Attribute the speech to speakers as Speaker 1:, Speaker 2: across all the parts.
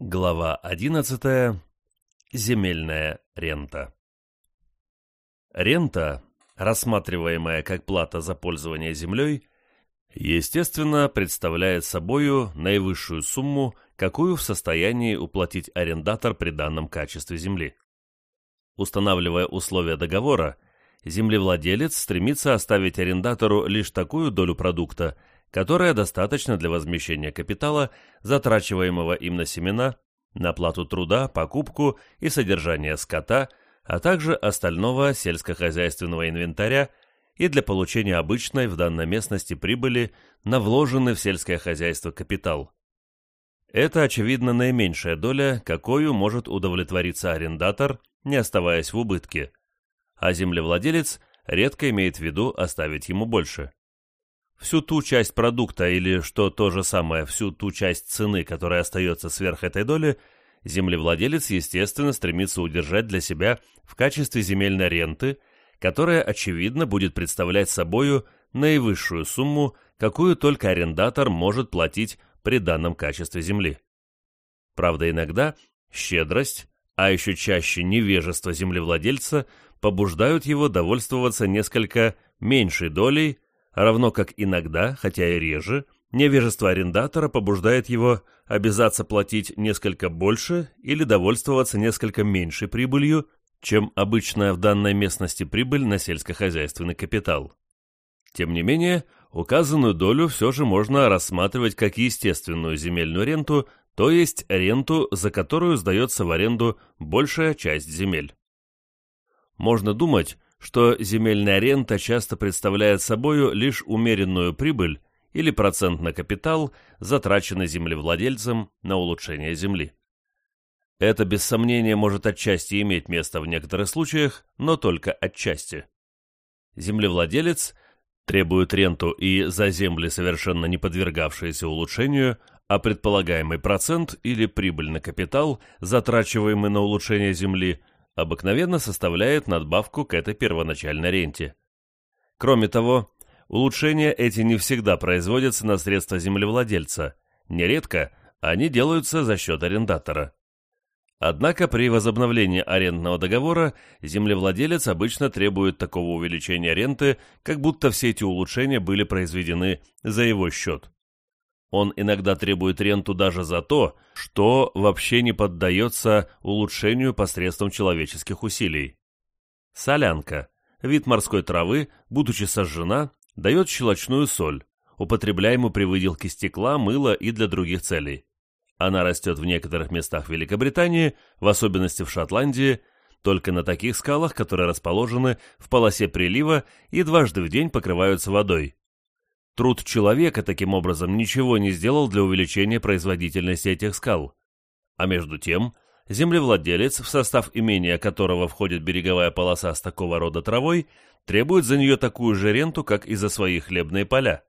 Speaker 1: Глава 11. Земельная рента. Рента, рассматриваемая как плата за пользование землей, естественно, представляет собою наивысшую сумму, какую в состоянии уплатить арендатор при данном качестве земли. Устанавливая условия договора, землевладелец стремится оставить арендатору лишь такую долю продукта, которая достаточна для возмещения капитала, затрачиваемого им на семена, на плату труда, покупку и содержание скота, а также остального сельскохозяйственного инвентаря и для получения обычной в данной местности прибыли на вложенный в сельское хозяйство капитал. Это, очевидно, наименьшая доля, какую может удовлетвориться арендатор, не оставаясь в убытке, а землевладелец редко имеет в виду оставить ему больше всю ту часть продукта или, что то же самое, всю ту часть цены, которая остается сверх этой доли, землевладелец, естественно, стремится удержать для себя в качестве земельной ренты, которая, очевидно, будет представлять собою наивысшую сумму, какую только арендатор может платить при данном качестве земли. Правда, иногда щедрость, а еще чаще невежество землевладельца побуждают его довольствоваться несколько меньшей долей, равно как иногда, хотя и реже, невежество арендатора побуждает его обязаться платить несколько больше или довольствоваться несколько меньшей прибылью, чем обычная в данной местности прибыль на сельскохозяйственный капитал. Тем не менее, указанную долю все же можно рассматривать как естественную земельную ренту, то есть ренту, за которую сдается в аренду большая часть земель. Можно думать, что земельная рента часто представляет собою лишь умеренную прибыль или процент на капитал, затраченный землевладельцем на улучшение земли. Это без сомнения может отчасти иметь место в некоторых случаях, но только отчасти. Землевладелец требует ренту и за земли, совершенно не подвергавшиеся улучшению, а предполагаемый процент или прибыль на капитал, затрачиваемый на улучшение земли, обыкновенно составляет надбавку к этой первоначальной ренте. Кроме того, улучшения эти не всегда производятся на средства землевладельца, нередко они делаются за счет арендатора. Однако при возобновлении арендного договора землевладелец обычно требует такого увеличения ренты, как будто все эти улучшения были произведены за его счет. Он иногда требует ренту даже за то, что вообще не поддается улучшению посредством человеческих усилий. Солянка. Вид морской травы, будучи сожжена, дает щелочную соль, употребляемую при выделке стекла, мыла и для других целей. Она растет в некоторых местах Великобритании, в особенности в Шотландии, только на таких скалах, которые расположены в полосе прилива и дважды в день покрываются водой. Труд человека таким образом ничего не сделал для увеличения производительности этих скал. А между тем, землевладелец, в состав имения которого входит береговая полоса с такого рода травой, требует за нее такую же ренту, как и за свои хлебные поля.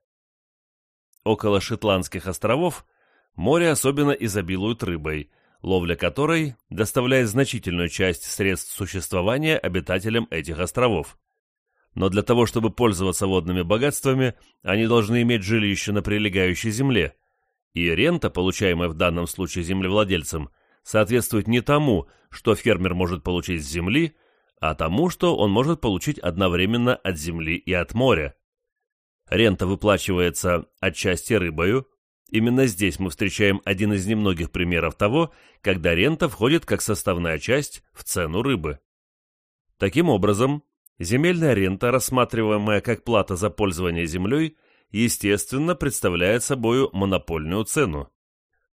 Speaker 1: Около Шотландских островов море особенно изобилует рыбой, ловля которой доставляет значительную часть средств существования обитателям этих островов но для того, чтобы пользоваться водными богатствами, они должны иметь жилище на прилегающей земле, и рента, получаемая в данном случае землевладельцем, соответствует не тому, что фермер может получить с земли, а тому, что он может получить одновременно от земли и от моря. Рента выплачивается отчасти рыбою. Именно здесь мы встречаем один из немногих примеров того, когда рента входит как составная часть в цену рыбы. Таким образом, Земельная рента, рассматриваемая как плата за пользование землей, естественно, представляет собою монопольную цену.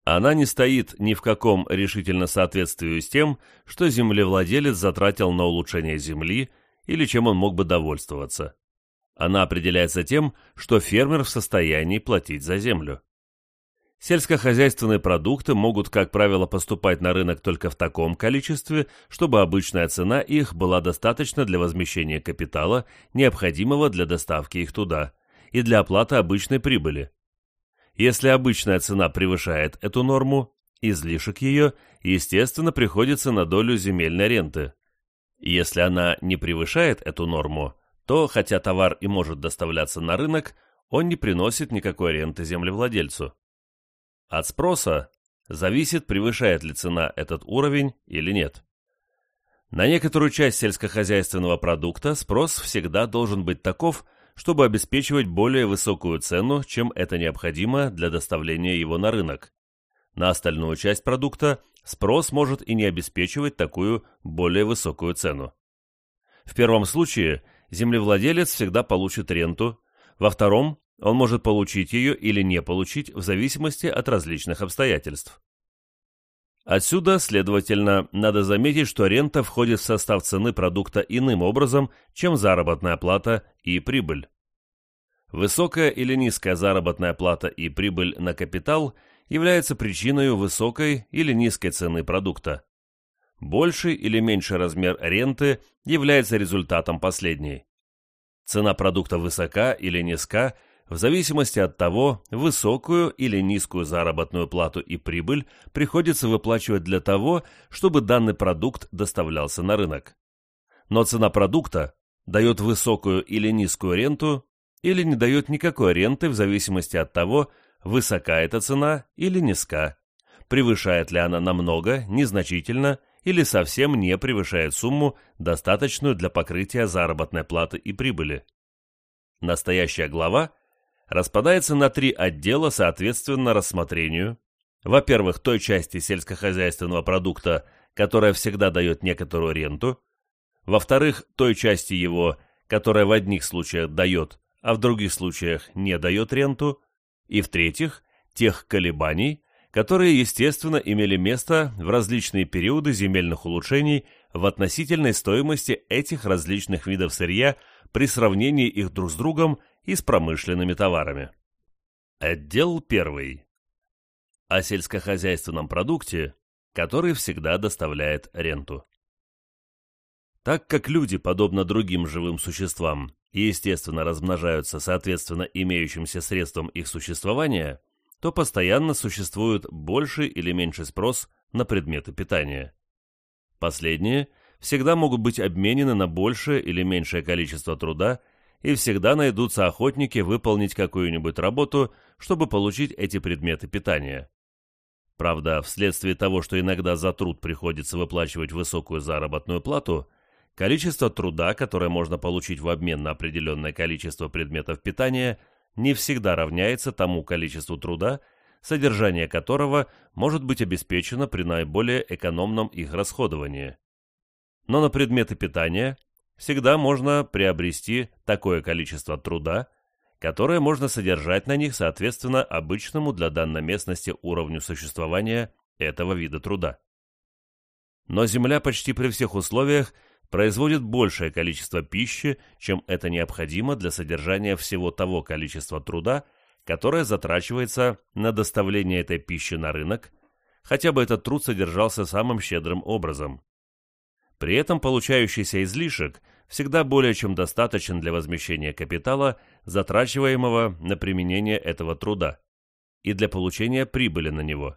Speaker 1: Она не стоит ни в каком решительно соответствии с тем, что землевладелец затратил на улучшение земли или чем он мог бы довольствоваться. Она определяется тем, что фермер в состоянии платить за землю. Сельскохозяйственные продукты могут, как правило, поступать на рынок только в таком количестве, чтобы обычная цена их была достаточна для возмещения капитала, необходимого для доставки их туда, и для оплаты обычной прибыли. Если обычная цена превышает эту норму, излишек ее, естественно, приходится на долю земельной ренты. Если она не превышает эту норму, то, хотя товар и может доставляться на рынок, он не приносит никакой ренты землевладельцу. От спроса, зависит, превышает ли цена этот уровень или нет. На некоторую часть сельскохозяйственного продукта спрос всегда должен быть таков, чтобы обеспечивать более высокую цену, чем это необходимо для доставления его на рынок. На остальную часть продукта спрос может и не обеспечивать такую более высокую цену. В первом случае землевладелец всегда получит ренту, во втором он может получить ее или не получить в зависимости от различных обстоятельств. Отсюда, следовательно, надо заметить, что рента входит в состав цены продукта иным образом, чем заработная плата и прибыль. Высокая или низкая заработная плата и прибыль на капитал является причиной высокой или низкой цены продукта. Больший или меньший размер ренты является результатом последней. Цена продукта высока или низка – в зависимости от того, высокую или низкую заработную плату и прибыль приходится выплачивать для того, чтобы данный продукт доставлялся на рынок. Но цена продукта дает высокую или низкую ренту или не дает никакой ренты в зависимости от того, высока эта цена или низка, превышает ли она намного, незначительно или совсем не превышает сумму, достаточную для покрытия заработной платы и прибыли. Настоящая глава – распадается на три отдела соответственно рассмотрению. Во-первых, той части сельскохозяйственного продукта, которая всегда дает некоторую ренту. Во-вторых, той части его, которая в одних случаях дает, а в других случаях не дает ренту. И в-третьих, тех колебаний, которые, естественно, имели место в различные периоды земельных улучшений в относительной стоимости этих различных видов сырья при сравнении их друг с другом и с промышленными товарами. Отдел первый. О сельскохозяйственном продукте, который всегда доставляет ренту. Так как люди, подобно другим живым существам, естественно размножаются соответственно имеющимся средствам их существования, то постоянно существует больший или меньший спрос на предметы питания. Последние всегда могут быть обменены на большее или меньшее количество труда и всегда найдутся охотники выполнить какую-нибудь работу, чтобы получить эти предметы питания. Правда, вследствие того, что иногда за труд приходится выплачивать высокую заработную плату, количество труда, которое можно получить в обмен на определенное количество предметов питания, не всегда равняется тому количеству труда, содержание которого может быть обеспечено при наиболее экономном их расходовании. Но на предметы питания – всегда можно приобрести такое количество труда, которое можно содержать на них соответственно обычному для данной местности уровню существования этого вида труда. Но Земля почти при всех условиях производит большее количество пищи, чем это необходимо для содержания всего того количества труда, которое затрачивается на доставление этой пищи на рынок, хотя бы этот труд содержался самым щедрым образом. При этом получающийся излишек всегда более чем достаточен для возмещения капитала, затрачиваемого на применение этого труда, и для получения прибыли на него.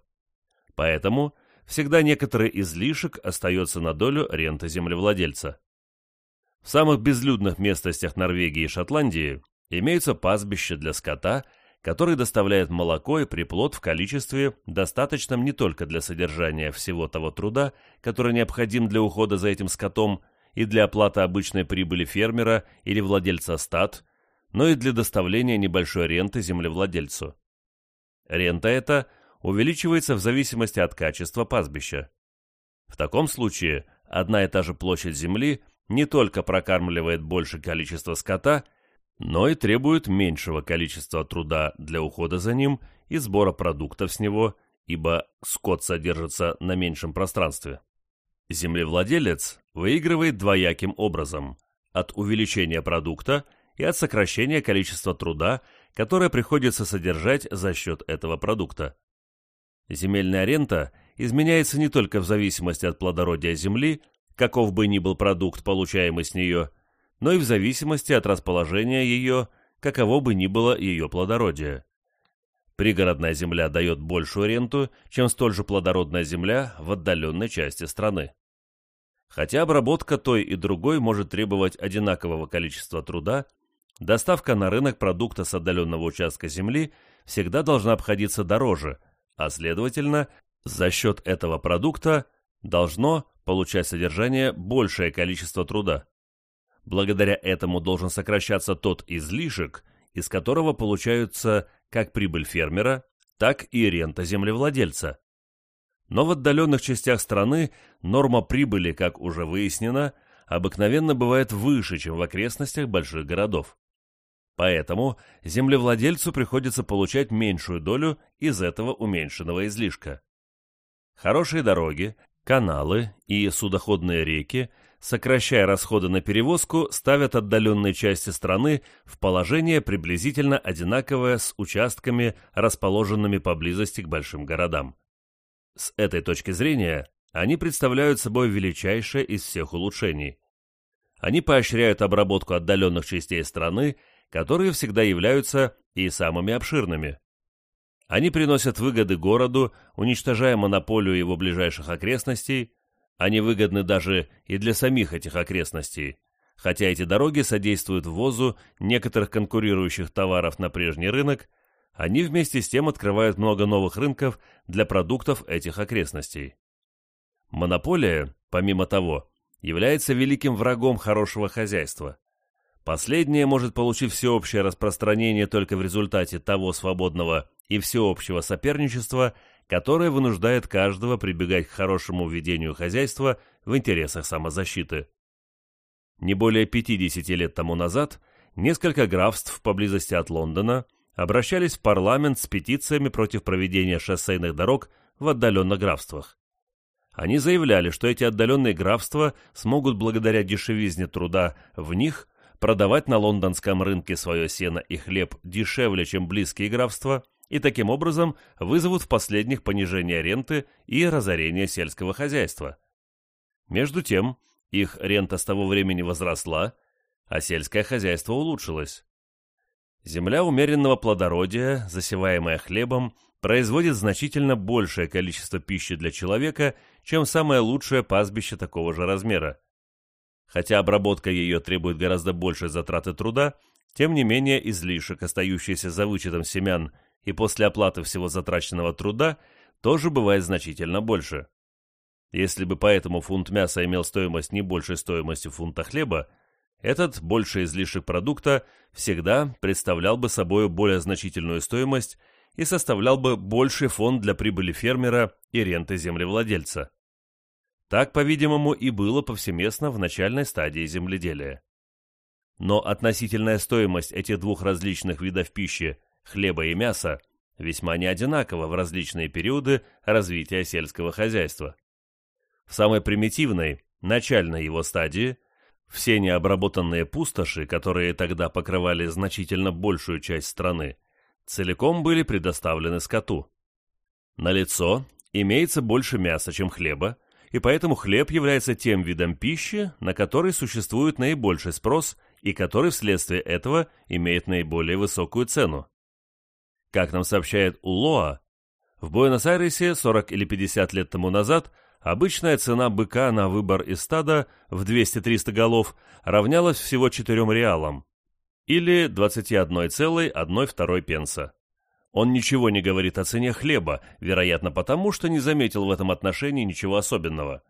Speaker 1: Поэтому всегда некоторый излишек остается на долю ренты землевладельца. В самых безлюдных местностях Норвегии и Шотландии имеются пастбища для скота, который доставляет молоко и приплод в количестве, достаточном не только для содержания всего того труда, который необходим для ухода за этим скотом, и для оплаты обычной прибыли фермера или владельца стад, но и для доставления небольшой ренты землевладельцу. Рента эта увеличивается в зависимости от качества пастбища. В таком случае одна и та же площадь земли не только прокармливает большее количество скота, но и требует меньшего количества труда для ухода за ним и сбора продуктов с него, ибо скот содержится на меньшем пространстве. Землевладелец выигрывает двояким образом – от увеличения продукта и от сокращения количества труда, которое приходится содержать за счет этого продукта. Земельная рента изменяется не только в зависимости от плодородия земли, каков бы ни был продукт, получаемый с нее, но и в зависимости от расположения ее, каково бы ни было ее плодородие. Пригородная земля дает большую ренту, чем столь же плодородная земля в отдаленной части страны. Хотя обработка той и другой может требовать одинакового количества труда, доставка на рынок продукта с отдаленного участка земли всегда должна обходиться дороже, а следовательно, За счет этого продукта должно получать содержание большее количество труда. Благодаря этому должен сокращаться тот излишек, из которого получаются как прибыль фермера, так и рента землевладельца. Но в отдаленных частях страны норма прибыли, как уже выяснено, обыкновенно бывает выше, чем в окрестностях больших городов. Поэтому землевладельцу приходится получать меньшую долю из этого уменьшенного излишка. Хорошие дороги, каналы и судоходные реки, сокращая расходы на перевозку, ставят отдаленные части страны в положение приблизительно одинаковое с участками, расположенными поблизости к большим городам. С этой точки зрения они представляют собой величайшее из всех улучшений. Они поощряют обработку отдаленных частей страны, которые всегда являются и самыми обширными. Они приносят выгоды городу, уничтожая монополию его ближайших окрестностей, они выгодны даже и для самих этих окрестностей, хотя эти дороги содействуют ввозу некоторых конкурирующих товаров на прежний рынок, они вместе с тем открывают много новых рынков для продуктов этих окрестностей. Монополия, помимо того, является великим врагом хорошего хозяйства. Последнее может получить всеобщее распространение только в результате того свободного и всеобщего соперничества, которое вынуждает каждого прибегать к хорошему ведению хозяйства в интересах самозащиты. Не более 50 лет тому назад несколько графств поблизости от Лондона обращались в парламент с петициями против проведения шоссейных дорог в отдаленных графствах. Они заявляли, что эти отдаленные графства смогут благодаря дешевизне труда в них продавать на лондонском рынке свое сено и хлеб дешевле, чем близкие графства, и таким образом вызовут в последних понижение ренты и разорение сельского хозяйства. Между тем, их рента с того времени возросла, а сельское хозяйство улучшилось. Земля умеренного плодородия, засеваемая хлебом, производит значительно большее количество пищи для человека, чем самое лучшее пастбище такого же размера. Хотя обработка ее требует гораздо большей затраты труда, тем не менее излишек, остающийся за вычетом семян и после оплаты всего затраченного труда, тоже бывает значительно больше. Если бы поэтому фунт мяса имел стоимость не больше стоимости фунта хлеба, этот больший излишек продукта всегда представлял бы собой более значительную стоимость и составлял бы больший фонд для прибыли фермера и ренты землевладельца. Так, по-видимому, и было повсеместно в начальной стадии земледелия. Но относительная стоимость этих двух различных видов пищи, хлеба и мяса, весьма не одинакова в различные периоды развития сельского хозяйства. В самой примитивной, начальной его стадии – все необработанные пустоши, которые тогда покрывали значительно большую часть страны, целиком были предоставлены скоту. На лицо имеется больше мяса, чем хлеба, и поэтому хлеб является тем видом пищи, на который существует наибольший спрос и который вследствие этого имеет наиболее высокую цену. Как нам сообщает Улоа, в Буэнос-Айресе 40 или 50 лет тому назад – Обычная цена быка на выбор из стада в 200-300 голов равнялась всего 4 реалам, или 21,1,2 пенса. Он ничего не говорит о цене хлеба, вероятно потому, что не заметил в этом отношении ничего особенного.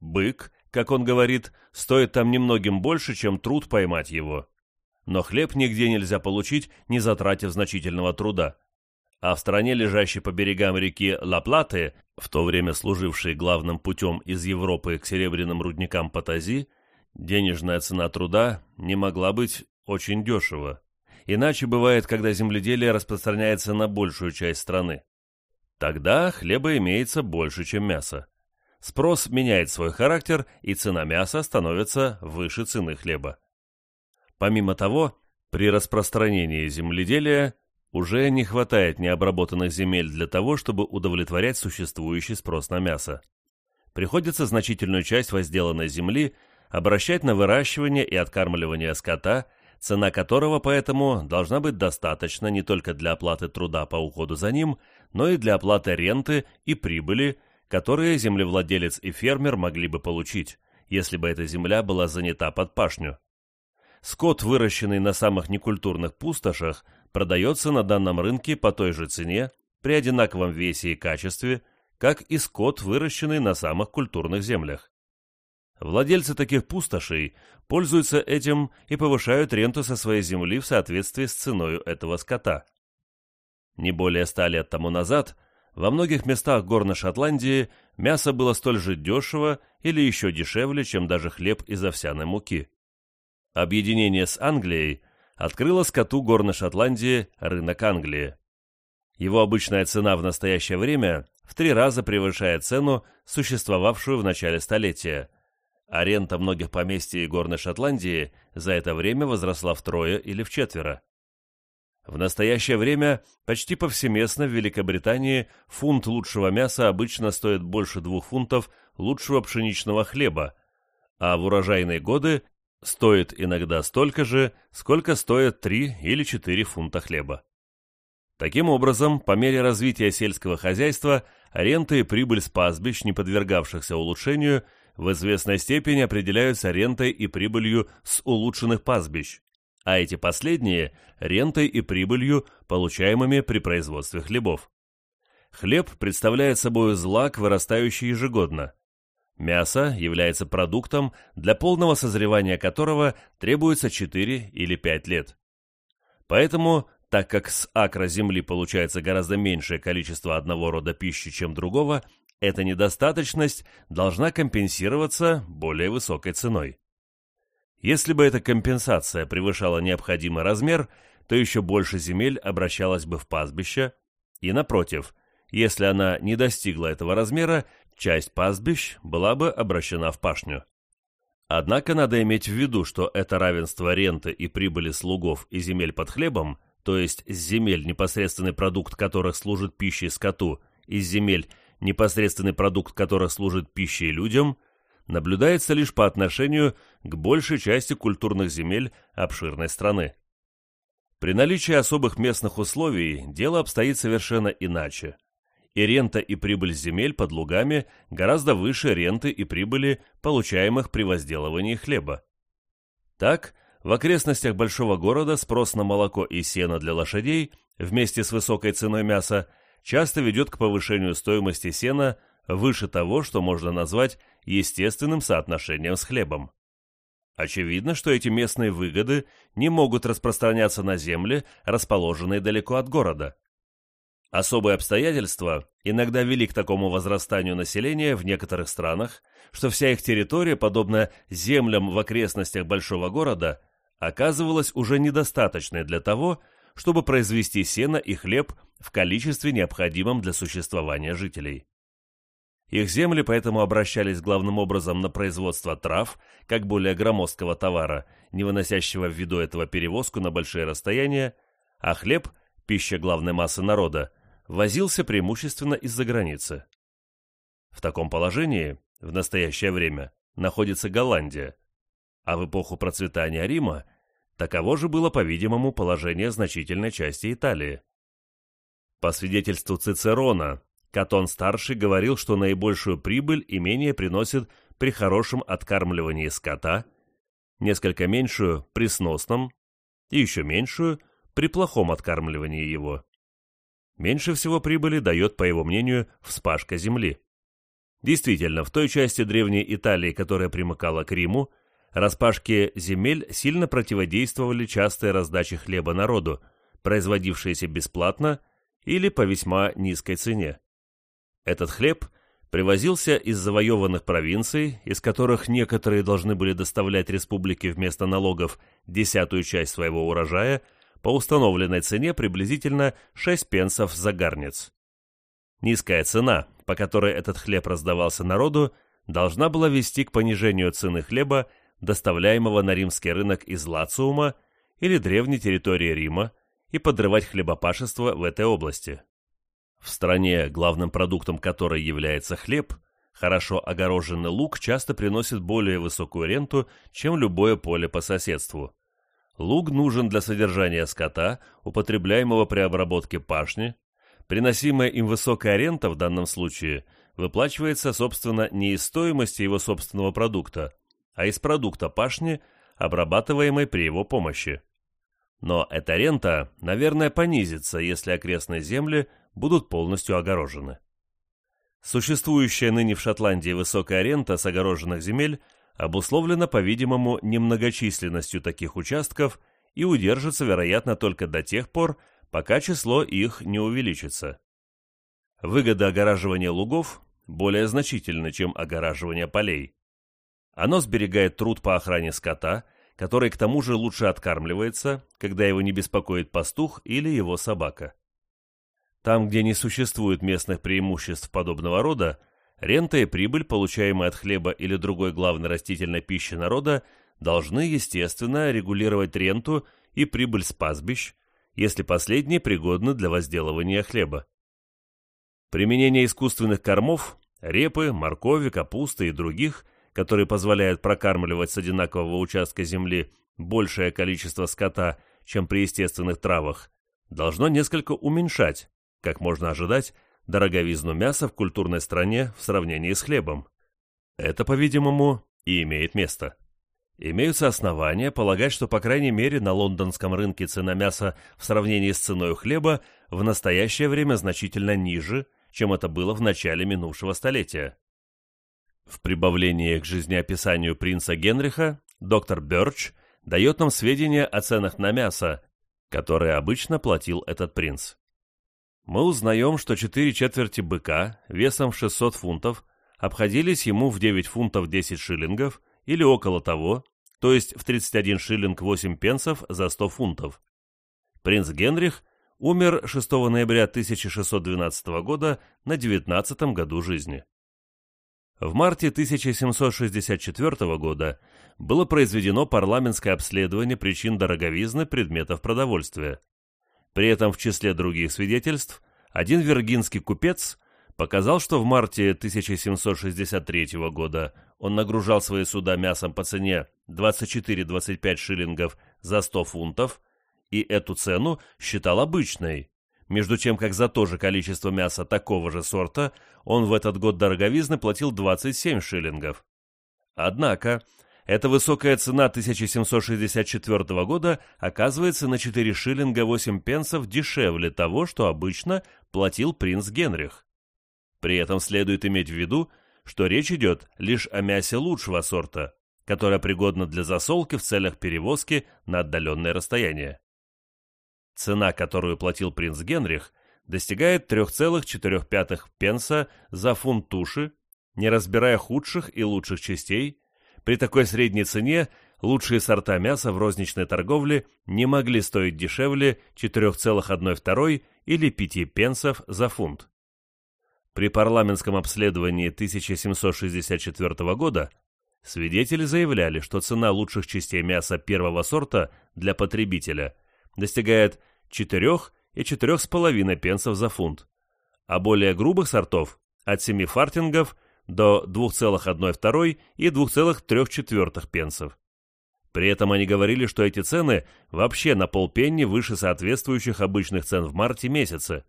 Speaker 1: Бык, как он говорит, стоит там немногим больше, чем труд поймать его. Но хлеб нигде нельзя получить, не затратив значительного труда а в стране, лежащей по берегам реки Ла-Платы, в то время служившей главным путем из Европы к серебряным рудникам Патази, денежная цена труда не могла быть очень дешево. Иначе бывает, когда земледелие распространяется на большую часть страны. Тогда хлеба имеется больше, чем мяса. Спрос меняет свой характер, и цена мяса становится выше цены хлеба. Помимо того, при распространении земледелия уже не хватает необработанных земель для того, чтобы удовлетворять существующий спрос на мясо. Приходится значительную часть возделанной земли обращать на выращивание и откармливание скота, цена которого поэтому должна быть достаточна не только для оплаты труда по уходу за ним, но и для оплаты ренты и прибыли, которые землевладелец и фермер могли бы получить, если бы эта земля была занята под пашню. Скот, выращенный на самых некультурных пустошах, продается на данном рынке по той же цене, при одинаковом весе и качестве, как и скот, выращенный на самых культурных землях. Владельцы таких пустошей пользуются этим и повышают ренту со своей земли в соответствии с ценой этого скота. Не более ста лет тому назад во многих местах горной Шотландии мясо было столь же дешево или еще дешевле, чем даже хлеб из овсяной муки. Объединение с Англией открыло скоту горной Шотландии рынок Англии. Его обычная цена в настоящее время в три раза превышает цену, существовавшую в начале столетия – Аренда многих поместьй горной Шотландии за это время возросла втрое или вчетверо. В настоящее время почти повсеместно в Великобритании фунт лучшего мяса обычно стоит больше двух фунтов лучшего пшеничного хлеба, а в урожайные годы стоит иногда столько же, сколько стоит 3 или 4 фунта хлеба. Таким образом, по мере развития сельского хозяйства, рента и прибыль с пастбищ, не подвергавшихся улучшению, в известной степени определяются рентой и прибылью с улучшенных пастбищ, а эти последние – рентой и прибылью, получаемыми при производстве хлебов. Хлеб представляет собой злак, вырастающий ежегодно. Мясо является продуктом, для полного созревания которого требуется 4 или 5 лет. Поэтому, так как с акра земли получается гораздо меньшее количество одного рода пищи, чем другого, эта недостаточность должна компенсироваться более высокой ценой. Если бы эта компенсация превышала необходимый размер, то еще больше земель обращалось бы в пастбище, и напротив, если она не достигла этого размера, часть пастбищ была бы обращена в пашню. Однако надо иметь в виду, что это равенство ренты и прибыли слугов и земель под хлебом, то есть земель, непосредственный продукт которых служит пищей скоту, и земель, непосредственный продукт которых служит пищей людям, наблюдается лишь по отношению к большей части культурных земель обширной страны. При наличии особых местных условий дело обстоит совершенно иначе. И рента и прибыль земель под лугами гораздо выше ренты и прибыли, получаемых при возделывании хлеба. Так, в окрестностях большого города спрос на молоко и сено для лошадей вместе с высокой ценой мяса часто ведет к повышению стоимости сена выше того, что можно назвать естественным соотношением с хлебом. Очевидно, что эти местные выгоды не могут распространяться на земли, расположенные далеко от города. Особые обстоятельства иногда вели к такому возрастанию населения в некоторых странах, что вся их территория, подобно землям в окрестностях большого города, оказывалась уже недостаточной для того, чтобы произвести сено и хлеб в количестве, необходимом для существования жителей. Их земли поэтому обращались главным образом на производство трав, как более громоздкого товара, не выносящего в виду этого перевозку на большие расстояния, а хлеб, пища главной массы народа, возился преимущественно из-за границы. В таком положении в настоящее время находится Голландия, а в эпоху процветания Рима таково же было, по-видимому, положение значительной части Италии. По свидетельству Цицерона, Катон-старший говорил, что наибольшую прибыль имение приносит при хорошем откармливании скота, несколько меньшую при сносном и еще меньшую при плохом откармливании его. Меньше всего прибыли дает, по его мнению, вспашка земли. Действительно, в той части древней Италии, которая примыкала к Риму, распашке земель сильно противодействовали частые раздачи хлеба народу, производившиеся бесплатно или по весьма низкой цене. Этот хлеб привозился из завоеванных провинций, из которых некоторые должны были доставлять республике вместо налогов десятую часть своего урожая по установленной цене приблизительно 6 пенсов за гарнец. Низкая цена, по которой этот хлеб раздавался народу, должна была вести к понижению цены хлеба, доставляемого на римский рынок из Лациума или древней территории Рима, и подрывать хлебопашество в этой области. В стране, главным продуктом которой является хлеб, хорошо огороженный луг часто приносит более высокую ренту, чем любое поле по соседству. Луг нужен для содержания скота, употребляемого при обработке пашни. Приносимая им высокая рента в данном случае выплачивается, собственно, не из стоимости его собственного продукта, а из продукта пашни, обрабатываемой при его помощи. Но эта рента, наверное, понизится, если окрестные земли будут полностью огорожены. Существующая ныне в Шотландии высокая рента с огороженных земель обусловлена, по-видимому, немногочисленностью таких участков и удержится, вероятно, только до тех пор, пока число их не увеличится. Выгода огораживания лугов более значительна, чем огораживание полей. Оно сберегает труд по охране скота, который к тому же лучше откармливается, когда его не беспокоит пастух или его собака. Там, где не существует местных преимуществ подобного рода, рента и прибыль, получаемые от хлеба или другой главной растительной пищи народа, должны, естественно, регулировать ренту и прибыль с пастбищ, если последние пригодны для возделывания хлеба. Применение искусственных кормов, репы, моркови, капусты и других, которые позволяют прокармливать с одинакового участка земли большее количество скота, чем при естественных травах, должно несколько уменьшать, как можно ожидать, дороговизну мяса в культурной стране в сравнении с хлебом. Это, по-видимому, и имеет место. Имеются основания полагать, что, по крайней мере, на лондонском рынке цена мяса в сравнении с ценой хлеба в настоящее время значительно ниже, чем это было в начале минувшего столетия. В прибавлении к жизнеописанию принца Генриха доктор Бёрч дает нам сведения о ценах на мясо, которые обычно платил этот принц мы узнаем, что четыре четверти быка весом 600 фунтов обходились ему в 9 фунтов 10 шиллингов или около того, то есть в 31 шиллинг 8 пенсов за 100 фунтов. Принц Генрих умер 6 ноября 1612 года на 19 году жизни. В марте 1764 года было произведено парламентское обследование причин дороговизны предметов продовольствия. При этом в числе других свидетельств один виргинский купец показал, что в марте 1763 года он нагружал свои суда мясом по цене 24-25 шиллингов за 100 фунтов и эту цену считал обычной, между чем как за то же количество мяса такого же сорта он в этот год дороговизны платил 27 шиллингов. Однако, эта высокая цена 1764 года оказывается на 4 шиллинга 8 пенсов дешевле того, что обычно платил принц Генрих. При этом следует иметь в виду, что речь идет лишь о мясе лучшего сорта, которое пригодно для засолки в целях перевозки на отдаленное расстояние. Цена, которую платил принц Генрих, достигает 3,4 пенса за фунт туши, не разбирая худших и лучших частей, при такой средней цене лучшие сорта мяса в розничной торговле не могли стоить дешевле 4,12 или 5 пенсов за фунт. При парламентском обследовании 1764 года свидетели заявляли, что цена лучших частей мяса первого сорта для потребителя достигает 4 и 4,5 пенсов за фунт, а более грубых сортов от 7 фартингов – до 2,12 и 2,3 пенсов. При этом они говорили, что эти цены вообще на полпенни выше соответствующих обычных цен в марте месяце.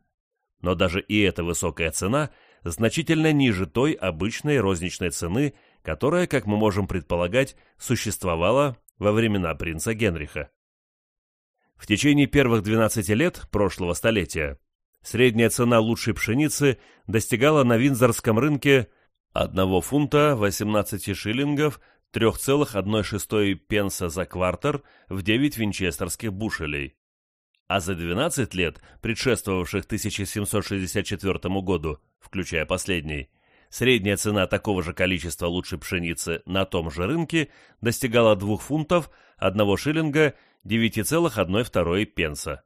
Speaker 1: Но даже и эта высокая цена значительно ниже той обычной розничной цены, которая, как мы можем предполагать, существовала во времена принца Генриха. В течение первых 12 лет прошлого столетия средняя цена лучшей пшеницы достигала на Винзорском рынке одного фунта 18 шиллингов 3,1 пенса за квартер в 9 винчестерских бушелей. А за 12 лет, предшествовавших 1764 году, включая последний, средняя цена такого же количества лучшей пшеницы на том же рынке достигала 2 фунтов 1 шиллинга 9,12 пенса.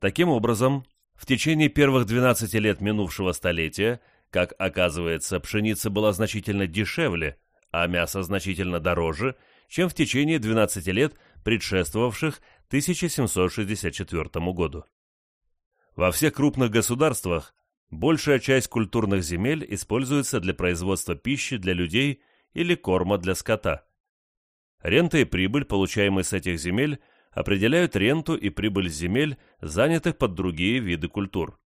Speaker 1: Таким образом, в течение первых 12 лет минувшего столетия как оказывается, пшеница была значительно дешевле, а мясо значительно дороже, чем в течение 12 лет, предшествовавших 1764 году. Во всех крупных государствах большая часть культурных земель используется для производства пищи для людей или корма для скота. Рента и прибыль, получаемые с этих земель, определяют ренту и прибыль земель, занятых под другие виды культур.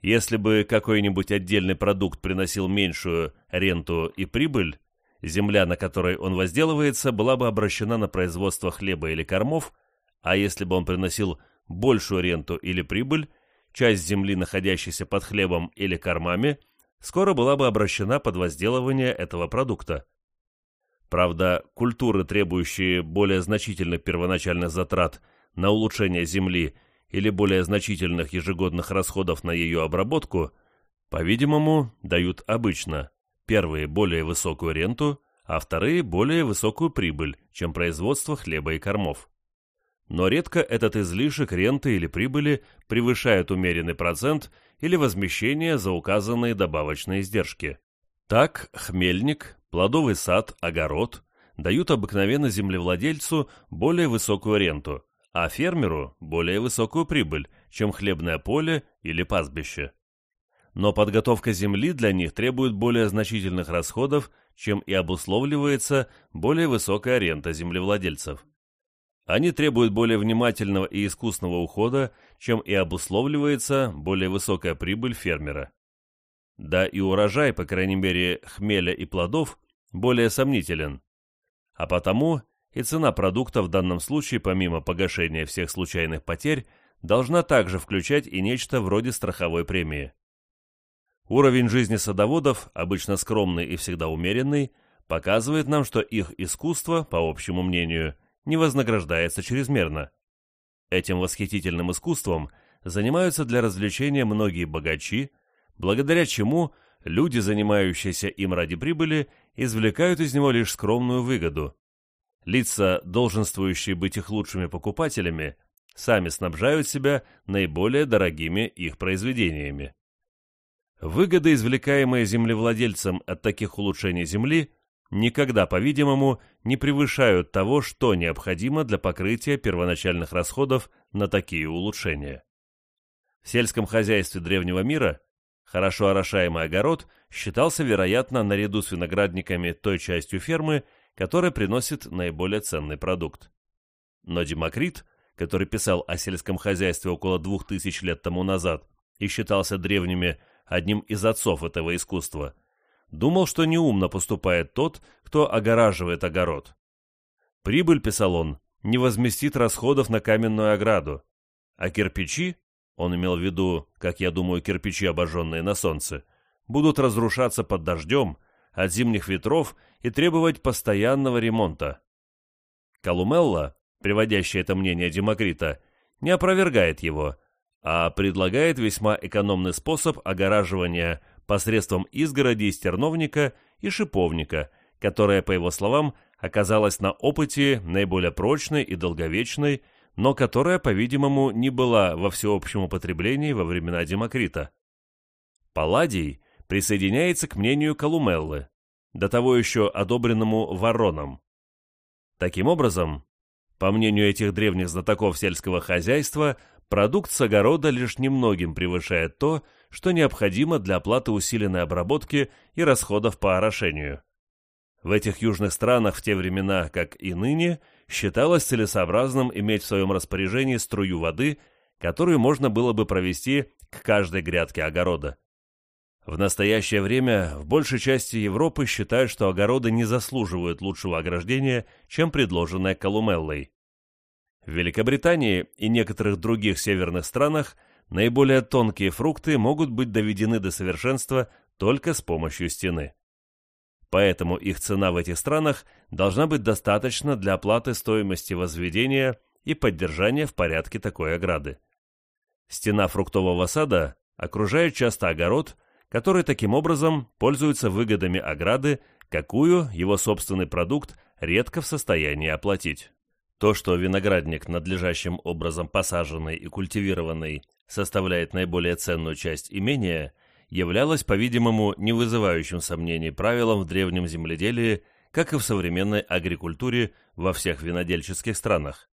Speaker 1: Если бы какой-нибудь отдельный продукт приносил меньшую ренту и прибыль, земля, на которой он возделывается, была бы обращена на производство хлеба или кормов, а если бы он приносил большую ренту или прибыль, часть земли, находящейся под хлебом или кормами, скоро была бы обращена под возделывание этого продукта. Правда, культуры, требующие более значительных первоначальных затрат на улучшение земли или более значительных ежегодных расходов на ее обработку, по-видимому, дают обычно первые более высокую ренту, а вторые более высокую прибыль, чем производство хлеба и кормов. Но редко этот излишек ренты или прибыли превышает умеренный процент или возмещение за указанные добавочные издержки. Так, хмельник, плодовый сад, огород дают обыкновенно землевладельцу более высокую ренту, а фермеру более высокую прибыль, чем хлебное поле или пастбище. Но подготовка земли для них требует более значительных расходов, чем и обусловливается более высокая рента землевладельцев. Они требуют более внимательного и искусного ухода, чем и обусловливается более высокая прибыль фермера. Да и урожай, по крайней мере, хмеля и плодов, более сомнителен. А потому и цена продукта в данном случае, помимо погашения всех случайных потерь, должна также включать и нечто вроде страховой премии. Уровень жизни садоводов, обычно скромный и всегда умеренный, показывает нам, что их искусство, по общему мнению, не вознаграждается чрезмерно. Этим восхитительным искусством занимаются для развлечения многие богачи, благодаря чему люди, занимающиеся им ради прибыли, извлекают из него лишь скромную выгоду. Лица, долженствующие быть их лучшими покупателями, сами снабжают себя наиболее дорогими их произведениями. Выгоды, извлекаемые землевладельцем от таких улучшений земли, никогда, по-видимому, не превышают того, что необходимо для покрытия первоначальных расходов на такие улучшения. В сельском хозяйстве древнего мира Хорошо орошаемый огород считался, вероятно, наряду с виноградниками той частью фермы, которая приносит наиболее ценный продукт. Но Демокрит, который писал о сельском хозяйстве около двух тысяч лет тому назад и считался древними одним из отцов этого искусства, думал, что неумно поступает тот, кто огораживает огород. Прибыль, писал он, не возместит расходов на каменную ограду, а кирпичи он имел в виду, как я думаю, кирпичи, обожженные на солнце, будут разрушаться под дождем, от зимних ветров и требовать постоянного ремонта. Калумелла, приводящий это мнение Демокрита, не опровергает его, а предлагает весьма экономный способ огораживания посредством изгороди из терновника и шиповника, которая, по его словам, оказалась на опыте наиболее прочной и долговечной, но которая, по-видимому, не была во всеобщем употреблении во времена Демокрита. Палладий присоединяется к мнению Колумеллы, до того еще одобренному Вороном. Таким образом, по мнению этих древних знатоков сельского хозяйства, продукт с огорода лишь немногим превышает то, что необходимо для оплаты усиленной обработки и расходов по орошению. В этих южных странах в те времена, как и ныне, считалось целесообразным иметь в своем распоряжении струю воды, которую можно было бы провести к каждой грядке огорода. В настоящее время в большей части Европы считают, что огороды не заслуживают лучшего ограждения, чем предложенное Колумеллой. В Великобритании и некоторых других северных странах наиболее тонкие фрукты могут быть доведены до совершенства только с помощью стены поэтому их цена в этих странах должна быть достаточна для оплаты стоимости возведения и поддержания в порядке такой ограды. Стена фруктового сада окружает часто огород, который таким образом пользуется выгодами ограды, какую его собственный продукт редко в состоянии оплатить. То, что виноградник, надлежащим образом посаженный и культивированный, составляет наиболее ценную часть имения – являлось, по-видимому, не вызывающим сомнений правилом в древнем земледелии, как и в современной агрикультуре во всех винодельческих странах.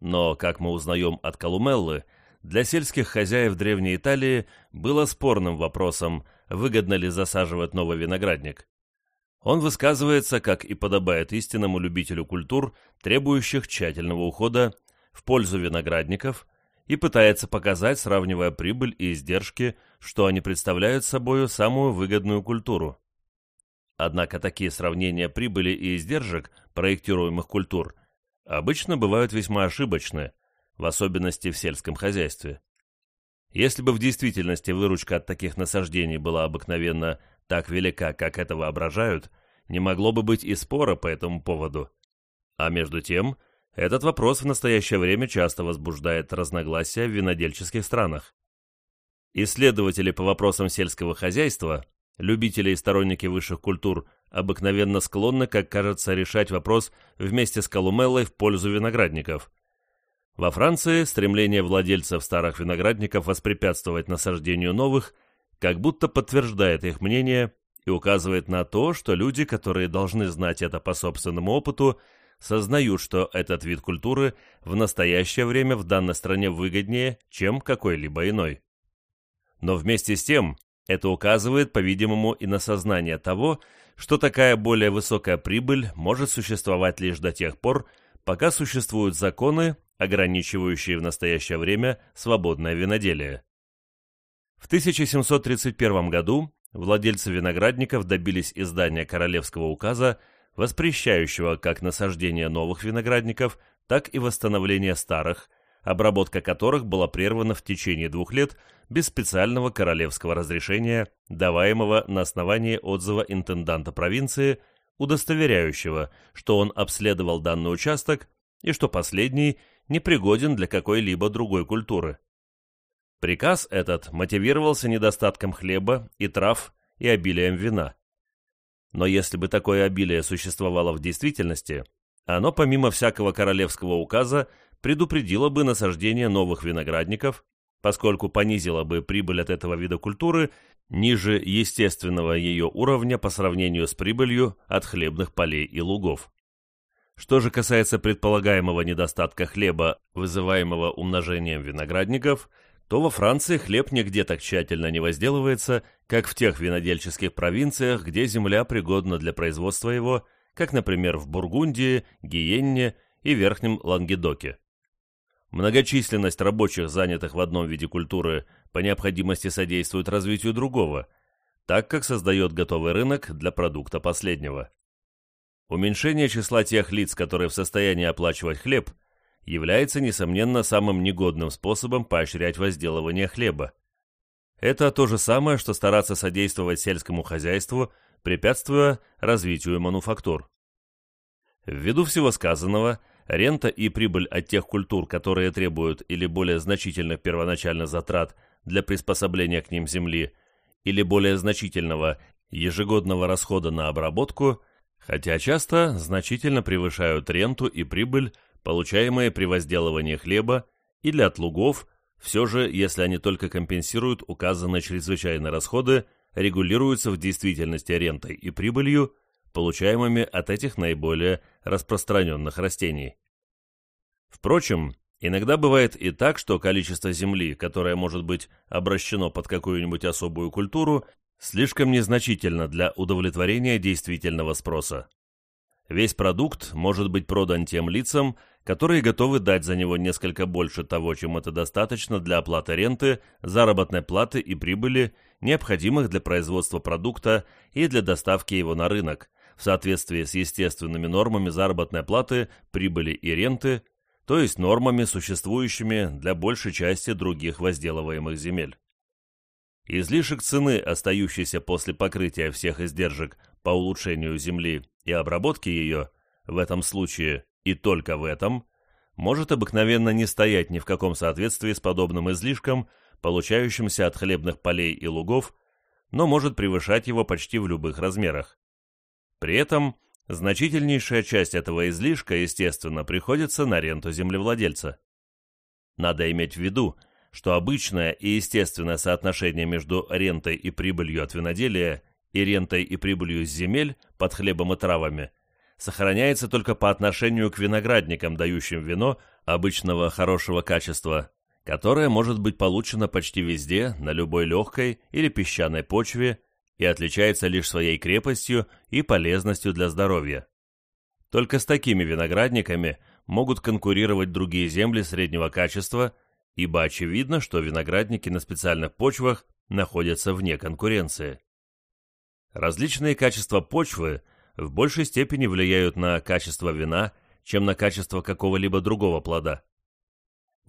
Speaker 1: Но, как мы узнаем от Колумеллы, для сельских хозяев Древней Италии было спорным вопросом, выгодно ли засаживать новый виноградник. Он высказывается, как и подобает истинному любителю культур, требующих тщательного ухода, в пользу виноградников – и пытается показать, сравнивая прибыль и издержки, что они представляют собою самую выгодную культуру. Однако такие сравнения прибыли и издержек проектируемых культур обычно бывают весьма ошибочны, в особенности в сельском хозяйстве. Если бы в действительности выручка от таких насаждений была обыкновенно так велика, как это воображают, не могло бы быть и спора по этому поводу. А между тем, этот вопрос в настоящее время часто возбуждает разногласия в винодельческих странах. Исследователи по вопросам сельского хозяйства, любители и сторонники высших культур, обыкновенно склонны, как кажется, решать вопрос вместе с Колумеллой в пользу виноградников. Во Франции стремление владельцев старых виноградников воспрепятствовать насаждению новых как будто подтверждает их мнение и указывает на то, что люди, которые должны знать это по собственному опыту, сознают, что этот вид культуры в настоящее время в данной стране выгоднее, чем какой-либо иной. Но вместе с тем это указывает, по-видимому, и на сознание того, что такая более высокая прибыль может существовать лишь до тех пор, пока существуют законы, ограничивающие в настоящее время свободное виноделие. В 1731 году владельцы виноградников добились издания Королевского указа, воспрещающего как насаждение новых виноградников, так и восстановление старых, обработка которых была прервана в течение двух лет без специального королевского разрешения, даваемого на основании отзыва интенданта провинции, удостоверяющего, что он обследовал данный участок и что последний непригоден для какой-либо другой культуры. Приказ этот мотивировался недостатком хлеба и трав и обилием вина. Но если бы такое обилие существовало в действительности, оно помимо всякого королевского указа предупредило бы насаждение новых виноградников, поскольку понизило бы прибыль от этого вида культуры ниже естественного ее уровня по сравнению с прибылью от хлебных полей и лугов. Что же касается предполагаемого недостатка хлеба, вызываемого умножением виноградников, то во Франции хлеб нигде так тщательно не возделывается, как в тех винодельческих провинциях, где земля пригодна для производства его, как, например, в Бургундии, Гиенне и Верхнем Лангедоке. Многочисленность рабочих, занятых в одном виде культуры, по необходимости содействует развитию другого, так как создает готовый рынок для продукта последнего. Уменьшение числа тех лиц, которые в состоянии оплачивать хлеб, является, несомненно, самым негодным способом поощрять возделывание хлеба. Это то же самое, что стараться содействовать сельскому хозяйству, препятствуя развитию мануфактур. Ввиду всего сказанного, Рента и прибыль от тех культур, которые требуют или более значительных первоначальных затрат для приспособления к ним земли, или более значительного ежегодного расхода на обработку, хотя часто значительно превышают ренту и прибыль, получаемые при возделывании хлеба или от лугов, все же, если они только компенсируют указанные чрезвычайные расходы, регулируются в действительности рентой и прибылью, получаемыми от этих наиболее распространенных растений. Впрочем, иногда бывает и так, что количество земли, которое может быть обращено под какую-нибудь особую культуру, слишком незначительно для удовлетворения действительного спроса. Весь продукт может быть продан тем лицам, которые готовы дать за него несколько больше того, чем это достаточно для оплаты ренты, заработной платы и прибыли, необходимых для производства продукта и для доставки его на рынок, в соответствии с естественными нормами заработной платы, прибыли и ренты, то есть нормами, существующими для большей части других возделываемых земель. Излишек цены, остающийся после покрытия всех издержек по улучшению земли и обработке ее, в этом случае и только в этом, может обыкновенно не стоять ни в каком соответствии с подобным излишком, получающимся от хлебных полей и лугов, но может превышать его почти в любых размерах. При этом Значительнейшая часть этого излишка, естественно, приходится на ренту землевладельца. Надо иметь в виду, что обычное и естественное соотношение между рентой и прибылью от виноделия и рентой и прибылью с земель под хлебом и травами сохраняется только по отношению к виноградникам, дающим вино обычного хорошего качества, которое может быть получено почти везде, на любой легкой или песчаной почве и отличается лишь своей крепостью и полезностью для здоровья. Только с такими виноградниками могут конкурировать другие земли среднего качества, ибо очевидно, что виноградники на специальных почвах находятся вне конкуренции. Различные качества почвы в большей степени влияют на качество вина, чем на качество какого-либо другого плода.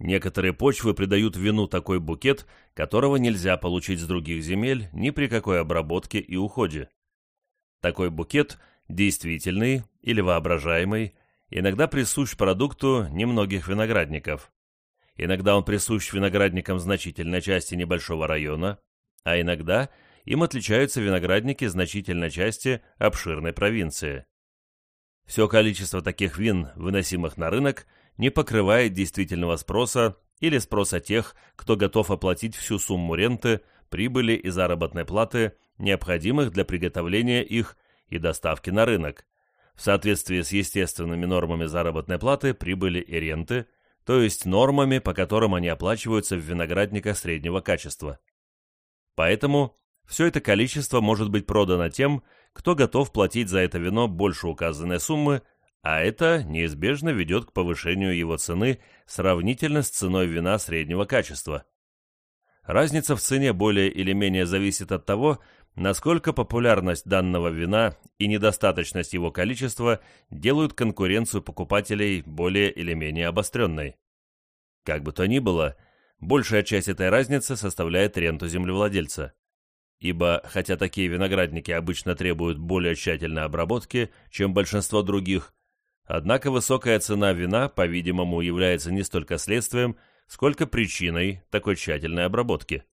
Speaker 1: Некоторые почвы придают вину такой букет, которого нельзя получить с других земель ни при какой обработке и уходе. Такой букет, действительный или воображаемый, иногда присущ продукту немногих виноградников. Иногда он присущ виноградникам значительной части небольшого района, а иногда им отличаются виноградники значительной части обширной провинции. Все количество таких вин, выносимых на рынок, не покрывает действительного спроса или спроса тех, кто готов оплатить всю сумму ренты, прибыли и заработной платы, необходимых для приготовления их и доставки на рынок, в соответствии с естественными нормами заработной платы, прибыли и ренты, то есть нормами, по которым они оплачиваются в виноградниках среднего качества. Поэтому все это количество может быть продано тем, кто готов платить за это вино больше указанной суммы, а это неизбежно ведет к повышению его цены сравнительно с ценой вина среднего качества. Разница в цене более или менее зависит от того, насколько популярность данного вина и недостаточность его количества делают конкуренцию покупателей более или менее обостренной. Как бы то ни было, большая часть этой разницы составляет ренту землевладельца. Ибо, хотя такие виноградники обычно требуют более тщательной обработки, чем большинство других, однако высокая цена вина, по-видимому, является не столько следствием, сколько причиной такой тщательной обработки.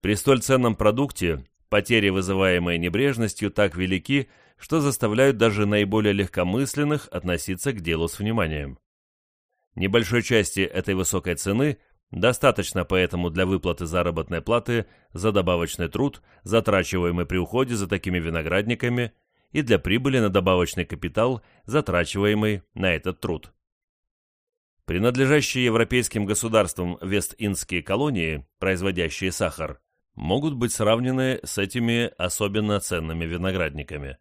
Speaker 1: При столь ценном продукте потери, вызываемые небрежностью, так велики, что заставляют даже наиболее легкомысленных относиться к делу с вниманием. Небольшой части этой высокой цены достаточно поэтому для выплаты заработной платы за добавочный труд, затрачиваемый при уходе за такими виноградниками, и для прибыли на добавочный капитал, затрачиваемый на этот труд. Принадлежащие европейским государствам Вест-Индские колонии, производящие сахар, могут быть сравнены с этими особенно ценными виноградниками.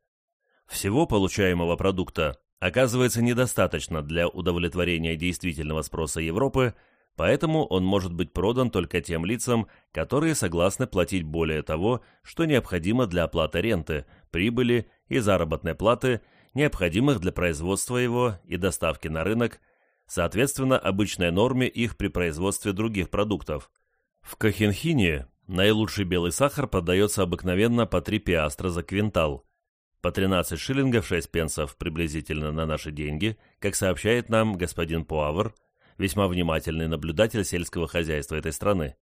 Speaker 1: Всего получаемого продукта оказывается недостаточно для удовлетворения действительного спроса Европы, поэтому он может быть продан только тем лицам, которые согласны платить более того, что необходимо для оплаты ренты, прибыли и заработной платы, необходимых для производства его и доставки на рынок, соответственно обычной норме их при производстве других продуктов. В Кохенхине наилучший белый сахар продается обыкновенно по 3 пиастра за квинтал, по 13 шиллингов 6 пенсов приблизительно на наши деньги, как сообщает нам господин Пуавр, весьма внимательный наблюдатель сельского хозяйства этой страны.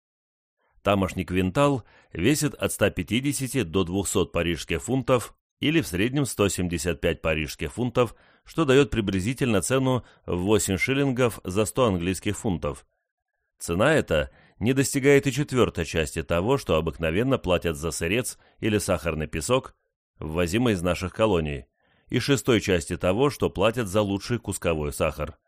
Speaker 1: Тамошний квинтал весит от 150 до 200 парижских фунтов или в среднем 175 парижских фунтов, что дает приблизительно цену в 8 шиллингов за 100 английских фунтов. Цена эта не достигает и четвертой части того, что обыкновенно платят за сырец или сахарный песок, ввозимый из наших колоний, и шестой части того, что платят за лучший кусковой сахар.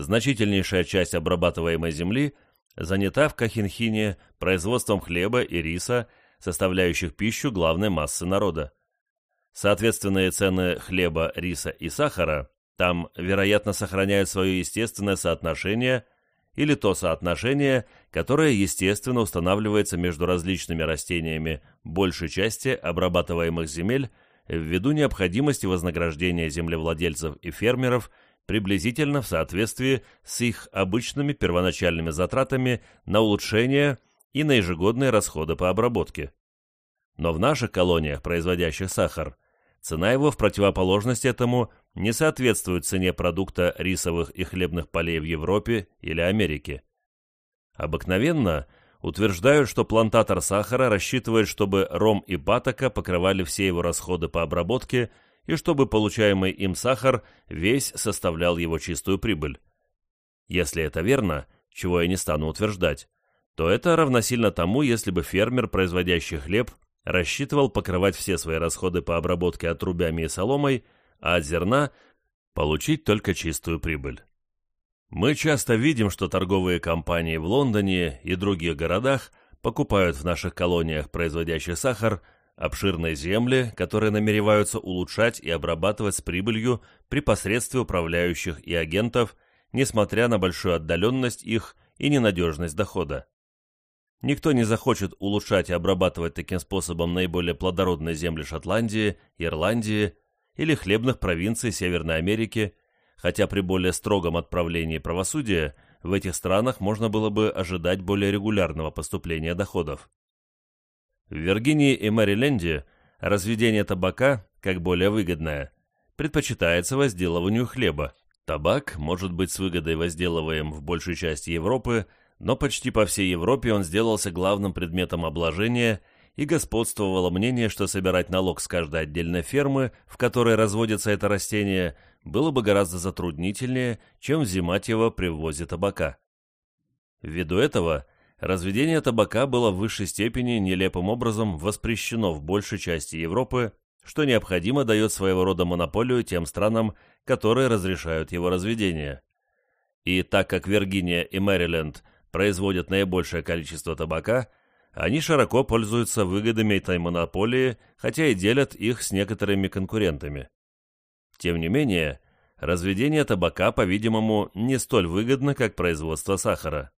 Speaker 1: Значительнейшая часть обрабатываемой земли занята в Кахинхине производством хлеба и риса, составляющих пищу главной массы народа. Соответственные цены хлеба, риса и сахара там, вероятно, сохраняют свое естественное соотношение или то соотношение, которое естественно устанавливается между различными растениями большей части обрабатываемых земель ввиду необходимости вознаграждения землевладельцев и фермеров приблизительно в соответствии с их обычными первоначальными затратами на улучшение и на ежегодные расходы по обработке. Но в наших колониях, производящих сахар, цена его в противоположность этому не соответствует цене продукта рисовых и хлебных полей в Европе или Америке. Обыкновенно утверждают, что плантатор сахара рассчитывает, чтобы ром и патока покрывали все его расходы по обработке и чтобы получаемый им сахар весь составлял его чистую прибыль. Если это верно, чего я не стану утверждать, то это равносильно тому, если бы фермер, производящий хлеб, рассчитывал покрывать все свои расходы по обработке отрубями и соломой, а от зерна получить только чистую прибыль. Мы часто видим, что торговые компании в Лондоне и других городах покупают в наших колониях, производящих сахар, обширные земли, которые намереваются улучшать и обрабатывать с прибылью при посредстве управляющих и агентов, несмотря на большую отдаленность их и ненадежность дохода. Никто не захочет улучшать и обрабатывать таким способом наиболее плодородные земли Шотландии, Ирландии или хлебных провинций Северной Америки, хотя при более строгом отправлении правосудия в этих странах можно было бы ожидать более регулярного поступления доходов. В Виргинии и Мэриленде разведение табака, как более выгодное, предпочитается возделыванию хлеба. Табак может быть с выгодой возделываем в большей части Европы, но почти по всей Европе он сделался главным предметом обложения и господствовало мнение, что собирать налог с каждой отдельной фермы, в которой разводится это растение, было бы гораздо затруднительнее, чем взимать его при ввозе табака. Ввиду этого, разведение табака было в высшей степени нелепым образом воспрещено в большей части Европы, что необходимо дает своего рода монополию тем странам, которые разрешают его разведение. И так как Виргиния и Мэриленд производят наибольшее количество табака, они широко пользуются выгодами этой монополии, хотя и делят их с некоторыми конкурентами. Тем не менее, разведение табака, по-видимому, не столь выгодно, как производство сахара.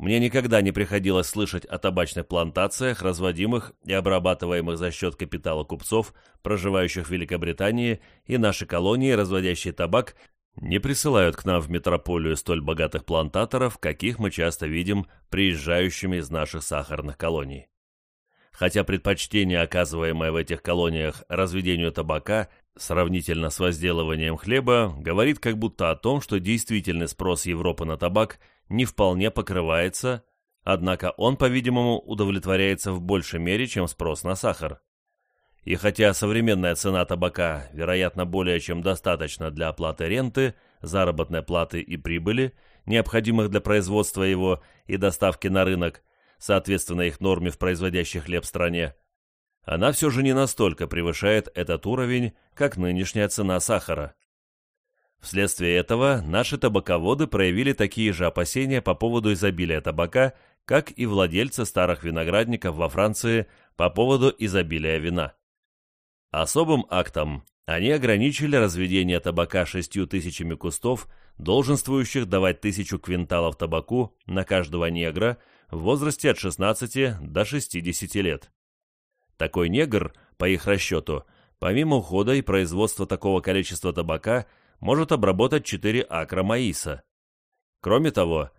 Speaker 1: Мне никогда не приходилось слышать о табачных плантациях, разводимых и обрабатываемых за счет капитала купцов, проживающих в Великобритании, и наши колонии, разводящие табак, не присылают к нам в метрополию столь богатых плантаторов, каких мы часто видим приезжающими из наших сахарных колоний. Хотя предпочтение, оказываемое в этих колониях разведению табака, сравнительно с возделыванием хлеба, говорит как будто о том, что действительный спрос Европы на табак не вполне покрывается, однако он, по-видимому, удовлетворяется в большей мере, чем спрос на сахар. И хотя современная цена табака, вероятно, более чем достаточна для оплаты ренты, заработной платы и прибыли, необходимых для производства его и доставки на рынок, соответственно их норме в производящей хлеб стране, она все же не настолько превышает этот уровень, как нынешняя цена сахара. Вследствие этого наши табаководы проявили такие же опасения по поводу изобилия табака, как и владельцы старых виноградников во Франции по поводу изобилия вина. Особым актом они ограничили разведение табака шестью тысячами кустов, долженствующих давать тысячу квинталов табаку на каждого негра в возрасте от 16 до 60 лет. Такой негр, по их расчету, помимо ухода и производства такого количества табака, может обработать 4 акра маиса. Кроме того,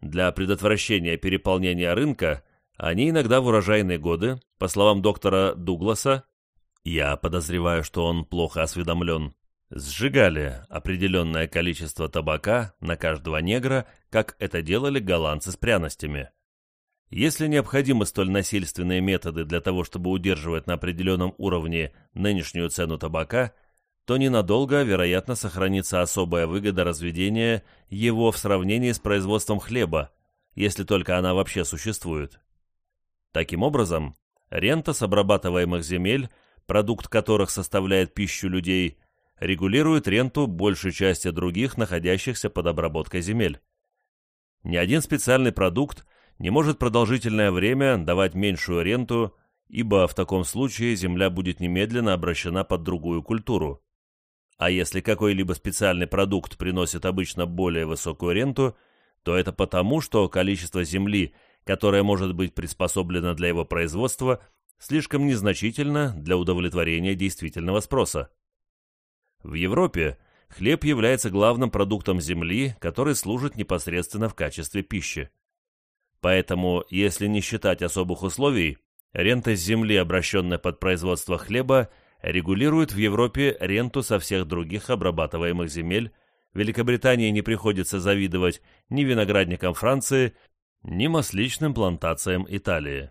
Speaker 1: для предотвращения переполнения рынка они иногда в урожайные годы, по словам доктора Дугласа, я подозреваю, что он плохо осведомлен. Сжигали определенное количество табака на каждого негра, как это делали голландцы с пряностями. Если необходимы столь насильственные методы для того, чтобы удерживать на определенном уровне нынешнюю цену табака, то ненадолго, вероятно, сохранится особая выгода разведения его в сравнении с производством хлеба, если только она вообще существует. Таким образом, рента с обрабатываемых земель продукт которых составляет пищу людей, регулирует ренту большей части других, находящихся под обработкой земель. Ни один специальный продукт не может продолжительное время давать меньшую ренту, ибо в таком случае земля будет немедленно обращена под другую культуру. А если какой-либо специальный продукт приносит обычно более высокую ренту, то это потому, что количество земли, которое может быть приспособлено для его производства, слишком незначительно для удовлетворения действительного спроса. В Европе хлеб является главным продуктом земли, который служит непосредственно в качестве пищи. Поэтому, если не считать особых условий, рента с земли, обращенная под производство хлеба, регулирует в Европе ренту со всех других обрабатываемых земель, Великобритании не приходится завидовать ни виноградникам Франции, ни масличным плантациям Италии.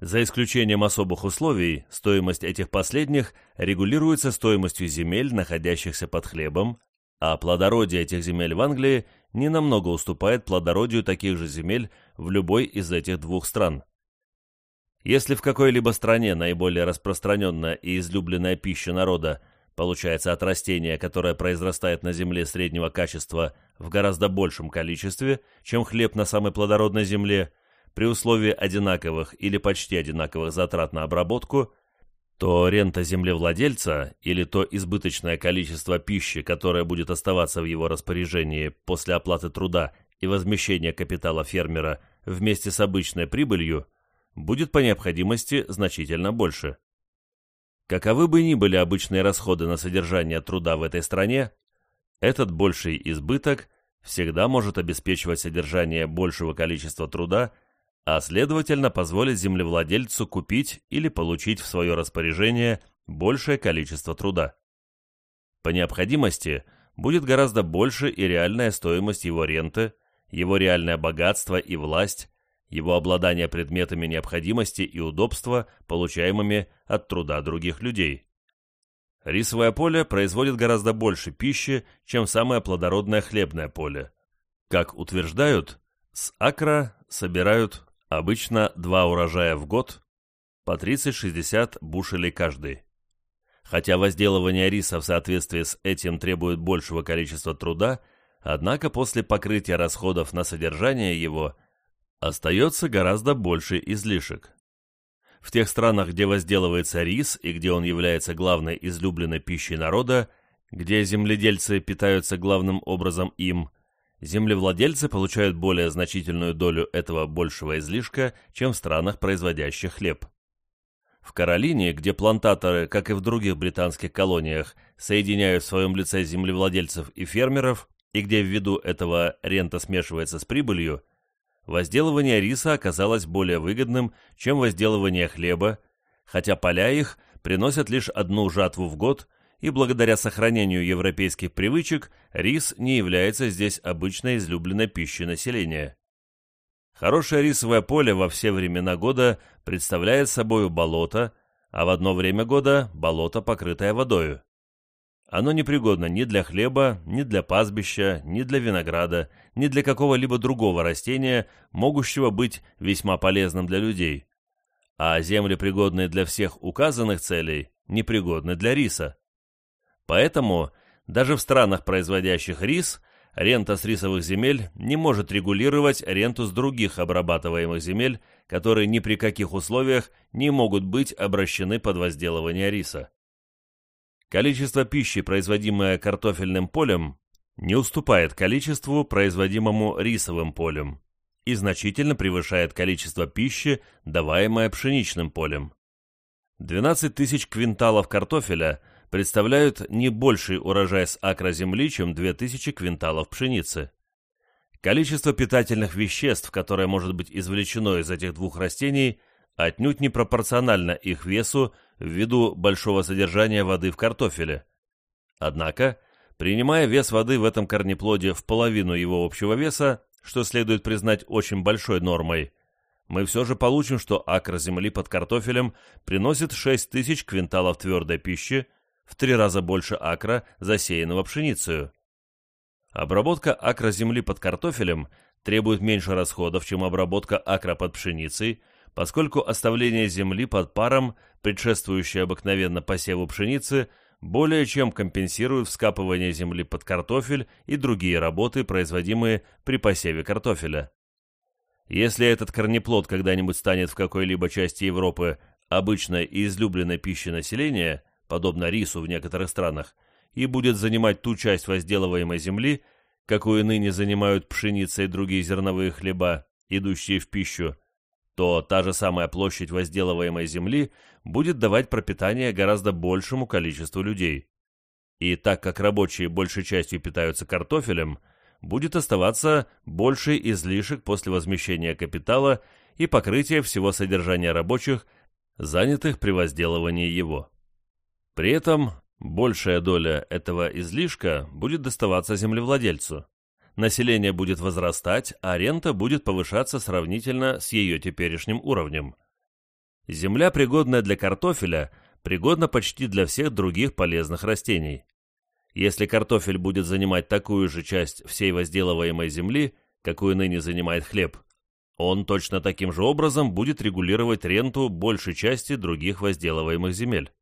Speaker 1: За исключением особых условий, стоимость этих последних регулируется стоимостью земель, находящихся под хлебом, а плодородие этих земель в Англии не намного уступает плодородию таких же земель в любой из этих двух стран. Если в какой-либо стране наиболее распространенная и излюбленная пища народа получается от растения, которое произрастает на земле среднего качества в гораздо большем количестве, чем хлеб на самой плодородной земле, при условии одинаковых или почти одинаковых затрат на обработку, то рента землевладельца или то избыточное количество пищи, которое будет оставаться в его распоряжении после оплаты труда и возмещения капитала фермера вместе с обычной прибылью, будет по необходимости значительно больше. Каковы бы ни были обычные расходы на содержание труда в этой стране, этот больший избыток всегда может обеспечивать содержание большего количества труда, а следовательно позволить землевладельцу купить или получить в свое распоряжение большее количество труда. По необходимости будет гораздо больше и реальная стоимость его ренты, его реальное богатство и власть, его обладание предметами необходимости и удобства, получаемыми от труда других людей. Рисовое поле производит гораздо больше пищи, чем самое плодородное хлебное поле. Как утверждают, с акра собирают обычно два урожая в год, по 30-60 бушелей каждый. Хотя возделывание риса в соответствии с этим требует большего количества труда, однако после покрытия расходов на содержание его остается гораздо больше излишек. В тех странах, где возделывается рис и где он является главной излюбленной пищей народа, где земледельцы питаются главным образом им, землевладельцы получают более значительную долю этого большего излишка, чем в странах, производящих хлеб. В Каролине, где плантаторы, как и в других британских колониях, соединяют в своем лице землевладельцев и фермеров, и где ввиду этого рента смешивается с прибылью, возделывание риса оказалось более выгодным, чем возделывание хлеба, хотя поля их приносят лишь одну жатву в год, и благодаря сохранению европейских привычек рис не является здесь обычной излюбленной пищей населения. Хорошее рисовое поле во все времена года представляет собой болото, а в одно время года болото, покрытое водою. Оно непригодно ни для хлеба, ни для пастбища, ни для винограда, ни для какого-либо другого растения, могущего быть весьма полезным для людей. А земли, пригодные для всех указанных целей, непригодны для риса. Поэтому даже в странах, производящих рис, рента с рисовых земель не может регулировать ренту с других обрабатываемых земель, которые ни при каких условиях не могут быть обращены под возделывание риса. Количество пищи, производимое картофельным полем, не уступает количеству, производимому рисовым полем, и значительно превышает количество пищи, даваемое пшеничным полем. 12 тысяч квинталов картофеля представляют не больший урожай с акра земли, чем 2000 квинталов пшеницы. Количество питательных веществ, которое может быть извлечено из этих двух растений – отнюдь не пропорционально их весу ввиду большого содержания воды в картофеле. Однако, принимая вес воды в этом корнеплоде в половину его общего веса, что следует признать очень большой нормой, мы все же получим, что акр земли под картофелем приносит 6 тысяч квинталов твердой пищи, в три раза больше акра, засеянного пшеницей. Обработка акра земли под картофелем требует меньше расходов, чем обработка акра под пшеницей, поскольку оставление земли под паром, предшествующее обыкновенно посеву пшеницы, более чем компенсирует вскапывание земли под картофель и другие работы, производимые при посеве картофеля. Если этот корнеплод когда-нибудь станет в какой-либо части Европы обычной и излюбленной пищей населения, подобно рису в некоторых странах, и будет занимать ту часть возделываемой земли, какую ныне занимают пшеница и другие зерновые хлеба, идущие в пищу, то та же самая площадь возделываемой земли будет давать пропитание гораздо большему количеству людей. И так как рабочие большей частью питаются картофелем, будет оставаться больший излишек после возмещения капитала и покрытия всего содержания рабочих, занятых при возделывании его. При этом большая доля этого излишка будет доставаться землевладельцу население будет возрастать, а рента будет повышаться сравнительно с ее теперешним уровнем. Земля, пригодная для картофеля, пригодна почти для всех других полезных растений. Если картофель будет занимать такую же часть всей возделываемой земли, какую ныне занимает хлеб, он точно таким же образом будет регулировать ренту большей части других возделываемых земель.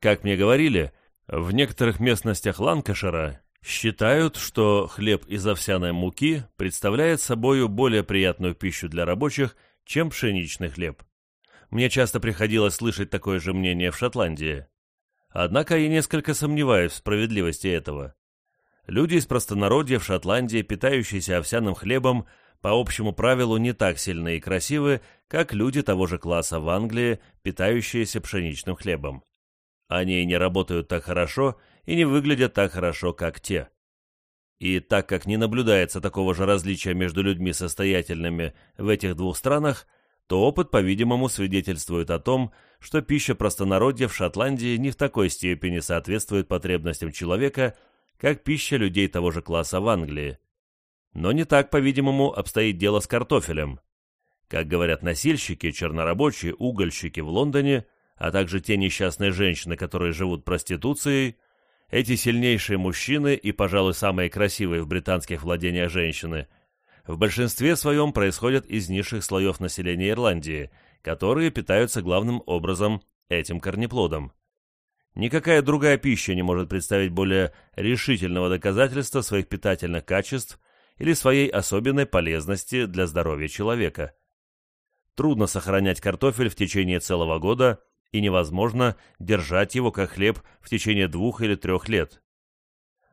Speaker 1: Как мне говорили, в некоторых местностях Ланкашира Считают, что хлеб из овсяной муки представляет собою более приятную пищу для рабочих, чем пшеничный хлеб. Мне часто приходилось слышать такое же мнение в Шотландии. Однако я несколько сомневаюсь в справедливости этого. Люди из простонародья в Шотландии, питающиеся овсяным хлебом, по общему правилу не так сильны и красивы, как люди того же класса в Англии, питающиеся пшеничным хлебом. Они не работают так хорошо и не выглядят так хорошо, как те. И так как не наблюдается такого же различия между людьми состоятельными в этих двух странах, то опыт, по-видимому, свидетельствует о том, что пища простонародья в Шотландии не в такой степени соответствует потребностям человека, как пища людей того же класса в Англии. Но не так, по-видимому, обстоит дело с картофелем. Как говорят носильщики, чернорабочие, угольщики в Лондоне, а также те несчастные женщины, которые живут проституцией, эти сильнейшие мужчины и, пожалуй, самые красивые в британских владениях женщины, в большинстве своем происходят из низших слоев населения Ирландии, которые питаются главным образом этим корнеплодом. Никакая другая пища не может представить более решительного доказательства своих питательных качеств или своей особенной полезности для здоровья человека. Трудно сохранять картофель в течение целого года, и невозможно держать его как хлеб в течение двух или трех лет.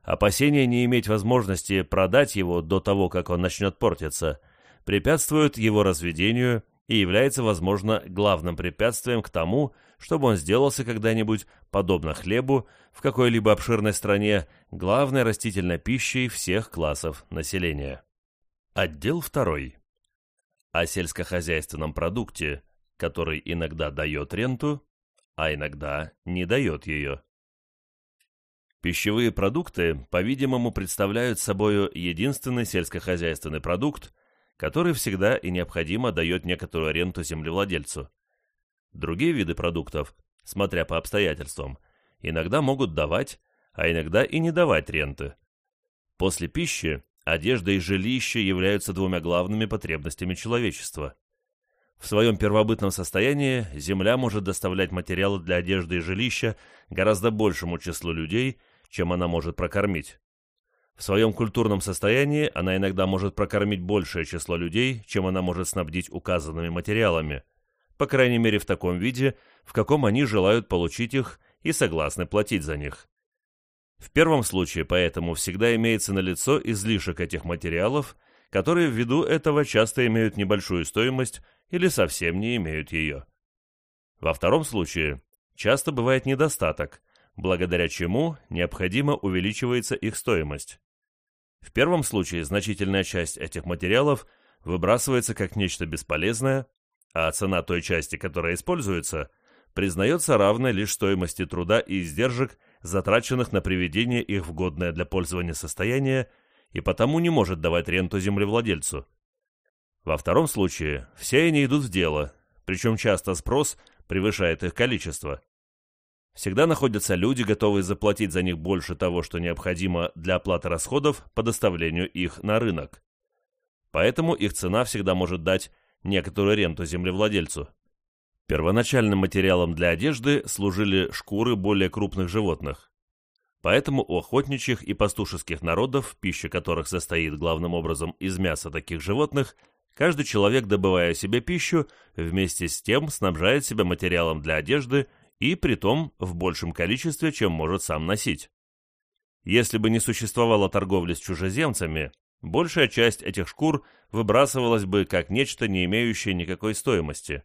Speaker 1: Опасение не иметь возможности продать его до того, как он начнет портиться, препятствует его разведению и является, возможно, главным препятствием к тому, чтобы он сделался когда-нибудь, подобно хлебу, в какой-либо обширной стране, главной растительной пищей всех классов населения. Отдел 2. О сельскохозяйственном продукте, который иногда дает ренту, а иногда не дает ее. Пищевые продукты, по-видимому, представляют собой единственный сельскохозяйственный продукт, который всегда и необходимо дает некоторую ренту землевладельцу. Другие виды продуктов, смотря по обстоятельствам, иногда могут давать, а иногда и не давать ренты. После пищи одежда и жилище являются двумя главными потребностями человечества. В своем первобытном состоянии земля может доставлять материалы для одежды и жилища гораздо большему числу людей, чем она может прокормить. В своем культурном состоянии она иногда может прокормить большее число людей, чем она может снабдить указанными материалами, по крайней мере в таком виде, в каком они желают получить их и согласны платить за них. В первом случае поэтому всегда имеется налицо излишек этих материалов, которые ввиду этого часто имеют небольшую стоимость или совсем не имеют ее. Во втором случае часто бывает недостаток, благодаря чему необходимо увеличивается их стоимость. В первом случае значительная часть этих материалов выбрасывается как нечто бесполезное, а цена той части, которая используется, признается равной лишь стоимости труда и издержек, затраченных на приведение их в годное для пользования состояние, и потому не может давать ренту землевладельцу. Во втором случае все они идут в дело, причем часто спрос превышает их количество. Всегда находятся люди, готовые заплатить за них больше того, что необходимо для оплаты расходов по доставлению их на рынок. Поэтому их цена всегда может дать некоторую ренту землевладельцу. Первоначальным материалом для одежды служили шкуры более крупных животных. Поэтому у охотничьих и пастушеских народов, пища которых состоит главным образом из мяса таких животных, каждый человек, добывая себе пищу, вместе с тем снабжает себя материалом для одежды и притом в большем количестве, чем может сам носить. Если бы не существовала торговля с чужеземцами, большая часть этих шкур выбрасывалась бы как нечто, не имеющее никакой стоимости.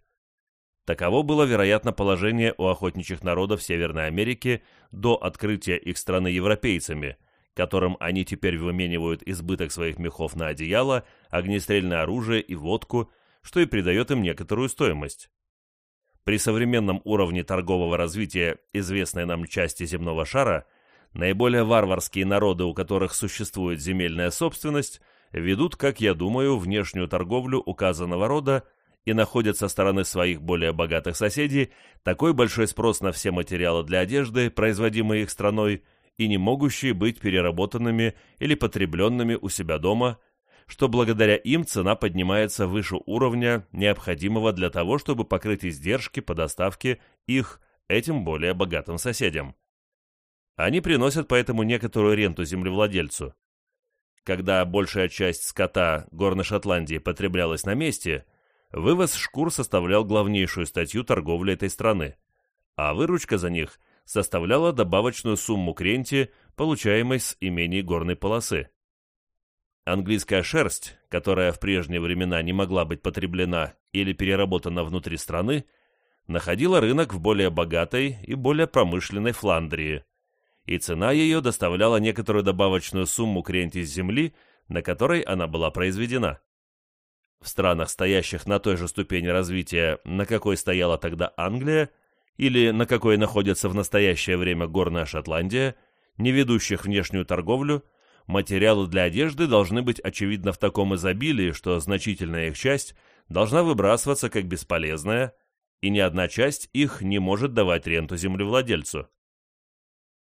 Speaker 1: Таково было, вероятно, положение у охотничьих народов Северной Америки до открытия их страны европейцами, которым они теперь выменивают избыток своих мехов на одеяло, огнестрельное оружие и водку, что и придает им некоторую стоимость. При современном уровне торгового развития известной нам части земного шара, наиболее варварские народы, у которых существует земельная собственность, ведут, как я думаю, внешнюю торговлю указанного рода и находят со стороны своих более богатых соседей такой большой спрос на все материалы для одежды, производимые их страной, и не могущие быть переработанными или потребленными у себя дома – что благодаря им цена поднимается выше уровня, необходимого для того, чтобы покрыть издержки по доставке их этим более богатым соседям. Они приносят поэтому некоторую ренту землевладельцу. Когда большая часть скота Горной Шотландии потреблялась на месте, вывоз шкур составлял главнейшую статью торговли этой страны, а выручка за них составляла добавочную сумму к ренте, получаемой с имений горной полосы. Английская шерсть, которая в прежние времена не могла быть потреблена или переработана внутри страны, находила рынок в более богатой и более промышленной Фландрии, и цена ее доставляла некоторую добавочную сумму к ренте с земли, на которой она была произведена. В странах, стоящих на той же ступени развития, на какой стояла тогда Англия, или на какой находится в настоящее время горная Шотландия, не ведущих внешнюю торговлю, материалы для одежды должны быть очевидно в таком изобилии, что значительная их часть должна выбрасываться как бесполезная, и ни одна часть их не может давать ренту землевладельцу.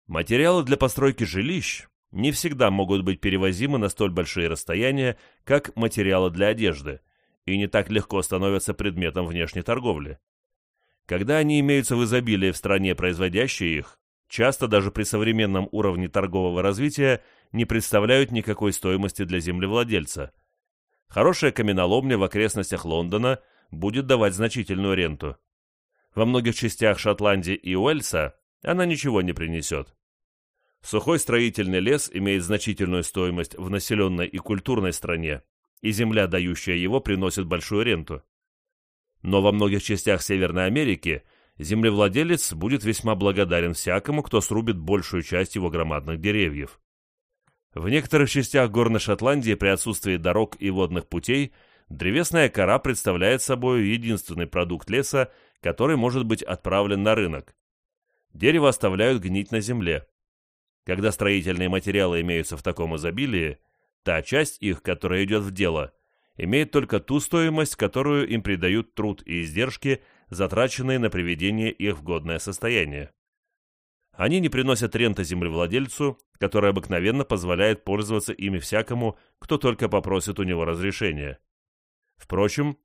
Speaker 1: Материалы для постройки жилищ не всегда могут быть перевозимы на столь большие расстояния, как материалы для одежды, и не так легко становятся предметом внешней торговли. Когда они имеются в изобилии в стране, производящей их, часто даже при современном уровне торгового развития не представляют никакой стоимости для землевладельца. Хорошая каменоломня в окрестностях Лондона будет давать значительную ренту. Во многих частях Шотландии и Уэльса она ничего не принесет. Сухой строительный лес имеет значительную стоимость в населенной и культурной стране, и земля, дающая его, приносит большую ренту. Но во многих частях Северной Америки землевладелец будет весьма благодарен всякому, кто срубит большую часть его громадных деревьев. В некоторых частях горной Шотландии при отсутствии дорог и водных путей древесная кора представляет собой единственный продукт леса, который может быть отправлен на рынок. Дерево оставляют гнить на земле. Когда строительные материалы имеются в таком изобилии, та часть их, которая идет в дело, имеет только ту стоимость, которую им придают труд и издержки, затраченные на приведение их в годное состояние. Они не приносят ренты землевладельцу, который обыкновенно позволяет пользоваться ими всякому, кто только попросит у него разрешения. Впрочем,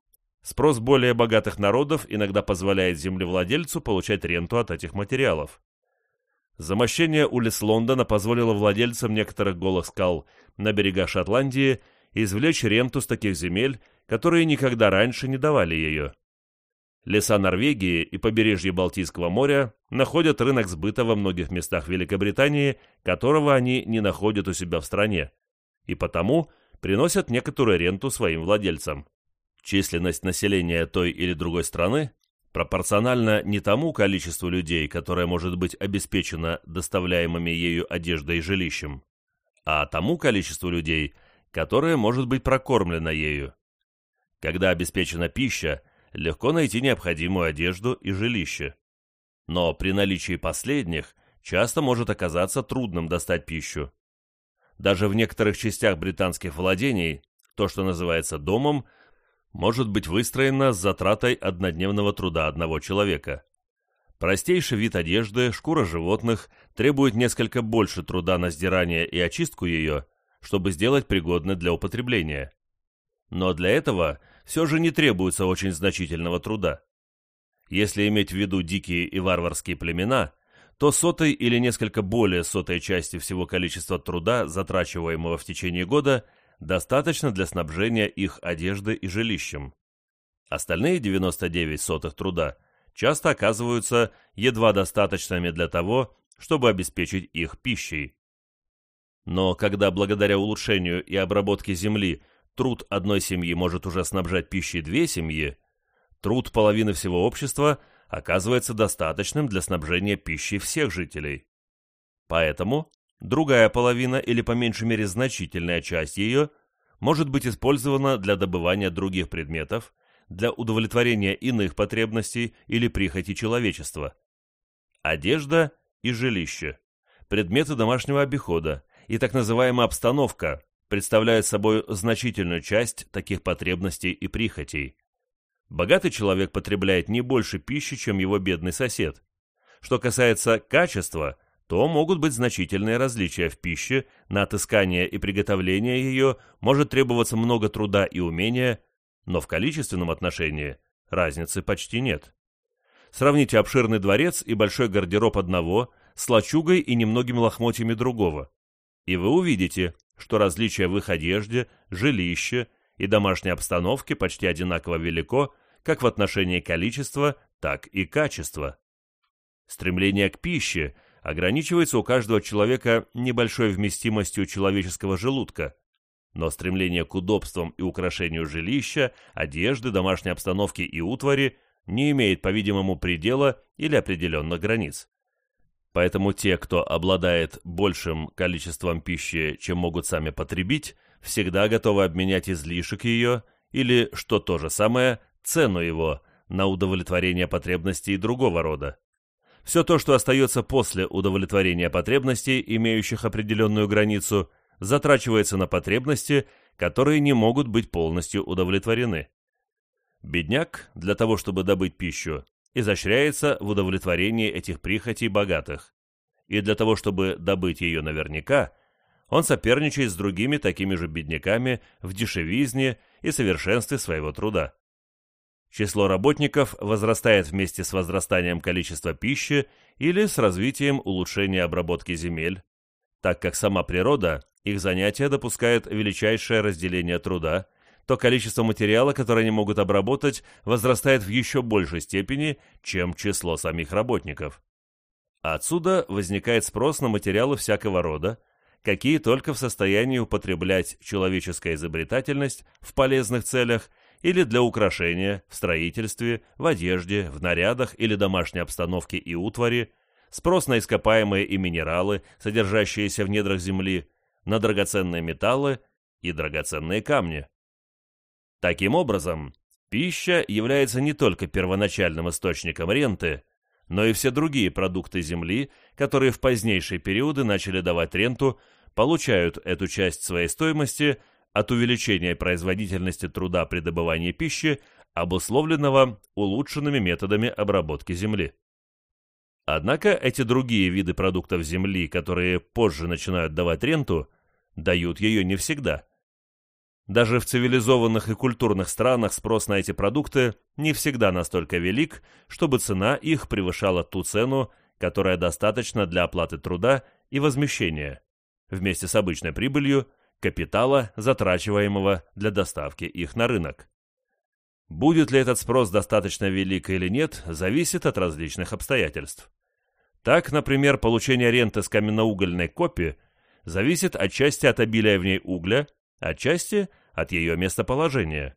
Speaker 1: спрос более богатых народов иногда позволяет землевладельцу получать ренту от этих материалов. Замощение улиц Лондона позволило владельцам некоторых голых скал на берегах Шотландии извлечь ренту с таких земель, которые никогда раньше не давали ее. Леса Норвегии и побережье Балтийского моря находят рынок сбыта во многих местах Великобритании, которого они не находят у себя в стране, и потому приносят некоторую ренту своим владельцам. Численность населения той или другой страны пропорционально не тому количеству людей, которое может быть обеспечено доставляемыми ею одеждой и жилищем, а тому количеству людей, которое может быть прокормлено ею. Когда обеспечена пища, легко найти необходимую одежду и жилище. Но при наличии последних часто может оказаться трудным достать пищу. Даже в некоторых частях британских владений то, что называется домом, может быть выстроена с затратой однодневного труда одного человека. Простейший вид одежды, шкура животных, требует несколько больше труда на сдирание и очистку ее, чтобы сделать пригодной для употребления. Но для этого все же не требуется очень значительного труда. Если иметь в виду дикие и варварские племена, то сотой или несколько более сотой части всего количества труда, затрачиваемого в течение года, достаточно для снабжения их одеждой и жилищем. Остальные 99 сотых труда часто оказываются едва достаточными для того, чтобы обеспечить их пищей. Но когда благодаря улучшению и обработке земли труд одной семьи может уже снабжать пищей две семьи, труд половины всего общества оказывается достаточным для снабжения пищей всех жителей. Поэтому Другая половина, или по меньшей мере значительная часть ее, может быть использована для добывания других предметов, для удовлетворения иных потребностей или прихоти человечества. Одежда и жилище, предметы домашнего обихода и так называемая обстановка представляют собой значительную часть таких потребностей и прихотей. Богатый человек потребляет не больше пищи, чем его бедный сосед. Что касается качества, то могут быть значительные различия в пище, на отыскание и приготовление ее может требоваться много труда и умения, но в количественном отношении разницы почти нет. Сравните обширный дворец и большой гардероб одного с лачугой и немногими лохмотьями другого, и вы увидите, что различие в их одежде, жилище и домашней обстановке почти одинаково велико как в отношении количества, так и качества. Стремление к пище ограничивается у каждого человека небольшой вместимостью человеческого желудка, но стремление к удобствам и украшению жилища, одежды, домашней обстановки и утвари не имеет, по-видимому, предела или определенных границ. Поэтому те, кто обладает большим количеством пищи, чем могут сами потребить, всегда готовы обменять излишек ее или, что то же самое, цену его на удовлетворение потребностей другого рода. Все то, что остается после удовлетворения потребностей, имеющих определенную границу, затрачивается на потребности, которые не могут быть полностью удовлетворены. Бедняк, для того чтобы добыть пищу, изощряется в удовлетворении этих прихотей богатых. И для того, чтобы добыть ее наверняка, он соперничает с другими такими же бедняками в дешевизне и совершенстве своего труда. Число работников возрастает вместе с возрастанием количества пищи или с развитием улучшения обработки земель, так как сама природа их занятия допускает величайшее разделение труда, то количество материала, которое они могут обработать, возрастает в еще большей степени, чем число самих работников. Отсюда возникает спрос на материалы всякого рода, какие только в состоянии употреблять человеческая изобретательность в полезных целях – или для украшения, в строительстве, в одежде, в нарядах или домашней обстановке и утвари, спрос на ископаемые и минералы, содержащиеся в недрах земли, на драгоценные металлы и драгоценные камни. Таким образом, пища является не только первоначальным источником ренты, но и все другие продукты земли, которые в позднейшие периоды начали давать ренту, получают эту часть своей стоимости – от увеличения производительности труда при добывании пищи, обусловленного улучшенными методами обработки земли. Однако эти другие виды продуктов земли, которые позже начинают давать ренту, дают ее не всегда. Даже в цивилизованных и культурных странах спрос на эти продукты не всегда настолько велик, чтобы цена их превышала ту цену, которая достаточна для оплаты труда и возмещения, вместе с обычной прибылью – капитала, затрачиваемого для доставки их на рынок. Будет ли этот спрос достаточно велик или нет, зависит от различных обстоятельств. Так, например, получение ренты с каменноугольной копи зависит отчасти от обилия в ней угля, отчасти от ее местоположения.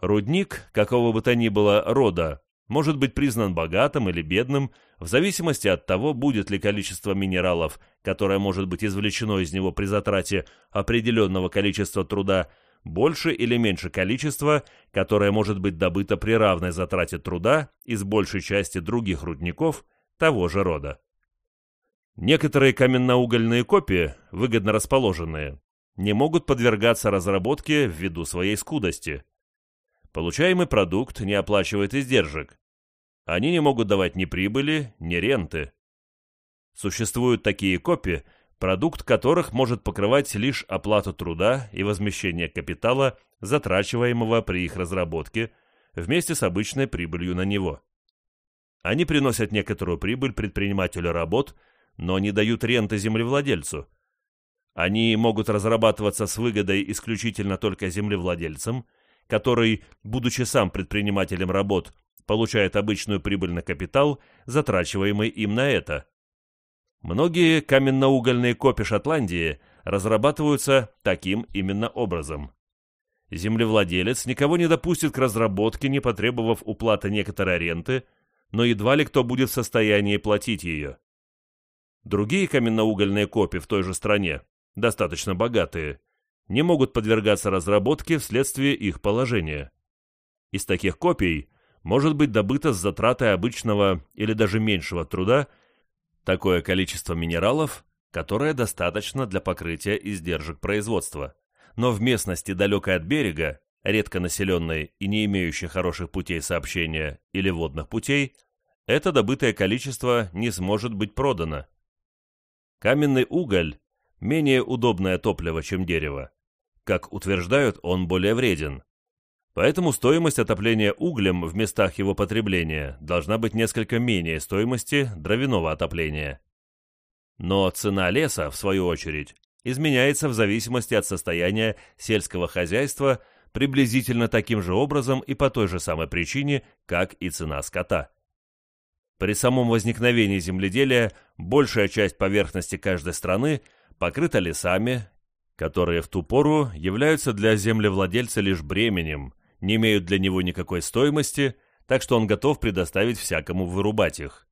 Speaker 1: Рудник, какого бы то ни было рода, может быть признан богатым или бедным в зависимости от того, будет ли количество минералов, которое может быть извлечено из него при затрате определенного количества труда, больше или меньше количества, которое может быть добыто при равной затрате труда из большей части других рудников того же рода. Некоторые каменноугольные копии, выгодно расположенные, не могут подвергаться разработке ввиду своей скудости – Получаемый продукт не оплачивает издержек. Они не могут давать ни прибыли, ни ренты. Существуют такие копии, продукт которых может покрывать лишь оплату труда и возмещение капитала, затрачиваемого при их разработке, вместе с обычной прибылью на него. Они приносят некоторую прибыль предпринимателю работ, но не дают ренты землевладельцу. Они могут разрабатываться с выгодой исключительно только землевладельцам – который, будучи сам предпринимателем работ, получает обычную прибыль на капитал, затрачиваемый им на это. Многие каменноугольные копи Шотландии разрабатываются таким именно образом. Землевладелец никого не допустит к разработке, не потребовав уплаты некоторой ренты, но едва ли кто будет в состоянии платить ее. Другие каменноугольные копи в той же стране, достаточно богатые, не могут подвергаться разработке вследствие их положения. Из таких копий может быть добыто с затратой обычного или даже меньшего труда такое количество минералов, которое достаточно для покрытия издержек производства. Но в местности далекой от берега, редко населенной и не имеющей хороших путей сообщения или водных путей, это добытое количество не сможет быть продано. Каменный уголь – менее удобное топливо, чем дерево. Как утверждают, он более вреден. Поэтому стоимость отопления углем в местах его потребления должна быть несколько менее стоимости дровяного отопления. Но цена леса, в свою очередь, изменяется в зависимости от состояния сельского хозяйства приблизительно таким же образом и по той же самой причине, как и цена скота. При самом возникновении земледелия большая часть поверхности каждой страны покрыта лесами, которые в ту пору являются для землевладельца лишь бременем, не имеют для него никакой стоимости, так что он готов предоставить всякому вырубать их.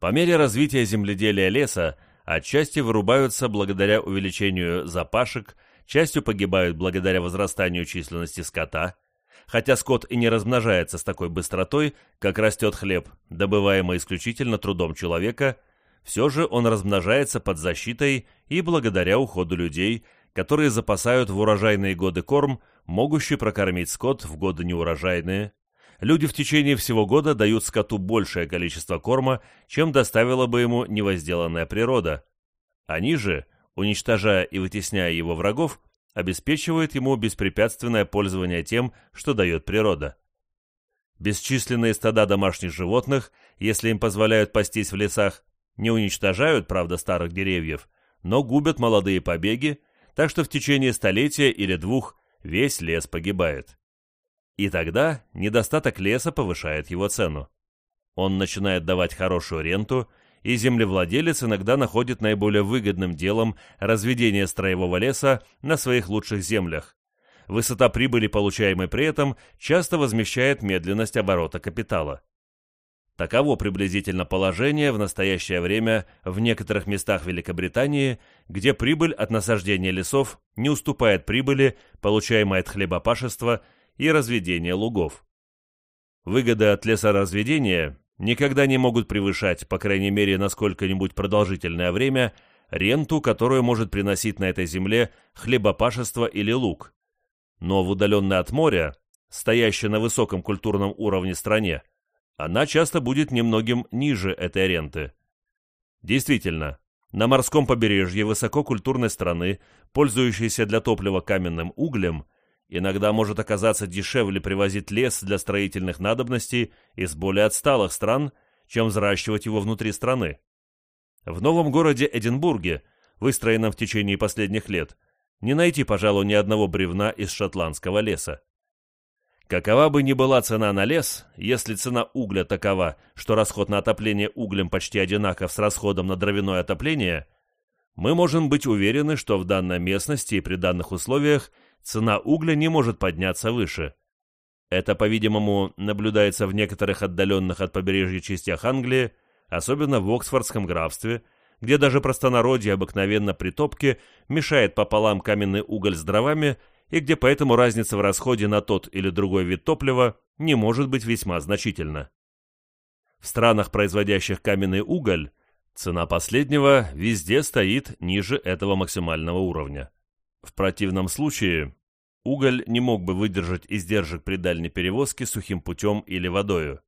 Speaker 1: По мере развития земледелия леса, отчасти вырубаются благодаря увеличению запашек, частью погибают благодаря возрастанию численности скота, хотя скот и не размножается с такой быстротой, как растет хлеб, добываемый исключительно трудом человека, все же он размножается под защитой и благодаря уходу людей, которые запасают в урожайные годы корм, могущий прокормить скот в годы неурожайные. Люди в течение всего года дают скоту большее количество корма, чем доставила бы ему невозделанная природа. Они же, уничтожая и вытесняя его врагов, обеспечивают ему беспрепятственное пользование тем, что дает природа. Бесчисленные стада домашних животных, если им позволяют пастись в лесах, не уничтожают, правда, старых деревьев, но губят молодые побеги, так что в течение столетия или двух весь лес погибает. И тогда недостаток леса повышает его цену. Он начинает давать хорошую ренту, и землевладелец иногда находит наиболее выгодным делом разведение строевого леса на своих лучших землях. Высота прибыли, получаемой при этом, часто возмещает медленность оборота капитала. Таково приблизительно положение в настоящее время в некоторых местах Великобритании, где прибыль от насаждения лесов не уступает прибыли, получаемой от хлебопашества и разведения лугов. Выгоды от лесоразведения никогда не могут превышать, по крайней мере на сколько-нибудь продолжительное время, ренту, которую может приносить на этой земле хлебопашество или луг. Но в удаленной от моря, стоящей на высоком культурном уровне стране, она часто будет немногим ниже этой ренты. Действительно, на морском побережье высококультурной страны, пользующейся для топлива каменным углем, иногда может оказаться дешевле привозить лес для строительных надобностей из более отсталых стран, чем взращивать его внутри страны. В новом городе Эдинбурге, выстроенном в течение последних лет, не найти, пожалуй, ни одного бревна из шотландского леса. Какова бы ни была цена на лес, если цена угля такова, что расход на отопление углем почти одинаков с расходом на дровяное отопление, мы можем быть уверены, что в данной местности и при данных условиях цена угля не может подняться выше. Это, по-видимому, наблюдается в некоторых отдаленных от побережья частях Англии, особенно в Оксфордском графстве, где даже простонародье обыкновенно при топке мешает пополам каменный уголь с дровами и где поэтому разница в расходе на тот или другой вид топлива не может быть весьма значительна. В странах, производящих каменный уголь, цена последнего везде стоит ниже этого максимального уровня. В противном случае уголь не мог бы выдержать издержек при дальней перевозке сухим путем или водою.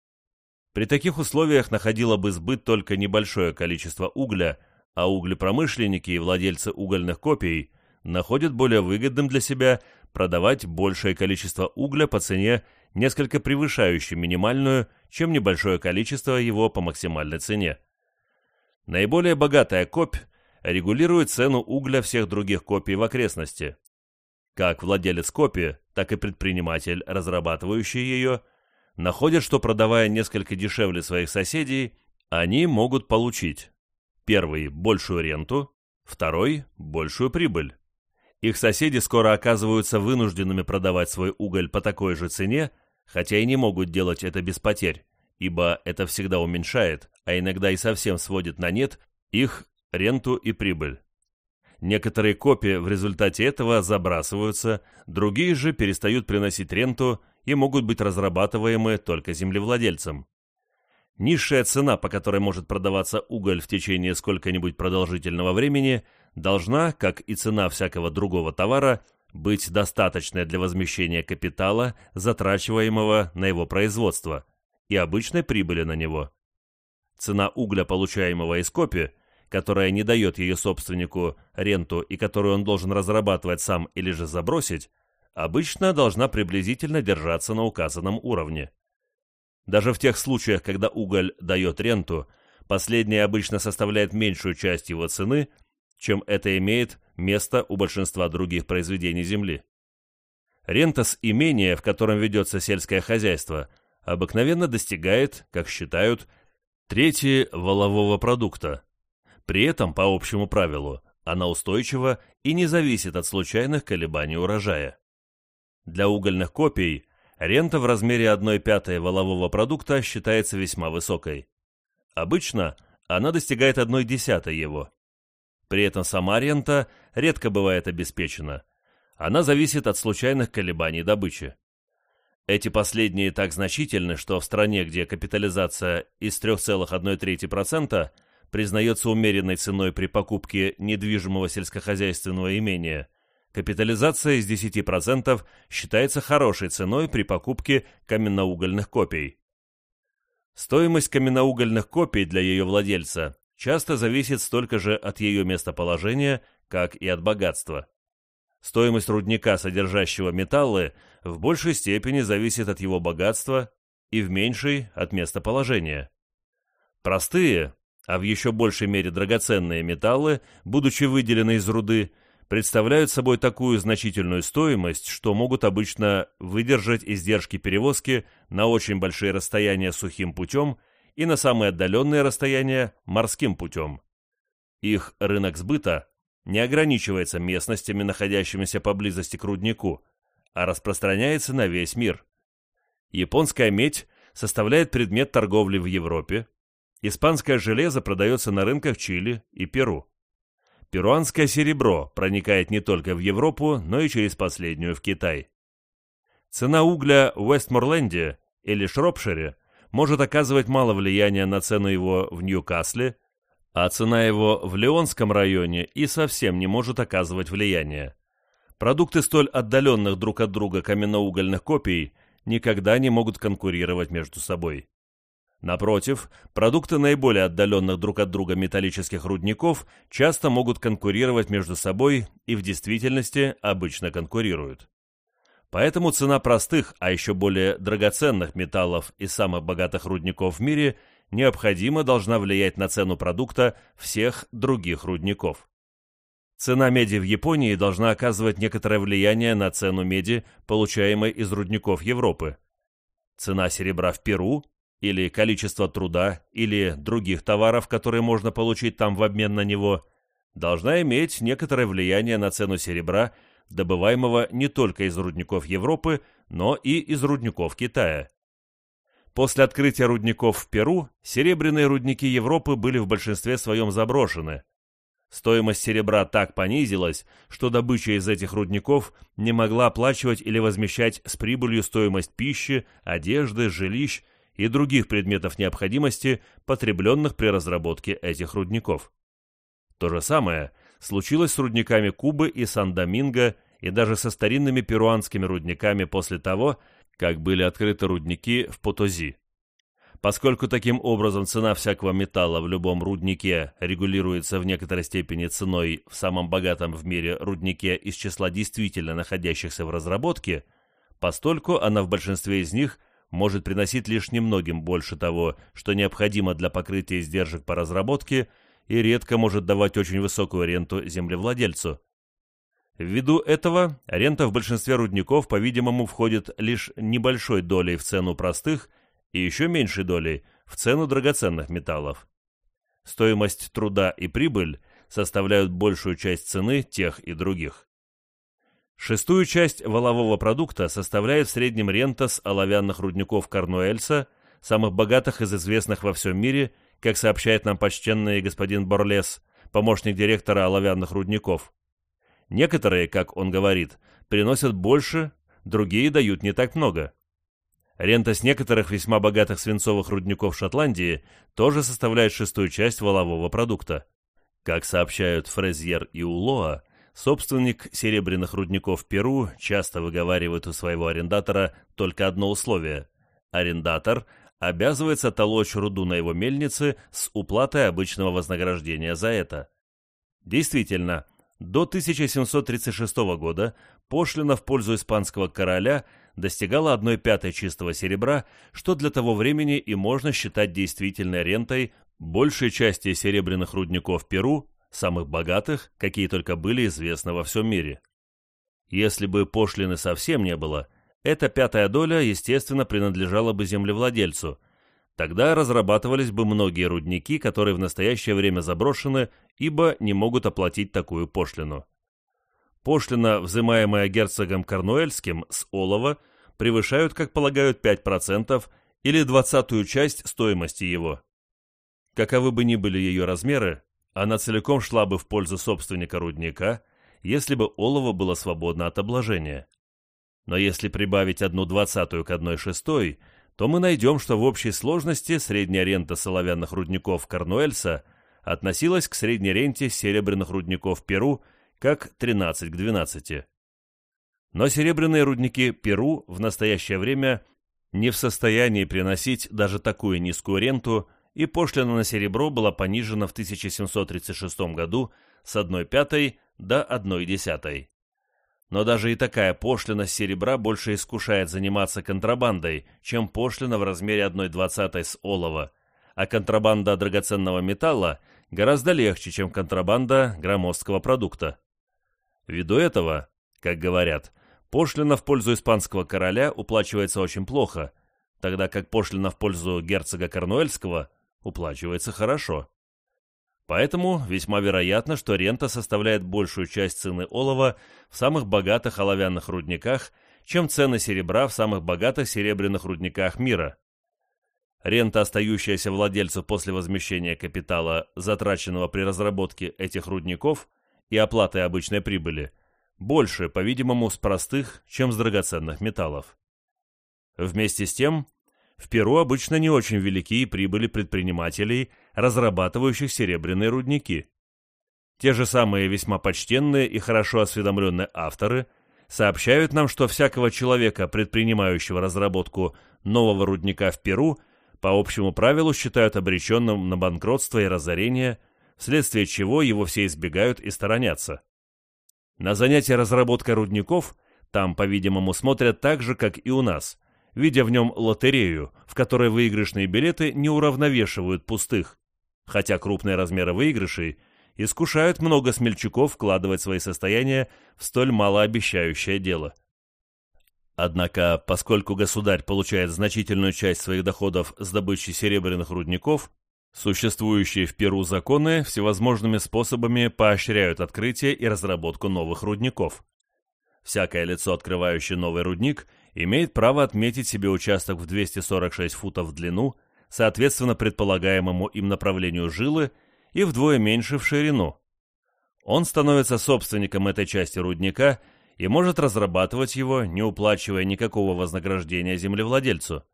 Speaker 1: При таких условиях находило бы сбыт только небольшое количество угля, а углепромышленники и владельцы угольных копий – находят более выгодным для себя продавать большее количество угля по цене, несколько превышающей минимальную, чем небольшое количество его по максимальной цене. Наиболее богатая копь регулирует цену угля всех других копий в окрестности. Как владелец копии, так и предприниматель, разрабатывающий ее, находят, что продавая несколько дешевле своих соседей, они могут получить первый – большую ренту, второй – большую прибыль. Их соседи скоро оказываются вынужденными продавать свой уголь по такой же цене, хотя и не могут делать это без потерь, ибо это всегда уменьшает, а иногда и совсем сводит на нет их ренту и прибыль. Некоторые копии в результате этого забрасываются, другие же перестают приносить ренту и могут быть разрабатываемы только землевладельцем. Низшая цена, по которой может продаваться уголь в течение сколько-нибудь продолжительного времени, должна, как и цена всякого другого товара, быть достаточной для возмещения капитала, затрачиваемого на его производство, и обычной прибыли на него. Цена угля, получаемого из копи, которая не дает ее собственнику ренту и которую он должен разрабатывать сам или же забросить, обычно должна приблизительно держаться на указанном уровне. Даже в тех случаях, когда уголь дает ренту, последняя обычно составляет меньшую часть его цены, чем это имеет место у большинства других произведений земли. Рента с имения, в котором ведется сельское хозяйство, обыкновенно достигает, как считают, трети волового продукта. При этом, по общему правилу, она устойчива и не зависит от случайных колебаний урожая. Для угольных копий рента в размере 1 пятой волового продукта считается весьма высокой. Обычно она достигает одной десятой его. При этом сама рента редко бывает обеспечена. Она зависит от случайных колебаний добычи. Эти последние так значительны, что в стране, где капитализация из 3,1% признается умеренной ценой при покупке недвижимого сельскохозяйственного имения, капитализация из 10% считается хорошей ценой при покупке каменноугольных копий. Стоимость каменноугольных копий для ее владельца часто зависит столько же от ее местоположения, как и от богатства. Стоимость рудника, содержащего металлы, в большей степени зависит от его богатства и в меньшей – от местоположения. Простые, а в еще большей мере драгоценные металлы, будучи выделены из руды, представляют собой такую значительную стоимость, что могут обычно выдержать издержки перевозки на очень большие расстояния сухим путем и на самые отдаленные расстояния морским путем. Их рынок сбыта не ограничивается местностями, находящимися поблизости к руднику, а распространяется на весь мир. Японская медь составляет предмет торговли в Европе, испанское железо продается на рынках Чили и Перу. Перуанское серебро проникает не только в Европу, но и через последнюю в Китай. Цена угля в Вестморленде или Шропшире может оказывать мало влияния на цену его в Ньюкасле, а цена его в Леонском районе и совсем не может оказывать влияния. Продукты столь отдаленных друг от друга каменноугольных копий никогда не могут конкурировать между собой. Напротив, продукты наиболее отдаленных друг от друга металлических рудников часто могут конкурировать между собой и в действительности обычно конкурируют. Поэтому цена простых, а еще более драгоценных металлов из самых богатых рудников в мире необходимо должна влиять на цену продукта всех других рудников. Цена меди в Японии должна оказывать некоторое влияние на цену меди, получаемой из рудников Европы. Цена серебра в Перу или количество труда или других товаров, которые можно получить там в обмен на него, должна иметь некоторое влияние на цену серебра добываемого не только из рудников Европы, но и из рудников Китая. После открытия рудников в Перу серебряные рудники Европы были в большинстве своем заброшены. Стоимость серебра так понизилась, что добыча из этих рудников не могла оплачивать или возмещать с прибылью стоимость пищи, одежды, жилищ и других предметов необходимости, потребленных при разработке этих рудников. То же самое случилось с рудниками Кубы и Сан-Доминго и даже со старинными перуанскими рудниками после того, как были открыты рудники в Потози. Поскольку таким образом цена всякого металла в любом руднике регулируется в некоторой степени ценой в самом богатом в мире руднике из числа действительно находящихся в разработке, постольку она в большинстве из них может приносить лишь немногим больше того, что необходимо для покрытия издержек по разработке – и редко может давать очень высокую ренту землевладельцу. Ввиду этого, рента в большинстве рудников, по-видимому, входит лишь небольшой долей в цену простых и еще меньшей долей в цену драгоценных металлов. Стоимость труда и прибыль составляют большую часть цены тех и других. Шестую часть валового продукта составляет в среднем рента с оловянных рудников Корнуэльса, самых богатых из известных во всем мире – как сообщает нам почтенный господин Борлес, помощник директора оловянных рудников. Некоторые, как он говорит, приносят больше, другие дают не так много. Рента с некоторых весьма богатых свинцовых рудников Шотландии тоже составляет шестую часть валового продукта. Как сообщают Фрезьер и Улоа, собственник серебряных рудников Перу часто выговаривает у своего арендатора только одно условие. Арендатор обязывается толочь руду на его мельнице с уплатой обычного вознаграждения за это. Действительно, до 1736 года пошлина в пользу испанского короля достигала 1 пятой чистого серебра, что для того времени и можно считать действительной рентой большей части серебряных рудников Перу, самых богатых, какие только были известны во всем мире. Если бы пошлины совсем не было, эта пятая доля, естественно, принадлежала бы землевладельцу. Тогда разрабатывались бы многие рудники, которые в настоящее время заброшены, ибо не могут оплатить такую пошлину. Пошлина, взимаемая герцогом Корнуэльским с олова, превышают, как полагают, 5% или двадцатую часть стоимости его. Каковы бы ни были ее размеры, она целиком шла бы в пользу собственника рудника, если бы олово было свободно от обложения. Но если прибавить одну двадцатую к одной шестой, то мы найдем, что в общей сложности средняя рента соловянных рудников Корнуэльса относилась к средней ренте серебряных рудников Перу как 13 к 12. Но серебряные рудники Перу в настоящее время не в состоянии приносить даже такую низкую ренту, и пошлина на серебро была понижена в 1736 году с 1 пятой до 1 десятой. Но даже и такая пошлина с серебра больше искушает заниматься контрабандой, чем пошлина в размере 1 двадцатой с олова, а контрабанда драгоценного металла гораздо легче, чем контрабанда громоздкого продукта. Ввиду этого, как говорят, пошлина в пользу испанского короля уплачивается очень плохо, тогда как пошлина в пользу герцога Корнуэльского уплачивается хорошо. Поэтому весьма вероятно, что рента составляет большую часть цены олова в самых богатых оловянных рудниках, чем цены серебра в самых богатых серебряных рудниках мира. Рента, остающаяся владельцу после возмещения капитала, затраченного при разработке этих рудников, и оплаты обычной прибыли, больше, по-видимому, с простых, чем с драгоценных металлов. Вместе с тем, в Перу обычно не очень велики прибыли предпринимателей, разрабатывающих серебряные рудники. Те же самые весьма почтенные и хорошо осведомленные авторы сообщают нам, что всякого человека, предпринимающего разработку нового рудника в Перу, по общему правилу считают обреченным на банкротство и разорение, вследствие чего его все избегают и сторонятся. На занятия разработкой рудников там, по-видимому, смотрят так же, как и у нас, видя в нем лотерею, в которой выигрышные билеты не уравновешивают пустых, хотя крупные размеры выигрышей искушают много смельчаков вкладывать свои состояния в столь малообещающее дело. Однако, поскольку государь получает значительную часть своих доходов с добычи серебряных рудников, существующие в Перу законы всевозможными способами поощряют открытие и разработку новых рудников. Всякое лицо, открывающее новый рудник, имеет право отметить себе участок в 246 футов в длину, соответственно предполагаемому им направлению жилы, и вдвое меньше в ширину. Он становится собственником этой части рудника и может разрабатывать его, не уплачивая никакого вознаграждения землевладельцу.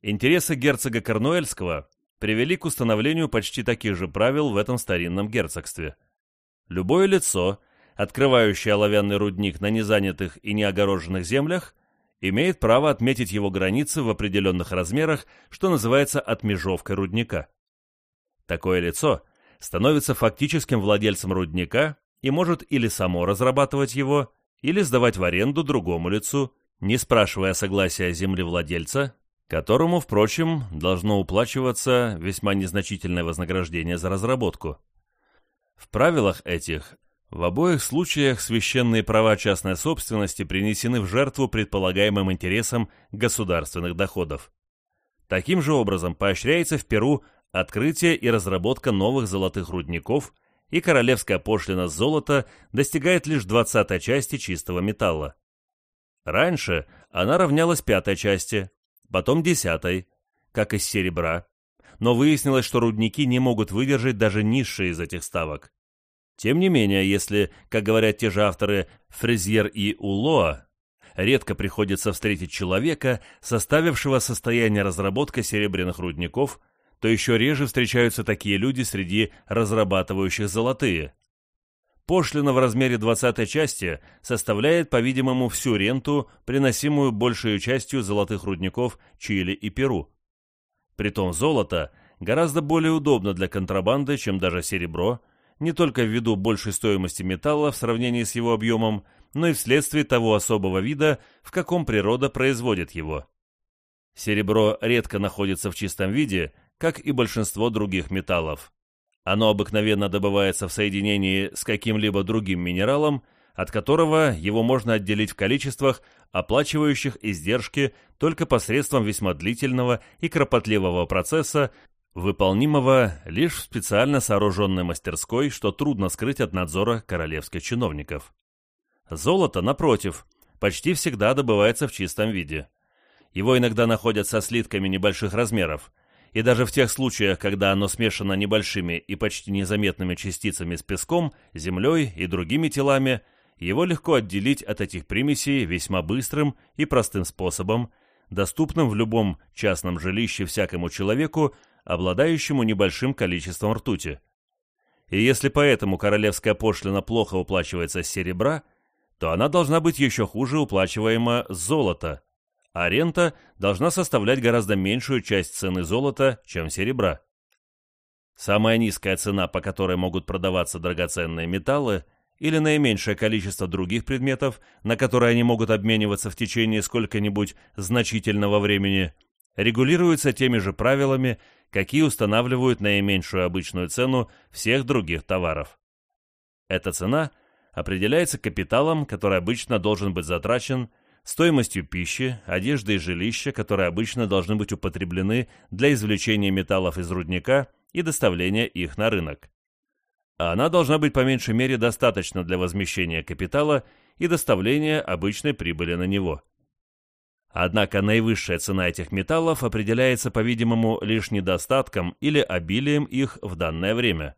Speaker 1: Интересы герцога Корнуэльского привели к установлению почти таких же правил в этом старинном герцогстве. Любое лицо, открывающее оловянный рудник на незанятых и неогороженных землях, имеет право отметить его границы в определенных размерах, что называется отмежовкой рудника. Такое лицо становится фактическим владельцем рудника и может или само разрабатывать его, или сдавать в аренду другому лицу, не спрашивая согласия землевладельца, которому, впрочем, должно уплачиваться весьма незначительное вознаграждение за разработку. В правилах этих в обоих случаях священные права частной собственности принесены в жертву предполагаемым интересам государственных доходов. Таким же образом поощряется в Перу открытие и разработка новых золотых рудников, и королевская пошлина с золота достигает лишь двадцатой части чистого металла. Раньше она равнялась пятой части, потом десятой, как из серебра, но выяснилось, что рудники не могут выдержать даже низшие из этих ставок. Тем не менее, если, как говорят те же авторы Фрезьер и Улоа, редко приходится встретить человека, составившего состояние разработка серебряных рудников, то еще реже встречаются такие люди среди разрабатывающих золотые. Пошлина в размере двадцатой части составляет, по-видимому, всю ренту, приносимую большей частью золотых рудников Чили и Перу. Притом золото гораздо более удобно для контрабанды, чем даже серебро, не только ввиду большей стоимости металла в сравнении с его объемом, но и вследствие того особого вида, в каком природа производит его. Серебро редко находится в чистом виде, как и большинство других металлов. Оно обыкновенно добывается в соединении с каким-либо другим минералом, от которого его можно отделить в количествах, оплачивающих издержки только посредством весьма длительного и кропотливого процесса, выполнимого лишь в специально сооруженной мастерской, что трудно скрыть от надзора королевских чиновников. Золото, напротив, почти всегда добывается в чистом виде. Его иногда находят со слитками небольших размеров, и даже в тех случаях, когда оно смешано небольшими и почти незаметными частицами с песком, землей и другими телами, его легко отделить от этих примесей весьма быстрым и простым способом, доступным в любом частном жилище всякому человеку, обладающему небольшим количеством ртути. И если поэтому королевская пошлина плохо уплачивается с серебра, то она должна быть еще хуже уплачиваема с золота, а рента должна составлять гораздо меньшую часть цены золота, чем серебра. Самая низкая цена, по которой могут продаваться драгоценные металлы, или наименьшее количество других предметов, на которые они могут обмениваться в течение сколько-нибудь значительного времени, регулируется теми же правилами, какие устанавливают наименьшую обычную цену всех других товаров. Эта цена определяется капиталом, который обычно должен быть затрачен, стоимостью пищи, одежды и жилища, которые обычно должны быть употреблены для извлечения металлов из рудника и доставления их на рынок а она должна быть по меньшей мере достаточно для возмещения капитала и доставления обычной прибыли на него. Однако наивысшая цена этих металлов определяется, по-видимому, лишь недостатком или обилием их в данное время.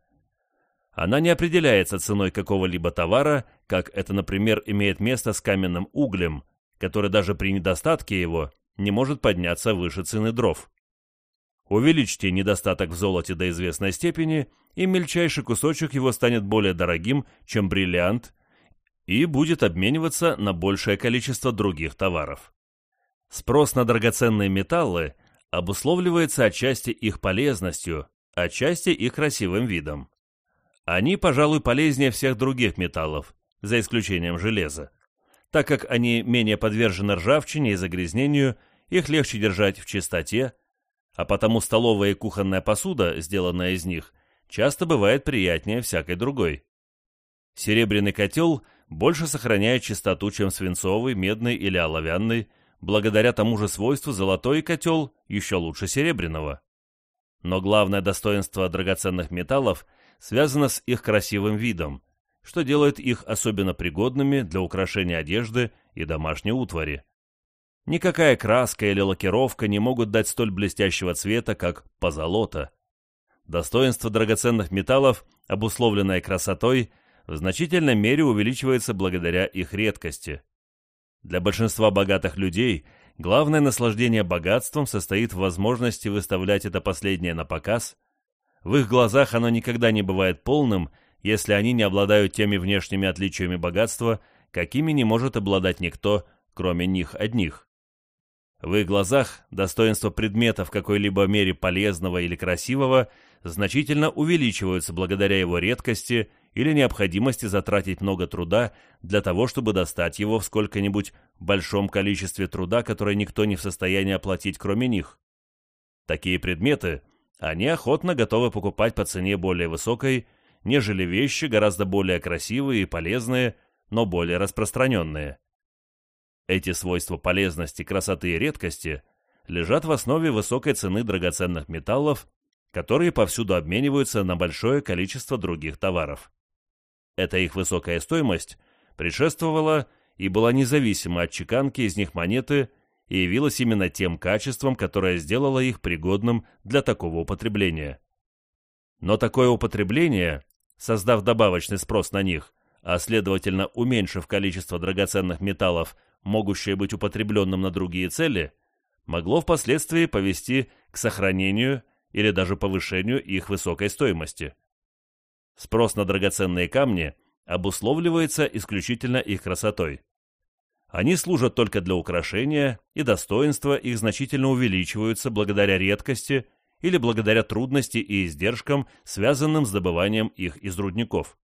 Speaker 1: Она не определяется ценой какого-либо товара, как это, например, имеет место с каменным углем, который даже при недостатке его не может подняться выше цены дров. Увеличьте недостаток в золоте до известной степени, и мельчайший кусочек его станет более дорогим, чем бриллиант, и будет обмениваться на большее количество других товаров. Спрос на драгоценные металлы обусловливается отчасти их полезностью, отчасти их красивым видом. Они, пожалуй, полезнее всех других металлов, за исключением железа. Так как они менее подвержены ржавчине и загрязнению, их легче держать в чистоте, а потому столовая и кухонная посуда, сделанная из них, часто бывает приятнее всякой другой. Серебряный котел больше сохраняет чистоту, чем свинцовый, медный или оловянный, благодаря тому же свойству золотой котел еще лучше серебряного. Но главное достоинство драгоценных металлов связано с их красивым видом, что делает их особенно пригодными для украшения одежды и домашней утвари. Никакая краска или лакировка не могут дать столь блестящего цвета, как позолота. Достоинство драгоценных металлов, обусловленное красотой, в значительной мере увеличивается благодаря их редкости. Для большинства богатых людей главное наслаждение богатством состоит в возможности выставлять это последнее на показ. В их глазах оно никогда не бывает полным, если они не обладают теми внешними отличиями богатства, какими не может обладать никто, кроме них одних. В их глазах достоинство предмета в какой-либо мере полезного или красивого значительно увеличиваются благодаря его редкости или необходимости затратить много труда для того, чтобы достать его в сколько-нибудь большом количестве труда, которое никто не в состоянии оплатить, кроме них. Такие предметы они охотно готовы покупать по цене более высокой, нежели вещи гораздо более красивые и полезные, но более распространенные. Эти свойства полезности, красоты и редкости лежат в основе высокой цены драгоценных металлов, которые повсюду обмениваются на большое количество других товаров. Эта их высокая стоимость предшествовала и была независима от чеканки из них монеты и явилась именно тем качеством, которое сделало их пригодным для такого употребления. Но такое употребление, создав добавочный спрос на них, а следовательно уменьшив количество драгоценных металлов могущее быть употребленным на другие цели, могло впоследствии повести к сохранению или даже повышению их высокой стоимости. Спрос на драгоценные камни обусловливается исключительно их красотой. Они служат только для украшения, и достоинства их значительно увеличиваются благодаря редкости или благодаря трудности и издержкам, связанным с добыванием их из рудников.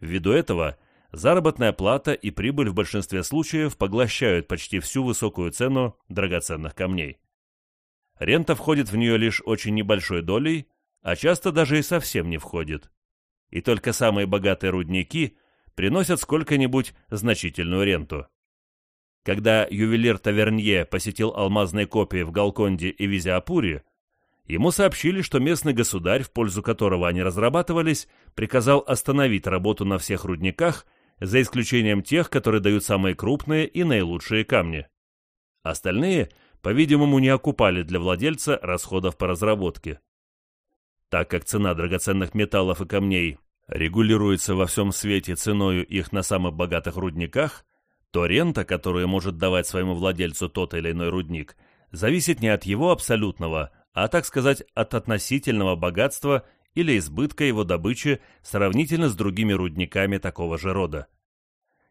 Speaker 1: Ввиду этого заработная плата и прибыль в большинстве случаев поглощают почти всю высокую цену драгоценных камней. Рента входит в нее лишь очень небольшой долей, а часто даже и совсем не входит. И только самые богатые рудники приносят сколько-нибудь значительную ренту. Когда ювелир Тавернье посетил алмазные копии в Галконде и Визиапуре, ему сообщили, что местный государь, в пользу которого они разрабатывались, приказал остановить работу на всех рудниках за исключением тех, которые дают самые крупные и наилучшие камни. Остальные по-видимому, не окупали для владельца расходов по разработке. Так как цена драгоценных металлов и камней регулируется во всем свете ценою их на самых богатых рудниках, то рента, которую может давать своему владельцу тот или иной рудник, зависит не от его абсолютного, а, так сказать, от относительного богатства или избытка его добычи сравнительно с другими рудниками такого же рода.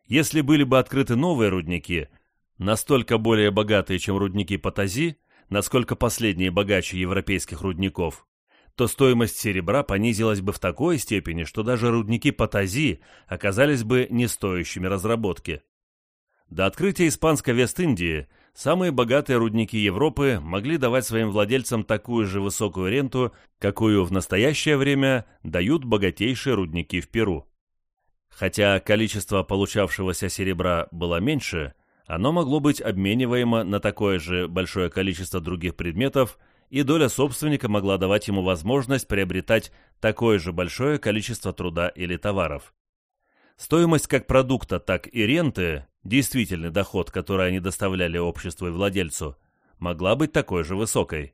Speaker 1: Если были бы открыты новые рудники, настолько более богатые, чем рудники Патази, насколько последние богаче европейских рудников, то стоимость серебра понизилась бы в такой степени, что даже рудники Патази оказались бы не стоящими разработки. До открытия испанской Вест-Индии самые богатые рудники Европы могли давать своим владельцам такую же высокую ренту, какую в настоящее время дают богатейшие рудники в Перу. Хотя количество получавшегося серебра было меньше, оно могло быть обмениваемо на такое же большое количество других предметов, и доля собственника могла давать ему возможность приобретать такое же большое количество труда или товаров. Стоимость как продукта, так и ренты, действительный доход, который они доставляли обществу и владельцу, могла быть такой же высокой.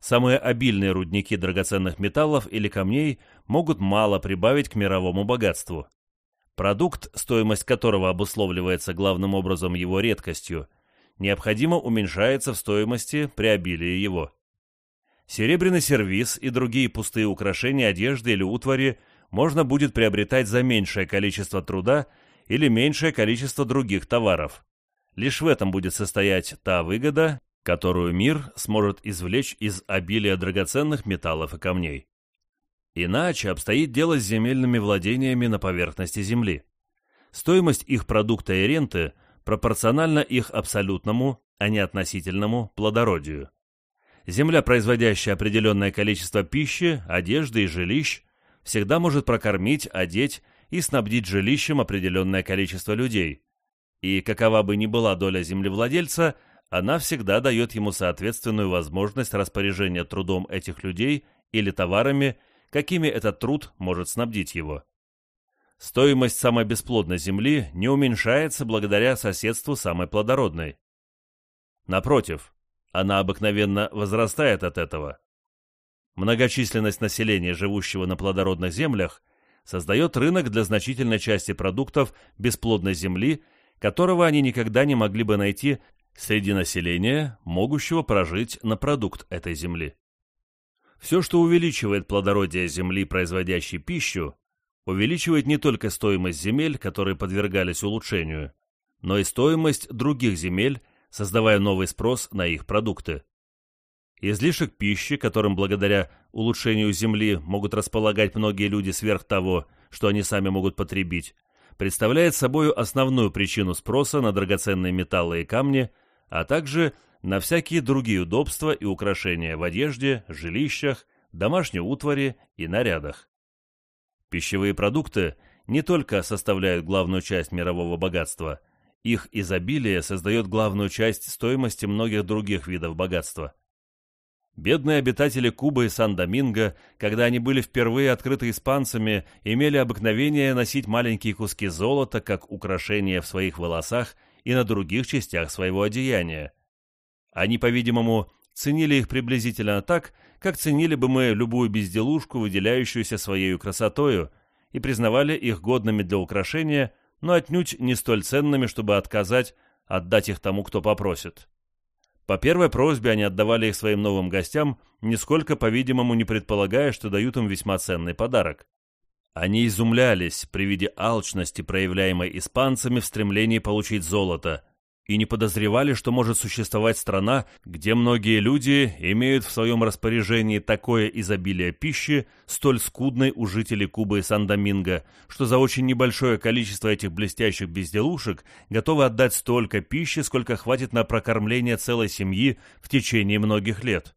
Speaker 1: Самые обильные рудники драгоценных металлов или камней могут мало прибавить к мировому богатству. Продукт, стоимость которого обусловливается главным образом его редкостью, необходимо уменьшается в стоимости при обилии его. Серебряный сервиз и другие пустые украшения одежды или утвари можно будет приобретать за меньшее количество труда или меньшее количество других товаров. Лишь в этом будет состоять та выгода, которую мир сможет извлечь из обилия драгоценных металлов и камней. Иначе обстоит дело с земельными владениями на поверхности Земли. Стоимость их продукта и ренты пропорциональна их абсолютному, а не относительному плодородию. Земля, производящая определенное количество пищи, одежды и жилищ, всегда может прокормить, одеть и снабдить жилищем определенное количество людей. И какова бы ни была доля землевладельца, она всегда дает ему соответственную возможность распоряжения трудом этих людей или товарами, какими этот труд может снабдить его. Стоимость самой бесплодной земли не уменьшается благодаря соседству самой плодородной. Напротив, она обыкновенно возрастает от этого. Многочисленность населения, живущего на плодородных землях, создает рынок для значительной части продуктов бесплодной земли, которого они никогда не могли бы найти среди населения, могущего прожить на продукт этой земли. Все, что увеличивает плодородие земли, производящей пищу, увеличивает не только стоимость земель, которые подвергались улучшению, но и стоимость других земель, создавая новый спрос на их продукты. Излишек пищи, которым благодаря улучшению земли могут располагать многие люди сверх того, что они сами могут потребить, представляет собой основную причину спроса на драгоценные металлы и камни, а также на всякие другие удобства и украшения в одежде, жилищах, домашней утвари и нарядах. Пищевые продукты не только составляют главную часть мирового богатства, их изобилие создает главную часть стоимости многих других видов богатства. Бедные обитатели Кубы и Сан-Доминго, когда они были впервые открыты испанцами, имели обыкновение носить маленькие куски золота как украшения в своих волосах и на других частях своего одеяния. Они, по-видимому, ценили их приблизительно так, как ценили бы мы любую безделушку, выделяющуюся своей красотою, и признавали их годными для украшения, но отнюдь не столь ценными, чтобы отказать, отдать их тому, кто попросит. По первой просьбе они отдавали их своим новым гостям, нисколько, по-видимому, не предполагая, что дают им весьма ценный подарок. Они изумлялись при виде алчности, проявляемой испанцами в стремлении получить золото, и не подозревали, что может существовать страна, где многие люди имеют в своем распоряжении такое изобилие пищи, столь скудной у жителей Кубы и Сан-Доминго, что за очень небольшое количество этих блестящих безделушек готовы отдать столько пищи, сколько хватит на прокормление целой семьи в течение многих лет.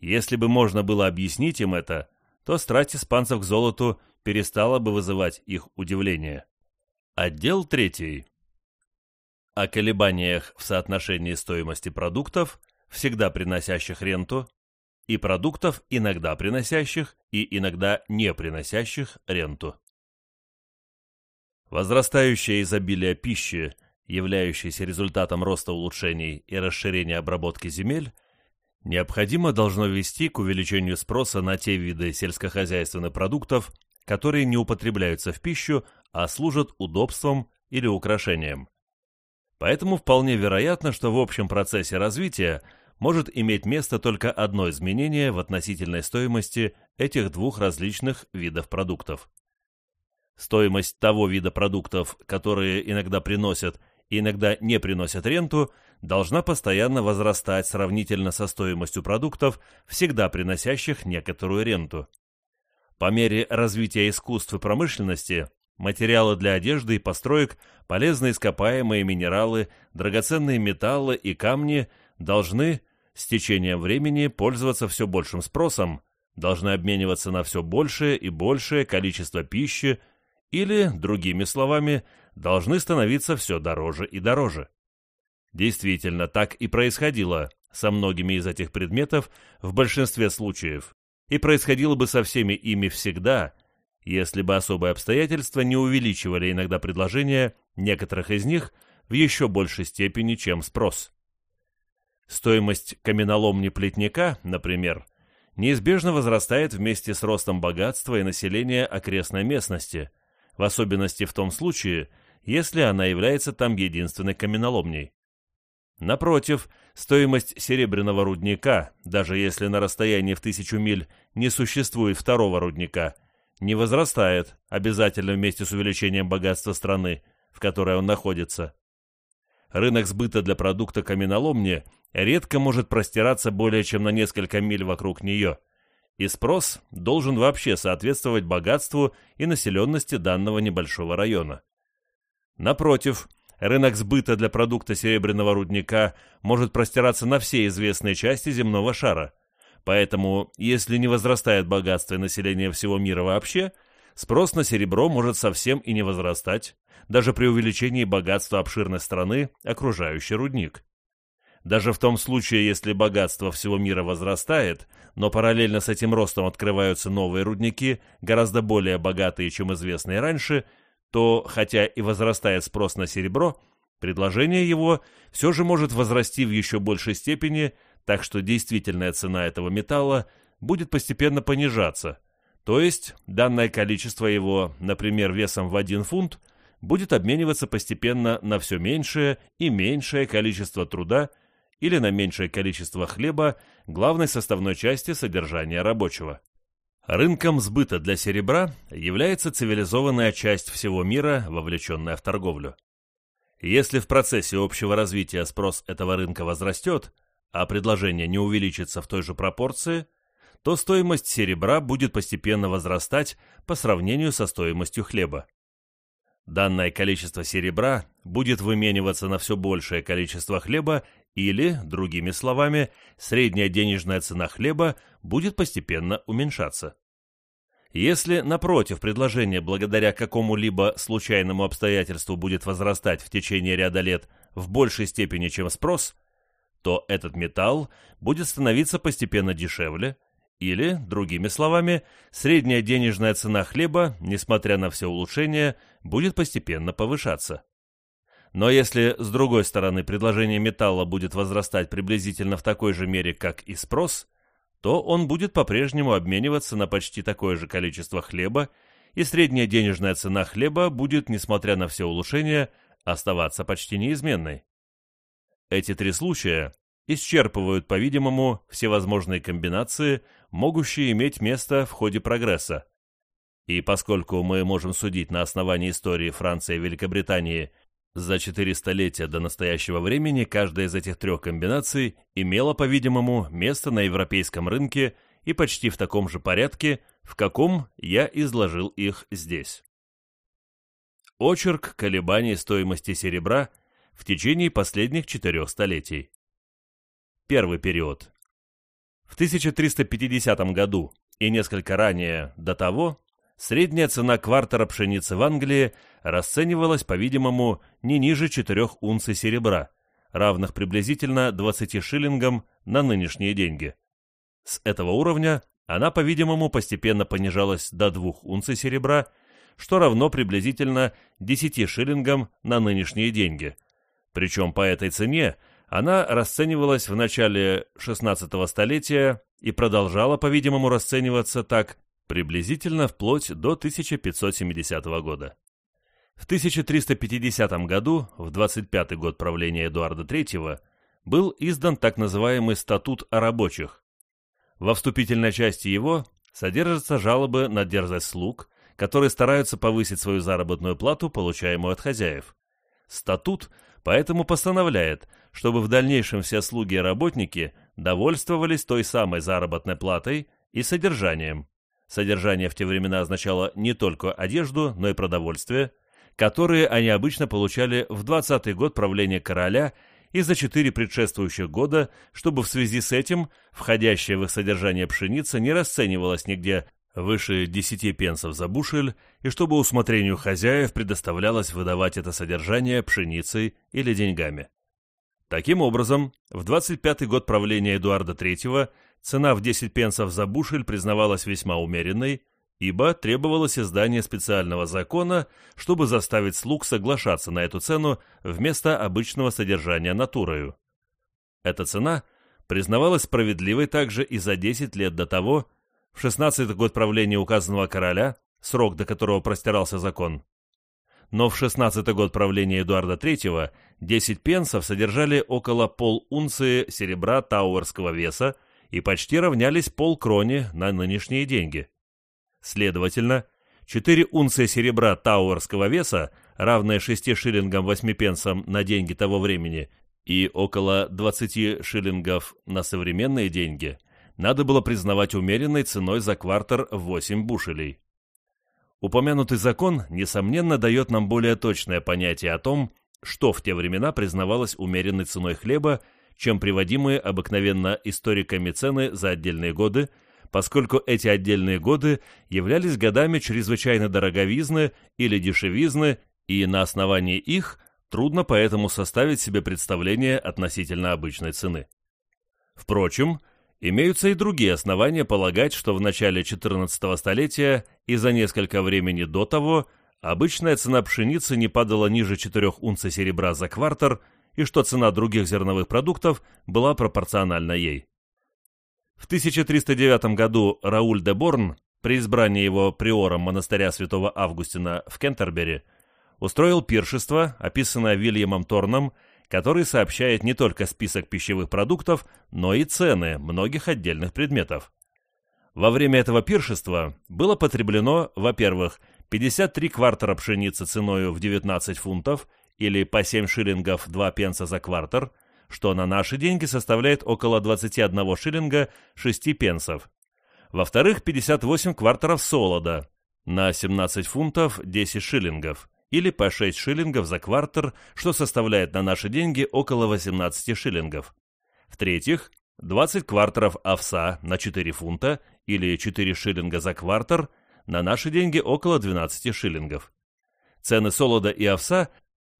Speaker 1: Если бы можно было объяснить им это, то страсть испанцев к золоту перестала бы вызывать их удивление. Отдел третий о колебаниях в соотношении стоимости продуктов, всегда приносящих ренту, и продуктов, иногда приносящих и иногда не приносящих ренту. Возрастающее изобилие пищи являющийся результатом роста улучшений и расширения обработки земель, необходимо должно вести к увеличению спроса на те виды сельскохозяйственных продуктов, которые не употребляются в пищу, а служат удобством или украшением. Поэтому вполне вероятно, что в общем процессе развития может иметь место только одно изменение в относительной стоимости этих двух различных видов продуктов. Стоимость того вида продуктов, которые иногда приносят и иногда не приносят ренту, должна постоянно возрастать сравнительно со стоимостью продуктов, всегда приносящих некоторую ренту. По мере развития искусств и промышленности, материалы для одежды и построек, полезные ископаемые минералы, драгоценные металлы и камни должны с течением времени пользоваться все большим спросом, должны обмениваться на все большее и большее количество пищи или, другими словами, должны становиться все дороже и дороже. Действительно, так и происходило со многими из этих предметов в большинстве случаев, и происходило бы со всеми ими всегда, если бы особые обстоятельства не увеличивали иногда предложения некоторых из них в еще большей степени, чем спрос. Стоимость каменоломни плетника, например, неизбежно возрастает вместе с ростом богатства и населения окрестной местности, в особенности в том случае, если она является там единственной каменоломней. Напротив, стоимость серебряного рудника, даже если на расстоянии в тысячу миль не существует второго рудника, не возрастает обязательно вместе с увеличением богатства страны, в которой он находится. Рынок сбыта для продукта каменоломни редко может простираться более чем на несколько миль вокруг нее, и спрос должен вообще соответствовать богатству и населенности данного небольшого района. Напротив, рынок сбыта для продукта серебряного рудника может простираться на все известные части земного шара. Поэтому, если не возрастает богатство и население всего мира вообще, спрос на серебро может совсем и не возрастать, даже при увеличении богатства обширной страны, окружающей рудник. Даже в том случае, если богатство всего мира возрастает, но параллельно с этим ростом открываются новые рудники, гораздо более богатые, чем известные раньше – то, хотя и возрастает спрос на серебро, предложение его все же может возрасти в еще большей степени, так что действительная цена этого металла будет постепенно понижаться, то есть данное количество его, например, весом в 1 фунт, будет обмениваться постепенно на все меньшее и меньшее количество труда или на меньшее количество хлеба, главной составной части содержания рабочего. Рынком сбыта для серебра является цивилизованная часть всего мира, вовлеченная в торговлю. Если в процессе общего развития спрос этого рынка возрастет, а предложение не увеличится в той же пропорции, то стоимость серебра будет постепенно возрастать по сравнению со стоимостью хлеба. Данное количество серебра будет вымениваться на все большее количество хлеба или, другими словами, средняя денежная цена хлеба будет постепенно уменьшаться. Если, напротив, предложение благодаря какому-либо случайному обстоятельству будет возрастать в течение ряда лет в большей степени, чем спрос, то этот металл будет становиться постепенно дешевле, или, другими словами, средняя денежная цена хлеба, несмотря на все улучшения, будет постепенно повышаться. Но если, с другой стороны, предложение металла будет возрастать приблизительно в такой же мере, как и спрос – то он будет по-прежнему обмениваться на почти такое же количество хлеба, и средняя денежная цена хлеба будет, несмотря на все улучшения, оставаться почти неизменной. Эти три случая исчерпывают, по-видимому, все возможные комбинации, могущие иметь место в ходе прогресса. И поскольку мы можем судить на основании истории Франции и Великобритании за четыре столетия до настоящего времени каждая из этих трех комбинаций имела, по-видимому, место на европейском рынке и почти в таком же порядке, в каком я изложил их здесь. Очерк колебаний стоимости серебра в течение последних четырех столетий. Первый период. В 1350 году и несколько ранее до того средняя цена квартера пшеницы в Англии расценивалась, по-видимому, не ниже 4 унций серебра, равных приблизительно 20 шиллингам на нынешние деньги. С этого уровня она, по-видимому, постепенно понижалась до 2 унций серебра, что равно приблизительно 10 шиллингам на нынешние деньги, Причем по этой цене она расценивалась в начале 16 столетия и продолжала, по-видимому, расцениваться так приблизительно вплоть до 1570 года. В 1350 году, в 25-й год правления Эдуарда III, был издан так называемый «Статут о рабочих». Во вступительной части его содержатся жалобы на дерзость слуг, которые стараются повысить свою заработную плату, получаемую от хозяев. Статут поэтому постановляет, чтобы в дальнейшем все слуги и работники довольствовались той самой заработной платой и содержанием. Содержание в те времена означало не только одежду, но и продовольствие, которые они обычно получали в 20-й год правления короля и за четыре предшествующих года, чтобы в связи с этим входящая в их содержание пшеница не расценивалась нигде выше 10 пенсов за бушель, и чтобы усмотрению хозяев предоставлялось выдавать это содержание пшеницей или деньгами. Таким образом, в 25-й год правления Эдуарда III цена в 10 пенсов за бушель признавалась весьма умеренной, ибо требовалось издание специального закона, чтобы заставить слуг соглашаться на эту цену вместо обычного содержания натурою. Эта цена признавалась справедливой также и за 10 лет до того, в 16-й год правления указанного короля, срок до которого простирался закон. Но в 16-й год правления Эдуарда III 10 пенсов содержали около полунции серебра тауэрского веса и почти равнялись полкроне на нынешние деньги. Следовательно, 4 унции серебра тауэрского веса, равные 6 шиллингам 8 пенсам на деньги того времени и около 20 шиллингов на современные деньги, надо было признавать умеренной ценой за квартер 8 бушелей. Упомянутый закон, несомненно, дает нам более точное понятие о том, что в те времена признавалось умеренной ценой хлеба, чем приводимые обыкновенно историками цены за отдельные годы – поскольку эти отдельные годы являлись годами чрезвычайно дороговизны или дешевизны, и на основании их трудно поэтому составить себе представление относительно обычной цены. Впрочем, имеются и другие основания полагать, что в начале XIV столетия и за несколько времени до того обычная цена пшеницы не падала ниже 4 унций серебра за квартер и что цена других зерновых продуктов была пропорциональна ей. В 1309 году Рауль де Борн, при избрании его приором монастыря святого Августина в Кентербери, устроил пиршество, описанное Вильямом Торном, который сообщает не только список пищевых продуктов, но и цены многих отдельных предметов. Во время этого пиршества было потреблено, во-первых, 53 квартера пшеницы ценою в 19 фунтов или по 7 шиллингов 2 пенса за квартер, что на наши деньги составляет около 21 шиллинга 6 пенсов. Во-вторых, 58 квартеров солода на 17 фунтов 10 шиллингов, или по 6 шиллингов за квартер, что составляет на наши деньги около 18 шиллингов. В-третьих, 20 квартеров овса на 4 фунта, или 4 шиллинга за квартер, на наши деньги около 12 шиллингов. Цены солода и овса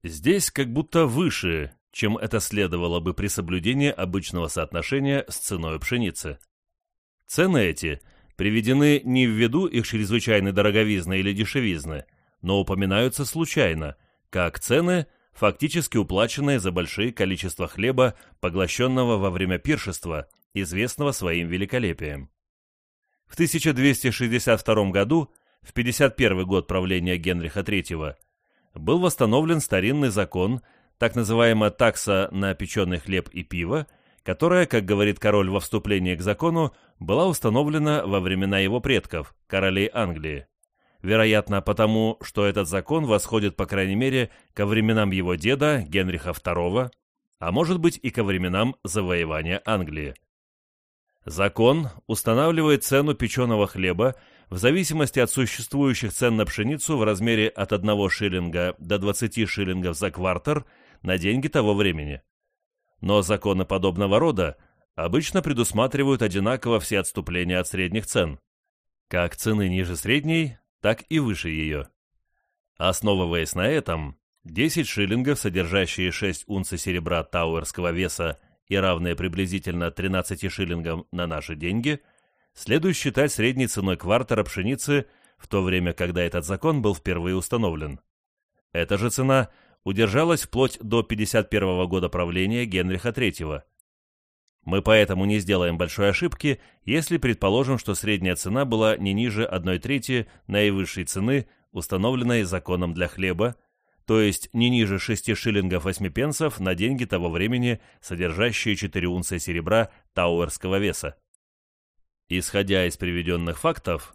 Speaker 1: здесь как будто выше, чем это следовало бы при соблюдении обычного соотношения с ценой пшеницы. Цены эти приведены не в виду их чрезвычайной дороговизны или дешевизны, но упоминаются случайно, как цены, фактически уплаченные за большие количества хлеба, поглощенного во время пиршества, известного своим великолепием. В 1262 году, в 51 год правления Генриха III, был восстановлен старинный закон, так называемая такса на печеный хлеб и пиво, которая, как говорит король во вступлении к закону, была установлена во времена его предков, королей Англии. Вероятно, потому, что этот закон восходит, по крайней мере, ко временам его деда, Генриха II, а может быть и ко временам завоевания Англии. Закон устанавливает цену печеного хлеба в зависимости от существующих цен на пшеницу в размере от 1 шиллинга до 20 шиллингов за квартер – на деньги того времени. Но законы подобного рода обычно предусматривают одинаково все отступления от средних цен. Как цены ниже средней, так и выше ее. Основываясь на этом, 10 шиллингов, содержащие 6 унций серебра тауэрского веса и равные приблизительно 13 шиллингам на наши деньги, следует считать средней ценой квартера пшеницы в то время, когда этот закон был впервые установлен. Эта же цена удержалась вплоть до 51 года правления Генриха III. Мы поэтому не сделаем большой ошибки, если предположим, что средняя цена была не ниже 1 трети наивысшей цены, установленной законом для хлеба, то есть не ниже 6 шиллингов 8 пенсов на деньги того времени, содержащие 4 унции серебра тауэрского веса. Исходя из приведенных фактов,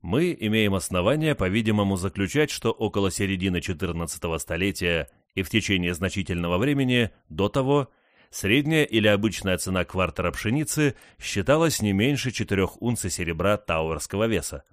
Speaker 1: мы имеем основания, по-видимому, заключать, что около середины XIV столетия и в течение значительного времени до того средняя или обычная цена квартера пшеницы считалась не меньше 4 унций серебра тауэрского веса.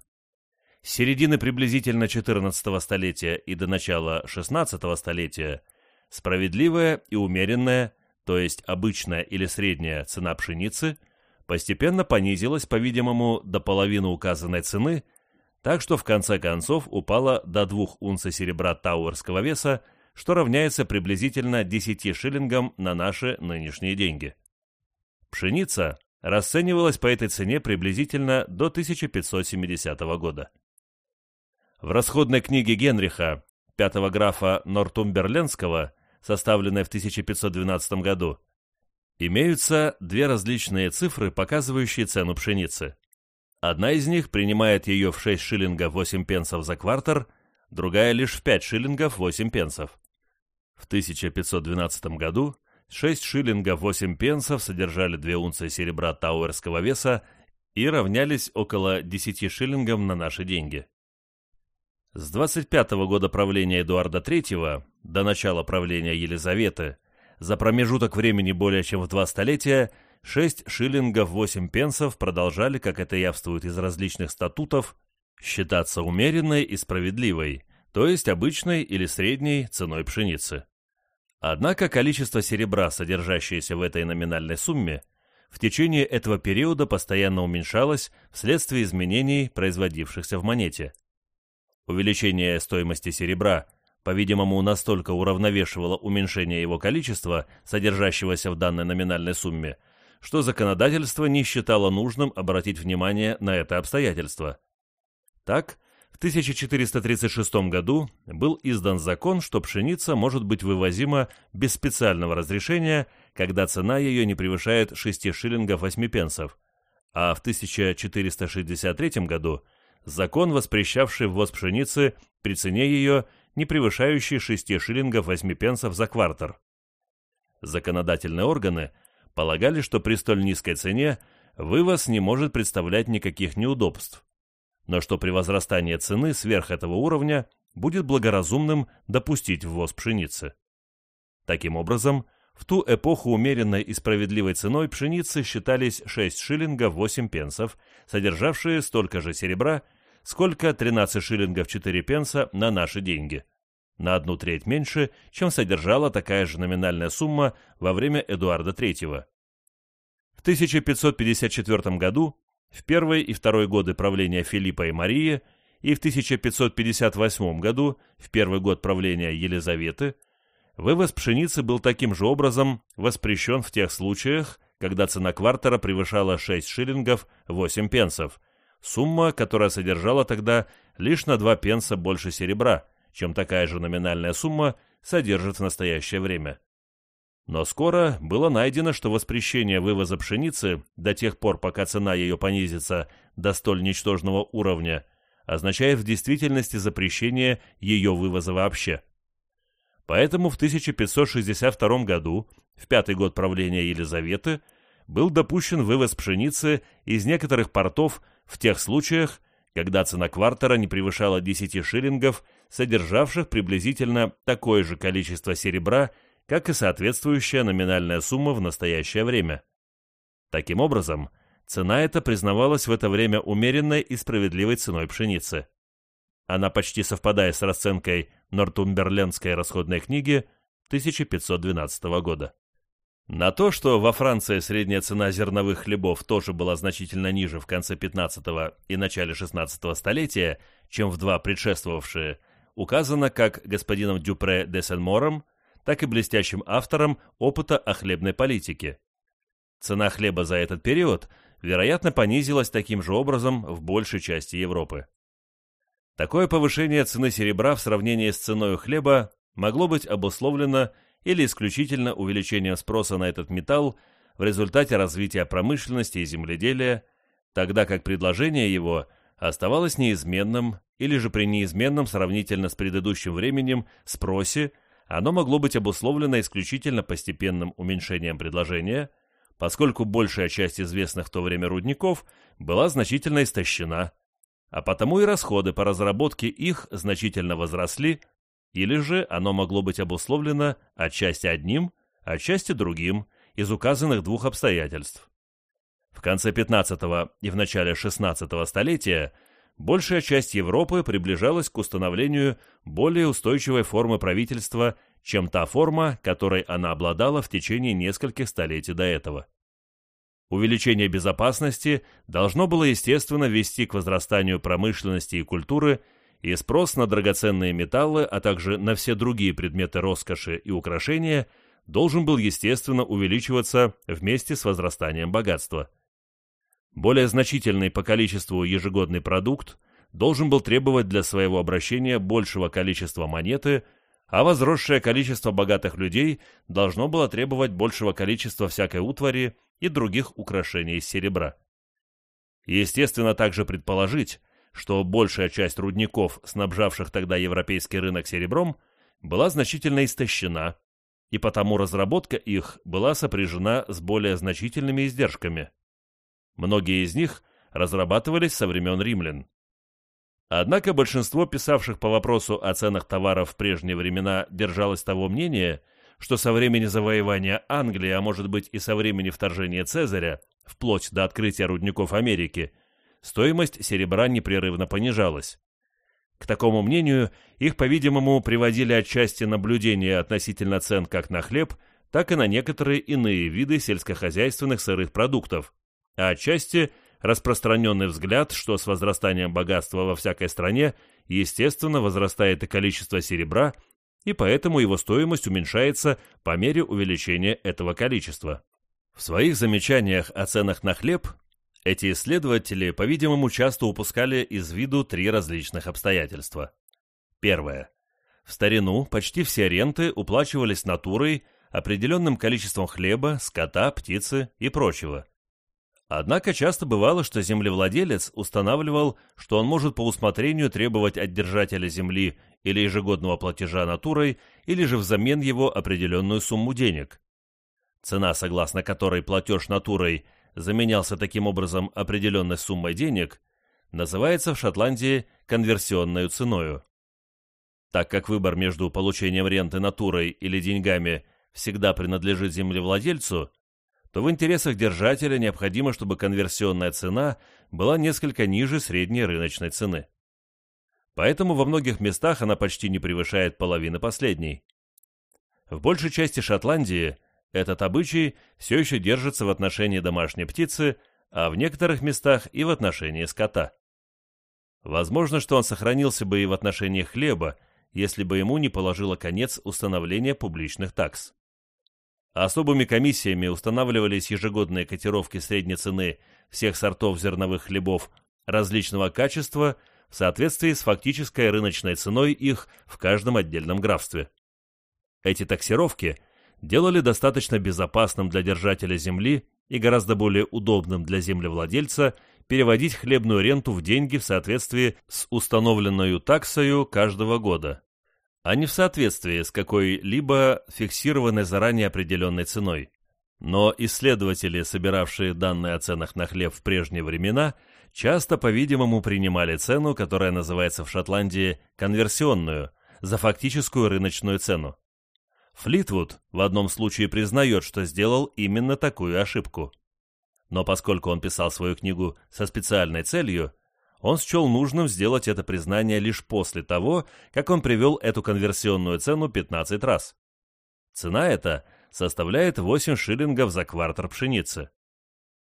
Speaker 1: С середины приблизительно XIV столетия и до начала XVI столетия справедливая и умеренная, то есть обычная или средняя цена пшеницы, постепенно понизилась, по-видимому, до половины указанной цены – так что в конце концов упала до 2 унций серебра тауэрского веса, что равняется приблизительно 10 шиллингам на наши нынешние деньги. Пшеница расценивалась по этой цене приблизительно до 1570 года. В расходной книге Генриха, пятого графа Нортумберленского, составленной в 1512 году, имеются две различные цифры, показывающие цену пшеницы. Одна из них принимает ее в 6 шиллингов 8 пенсов за квартер, другая лишь в 5 шиллингов 8 пенсов. В 1512 году 6 шиллингов 8 пенсов содержали 2 унции серебра тауэрского веса и равнялись около 10 шиллингам на наши деньги. С 25 -го года правления Эдуарда III до начала правления Елизаветы за промежуток времени более чем в два столетия 6 шиллингов 8 пенсов продолжали, как это явствует из различных статутов, считаться умеренной и справедливой, то есть обычной или средней ценой пшеницы. Однако количество серебра, содержащееся в этой номинальной сумме, в течение этого периода постоянно уменьшалось вследствие изменений, производившихся в монете. Увеличение стоимости серебра, по-видимому, настолько уравновешивало уменьшение его количества, содержащегося в данной номинальной сумме, что законодательство не считало нужным обратить внимание на это обстоятельство. Так, 1436 году был издан закон, что пшеница может быть вывозима без специального разрешения, когда цена ее не превышает 6 шиллингов 8 пенсов, а в 1463 году закон, воспрещавший ввоз пшеницы при цене ее, не превышающей 6 шиллингов 8 пенсов за квартер. Законодательные органы полагали, что при столь низкой цене вывоз не может представлять никаких неудобств, но что при возрастании цены сверх этого уровня будет благоразумным допустить ввоз пшеницы. Таким образом, в ту эпоху умеренной и справедливой ценой пшеницы считались 6 шиллингов 8 пенсов, содержавшие столько же серебра, сколько 13 шиллингов 4 пенса на наши деньги – на одну треть меньше, чем содержала такая же номинальная сумма во время Эдуарда III. В 1554 году, в первый и второй годы правления Филиппа и Марии, и в 1558 году, в первый год правления Елизаветы, вывоз пшеницы был таким же образом воспрещен в тех случаях, когда цена квартера превышала 6 шиллингов 8 пенсов, сумма, которая содержала тогда лишь на 2 пенса больше серебра, чем такая же номинальная сумма содержит в настоящее время. Но скоро было найдено, что воспрещение вывоза пшеницы до тех пор, пока цена ее понизится до столь ничтожного уровня, означает в действительности запрещение ее вывоза вообще. Поэтому в 1562 году, в пятый год правления Елизаветы, был допущен вывоз пшеницы из некоторых портов в тех случаях, когда цена квартера не превышала 10 шиллингов, содержавших приблизительно такое же количество серебра, как и соответствующая номинальная сумма в настоящее время. Таким образом, цена эта признавалась в это время умеренной и справедливой ценой пшеницы. Она почти совпадает с расценкой Нортумберлендской расходной книги 1512 года. На то, что во Франции средняя цена зерновых хлебов тоже была значительно ниже в конце 15 и начале 16 столетия, чем в два предшествовавшие, указано как господином Дюпре де Сен-Мором, так и блестящим автором опыта о хлебной политике. Цена хлеба за этот период, вероятно, понизилась таким же образом в большей части Европы. Такое повышение цены серебра в сравнении с ценой хлеба могло быть обусловлено или исключительно увеличением спроса на этот металл в результате развития промышленности и земледелия, тогда как предложение его оставалось неизменным или же при неизменном сравнительно с предыдущим временем спросе оно могло быть обусловлено исключительно постепенным уменьшением предложения, поскольку большая часть известных в то время рудников была значительно истощена, а потому и расходы по разработке их значительно возросли, или же оно могло быть обусловлено отчасти одним, отчасти другим из указанных двух обстоятельств. В конце 15 и в начале 16 столетия большая часть Европы приближалась к установлению более устойчивой формы правительства, чем та форма, которой она обладала в течение нескольких столетий до этого. Увеличение безопасности должно было естественно вести к возрастанию промышленности и культуры, и спрос на драгоценные металлы, а также на все другие предметы роскоши и украшения должен был естественно увеличиваться вместе с возрастанием богатства. Более значительный по количеству ежегодный продукт должен был требовать для своего обращения большего количества монеты, а возросшее количество богатых людей должно было требовать большего количества всякой утвари и других украшений из серебра. Естественно также предположить, что большая часть рудников, снабжавших тогда европейский рынок серебром, была значительно истощена, и потому разработка их была сопряжена с более значительными издержками. Многие из них разрабатывались со времен римлян. Однако большинство писавших по вопросу о ценах товаров в прежние времена держалось того мнения, что со времени завоевания Англии, а может быть и со времени вторжения Цезаря, вплоть до открытия рудников Америки, стоимость серебра непрерывно понижалась. К такому мнению их, по-видимому, приводили отчасти наблюдения относительно цен как на хлеб, так и на некоторые иные виды сельскохозяйственных сырых продуктов, а отчасти распространенный взгляд, что с возрастанием богатства во всякой стране, естественно, возрастает и количество серебра, и поэтому его стоимость уменьшается по мере увеличения этого количества. В своих замечаниях о ценах на хлеб эти исследователи, по-видимому, часто упускали из виду три различных обстоятельства. Первое. В старину почти все ренты уплачивались натурой, определенным количеством хлеба, скота, птицы и прочего. Однако часто бывало, что землевладелец устанавливал, что он может по усмотрению требовать от держателя земли или ежегодного платежа натурой, или же взамен его определенную сумму денег. Цена, согласно которой платеж натурой заменялся таким образом определенной суммой денег, называется в Шотландии конверсионной ценою. Так как выбор между получением ренты натурой или деньгами всегда принадлежит землевладельцу, то в интересах держателя необходимо, чтобы конверсионная цена была несколько ниже средней рыночной цены. Поэтому во многих местах она почти не превышает половины последней. В большей части Шотландии этот обычай все еще держится в отношении домашней птицы, а в некоторых местах и в отношении скота. Возможно, что он сохранился бы и в отношении хлеба, если бы ему не положило конец установление публичных такс. Особыми комиссиями устанавливались ежегодные котировки средней цены всех сортов зерновых хлебов различного качества в соответствии с фактической рыночной ценой их в каждом отдельном графстве. Эти таксировки – делали достаточно безопасным для держателя земли и гораздо более удобным для землевладельца переводить хлебную ренту в деньги в соответствии с установленной таксою каждого года, а не в соответствии с какой-либо фиксированной заранее определенной ценой. Но исследователи, собиравшие данные о ценах на хлеб в прежние времена, часто, по-видимому, принимали цену, которая называется в Шотландии конверсионную, за фактическую рыночную цену. Флитвуд в одном случае признает, что сделал именно такую ошибку. Но поскольку он писал свою книгу со специальной целью, он счел нужным сделать это признание лишь после того, как он привел эту конверсионную цену 15 раз. Цена эта составляет 8 шиллингов за квартер пшеницы.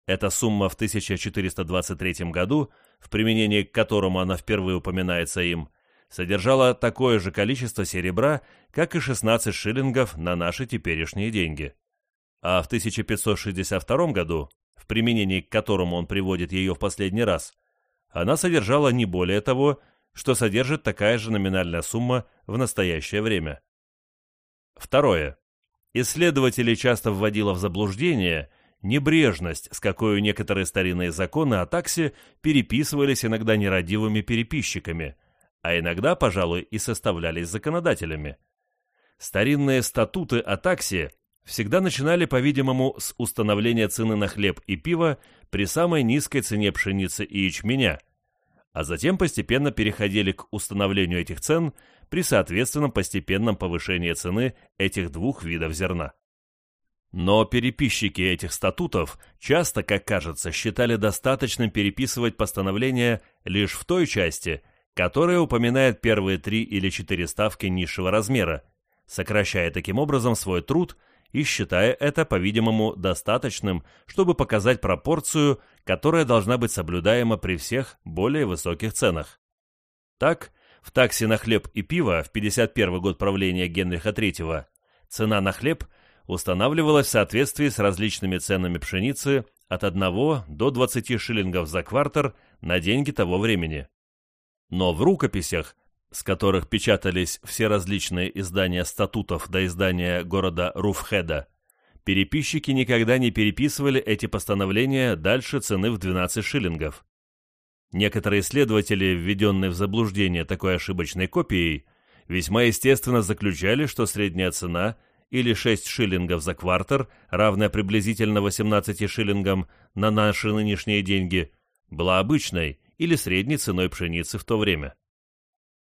Speaker 1: Эта сумма в 1423 году, в применении к которому она впервые упоминается им, содержала такое же количество серебра, как и 16 шиллингов на наши теперешние деньги. А в 1562 году, в применении к которому он приводит ее в последний раз, она содержала не более того, что содержит такая же номинальная сумма в настоящее время. Второе. Исследователи часто вводило в заблуждение небрежность, с какой некоторые старинные законы о таксе переписывались иногда нерадивыми переписчиками, а иногда, пожалуй, и составлялись законодателями. Старинные статуты о таксе всегда начинали, по-видимому, с установления цены на хлеб и пиво при самой низкой цене пшеницы и ячменя, а затем постепенно переходили к установлению этих цен при соответственном постепенном повышении цены этих двух видов зерна. Но переписчики этих статутов часто, как кажется, считали достаточным переписывать постановления лишь в той части, которая упоминает первые три или четыре ставки низшего размера, сокращая таким образом свой труд – и считая это, по-видимому, достаточным, чтобы показать пропорцию, которая должна быть соблюдаема при всех более высоких ценах. Так, в таксе на хлеб и пиво в 51 год правления Генриха III цена на хлеб устанавливалась в соответствии с различными ценами пшеницы от 1 до 20 шиллингов за квартер на деньги того времени. Но в рукописях с которых печатались все различные издания статутов до издания города Руфхеда, переписчики никогда не переписывали эти постановления дальше цены в 12 шиллингов. Некоторые исследователи, введенные в заблуждение такой ошибочной копией, весьма естественно заключали, что средняя цена или 6 шиллингов за квартер, равная приблизительно 18 шиллингам на наши нынешние деньги, была обычной или средней ценой пшеницы в то время.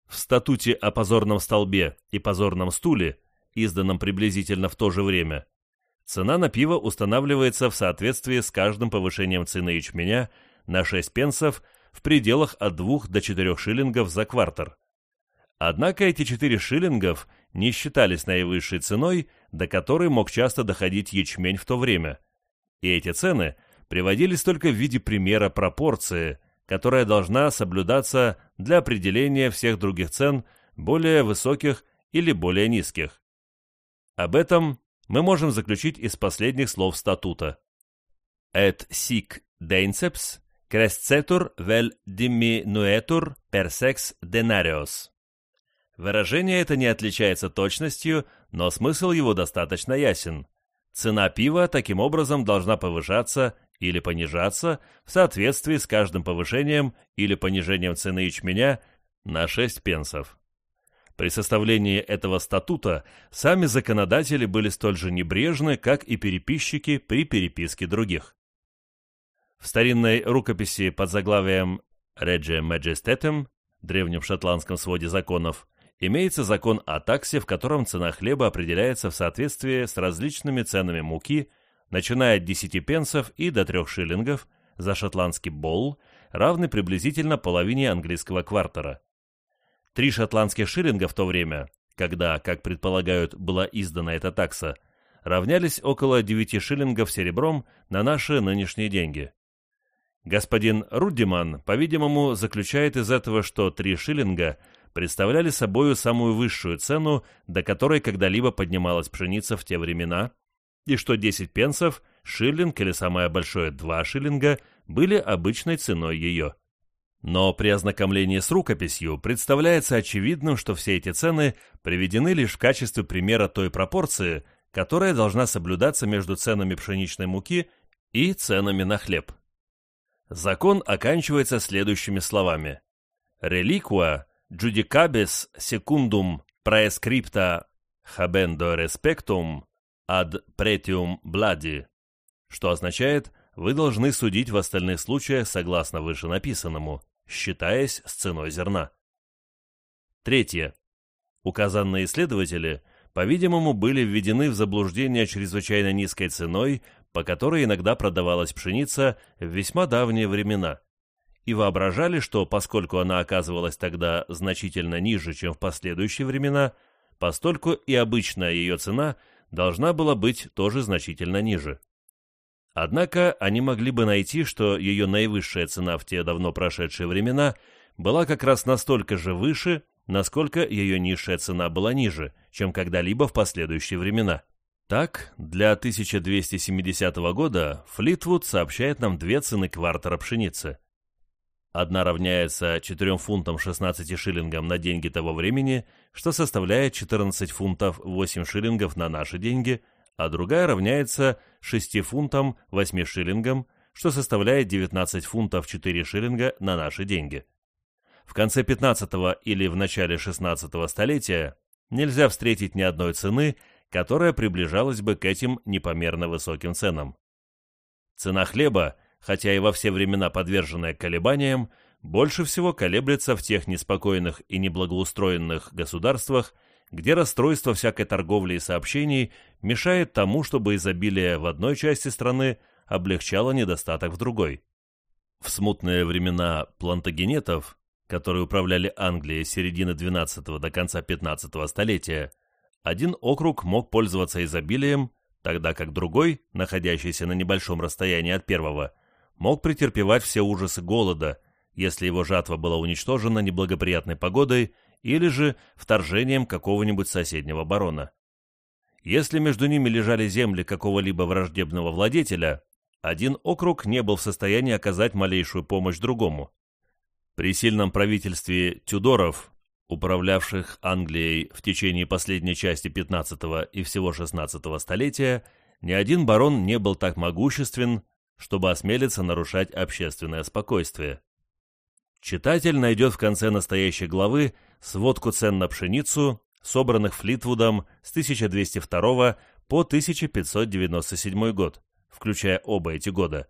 Speaker 1: В статуте о позорном столбе и позорном стуле, изданном приблизительно в то же время, цена на пиво устанавливается в соответствии с каждым повышением цены ячменя на 6 пенсов в пределах от 2 до 4 шиллингов за квартер. Однако эти 4 шиллингов не считались наивысшей ценой, до которой мог часто доходить ячмень в то время. И эти цены приводились только в виде примера пропорции, которая должна соблюдаться для определения всех других цен, более высоких или более низких. Об этом мы можем заключить из последних слов статута. Et sic deinceps crescetur vel diminuetur per sex denarios. Выражение это не отличается точностью, но смысл его достаточно ясен. Цена пива таким образом должна повышаться или понижаться в соответствии с каждым повышением или понижением цены ячменя на 6 пенсов. При составлении этого статута сами законодатели были столь же небрежны, как и переписчики при переписке других. В старинной рукописи под заглавием «Regia Majestatem» древнем шотландском своде законов, имеется закон о таксе, в котором цена хлеба определяется в соответствии с различными ценами муки, начиная от 10 пенсов и до 3 шиллингов за шотландский болл, равный приблизительно половине английского квартера. Три шотландских шиллинга в то время, когда, как предполагают, была издана эта такса, равнялись около 9 шиллингов серебром на наши нынешние деньги. Господин Руддиман, по-видимому, заключает из этого, что 3 шиллинга представляли собою самую высшую цену, до которой когда-либо поднималась пшеница в те времена, и что 10 пенсов, шиллинг или самое большое 2 шиллинга были обычной ценой ее. Но при ознакомлении с рукописью представляется очевидным, что все эти цены приведены лишь в качестве примера той пропорции, которая должна соблюдаться между ценами пшеничной муки и ценами на хлеб. Закон оканчивается следующими словами. «Reliqua judicabis secundum praescripta habendo respectum ad pretium bladi, что означает «вы должны судить в остальных случаях согласно вышенаписанному, считаясь с ценой зерна». Третье. Указанные исследователи, по-видимому, были введены в заблуждение чрезвычайно низкой ценой, по которой иногда продавалась пшеница в весьма давние времена, и воображали, что поскольку она оказывалась тогда значительно ниже, чем в последующие времена, постольку и обычная ее цена – должна была быть тоже значительно ниже. Однако они могли бы найти, что ее наивысшая цена в те давно прошедшие времена была как раз настолько же выше, насколько ее низшая цена была ниже, чем когда-либо в последующие времена. Так, для 1270 года Флитвуд сообщает нам две цены квартера пшеницы. Одна равняется 4 фунтам 16 шиллингам на деньги того времени, что составляет 14 фунтов 8 шиллингов на наши деньги, а другая равняется 6 фунтам 8 шиллингам, что составляет 19 фунтов 4 шиллинга на наши деньги. В конце 15 или в начале 16 столетия нельзя встретить ни одной цены, которая приближалась бы к этим непомерно высоким ценам. Цена хлеба – хотя и во все времена подверженная колебаниям, больше всего колеблется в тех неспокойных и неблагоустроенных государствах, где расстройство всякой торговли и сообщений мешает тому, чтобы изобилие в одной части страны облегчало недостаток в другой. В смутные времена плантагенетов, которые управляли Англией с середины XII до конца XV столетия, один округ мог пользоваться изобилием, тогда как другой, находящийся на небольшом расстоянии от первого, мог претерпевать все ужасы голода, если его жатва была уничтожена неблагоприятной погодой или же вторжением какого-нибудь соседнего барона. Если между ними лежали земли какого-либо враждебного владетеля, один округ не был в состоянии оказать малейшую помощь другому. При сильном правительстве Тюдоров, управлявших Англией в течение последней части XV и всего XVI столетия, ни один барон не был так могуществен, чтобы осмелиться нарушать общественное спокойствие. Читатель найдет в конце настоящей главы сводку цен на пшеницу, собранных Флитвудом с 1202 по 1597 год, включая оба эти года,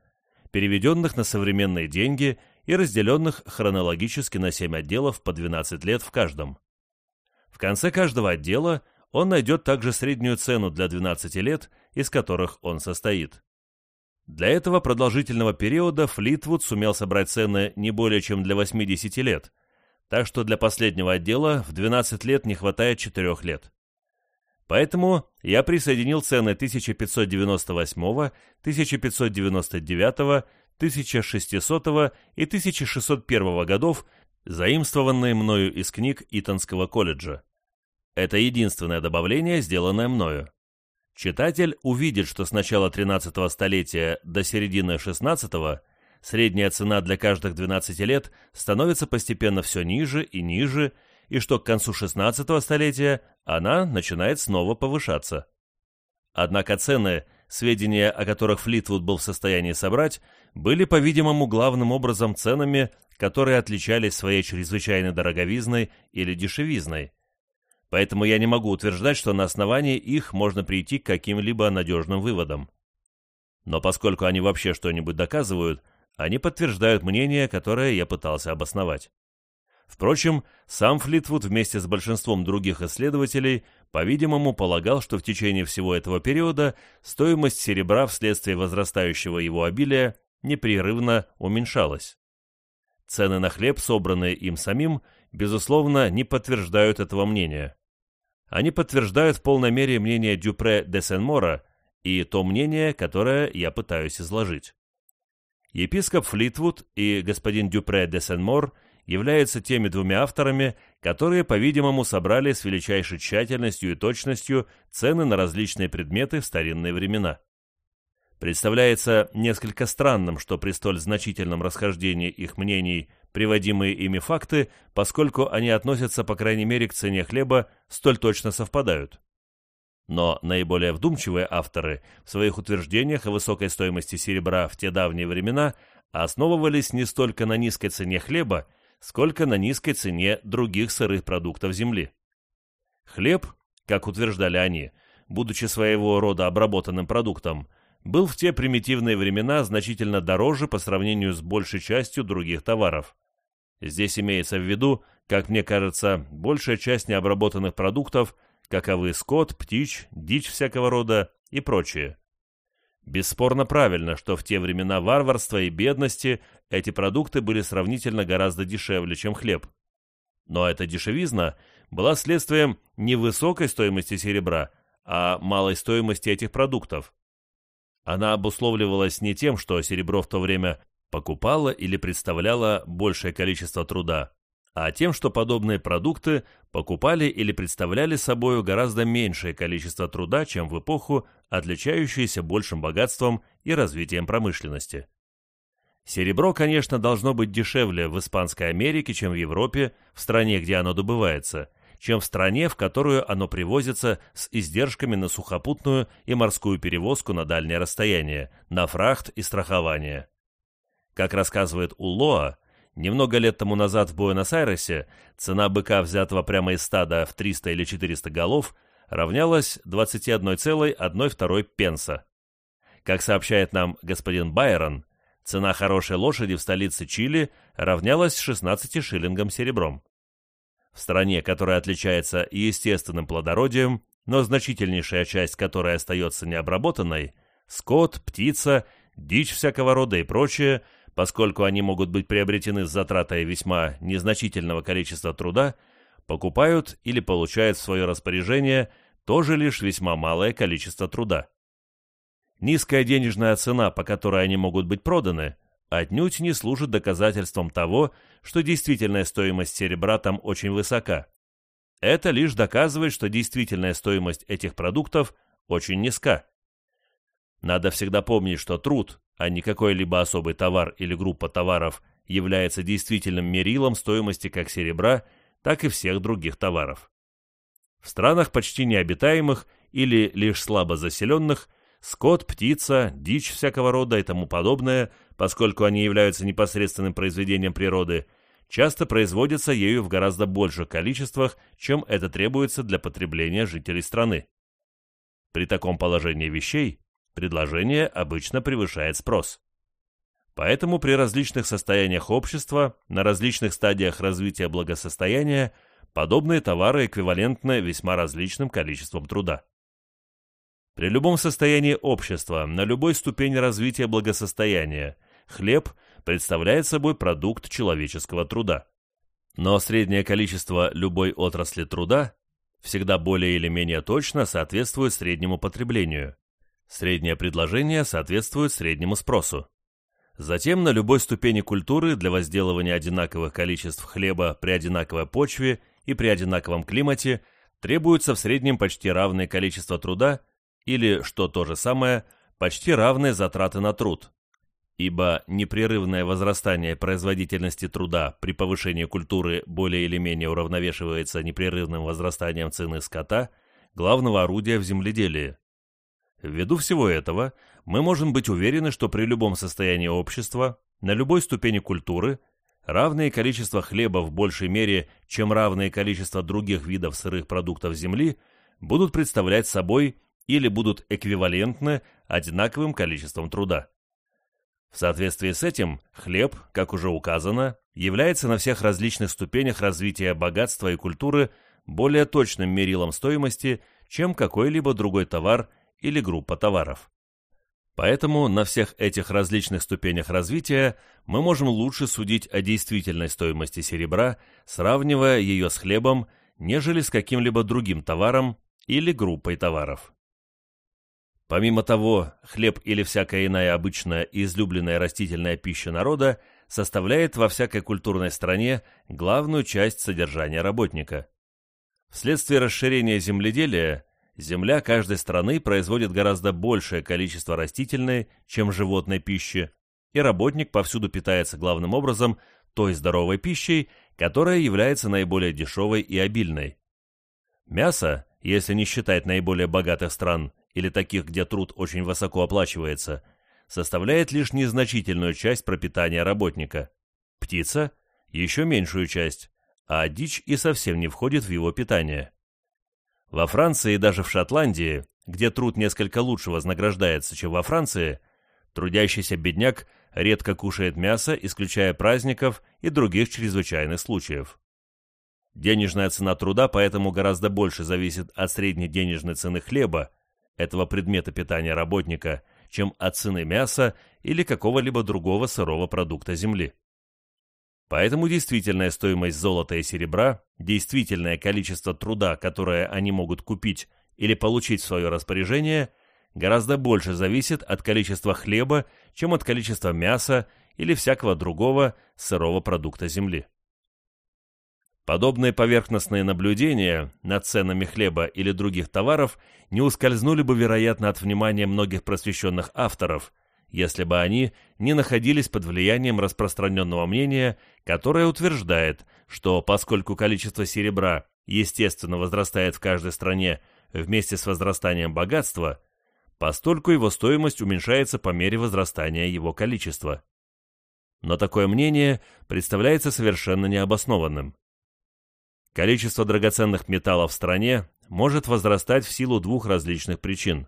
Speaker 1: переведенных на современные деньги и разделенных хронологически на 7 отделов по 12 лет в каждом. В конце каждого отдела он найдет также среднюю цену для 12 лет, из которых он состоит. Для этого продолжительного периода Флитвуд сумел собрать цены не более чем для 80 лет, так что для последнего отдела в 12 лет не хватает 4 лет. Поэтому я присоединил цены 1598, 1599, 1600 и 1601 годов, заимствованные мною из книг Итонского колледжа. Это единственное добавление, сделанное мною. Читатель увидит, что с начала 13 столетия до середины 16 средняя цена для каждых 12 лет становится постепенно все ниже и ниже, и что к концу 16 столетия она начинает снова повышаться. Однако цены, сведения о которых Флитвуд был в состоянии собрать, были, по-видимому, главным образом ценами, которые отличались своей чрезвычайной дороговизной или дешевизной поэтому я не могу утверждать, что на основании их можно прийти к каким-либо надежным выводам. Но поскольку они вообще что-нибудь доказывают, они подтверждают мнение, которое я пытался обосновать. Впрочем, сам Флитвуд вместе с большинством других исследователей, по-видимому, полагал, что в течение всего этого периода стоимость серебра вследствие возрастающего его обилия непрерывно уменьшалась. Цены на хлеб, собранные им самим, безусловно, не подтверждают этого мнения. Они подтверждают в полной мере мнение Дюпре де Сен-Мора и то мнение, которое я пытаюсь изложить. Епископ Флитвуд и господин Дюпре де Сен-Мор являются теми двумя авторами, которые, по-видимому, собрали с величайшей тщательностью и точностью цены на различные предметы в старинные времена. Представляется несколько странным, что при столь значительном расхождении их мнений приводимые ими факты, поскольку они относятся, по крайней мере, к цене хлеба, столь точно совпадают. Но наиболее вдумчивые авторы в своих утверждениях о высокой стоимости серебра в те давние времена основывались не столько на низкой цене хлеба, сколько на низкой цене других сырых продуктов земли. Хлеб, как утверждали они, будучи своего рода обработанным продуктом, был в те примитивные времена значительно дороже по сравнению с большей частью других товаров. Здесь имеется в виду, как мне кажется, большая часть необработанных продуктов, каковы скот, птичь, дичь всякого рода и прочее. Бесспорно правильно, что в те времена варварства и бедности эти продукты были сравнительно гораздо дешевле, чем хлеб. Но эта дешевизна была следствием не высокой стоимости серебра, а малой стоимости этих продуктов. Она обусловливалась не тем, что серебро в то время покупало или представляло большее количество труда, а тем, что подобные продукты покупали или представляли собою гораздо меньшее количество труда, чем в эпоху, отличающуюся большим богатством и развитием промышленности. Серебро, конечно, должно быть дешевле в Испанской Америке, чем в Европе, в стране, где оно добывается, чем в стране, в которую оно привозится с издержками на сухопутную и морскую перевозку на дальнее расстояние, на фрахт и страхование. Как рассказывает Улоа, немного лет тому назад в Буэнос-Айресе цена быка, взятого прямо из стада в 300 или 400 голов, равнялась 21,1 пенса. Как сообщает нам господин Байрон, цена хорошей лошади в столице Чили равнялась 16 шиллингам серебром. В стране, которая отличается естественным плодородием, но значительнейшая часть которой остается необработанной, скот, птица, дичь всякого рода и прочее, поскольку они могут быть приобретены с затратой весьма незначительного количества труда, покупают или получают в свое распоряжение тоже лишь весьма малое количество труда. Низкая денежная цена, по которой они могут быть проданы, отнюдь не служит доказательством того, что действительная стоимость серебра там очень высока. Это лишь доказывает, что действительная стоимость этих продуктов очень низка. Надо всегда помнить, что труд, а не какой-либо особый товар или группа товаров, является действительным мерилом стоимости как серебра, так и всех других товаров. В странах почти необитаемых или лишь слабо заселенных скот, птица, дичь всякого рода и тому подобное – поскольку они являются непосредственным произведением природы, часто производятся ею в гораздо больших количествах, чем это требуется для потребления жителей страны. При таком положении вещей предложение обычно превышает спрос. Поэтому при различных состояниях общества, на различных стадиях развития благосостояния, подобные товары эквивалентны весьма различным количеством труда. При любом состоянии общества, на любой ступени развития благосостояния, хлеб представляет собой продукт человеческого труда. Но среднее количество любой отрасли труда всегда более или менее точно соответствует среднему потреблению. Среднее предложение соответствует среднему спросу. Затем на любой ступени культуры для возделывания одинаковых количеств хлеба при одинаковой почве и при одинаковом климате требуется в среднем почти равное количество труда или, что то же самое, почти равные затраты на труд, ибо непрерывное возрастание производительности труда при повышении культуры более или менее уравновешивается непрерывным возрастанием цены скота, главного орудия в земледелии. Ввиду всего этого, мы можем быть уверены, что при любом состоянии общества, на любой ступени культуры, равное количество хлеба в большей мере, чем равное количество других видов сырых продуктов земли, будут представлять собой или будут эквивалентны одинаковым количеством труда. В соответствии с этим, хлеб, как уже указано, является на всех различных ступенях развития богатства и культуры более точным мерилом стоимости, чем какой-либо другой товар или группа товаров. Поэтому на всех этих различных ступенях развития мы можем лучше судить о действительной стоимости серебра, сравнивая ее с хлебом, нежели с каким-либо другим товаром или группой товаров. Помимо того, хлеб или всякая иная обычная и излюбленная растительная пища народа составляет во всякой культурной стране главную часть содержания работника. Вследствие расширения земледелия, земля каждой страны производит гораздо большее количество растительной, чем животной пищи, и работник повсюду питается главным образом той здоровой пищей, которая является наиболее дешевой и обильной. Мясо, если не считать наиболее богатых стран, или таких, где труд очень высоко оплачивается, составляет лишь незначительную часть пропитания работника. Птица – еще меньшую часть, а дичь и совсем не входит в его питание. Во Франции и даже в Шотландии, где труд несколько лучше вознаграждается, чем во Франции, трудящийся бедняк редко кушает мясо, исключая праздников и других чрезвычайных случаев. Денежная цена труда поэтому гораздо больше зависит от средней денежной цены хлеба, этого предмета питания работника, чем от цены мяса или какого-либо другого сырого продукта земли. Поэтому действительная стоимость золота и серебра, действительное количество труда, которое они могут купить или получить в свое распоряжение, гораздо больше зависит от количества хлеба, чем от количества мяса или всякого другого сырого продукта земли. Подобные поверхностные наблюдения над ценами хлеба или других товаров не ускользнули бы, вероятно, от внимания многих просвещенных авторов, если бы они не находились под влиянием распространенного мнения, которое утверждает, что поскольку количество серебра естественно возрастает в каждой стране вместе с возрастанием богатства, постольку его стоимость уменьшается по мере возрастания его количества. Но такое мнение представляется совершенно необоснованным. Количество драгоценных металлов в стране может возрастать в силу двух различных причин.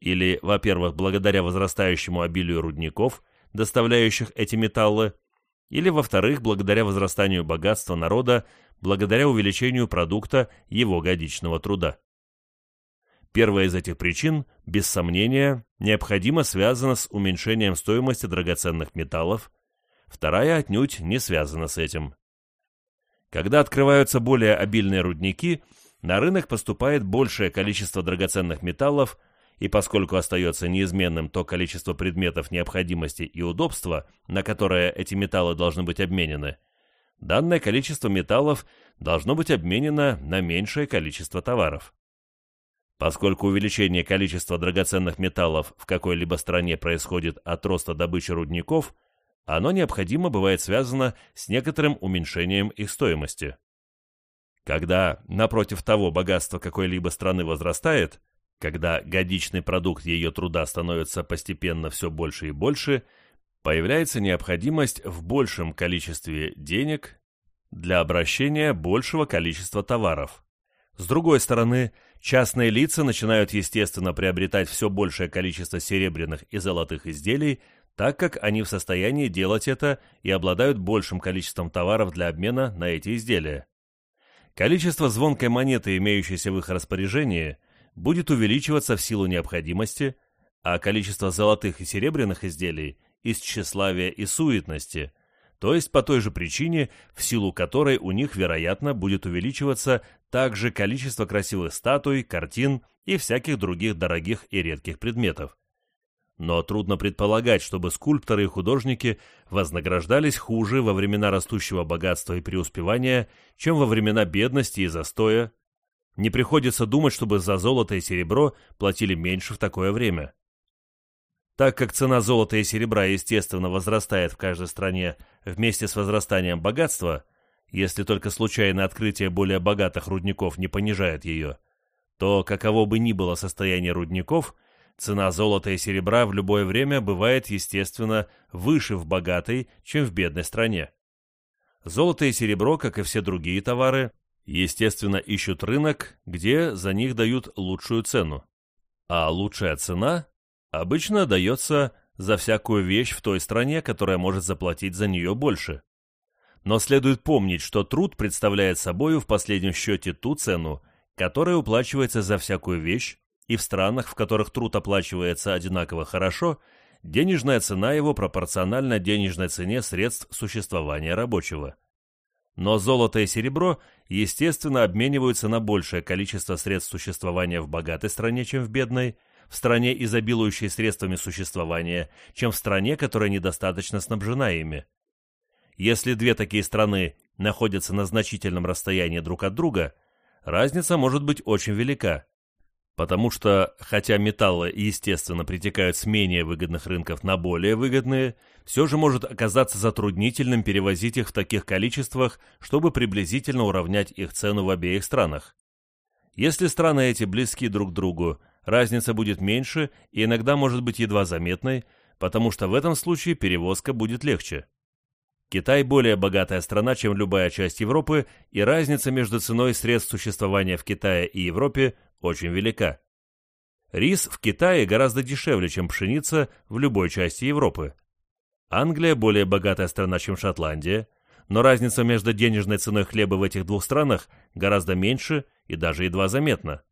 Speaker 1: Или, во-первых, благодаря возрастающему обилию рудников, доставляющих эти металлы, или, во-вторых, благодаря возрастанию богатства народа, благодаря увеличению продукта его годичного труда. Первая из этих причин, без сомнения, необходимо связана с уменьшением стоимости драгоценных металлов, вторая отнюдь не связана с этим. Когда открываются более обильные рудники, на рынок поступает большее количество драгоценных металлов – и поскольку остается неизменным то количество предметов необходимости и удобства, на которое эти металлы должны быть обменены, данное количество металлов должно быть обменено на меньшее количество товаров. Поскольку увеличение количества драгоценных металлов в какой-либо стране происходит от роста добычи рудников, оно необходимо бывает связано с некоторым уменьшением их стоимости. Когда, напротив того, богатство какой-либо страны возрастает – когда годичный продукт ее труда становится постепенно все больше и больше, появляется необходимость в большем количестве денег для обращения большего количества товаров. С другой стороны, частные лица начинают естественно приобретать все большее количество серебряных и золотых изделий, так как они в состоянии делать это и обладают большим количеством товаров для обмена на эти изделия. Количество звонкой монеты, имеющейся в их распоряжении – будет увеличиваться в силу необходимости, а количество золотых и серебряных изделий из тщеславия и суетности, то есть по той же причине, в силу которой у них, вероятно, будет увеличиваться также количество красивых статуй, картин и всяких других дорогих и редких предметов. Но трудно предполагать, чтобы скульпторы и художники вознаграждались хуже во времена растущего богатства и преуспевания, чем во времена бедности и застоя, не приходится думать, чтобы за золото и серебро платили меньше в такое время. Так как цена золота и серебра, естественно, возрастает в каждой стране вместе с возрастанием богатства, если только случайное открытие более богатых рудников не понижает ее, то, каково бы ни было состояние рудников, цена золота и серебра в любое время бывает, естественно, выше в богатой, чем в бедной стране. Золото и серебро, как и все другие товары, естественно, ищут рынок, где за них дают лучшую цену. А лучшая цена обычно дается за всякую вещь в той стране, которая может заплатить за нее больше. Но следует помнить, что труд представляет собою в последнем счете ту цену, которая уплачивается за всякую вещь, и в странах, в которых труд оплачивается одинаково хорошо, денежная цена его пропорциональна денежной цене средств существования рабочего. Но золото и серебро, естественно, обмениваются на большее количество средств существования в богатой стране, чем в бедной, в стране, изобилующей средствами существования, чем в стране, которая недостаточно снабжена ими. Если две такие страны находятся на значительном расстоянии друг от друга, разница может быть очень велика, потому что, хотя металлы, естественно, притекают с менее выгодных рынков на более выгодные, все же может оказаться затруднительным перевозить их в таких количествах, чтобы приблизительно уравнять их цену в обеих странах. Если страны эти близки друг к другу, разница будет меньше и иногда может быть едва заметной, потому что в этом случае перевозка будет легче. Китай более богатая страна, чем любая часть Европы, и разница между ценой средств существования в Китае и Европе очень велика. Рис в Китае гораздо дешевле, чем пшеница в любой части Европы. Англия более богатая страна, чем Шотландия, но разница между денежной ценой хлеба в этих двух странах гораздо меньше и даже едва заметна.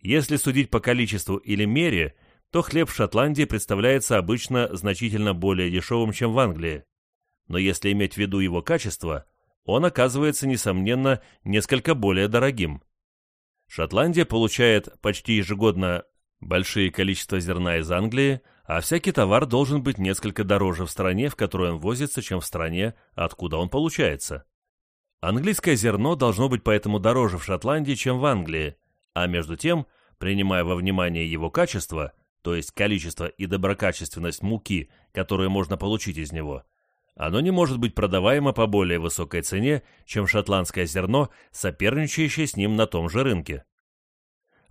Speaker 1: Если судить по количеству или мере, то хлеб в Шотландии представляется обычно значительно более дешевым, чем в Англии. Но если иметь в виду его качество, он оказывается, несомненно, несколько более дорогим. Шотландия получает почти ежегодно большие количества зерна из Англии, а всякий товар должен быть несколько дороже в стране, в которой он возится, чем в стране, откуда он получается. Английское зерно должно быть поэтому дороже в Шотландии, чем в Англии, а между тем, принимая во внимание его качество, то есть количество и доброкачественность муки, которые можно получить из него, оно не может быть продаваемо по более высокой цене, чем шотландское зерно, соперничающее с ним на том же рынке.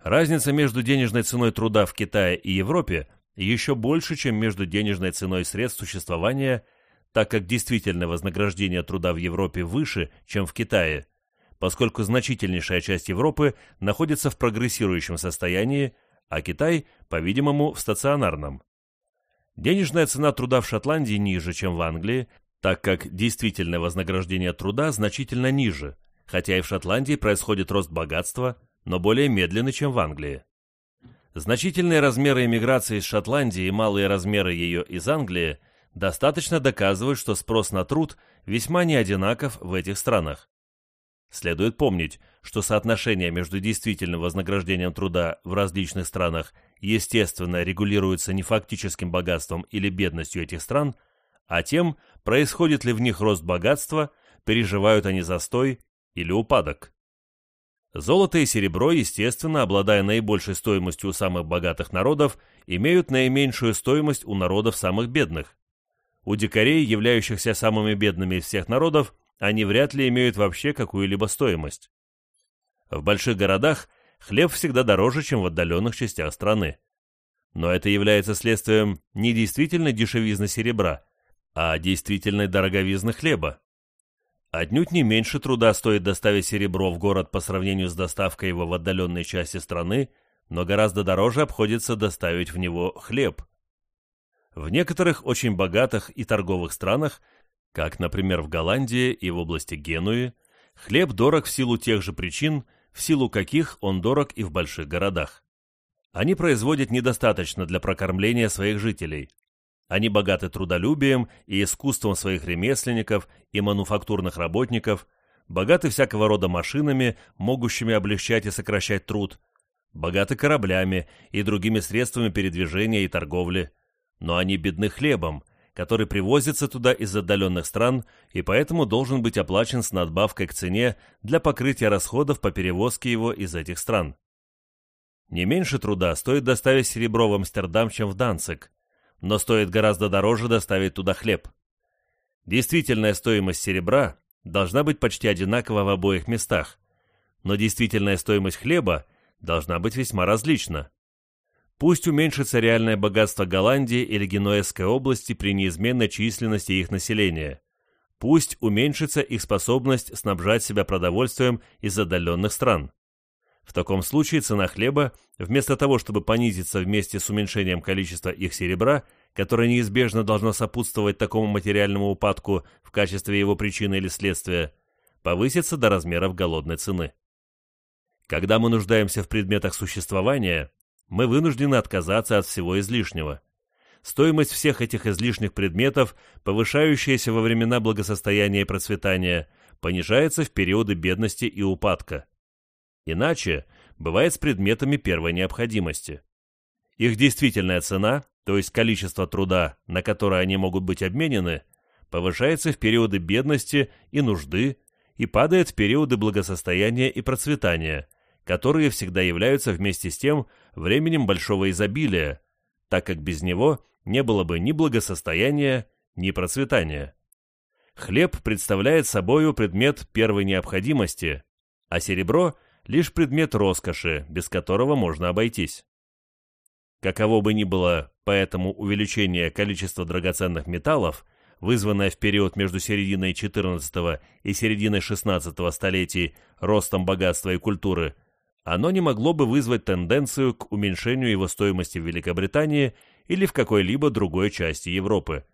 Speaker 1: Разница между денежной ценой труда в Китае и Европе еще больше, чем между денежной ценой средств существования, так как действительное вознаграждение труда в Европе выше, чем в Китае, поскольку значительнейшая часть Европы находится в прогрессирующем состоянии, а Китай, по-видимому, в стационарном. Денежная цена труда в Шотландии ниже, чем в Англии, так как действительное вознаграждение труда значительно ниже, хотя и в Шотландии происходит рост богатства, но более медленный, чем в Англии. Значительные размеры эмиграции из Шотландии и малые размеры ее из Англии достаточно доказывают, что спрос на труд весьма неодинаков в этих странах. Следует помнить, что соотношение между действительным вознаграждением труда в различных странах естественно регулируется не фактическим богатством или бедностью этих стран, а тем, происходит ли в них рост богатства, переживают они застой или упадок. Золото и серебро, естественно, обладая наибольшей стоимостью у самых богатых народов, имеют наименьшую стоимость у народов самых бедных. У дикарей, являющихся самыми бедными из всех народов, они вряд ли имеют вообще какую-либо стоимость. В больших городах хлеб всегда дороже, чем в отдаленных частях страны. Но это является следствием не действительной дешевизны серебра, а действительной дороговизны хлеба. Отнюдь не меньше труда стоит доставить серебро в город по сравнению с доставкой его в отдаленной части страны, но гораздо дороже обходится доставить в него хлеб. В некоторых очень богатых и торговых странах как, например, в Голландии и в области Генуи, хлеб дорог в силу тех же причин, в силу каких он дорог и в больших городах. Они производят недостаточно для прокормления своих жителей. Они богаты трудолюбием и искусством своих ремесленников и мануфактурных работников, богаты всякого рода машинами, могущими облегчать и сокращать труд, богаты кораблями и другими средствами передвижения и торговли, но они бедны хлебом, который привозится туда из отдаленных стран и поэтому должен быть оплачен с надбавкой к цене для покрытия расходов по перевозке его из этих стран. Не меньше труда стоит доставить серебро в Амстердам, чем в Данцик, но стоит гораздо дороже доставить туда хлеб. Действительная стоимость серебра должна быть почти одинакова в обоих местах, но действительная стоимость хлеба должна быть весьма различна. Пусть уменьшится реальное богатство Голландии или Генуэзской области при неизменной численности их населения. Пусть уменьшится их способность снабжать себя продовольствием из отдаленных стран. В таком случае цена хлеба, вместо того, чтобы понизиться вместе с уменьшением количества их серебра, которое неизбежно должно сопутствовать такому материальному упадку в качестве его причины или следствия, повысится до размеров голодной цены. Когда мы нуждаемся в предметах существования, мы вынуждены отказаться от всего излишнего. Стоимость всех этих излишних предметов, повышающаяся во времена благосостояния и процветания, понижается в периоды бедности и упадка. Иначе бывает с предметами первой необходимости. Их действительная цена, то есть количество труда, на которое они могут быть обменены, повышается в периоды бедности и нужды и падает в периоды благосостояния и процветания, которые всегда являются вместе с тем временем большого изобилия, так как без него не было бы ни благосостояния, ни процветания. Хлеб представляет собою предмет первой необходимости, а серебро – лишь предмет роскоши, без которого можно обойтись. Каково бы ни было поэтому увеличение количества драгоценных металлов, вызванное в период между серединой XIV и серединой XVI столетий ростом богатства и культуры, оно не могло бы вызвать тенденцию к уменьшению его стоимости в Великобритании или в какой-либо другой части Европы.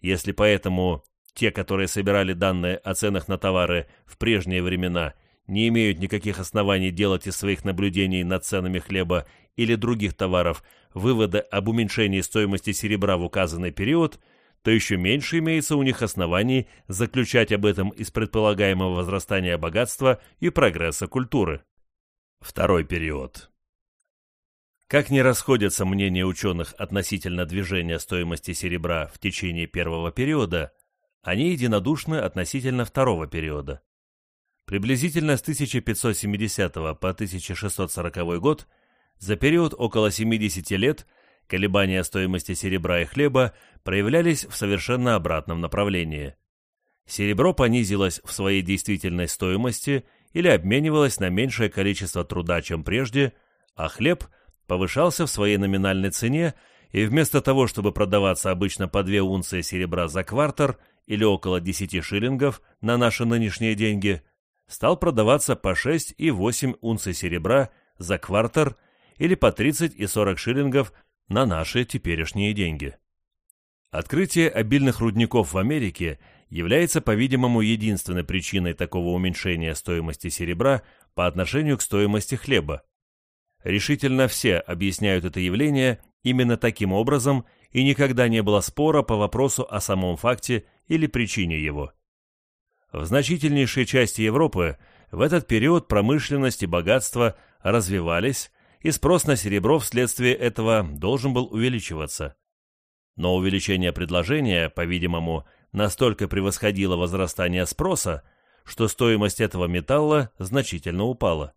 Speaker 1: Если поэтому те, которые собирали данные о ценах на товары в прежние времена, не имеют никаких оснований делать из своих наблюдений над ценами хлеба или других товаров выводы об уменьшении стоимости серебра в указанный период, то еще меньше имеется у них оснований заключать об этом из предполагаемого возрастания богатства и прогресса культуры. Второй период. Как не расходятся мнения ученых относительно движения стоимости серебра в течение первого периода, они единодушны относительно второго периода. Приблизительно с 1570 по 1640 год, за период около 70 лет, колебания стоимости серебра и хлеба проявлялись в совершенно обратном направлении. Серебро понизилось в своей действительной стоимости или обменивалось на меньшее количество труда, чем прежде, а хлеб повышался в своей номинальной цене и вместо того, чтобы продаваться обычно по 2 унции серебра за квартер или около 10 шиллингов на наши нынешние деньги, стал продаваться по 6 и 8 унций серебра за квартер или по 30 и 40 шиллингов на наши теперешние деньги. Открытие обильных рудников в Америке является, по-видимому, единственной причиной такого уменьшения стоимости серебра по отношению к стоимости хлеба. Решительно все объясняют это явление именно таким образом, и никогда не было спора по вопросу о самом факте или причине его. В значительнейшей части Европы в этот период промышленность и богатство развивались, и спрос на серебро вследствие этого должен был увеличиваться. Но увеличение предложения, по-видимому, настолько превосходило возрастание спроса, что стоимость этого металла значительно упала.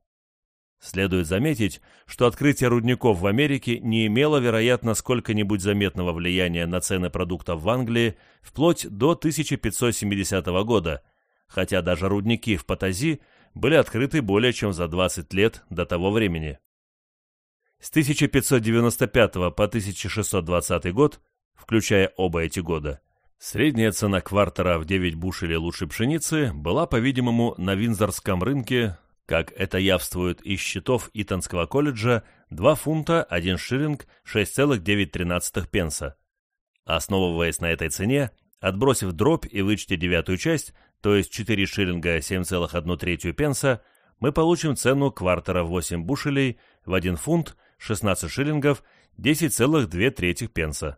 Speaker 1: Следует заметить, что открытие рудников в Америке не имело, вероятно, сколько-нибудь заметного влияния на цены продуктов в Англии вплоть до 1570 года, хотя даже рудники в Патази были открыты более чем за 20 лет до того времени. С 1595 по 1620 год, включая оба эти года, средняя цена квартера в 9 бушелей лучшей пшеницы была, по-видимому, на Винзорском рынке как это явствует из счетов Итонского колледжа, 2 фунта 1 шиллинг 6,913 пенса. Основываясь на этой цене, отбросив дробь и вычтя девятую часть, то есть 4 шиллинга 7,1 пенса, мы получим цену квартера в 8 бушелей в 1 фунт 16 шиллингов 10,2 пенса.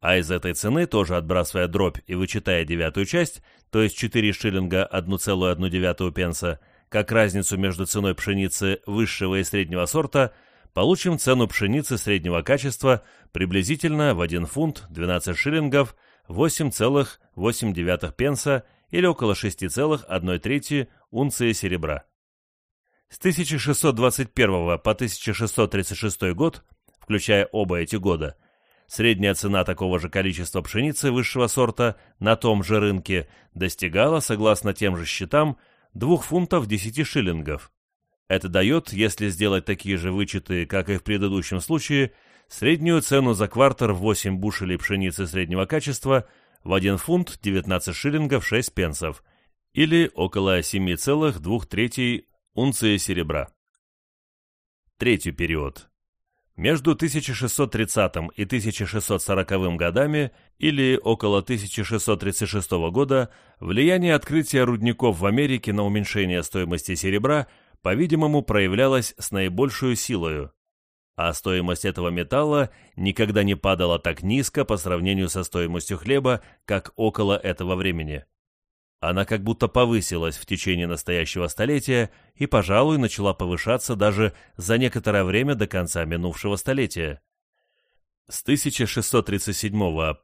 Speaker 1: А из этой цены, тоже отбрасывая дробь и вычитая девятую часть, то есть 4 шиллинга 1,1 пенса, как разницу между ценой пшеницы высшего и среднего сорта, получим цену пшеницы среднего качества приблизительно в 1 фунт 12 шиллингов 8,8 пенса или около 6,1 унции серебра. С 1621 по 1636 год, включая оба эти года, средняя цена такого же количества пшеницы высшего сорта на том же рынке достигала, согласно тем же счетам, 2 фунтов 10 шиллингов. Это дает, если сделать такие же вычеты, как и в предыдущем случае, среднюю цену за квартер в 8 бушелей пшеницы среднего качества в 1 фунт 19 шиллингов 6 пенсов или около 7,2 унции серебра. Третий период. Между 1630 и 1640 годами или около 1636 года влияние открытия рудников в Америке на уменьшение стоимости серебра, по-видимому, проявлялось с наибольшую силою, а стоимость этого металла никогда не падала так низко по сравнению со стоимостью хлеба, как около этого времени. Она как будто повысилась в течение настоящего столетия и, пожалуй, начала повышаться даже за некоторое время до конца минувшего столетия. С 1637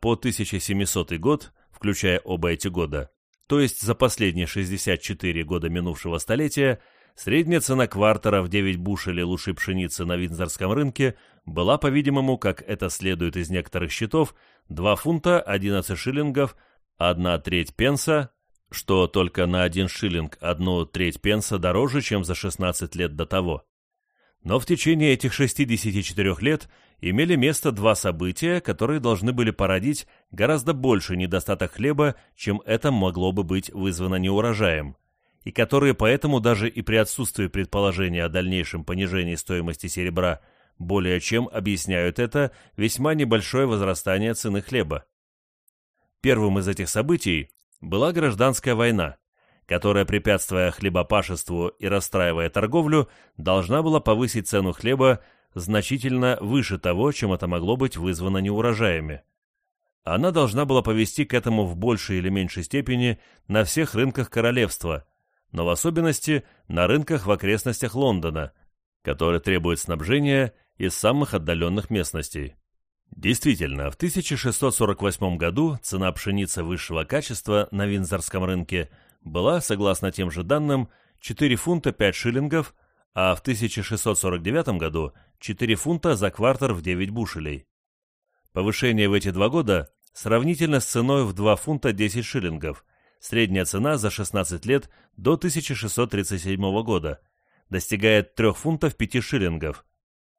Speaker 1: по 1700 год, включая оба эти года, то есть за последние 64 года минувшего столетия, средняя цена квартера в 9 бушелей лучшей пшеницы на Виндзорском рынке была, по-видимому, как это следует из некоторых счетов, 2 фунта 11 шиллингов, 1 треть пенса, что только на один шиллинг одну треть пенса дороже, чем за 16 лет до того. Но в течение этих 64 лет имели место два события, которые должны были породить гораздо больше недостаток хлеба, чем это могло бы быть вызвано неурожаем, и которые поэтому даже и при отсутствии предположения о дальнейшем понижении стоимости серебра более чем объясняют это весьма небольшое возрастание цены хлеба. Первым из этих событий была гражданская война, которая, препятствуя хлебопашеству и расстраивая торговлю, должна была повысить цену хлеба значительно выше того, чем это могло быть вызвано неурожаями. Она должна была повести к этому в большей или меньшей степени на всех рынках королевства, но в особенности на рынках в окрестностях Лондона, который требует снабжения из самых отдаленных местностей. Действительно, в 1648 году цена пшеницы высшего качества на Винзорском рынке была, согласно тем же данным, 4 фунта 5 шиллингов, а в 1649 году 4 фунта за квартер в 9 бушелей. повышение в эти два года сравнительно с ценой в 2 фунта 10 шиллингов, средняя цена за 16 лет до 1637 года, достигает 3 фунтов 5 шиллингов.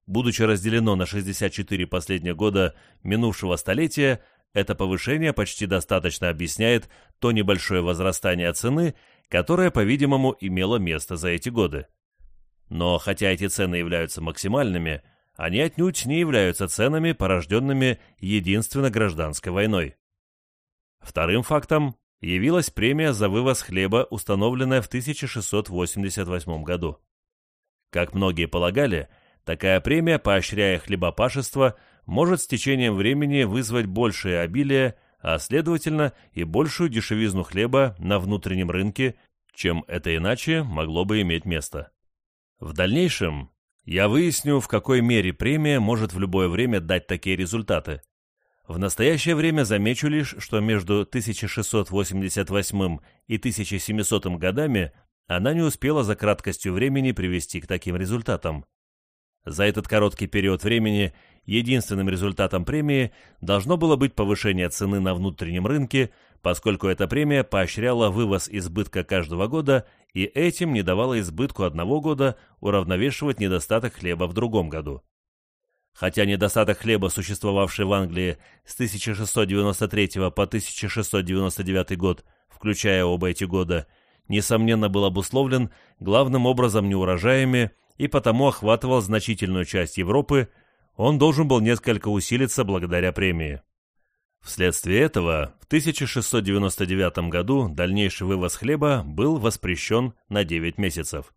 Speaker 1: Будучи разделено на 64 последних года минувшего столетия, это повышение почти достаточно объясняет то небольшое возрастание цены, которое, по-видимому, имело место за эти годы. Но хотя эти цены являются максимальными, они отнюдь не являются ценами, порожденными единственно гражданской войной. Вторым фактом явилась премия за вывоз хлеба, установленная в 1688 году. Как многие полагали, такая премия, поощряя хлебопашество, может с течением времени вызвать большее обилие, а следовательно и большую дешевизну хлеба на внутреннем рынке, чем это иначе могло бы иметь место. В дальнейшем я выясню, в какой мере премия может в любое время дать такие результаты. В настоящее время замечу лишь, что между 1688 и 1700 годами она не успела за краткостью времени привести к таким результатам. За этот короткий период времени единственным результатом премии должно было быть повышение цены на внутреннем рынке, поскольку эта премия поощряла вывоз избытка каждого года и этим не давала избытку одного года уравновешивать недостаток хлеба в другом году. Хотя недостаток хлеба, существовавший в Англии с 1693 по 1699 год, включая оба эти года, несомненно был обусловлен главным образом неурожаями и потому охватывал значительную часть Европы, он должен был несколько усилиться благодаря премии. Вследствие этого в 1699 году дальнейший вывоз хлеба был воспрещен на 9 месяцев.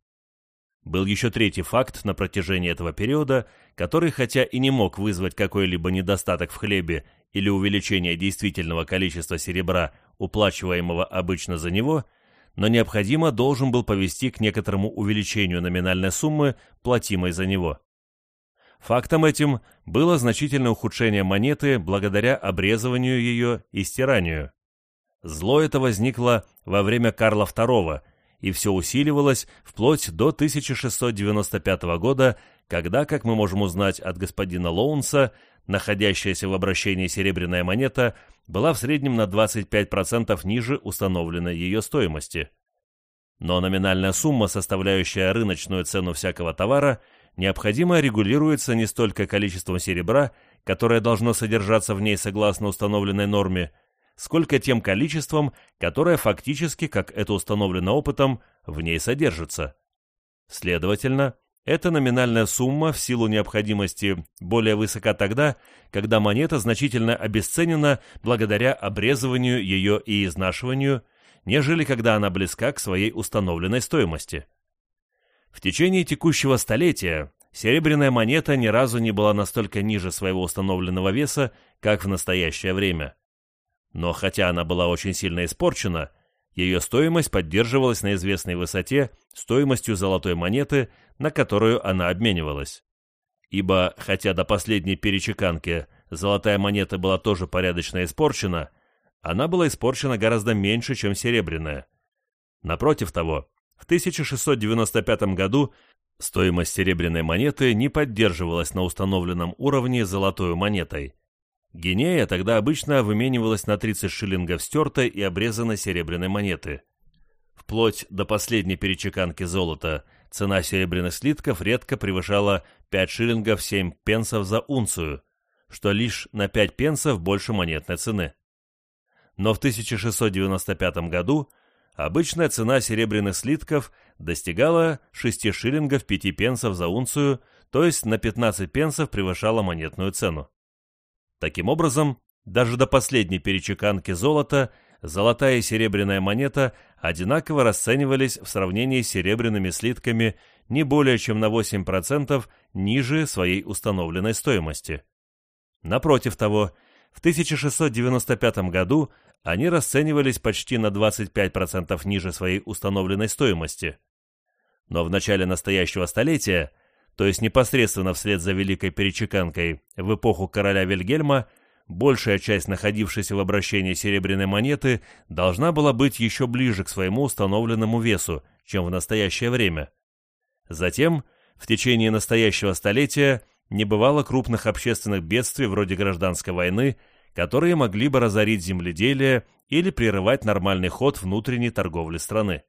Speaker 1: Был еще третий факт на протяжении этого периода, который хотя и не мог вызвать какой-либо недостаток в хлебе или увеличение действительного количества серебра, уплачиваемого обычно за него, но необходимо должен был повести к некоторому увеличению номинальной суммы, платимой за него. Фактом этим было значительное ухудшение монеты благодаря обрезыванию ее и стиранию. Зло это возникло во время Карла II и все усиливалось вплоть до 1695 года, когда, как мы можем узнать от господина Лоунса, находящаяся в обращении серебряная монета была в среднем на 25% ниже установленной ее стоимости. Но номинальная сумма, составляющая рыночную цену всякого товара, необходимо регулируется не столько количеством серебра, которое должно содержаться в ней согласно установленной норме, сколько тем количеством, которое фактически, как это установлено опытом, в ней содержится. Следовательно, эта номинальная сумма в силу необходимости более высока тогда, когда монета значительно обесценена благодаря обрезыванию ее и изнашиванию, нежели когда она близка к своей установленной стоимости. В течение текущего столетия серебряная монета ни разу не была настолько ниже своего установленного веса, как в настоящее время. Но хотя она была очень сильно испорчена, ее стоимость поддерживалась на известной высоте стоимостью золотой монеты, на которую она обменивалась. Ибо, хотя до последней перечеканки золотая монета была тоже порядочно испорчена, она была испорчена гораздо меньше, чем серебряная. Напротив того, в 1695 году стоимость серебряной монеты не поддерживалась на установленном уровне золотой монетой. Гинея тогда обычно выменивалась на 30 шиллингов стертой и обрезанной серебряной монеты. Вплоть до последней перечеканки золота цена серебряных слитков редко превышала 5 шиллингов 7 пенсов за унцию, что лишь на 5 пенсов больше монетной цены. Но в 1695 году обычная цена серебряных слитков достигала 6 шиллингов 5 пенсов за унцию, то есть на 15 пенсов превышала монетную цену. Таким образом, даже до последней перечеканки золота золотая и серебряная монета одинаково расценивались в сравнении с серебряными слитками не более чем на 8% ниже своей установленной стоимости. Напротив того, в 1695 году они расценивались почти на 25% ниже своей установленной стоимости. Но в начале настоящего столетия, то есть непосредственно вслед за Великой Перечеканкой в эпоху короля Вильгельма, большая часть находившейся в обращении серебряной монеты должна была быть еще ближе к своему установленному весу, чем в настоящее время. Затем, в течение настоящего столетия, не бывало крупных общественных бедствий вроде гражданской войны, которые могли бы разорить земледелие или прерывать нормальный ход внутренней торговли страны.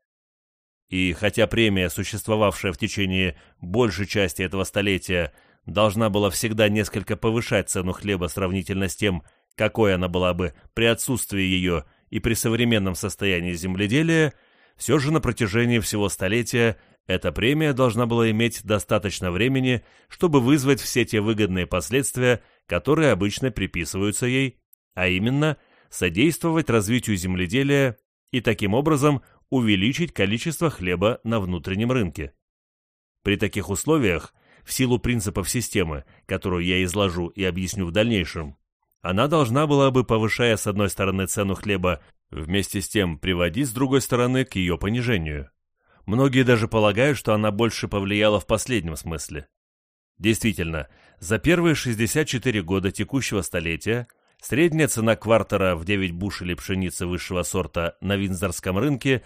Speaker 1: И хотя премия, существовавшая в течение большей части этого столетия, должна была всегда несколько повышать цену хлеба сравнительно с тем, какой она была бы при отсутствии ее и при современном состоянии земледелия, все же на протяжении всего столетия эта премия должна была иметь достаточно времени, чтобы вызвать все те выгодные последствия, которые обычно приписываются ей, а именно содействовать развитию земледелия и таким образом увеличить количество хлеба на внутреннем рынке. При таких условиях, в силу принципов системы, которую я изложу и объясню в дальнейшем, она должна была бы, повышая с одной стороны цену хлеба, вместе с тем приводить с другой стороны к ее понижению. Многие даже полагают, что она больше повлияла в последнем смысле. Действительно, за первые 64 года текущего столетия средняя цена квартера в 9 бушелей пшеницы высшего сорта на Винзорском рынке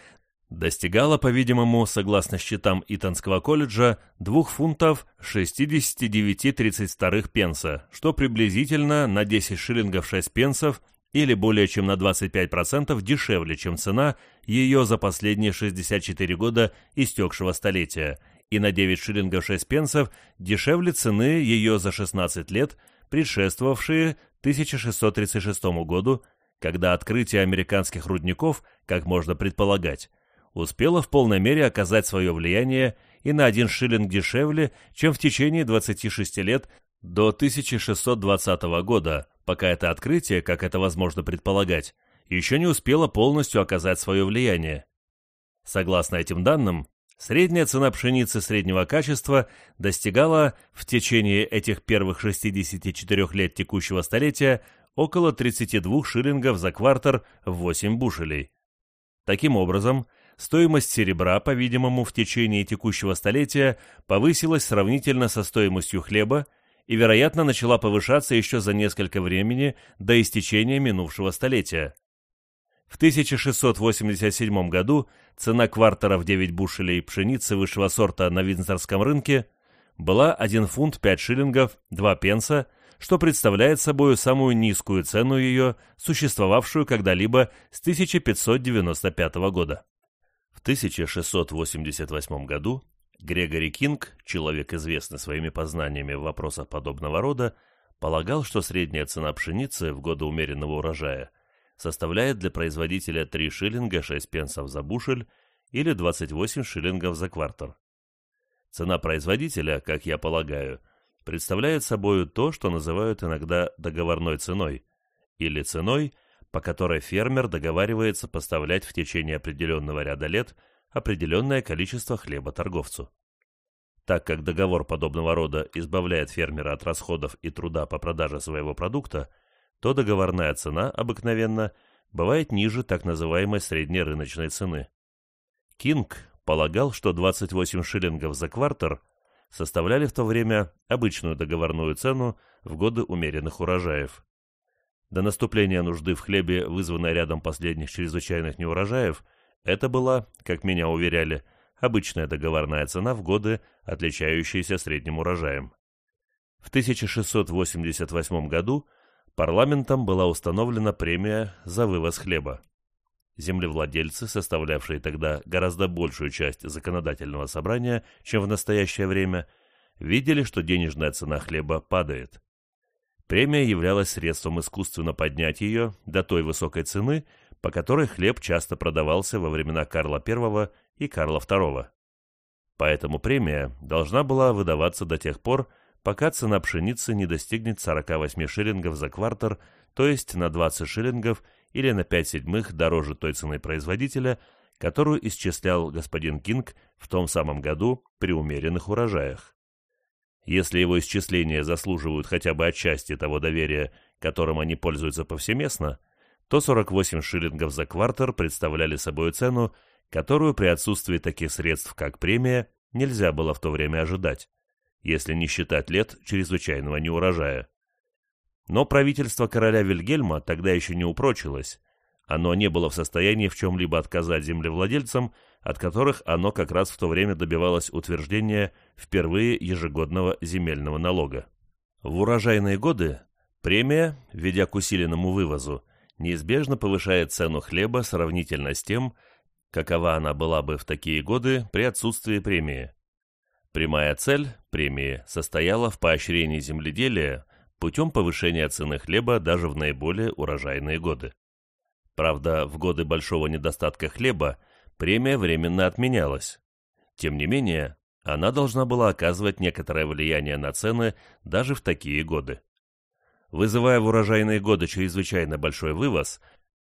Speaker 1: достигала, по-видимому, согласно счетам Итонского колледжа, 2 фунтов 69,32 пенса, что приблизительно на 10 шиллингов 6 пенсов или более чем на 25% дешевле, чем цена ее за последние 64 года истекшего столетия, и на 9 шиллингов 6 пенсов дешевле цены ее за 16 лет, предшествовавшие 1636 году, когда открытие американских рудников, как можно предполагать, успела в полной мере оказать свое влияние и на один шиллинг дешевле, чем в течение 26 лет до 1620 года, пока это открытие, как это возможно предполагать, еще не успело полностью оказать свое влияние. Согласно этим данным, средняя цена пшеницы среднего качества достигала в течение этих первых 64 лет текущего столетия около 32 шиллингов за квартер в 8 бушелей. Таким образом, стоимость серебра, по-видимому, в течение текущего столетия повысилась сравнительно со стоимостью хлеба и, вероятно, начала повышаться еще за несколько времени до истечения минувшего столетия. В 1687 году цена квартера в 9 бушелей пшеницы высшего сорта на Винзорском рынке была 1 фунт 5 шиллингов 2 пенса, что представляет собой самую низкую цену ее, существовавшую когда-либо с 1595 года. В 1688 году Грегори Кинг, человек известный своими познаниями в вопросах подобного рода, полагал, что средняя цена пшеницы в годы умеренного урожая составляет для производителя 3 шиллинга 6 пенсов за бушель или 28 шиллингов за квартер. Цена производителя, как я полагаю, представляет собой то, что называют иногда договорной ценой, или ценой, по которой фермер договаривается поставлять в течение определенного ряда лет определенное количество хлеба торговцу. Так как договор подобного рода избавляет фермера от расходов и труда по продаже своего продукта, то договорная цена обыкновенно бывает ниже так называемой средней рыночной цены. Кинг полагал, что 28 шиллингов за квартер составляли в то время обычную договорную цену в годы умеренных урожаев. До наступления нужды в хлебе, вызванной рядом последних чрезвычайных неурожаев, это была, как меня уверяли, обычная договорная цена в годы, отличающиеся средним урожаем. В 1688 году парламентом была установлена премия за вывоз хлеба. Землевладельцы, составлявшие тогда гораздо большую часть законодательного собрания, чем в настоящее время, видели, что денежная цена хлеба падает. Премия являлась средством искусственно поднять ее до той высокой цены, по которой хлеб часто продавался во времена Карла I и Карла II. Поэтому премия должна была выдаваться до тех пор, пока цена пшеницы не достигнет 48 шиллингов за квартер, то есть на 20 шиллингов или на 5 седьмых дороже той цены производителя, которую исчислял господин Кинг в том самом году при умеренных урожаях. Если его исчисления заслуживают хотя бы отчасти того доверия, которым они пользуются повсеместно, то 48 шиллингов за квартер представляли собой цену, которую при отсутствии таких средств, как премия, нельзя было в то время ожидать, если не считать лет чрезвычайного неурожая. Но правительство короля Вильгельма тогда еще не упрочилось, оно не было в состоянии в чем-либо отказать землевладельцам, от которых оно как раз в то время добивалось утверждения впервые ежегодного земельного налога. В урожайные годы премия, ведя к усиленному вывозу, неизбежно повышает цену хлеба сравнительно с тем, какова она была бы в такие годы при отсутствии премии. Прямая цель премии состояла в поощрении земледелия путем повышения цены хлеба даже в наиболее урожайные годы. Правда, в годы большого недостатка хлеба премия временно отменялась. Тем не менее, она должна была оказывать некоторое влияние на цены даже в такие годы. Вызывая в урожайные годы чрезвычайно большой вывоз,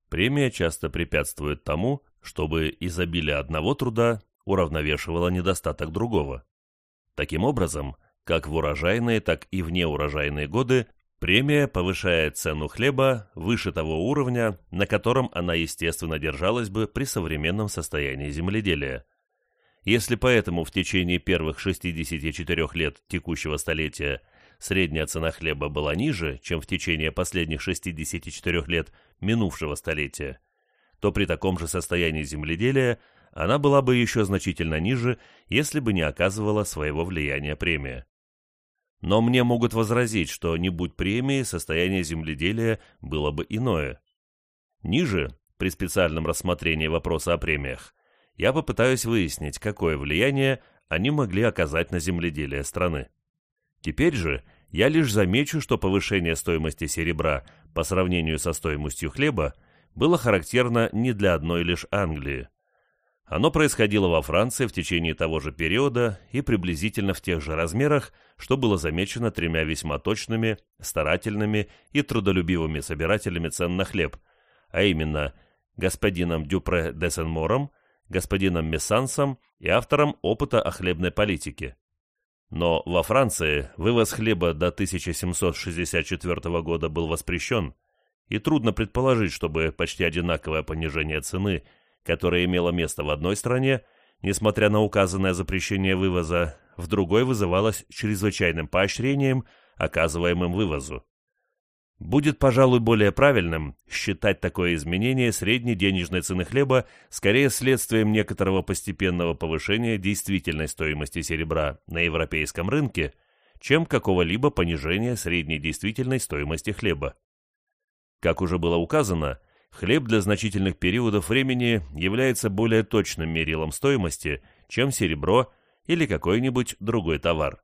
Speaker 1: премия часто препятствует тому, чтобы изобилие одного труда уравновешивало недостаток другого. Таким образом, как в урожайные, так и в неурожайные годы премия повышает цену хлеба выше того уровня, на котором она естественно держалась бы при современном состоянии земледелия. Если поэтому в течение первых 64 лет текущего столетия средняя цена хлеба была ниже, чем в течение последних 64 лет минувшего столетия, то при таком же состоянии земледелия она была бы еще значительно ниже, если бы не оказывала своего влияния премия. Но мне могут возразить, что не будь премии, состояние земледелия было бы иное. Ниже, при специальном рассмотрении вопроса о премиях, я попытаюсь выяснить, какое влияние они могли оказать на земледелие страны. Теперь же я лишь замечу, что повышение стоимости серебра по сравнению со стоимостью хлеба было характерно не для одной лишь Англии. Оно происходило во Франции в течение того же периода и приблизительно в тех же размерах, что было замечено тремя весьма точными, старательными и трудолюбивыми собирателями цен на хлеб, а именно господином Дюпре де Сен-Мором, господином Мессансом и автором опыта о хлебной политике. Но во Франции вывоз хлеба до 1764 года был воспрещен, и трудно предположить, чтобы почти одинаковое понижение цены, которое имело место в одной стране, несмотря на указанное запрещение вывоза, в другой вызывалось чрезвычайным поощрением, оказываемым вывозу. Будет, пожалуй, более правильным считать такое изменение средней денежной цены хлеба скорее следствием некоторого постепенного повышения действительной стоимости серебра на европейском рынке, чем какого-либо понижения средней действительной стоимости хлеба. Как уже было указано, хлеб для значительных периодов времени является более точным мерилом стоимости, чем серебро или какой-нибудь другой товар.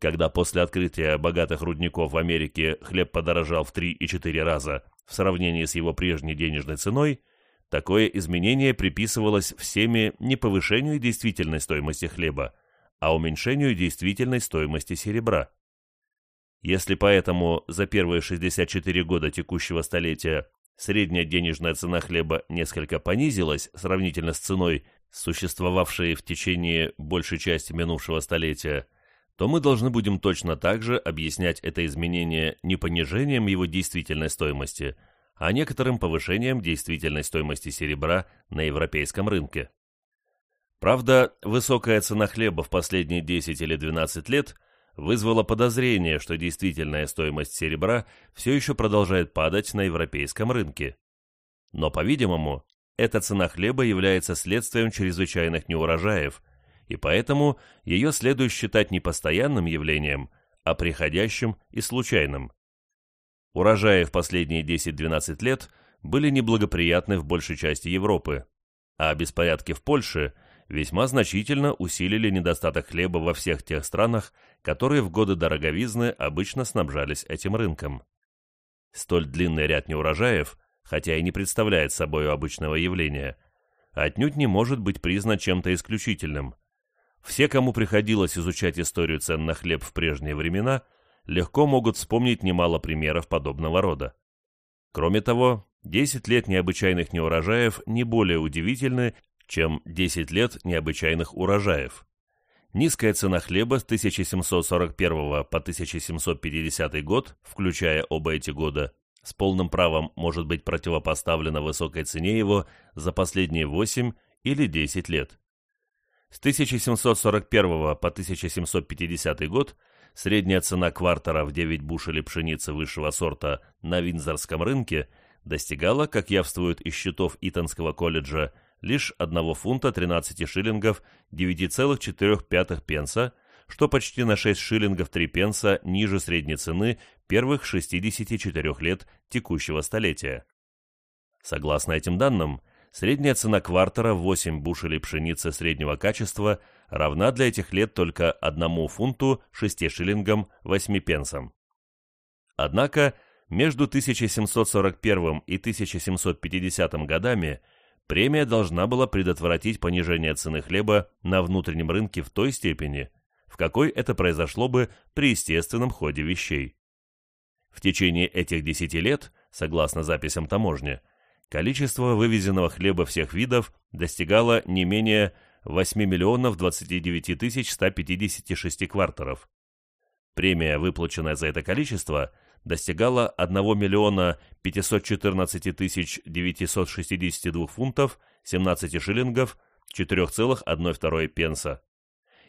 Speaker 1: Когда после открытия богатых рудников в Америке хлеб подорожал в 3 и 4 раза в сравнении с его прежней денежной ценой, такое изменение приписывалось всеми не повышению действительной стоимости хлеба, а уменьшению действительной стоимости серебра. Если поэтому за первые 64 года текущего столетия средняя денежная цена хлеба несколько понизилась сравнительно с ценой, существовавшей в течение большей части минувшего столетия, то мы должны будем точно так же объяснять это изменение не понижением его действительной стоимости, а некоторым повышением действительной стоимости серебра на европейском рынке. Правда, высокая цена хлеба в последние 10 или 12 лет вызвала подозрение, что действительная стоимость серебра все еще продолжает падать на европейском рынке. Но, по-видимому, эта цена хлеба является следствием чрезвычайных неурожаев – и поэтому ее следует считать не постоянным явлением, а приходящим и случайным. Урожаи в последние 10-12 лет были неблагоприятны в большей части Европы, а беспорядки в Польше весьма значительно усилили недостаток хлеба во всех тех странах, которые в годы дороговизны обычно снабжались этим рынком. Столь длинный ряд неурожаев, хотя и не представляет собой обычного явления, отнюдь не может быть признан чем-то исключительным. Все, кому приходилось изучать историю цен на хлеб в прежние времена, легко могут вспомнить немало примеров подобного рода. Кроме того, 10 лет необычайных неурожаев не более удивительны, чем 10 лет необычайных урожаев. Низкая цена хлеба с 1741 по 1750 год, включая оба эти года, с полным правом может быть противопоставлена высокой цене его за последние 8 или 10 лет. С 1741 по 1750 год средняя цена квартера в 9 бушелей пшеницы высшего сорта на Винзорском рынке достигала, как явствует из счетов Итонского колледжа, лишь 1 фунта 13 шиллингов 9,4 пенса, что почти на 6 шиллингов 3 пенса ниже средней цены первых 64 лет текущего столетия. Согласно этим данным, средняя цена квартера 8 бушелей пшеницы среднего качества равна для этих лет только 1 фунту 6 шиллингам 8 пенсам. Однако между 1741 и 1750 годами премия должна была предотвратить понижение цены хлеба на внутреннем рынке в той степени, в какой это произошло бы при естественном ходе вещей. В течение этих 10 лет, согласно записям таможни, количество вывезенного хлеба всех видов достигало не менее 8 миллионов 29 тысяч 156 квартеров. Премия, выплаченная за это количество, достигала 1 миллиона 514 тысяч 962 фунтов 17 шиллингов 4,12 пенса.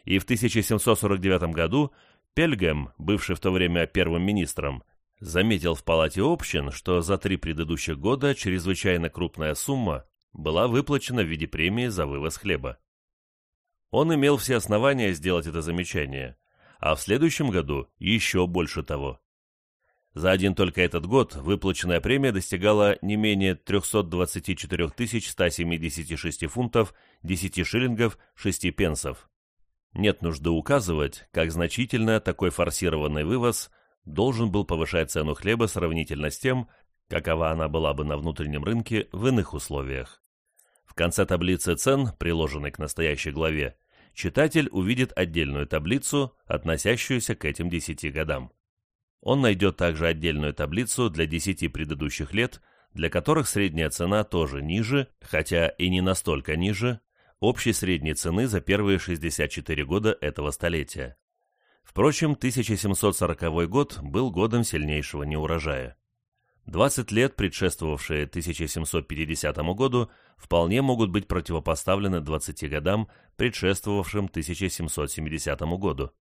Speaker 1: И в 1749 году Пельгем, бывший в то время первым министром, заметил в Палате общин, что за три предыдущих года чрезвычайно крупная сумма была выплачена в виде премии за вывоз хлеба. Он имел все основания сделать это замечание, а в следующем году еще больше того. За один только этот год выплаченная премия достигала не менее 324 176 фунтов 10 шиллингов 6 пенсов. Нет нужды указывать, как значительно такой форсированный вывоз должен был повышать цену хлеба сравнительно с тем, какова она была бы на внутреннем рынке в иных условиях. В конце таблицы цен, приложенной к настоящей главе, читатель увидит отдельную таблицу, относящуюся к этим 10 годам. Он найдет также отдельную таблицу для 10 предыдущих лет, для которых средняя цена тоже ниже, хотя и не настолько ниже, общей средней цены за первые 64 года этого столетия. Впрочем, 1740 год был годом сильнейшего неурожая. 20 лет, предшествовавшие 1750 году, вполне могут быть противопоставлены 20 годам, предшествовавшим 1770 году.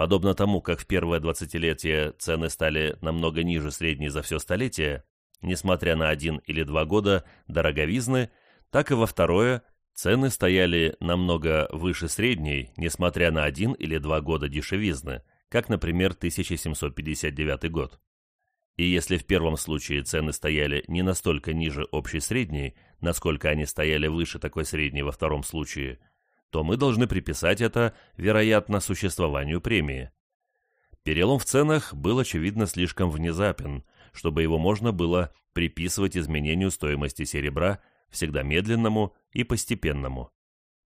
Speaker 1: Подобно тому, как в первое двадцатилетие цены стали намного ниже средней за все столетие, несмотря на один или два года дороговизны, так и во второе цены стояли намного выше средней, несмотря на один или два года дешевизны, как, например, 1759 год. И если в первом случае цены стояли не настолько ниже общей средней, насколько они стояли выше такой средней во втором случае – то мы должны приписать это, вероятно, существованию премии. Перелом в ценах был, очевидно, слишком внезапен, чтобы его можно было приписывать изменению стоимости серебра, всегда медленному и постепенному.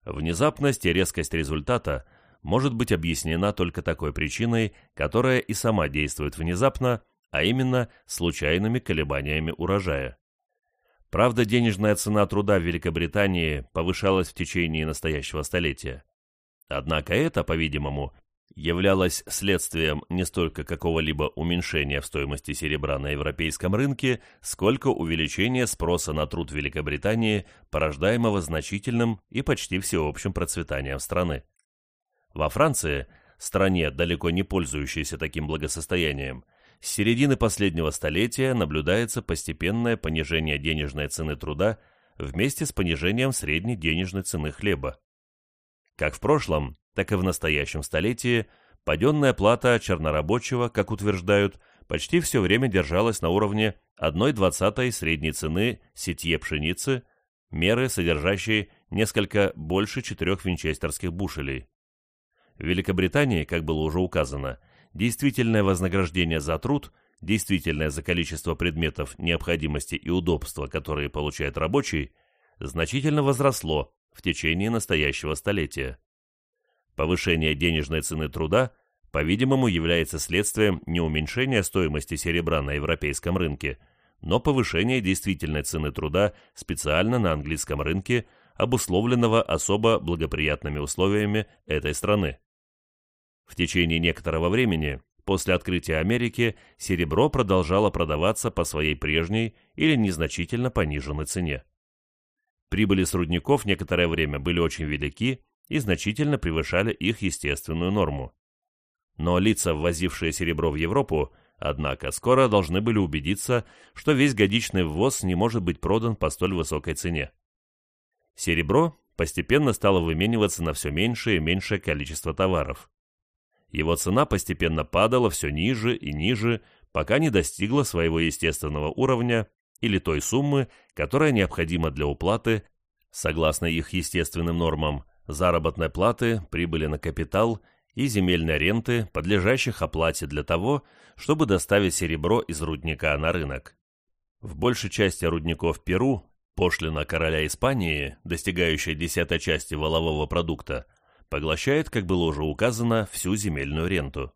Speaker 1: Внезапность и резкость результата может быть объяснена только такой причиной, которая и сама действует внезапно, а именно случайными колебаниями урожая. Правда, денежная цена труда в Великобритании повышалась в течение настоящего столетия. Однако это, по-видимому, являлось следствием не столько какого-либо уменьшения в стоимости серебра на европейском рынке, сколько увеличения спроса на труд Великобритании, порождаемого значительным и почти всеобщим процветанием страны. Во Франции, стране, далеко не пользующейся таким благосостоянием, с середины последнего столетия наблюдается постепенное понижение денежной цены труда вместе с понижением средней денежной цены хлеба. Как в прошлом, так и в настоящем столетии паденная плата чернорабочего, как утверждают, почти все время держалась на уровне 1,20 средней цены сетье пшеницы, меры, содержащей несколько больше четырех винчестерских бушелей. В Великобритании, как было уже указано, действительное вознаграждение за труд, действительное за количество предметов необходимости и удобства, которые получает рабочий, значительно возросло в течение настоящего столетия. Повышение денежной цены труда, по-видимому, является следствием не уменьшения стоимости серебра на европейском рынке, но повышения действительной цены труда специально на английском рынке, обусловленного особо благоприятными условиями этой страны. В течение некоторого времени, после открытия Америки, серебро продолжало продаваться по своей прежней или незначительно пониженной цене. Прибыли с рудников некоторое время были очень велики и значительно превышали их естественную норму. Но лица, ввозившие серебро в Европу, однако, скоро должны были убедиться, что весь годичный ввоз не может быть продан по столь высокой цене. Серебро постепенно стало вымениваться на все меньшее и меньшее количество товаров. Его цена постепенно падала все ниже и ниже, пока не достигла своего естественного уровня или той суммы, которая необходима для уплаты, согласно их естественным нормам, заработной платы, прибыли на капитал и земельной ренты, подлежащих оплате для того, чтобы доставить серебро из рудника на рынок. В большей части рудников Перу пошлина короля Испании, достигающая десятой части волового продукта, поглощает, как было уже указано, всю земельную ренту.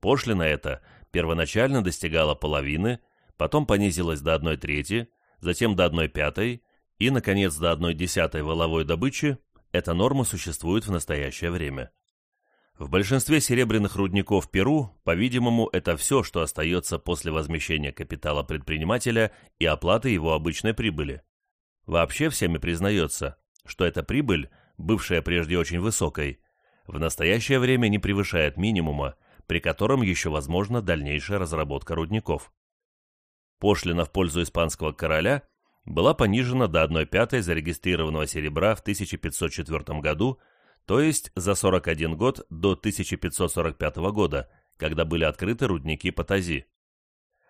Speaker 1: Пошлина эта первоначально достигала половины, потом понизилась до одной трети, затем до одной пятой и, наконец, до одной десятой воловой добычи, эта норма существует в настоящее время. В большинстве серебряных рудников Перу, по-видимому, это все, что остается после возмещения капитала предпринимателя и оплаты его обычной прибыли. Вообще всеми признается, что эта прибыль, бывшая прежде очень высокой, в настоящее время не превышает минимума, при котором еще возможна дальнейшая разработка рудников. Пошлина в пользу испанского короля была понижена до 1 пятой зарегистрированного серебра в 1504 году то есть за 41 год до 1545 года, когда были открыты рудники Патази.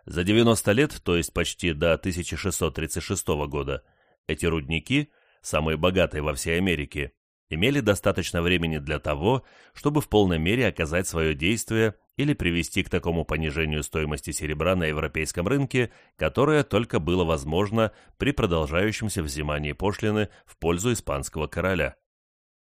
Speaker 1: За 90 лет, то есть почти до 1636 года, эти рудники, самые богатые во всей Америке, имели достаточно времени для того, чтобы в полной мере оказать свое действие или привести к такому понижению стоимости серебра на европейском рынке, которое только было возможно при продолжающемся взимании пошлины в пользу испанского короля.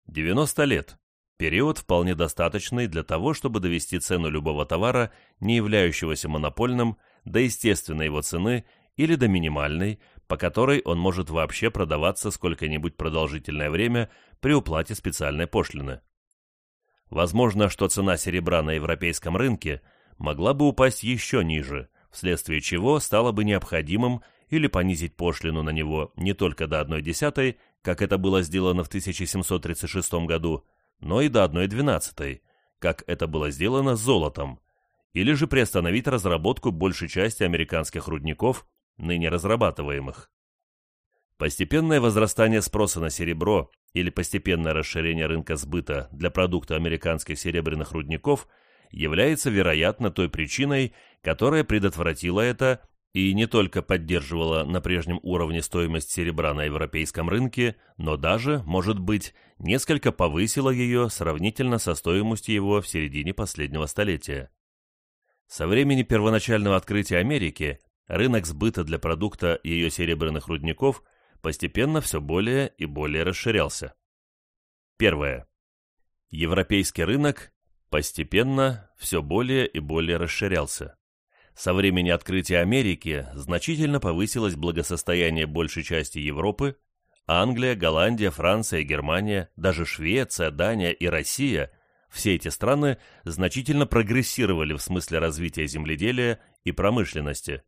Speaker 1: 90 лет. Период вполне достаточный для того, чтобы довести цену любого товара, не являющегося монопольным, до естественной его цены или до минимальной, по которой он может вообще продаваться сколько-нибудь продолжительное время при уплате специальной пошлины. Возможно, что цена серебра на европейском рынке могла бы упасть еще ниже, вследствие чего стало бы необходимым или понизить пошлину на него не только до 1 десятой, как это было сделано в 1736 году, но и до 1,12, как это было сделано с золотом, или же приостановить разработку большей части американских рудников, ныне разрабатываемых. Постепенное возрастание спроса на серебро или постепенное расширение рынка сбыта для продукта американских серебряных рудников является, вероятно, той причиной, которая предотвратила это и не только поддерживала на прежнем уровне стоимость серебра на европейском рынке, но даже, может быть, несколько повысила ее сравнительно со стоимостью его в середине последнего столетия. Со времени первоначального открытия Америки рынок сбыта для продукта ее серебряных рудников постепенно все более и более расширялся. Первое. Европейский рынок постепенно все более и более расширялся. Со времени открытия Америки значительно повысилось благосостояние большей части Европы, Англия, Голландия, Франция, Германия, даже Швеция, Дания и Россия – все эти страны значительно прогрессировали в смысле развития земледелия и промышленности.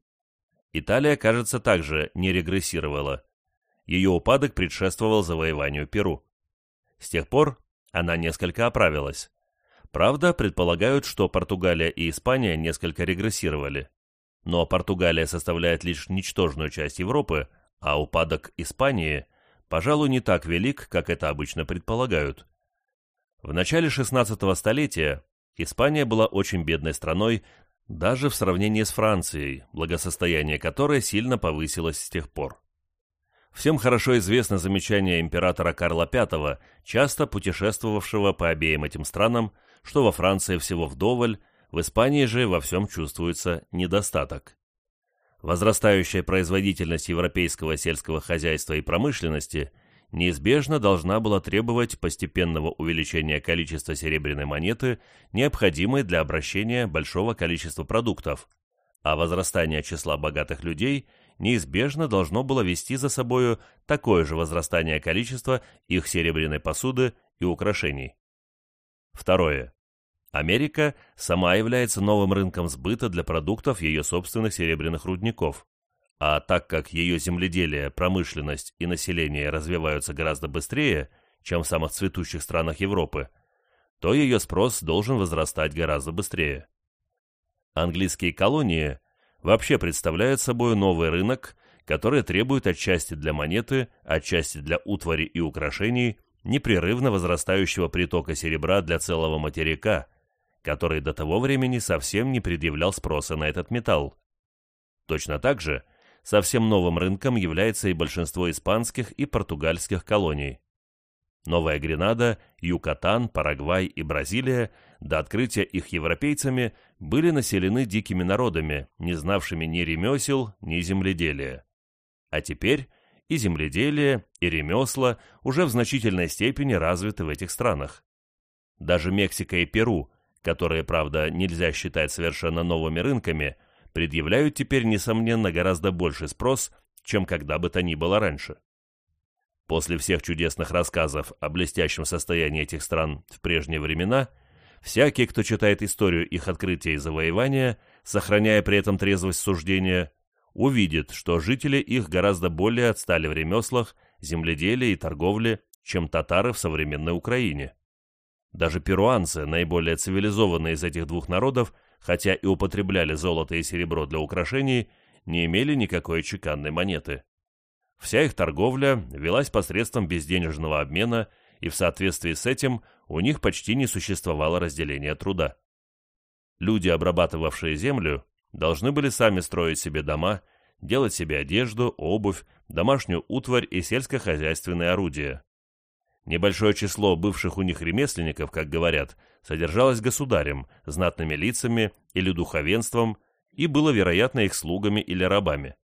Speaker 1: Италия, кажется, также не регрессировала. Ее упадок предшествовал завоеванию Перу. С тех пор она несколько оправилась. Правда, предполагают, что Португалия и Испания несколько регрессировали. Но Португалия составляет лишь ничтожную часть Европы, а упадок Испании, пожалуй, не так велик, как это обычно предполагают. В начале 16 столетия Испания была очень бедной страной, даже в сравнении с Францией, благосостояние которой сильно повысилось с тех пор. Всем хорошо известно замечание императора Карла V, часто путешествовавшего по обеим этим странам, что во Франции всего вдоволь, в Испании же во всем чувствуется недостаток. Возрастающая производительность европейского сельского хозяйства и промышленности неизбежно должна была требовать постепенного увеличения количества серебряной монеты, необходимой для обращения большого количества продуктов, а возрастание числа богатых людей неизбежно должно было вести за собою такое же возрастание количества их серебряной посуды и украшений. Второе. Америка сама является новым рынком сбыта для продуктов ее собственных серебряных рудников. А так как ее земледелие, промышленность и население развиваются гораздо быстрее, чем в самых цветущих странах Европы, то ее спрос должен возрастать гораздо быстрее. Английские колонии вообще представляют собой новый рынок, который требует отчасти для монеты, отчасти для утвари и украшений непрерывно возрастающего притока серебра для целого материка, который до того времени совсем не предъявлял спроса на этот металл. Точно так же совсем новым рынком является и большинство испанских и португальских колоний. Новая Гренада, Юкатан, Парагвай и Бразилия до открытия их европейцами были населены дикими народами, не знавшими ни ремесел, ни земледелия. А теперь и земледелие, и ремесла уже в значительной степени развиты в этих странах. Даже Мексика и Перу, которые, правда, нельзя считать совершенно новыми рынками, предъявляют теперь, несомненно, гораздо больший спрос, чем когда бы то ни было раньше. После всех чудесных рассказов о блестящем состоянии этих стран в прежние времена, всякий, кто читает историю их открытия и завоевания, сохраняя при этом трезвость суждения, увидит, что жители их гораздо более отстали в ремеслах, земледелии и торговле, чем татары в современной Украине. Даже перуанцы, наиболее цивилизованные из этих двух народов, хотя и употребляли золото и серебро для украшений, не имели никакой чеканной монеты. Вся их торговля велась посредством безденежного обмена, и в соответствии с этим у них почти не существовало разделения труда. Люди, обрабатывавшие землю, должны были сами строить себе дома, делать себе одежду, обувь, домашнюю утварь и сельскохозяйственные орудия. Небольшое число бывших у них ремесленников, как говорят, содержалось государем, знатными лицами или духовенством и было, вероятно, их слугами или рабами.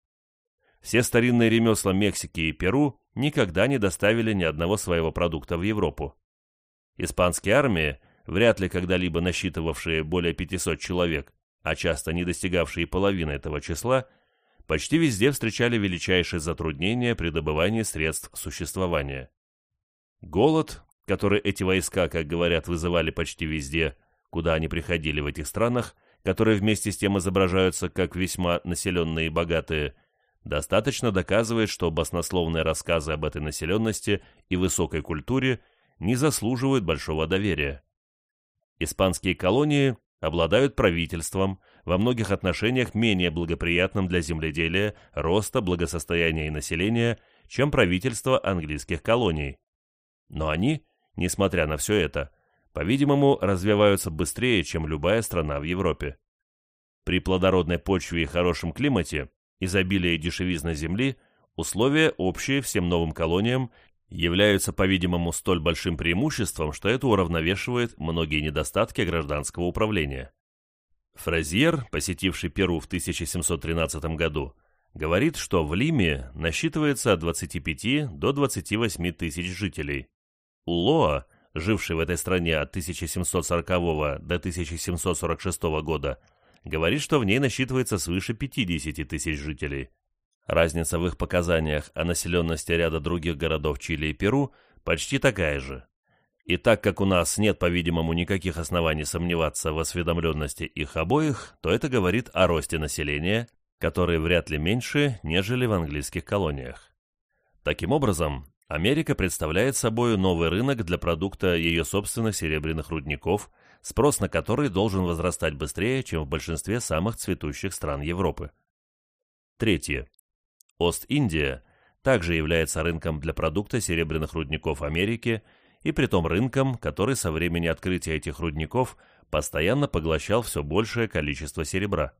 Speaker 1: Все старинные ремесла Мексики и Перу никогда не доставили ни одного своего продукта в Европу. Испанские армии, вряд ли когда-либо насчитывавшие более 500 человек, а часто не достигавшие половины этого числа, почти везде встречали величайшие затруднения при добывании средств существования. Голод, который эти войска, как говорят, вызывали почти везде, куда они приходили в этих странах, которые вместе с тем изображаются как весьма населенные и богатые, достаточно доказывает, что баснословные рассказы об этой населенности и высокой культуре не заслуживают большого доверия. Испанские колонии обладают правительством, во многих отношениях менее благоприятным для земледелия, роста, благосостояния и населения, чем правительство английских колоний. Но они, несмотря на все это, по-видимому, развиваются быстрее, чем любая страна в Европе. При плодородной почве и хорошем климате изобилие и дешевизна земли, условия, общие всем новым колониям, являются, по-видимому, столь большим преимуществом, что это уравновешивает многие недостатки гражданского управления. Фразьер, посетивший Перу в 1713 году, говорит, что в Лиме насчитывается от 25 до 28 тысяч жителей. Улоа, живший в этой стране от 1740 до 1746 года, говорит, что в ней насчитывается свыше 50 тысяч жителей. Разница в их показаниях о населенности ряда других городов Чили и Перу почти такая же. И так как у нас нет, по-видимому, никаких оснований сомневаться в осведомленности их обоих, то это говорит о росте населения, который вряд ли меньше, нежели в английских колониях. Таким образом, Америка представляет собой новый рынок для продукта ее собственных серебряных рудников – спрос на который должен возрастать быстрее, чем в большинстве самых цветущих стран Европы. Третье. Ост-Индия также является рынком для продукта серебряных рудников Америки, и притом рынком, который со времени открытия этих рудников постоянно поглощал все большее количество серебра.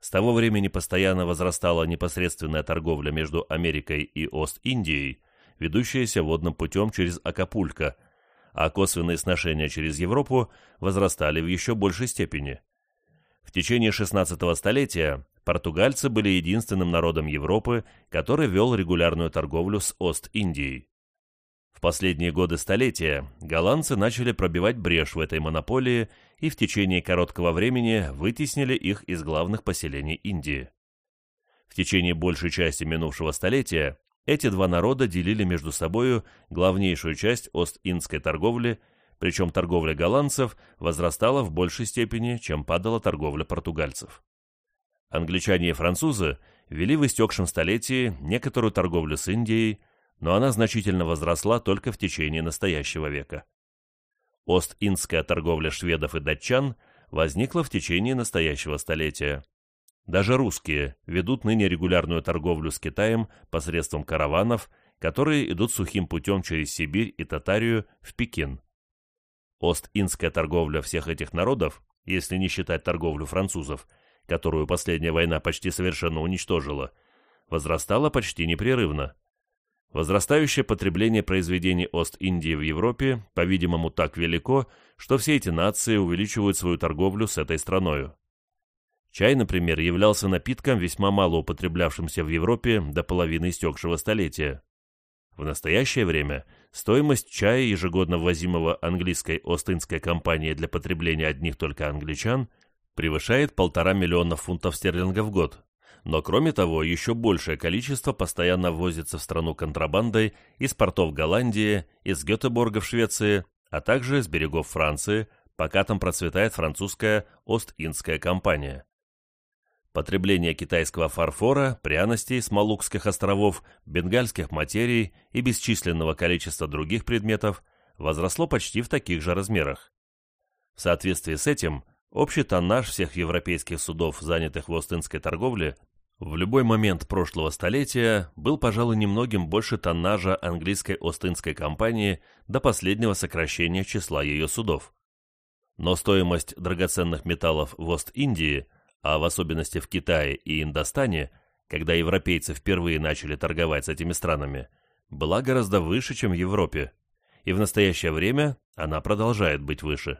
Speaker 1: С того времени постоянно возрастала непосредственная торговля между Америкой и Ост-Индией, ведущаяся водным путем через Акапулько, а косвенные сношения через Европу возрастали в еще большей степени. В течение 16 столетия португальцы были единственным народом Европы, который вел регулярную торговлю с Ост-Индией. В последние годы столетия голландцы начали пробивать брешь в этой монополии и в течение короткого времени вытеснили их из главных поселений Индии. В течение большей части минувшего столетия эти два народа делили между собою главнейшую часть Ост-Индской торговли, причем торговля голландцев возрастала в большей степени, чем падала торговля португальцев. Англичане и французы вели в истекшем столетии некоторую торговлю с Индией, но она значительно возросла только в течение настоящего века. Ост-Индская торговля шведов и датчан возникла в течение настоящего столетия. Даже русские ведут ныне регулярную торговлю с Китаем посредством караванов, которые идут сухим путем через Сибирь и Татарию в Пекин. Ост-Индская торговля всех этих народов, если не считать торговлю французов, которую последняя война почти совершенно уничтожила, возрастала почти непрерывно. Возрастающее потребление произведений Ост-Индии в Европе, по-видимому, так велико, что все эти нации увеличивают свою торговлю с этой страною. Чай, например, являлся напитком, весьма мало употреблявшимся в Европе до половины истекшего столетия. В настоящее время стоимость чая, ежегодно ввозимого английской Ост-Индской компанией для потребления одних только англичан, превышает полтора миллиона фунтов стерлингов в год. Но кроме того, еще большее количество постоянно ввозится в страну контрабандой из портов Голландии, из Гетеборга в Швеции, а также с берегов Франции, пока там процветает французская Ост-Индская компания. Потребление китайского фарфора, пряностей с Малукских островов, бенгальских материй и бесчисленного количества других предметов возросло почти в таких же размерах. В соответствии с этим, общий тоннаж всех европейских судов, занятых в Остинской торговле, в любой момент прошлого столетия был, пожалуй, немногим больше тоннажа английской Остинской компании до последнего сокращения числа ее судов. Но стоимость драгоценных металлов в Ост-Индии – а в особенности в Китае и Индостане, когда европейцы впервые начали торговать с этими странами, была гораздо выше, чем в Европе, и в настоящее время она продолжает быть выше.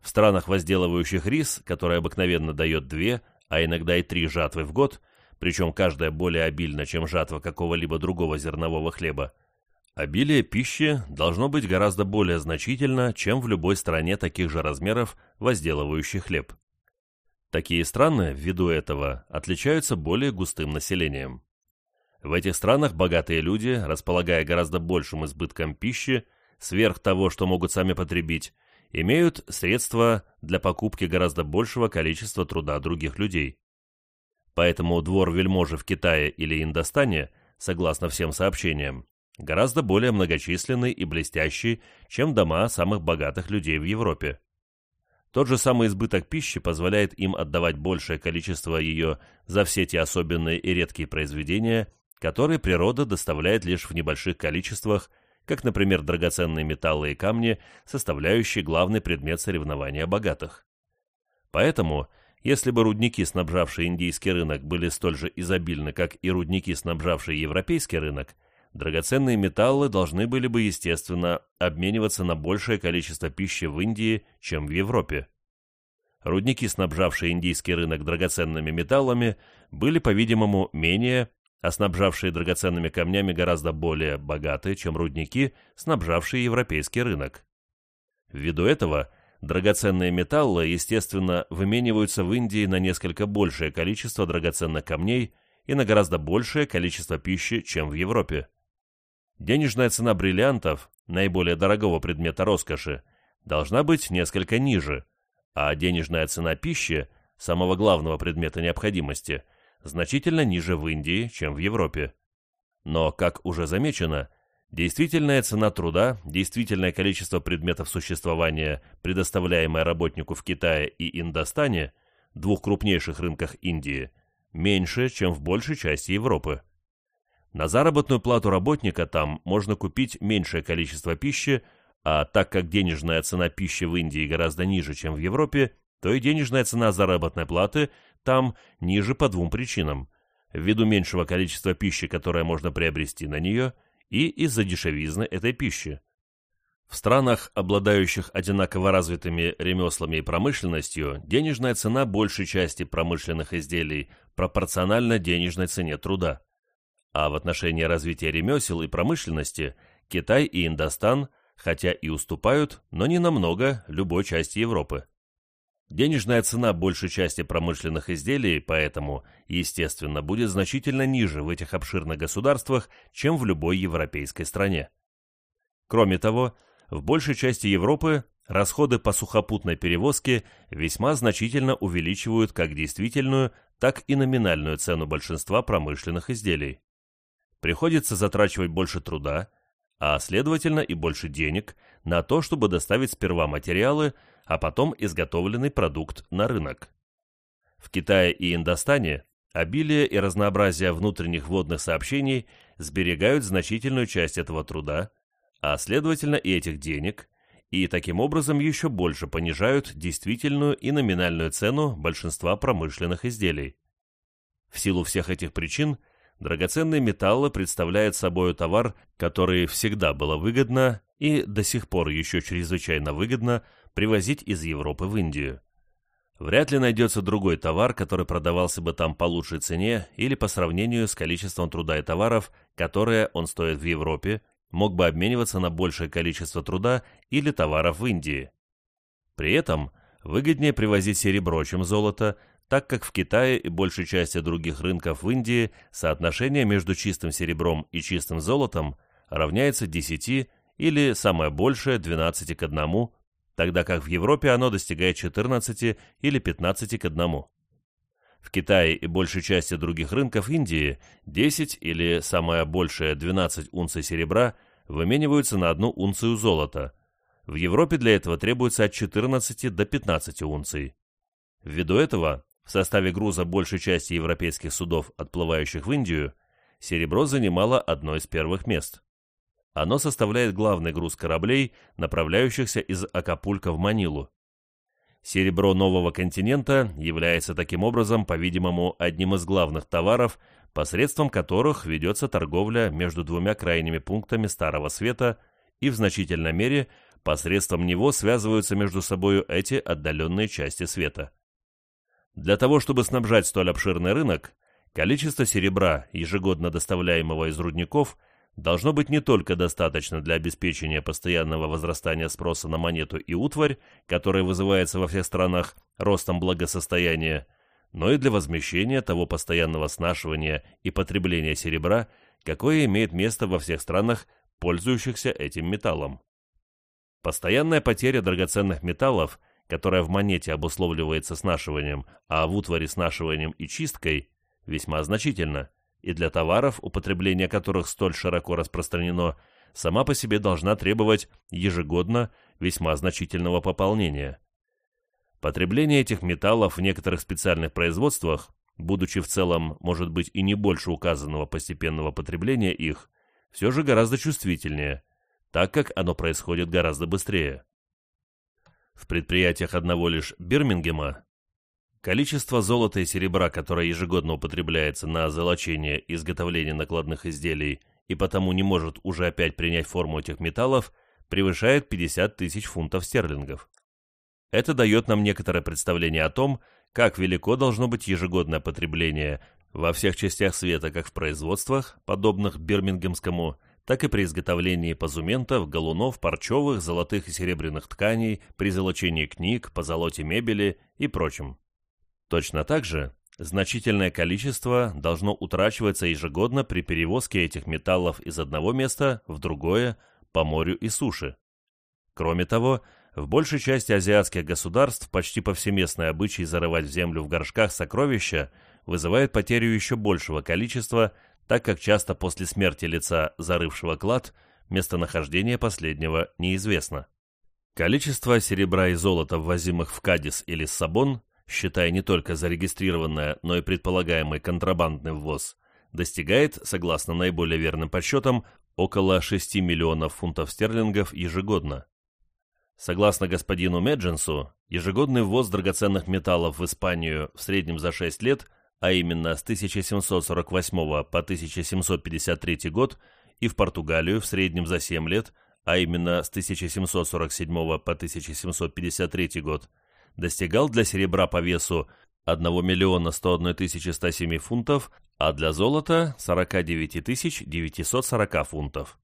Speaker 1: В странах, возделывающих рис, который обыкновенно дает две, а иногда и три жатвы в год, причем каждая более обильна, чем жатва какого-либо другого зернового хлеба, обилие пищи должно быть гораздо более значительно, чем в любой стране таких же размеров, возделывающих хлеб. Такие страны, ввиду этого, отличаются более густым населением. В этих странах богатые люди, располагая гораздо большим избытком пищи, сверх того, что могут сами потребить, имеют средства для покупки гораздо большего количества труда других людей. Поэтому двор вельможи в Китае или Индостане, согласно всем сообщениям, гораздо более многочисленный и блестящий, чем дома самых богатых людей в Европе. Тот же самый избыток пищи позволяет им отдавать большее количество ее за все те особенные и редкие произведения, которые природа доставляет лишь в небольших количествах, как, например, драгоценные металлы и камни, составляющие главный предмет соревнования богатых. Поэтому, если бы рудники, снабжавшие индийский рынок, были столь же изобильны, как и рудники, снабжавшие европейский рынок, драгоценные металлы должны были бы, естественно, обмениваться на большее количество пищи в Индии, чем в Европе. Рудники, снабжавшие индийский рынок драгоценными металлами, были, по-видимому, менее, а снабжавшие драгоценными камнями гораздо более богаты, чем рудники, снабжавшие европейский рынок. Ввиду этого, драгоценные металлы, естественно, вымениваются в Индии на несколько большее количество драгоценных камней и на гораздо большее количество пищи, чем в Европе. Денежная цена бриллиантов, наиболее дорогого предмета роскоши, должна быть несколько ниже, а денежная цена пищи, самого главного предмета необходимости, значительно ниже в Индии, чем в Европе. Но, как уже замечено, действительная цена труда, действительное количество предметов существования, предоставляемое работнику в Китае и Индостане, двух крупнейших рынках Индии, меньше, чем в большей части Европы. На заработную плату работника там можно купить меньшее количество пищи, а так как денежная цена пищи в Индии гораздо ниже, чем в Европе, то и денежная цена заработной платы там ниже по двум причинам. Ввиду меньшего количества пищи, которое можно приобрести на нее, и из-за дешевизны этой пищи. В странах, обладающих одинаково развитыми ремеслами и промышленностью, денежная цена большей части промышленных изделий пропорциональна денежной цене труда. А в отношении развития ремесел и промышленности Китай и Индостан, хотя и уступают, но не намного любой части Европы. Денежная цена большей части промышленных изделий, поэтому, естественно, будет значительно ниже в этих обширных государствах, чем в любой европейской стране. Кроме того, в большей части Европы расходы по сухопутной перевозке весьма значительно увеличивают как действительную, так и номинальную цену большинства промышленных изделий приходится затрачивать больше труда, а следовательно и больше денег на то, чтобы доставить сперва материалы, а потом изготовленный продукт на рынок. В Китае и Индостане обилие и разнообразие внутренних водных сообщений сберегают значительную часть этого труда, а следовательно и этих денег, и таким образом еще больше понижают действительную и номинальную цену большинства промышленных изделий. В силу всех этих причин драгоценные металлы представляют собой товар, который всегда было выгодно и до сих пор еще чрезвычайно выгодно привозить из Европы в Индию. Вряд ли найдется другой товар, который продавался бы там по лучшей цене или по сравнению с количеством труда и товаров, которые он стоит в Европе, мог бы обмениваться на большее количество труда или товаров в Индии. При этом выгоднее привозить серебро, чем золото, так как в Китае и большей части других рынков в Индии соотношение между чистым серебром и чистым золотом равняется 10 или самое большее 12 к 1, тогда как в Европе оно достигает 14 или 15 к 1. В Китае и большей части других рынков Индии 10 или самое большее 12 унций серебра вымениваются на одну унцию золота. В Европе для этого требуется от 14 до 15 унций. Ввиду этого, в составе груза большей части европейских судов, отплывающих в Индию, серебро занимало одно из первых мест. Оно составляет главный груз кораблей, направляющихся из Акапулько в Манилу. Серебро нового континента является таким образом, по-видимому, одним из главных товаров, посредством которых ведется торговля между двумя крайними пунктами Старого Света и в значительной мере посредством него связываются между собой эти отдаленные части света. Для того, чтобы снабжать столь обширный рынок, количество серебра, ежегодно доставляемого из рудников – должно быть не только достаточно для обеспечения постоянного возрастания спроса на монету и утварь, которое вызывается во всех странах ростом благосостояния, но и для возмещения того постоянного снашивания и потребления серебра, какое имеет место во всех странах, пользующихся этим металлом. Постоянная потеря драгоценных металлов, которая в монете обусловливается снашиванием, а в утвари снашиванием и чисткой, весьма значительна – и для товаров, употребление которых столь широко распространено, сама по себе должна требовать ежегодно весьма значительного пополнения. Потребление этих металлов в некоторых специальных производствах, будучи в целом, может быть, и не больше указанного постепенного потребления их, все же гораздо чувствительнее, так как оно происходит гораздо быстрее. В предприятиях одного лишь Бирмингема Количество золота и серебра, которое ежегодно употребляется на золочение и изготовление накладных изделий и потому не может уже опять принять форму этих металлов, превышает 50 тысяч фунтов стерлингов. Это дает нам некоторое представление о том, как велико должно быть ежегодное потребление во всех частях света как в производствах, подобных бирмингемскому, так и при изготовлении позументов, галунов, парчевых, золотых и серебряных тканей, при золочении книг, позолоте мебели и прочем. Точно так же значительное количество должно утрачиваться ежегодно при перевозке этих металлов из одного места в другое по морю и суше. Кроме того, в большей части азиатских государств почти повсеместный обычай зарывать в землю в горшках сокровища вызывает потерю еще большего количества, так как часто после смерти лица, зарывшего клад, местонахождение последнего неизвестно. Количество серебра и золота, ввозимых в Кадис или Сабон, считая не только зарегистрированное, но и предполагаемый контрабандный ввоз, достигает, согласно наиболее верным подсчетам, около 6 миллионов фунтов стерлингов ежегодно. Согласно господину Медженсу, ежегодный ввоз драгоценных металлов в Испанию в среднем за 6 лет, а именно с 1748 по 1753 год, и в Португалию в среднем за 7 лет, а именно с 1747 по 1753 год, достигал для серебра по весу 1 миллиона 101 тысячи 107 фунтов, а для золота 49 тысяч 940 фунтов.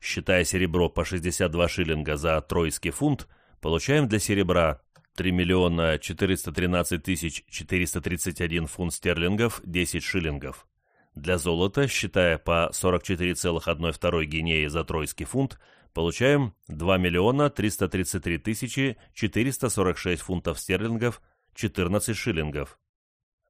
Speaker 1: Считая серебро по 62 шиллинга за тройский фунт, получаем для серебра 3 миллиона 413 тысяч 431 фунт стерлингов 10 шиллингов. Для золота, считая по 44,12 гинеи за тройский фунт, получаем 2 миллиона 333 тысячи 446 фунтов стерлингов 14 шиллингов.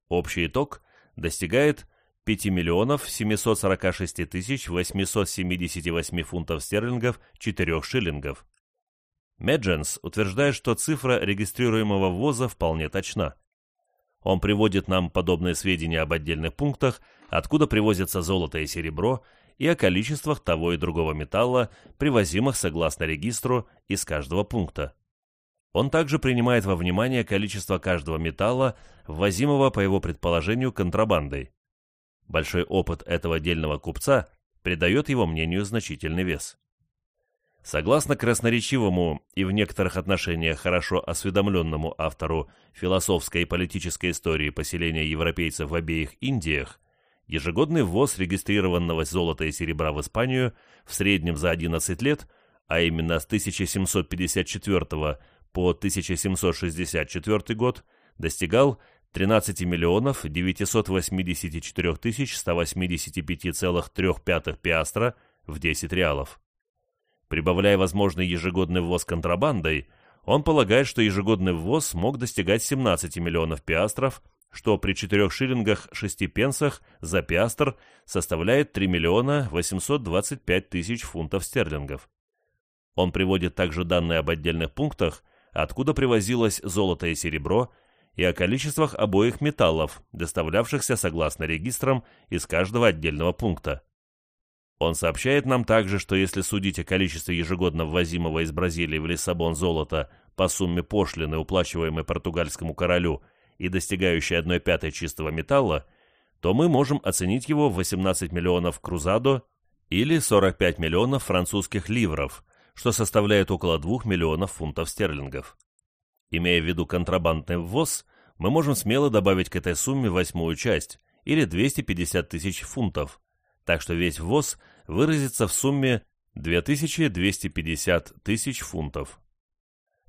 Speaker 1: Общий итог достигает 5 миллионов 746 тысяч 878 фунтов стерлингов 4 шиллингов. Медженс утверждает, что цифра регистрируемого ввоза вполне точна. Он приводит нам подобные сведения об отдельных пунктах, откуда привозятся золото и серебро, и о количествах того и другого металла, привозимых согласно регистру из каждого пункта. Он также принимает во внимание количество каждого металла, ввозимого по его предположению контрабандой. Большой опыт этого отдельного купца придает его мнению значительный вес. Согласно красноречивому и в некоторых отношениях хорошо осведомленному автору философской и политической истории поселения европейцев в обеих Индиях, ежегодный ввоз регистрированного золота и серебра в Испанию в среднем за 11 лет, а именно с 1754 по 1764 год, достигал 13 миллионов 984 тысяч 185,3 пиастра в 10 реалов. Прибавляя возможный ежегодный ввоз контрабандой, он полагает, что ежегодный ввоз мог достигать 17 миллионов пиастров, что при 4 шиллингах 6 пенсах за пиастр составляет 3 миллиона 825 тысяч фунтов стерлингов. Он приводит также данные об отдельных пунктах, откуда привозилось золото и серебро, и о количествах обоих металлов, доставлявшихся согласно регистрам из каждого отдельного пункта. Он сообщает нам также, что если судить о количестве ежегодно ввозимого из Бразилии в Лиссабон золота по сумме пошлины, уплачиваемой португальскому королю и достигающей 1 пятой чистого металла, то мы можем оценить его в 18 миллионов крузадо или 45 миллионов французских ливров, что составляет около 2 миллионов фунтов стерлингов. Имея в виду контрабандный ввоз, мы можем смело добавить к этой сумме восьмую часть, или 250 тысяч фунтов, так что весь ввоз выразится в сумме 2250 тысяч фунтов.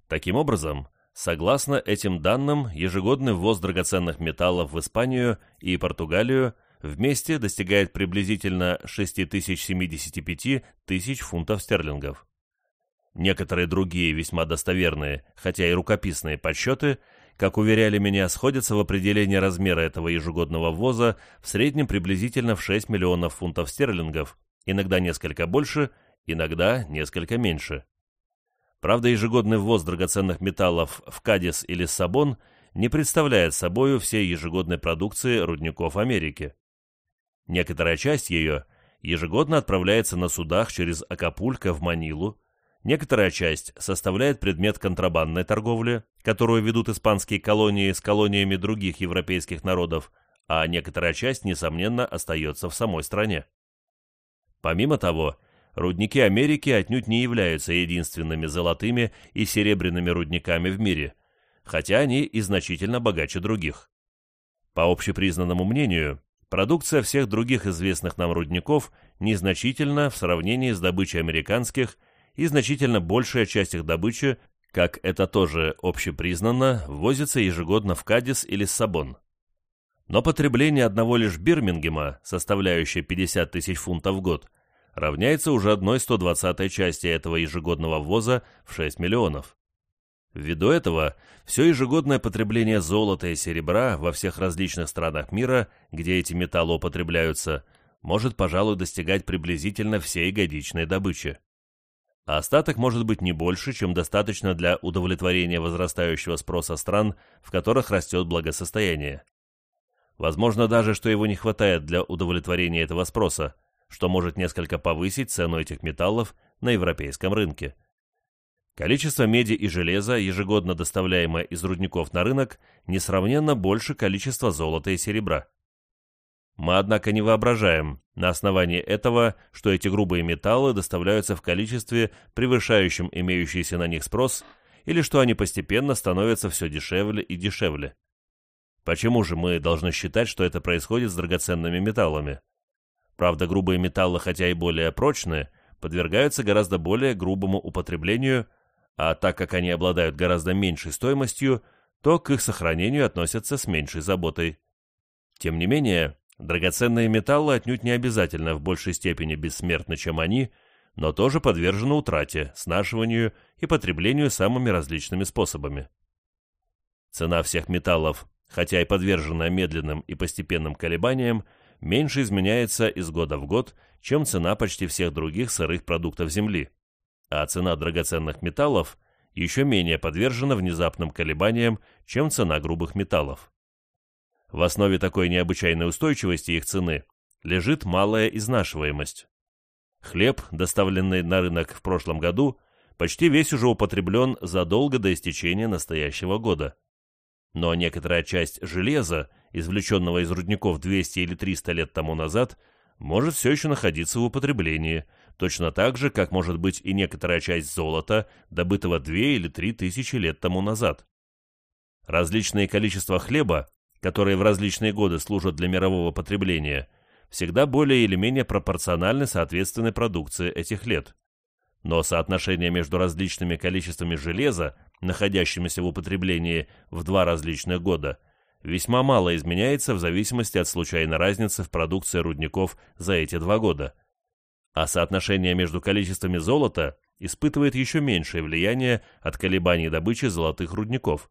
Speaker 1: Таким образом, согласно этим данным, ежегодный ввоз драгоценных металлов в Испанию и Португалию вместе достигает приблизительно 6075 тысяч фунтов стерлингов. Некоторые другие весьма достоверные, хотя и рукописные подсчеты – как уверяли меня, сходятся в определении размера этого ежегодного ввоза в среднем приблизительно в 6 миллионов фунтов стерлингов, иногда несколько больше, иногда несколько меньше. Правда, ежегодный ввоз драгоценных металлов в Кадис или Сабон не представляет собою всей ежегодной продукции рудников Америки. Некоторая часть ее ежегодно отправляется на судах через Акапулько в Манилу, Некоторая часть составляет предмет контрабандной торговли, которую ведут испанские колонии с колониями других европейских народов, а некоторая часть, несомненно, остается в самой стране. Помимо того, рудники Америки отнюдь не являются единственными золотыми и серебряными рудниками в мире, хотя они и значительно богаче других. По общепризнанному мнению, продукция всех других известных нам рудников незначительна в сравнении с добычей американских – и значительно большая часть их добычи, как это тоже общепризнанно, ввозится ежегодно в Кадис или Сабон. Но потребление одного лишь Бирмингема, составляющее 50 тысяч фунтов в год, равняется уже одной 120 части этого ежегодного ввоза в 6 миллионов. Ввиду этого, все ежегодное потребление золота и серебра во всех различных странах мира, где эти металлы употребляются, может, пожалуй, достигать приблизительно всей годичной добычи а остаток может быть не больше, чем достаточно для удовлетворения возрастающего спроса стран, в которых растет благосостояние. Возможно даже, что его не хватает для удовлетворения этого спроса, что может несколько повысить цену этих металлов на европейском рынке. Количество меди и железа, ежегодно доставляемое из рудников на рынок, несравненно больше количества золота и серебра. Мы, однако, не воображаем на основании этого, что эти грубые металлы доставляются в количестве, превышающем имеющийся на них спрос, или что они постепенно становятся все дешевле и дешевле. Почему же мы должны считать, что это происходит с драгоценными металлами? Правда, грубые металлы, хотя и более прочные, подвергаются гораздо более грубому употреблению, а так как они обладают гораздо меньшей стоимостью, то к их сохранению относятся с меньшей заботой. Тем не менее, Драгоценные металлы отнюдь не обязательно в большей степени бессмертны, чем они, но тоже подвержены утрате, снашиванию и потреблению самыми различными способами. Цена всех металлов, хотя и подвержена медленным и постепенным колебаниям, меньше изменяется из года в год, чем цена почти всех других сырых продуктов Земли, а цена драгоценных металлов еще менее подвержена внезапным колебаниям, чем цена грубых металлов. В основе такой необычайной устойчивости их цены лежит малая изнашиваемость, Хлеб, доставленный на рынок в прошлом году, почти весь уже употреблен задолго до истечения настоящего года. Но некоторая часть железа, извлеченного из рудников 200 или 300 лет тому назад, может все еще находиться в употреблении, точно так же, как может быть и некоторая часть золота, добытого 2 или 3 тысячи лет тому назад. Различные количества хлеба, которые в различные годы служат для мирового потребления, всегда более или менее пропорциональны соответственной продукции этих лет. Но соотношение между различными количествами железа, находящимися в употреблении в два различных года, весьма мало изменяется в зависимости от случайной разницы в продукции рудников за эти два года. А соотношение между количествами золота испытывает еще меньшее влияние от колебаний добычи золотых рудников.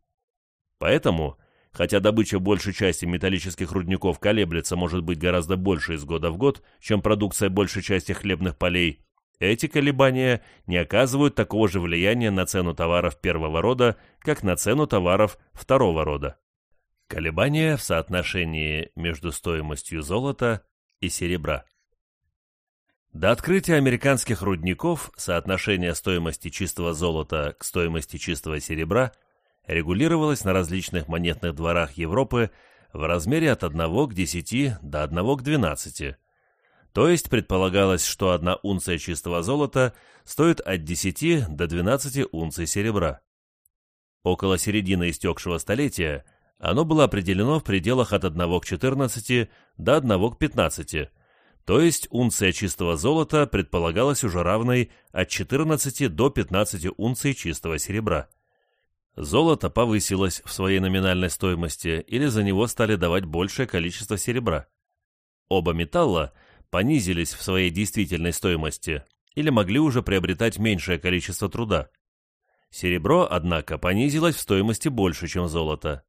Speaker 1: Поэтому, хотя добыча большей части металлических рудников колеблется может быть гораздо больше из года в год, чем продукция большей части хлебных полей, эти колебания не оказывают такого же влияния на цену товаров первого рода, как на цену товаров второго рода. Колебания в соотношении между стоимостью золота и серебра. До открытия американских рудников соотношение стоимости чистого золота к стоимости чистого серебра регулировалось на различных монетных дворах Европы в размере от 1 к 10 до 1 к 12, то есть предполагалось, что одна унция чистого золота стоит от 10 до 12 унций серебра. Около середины истекшего столетия оно было определено в пределах от 1 к 14 до 1 к 15, то есть унция чистого золота предполагалась уже равной от 14 до 15 унций чистого серебра. Золото повысилось в своей номинальной стоимости или за него стали давать большее количество серебра. Оба металла – понизились в своей действительной стоимости или могли уже приобретать меньшее количество труда. Серебро, однако, понизилось в стоимости больше, чем золото.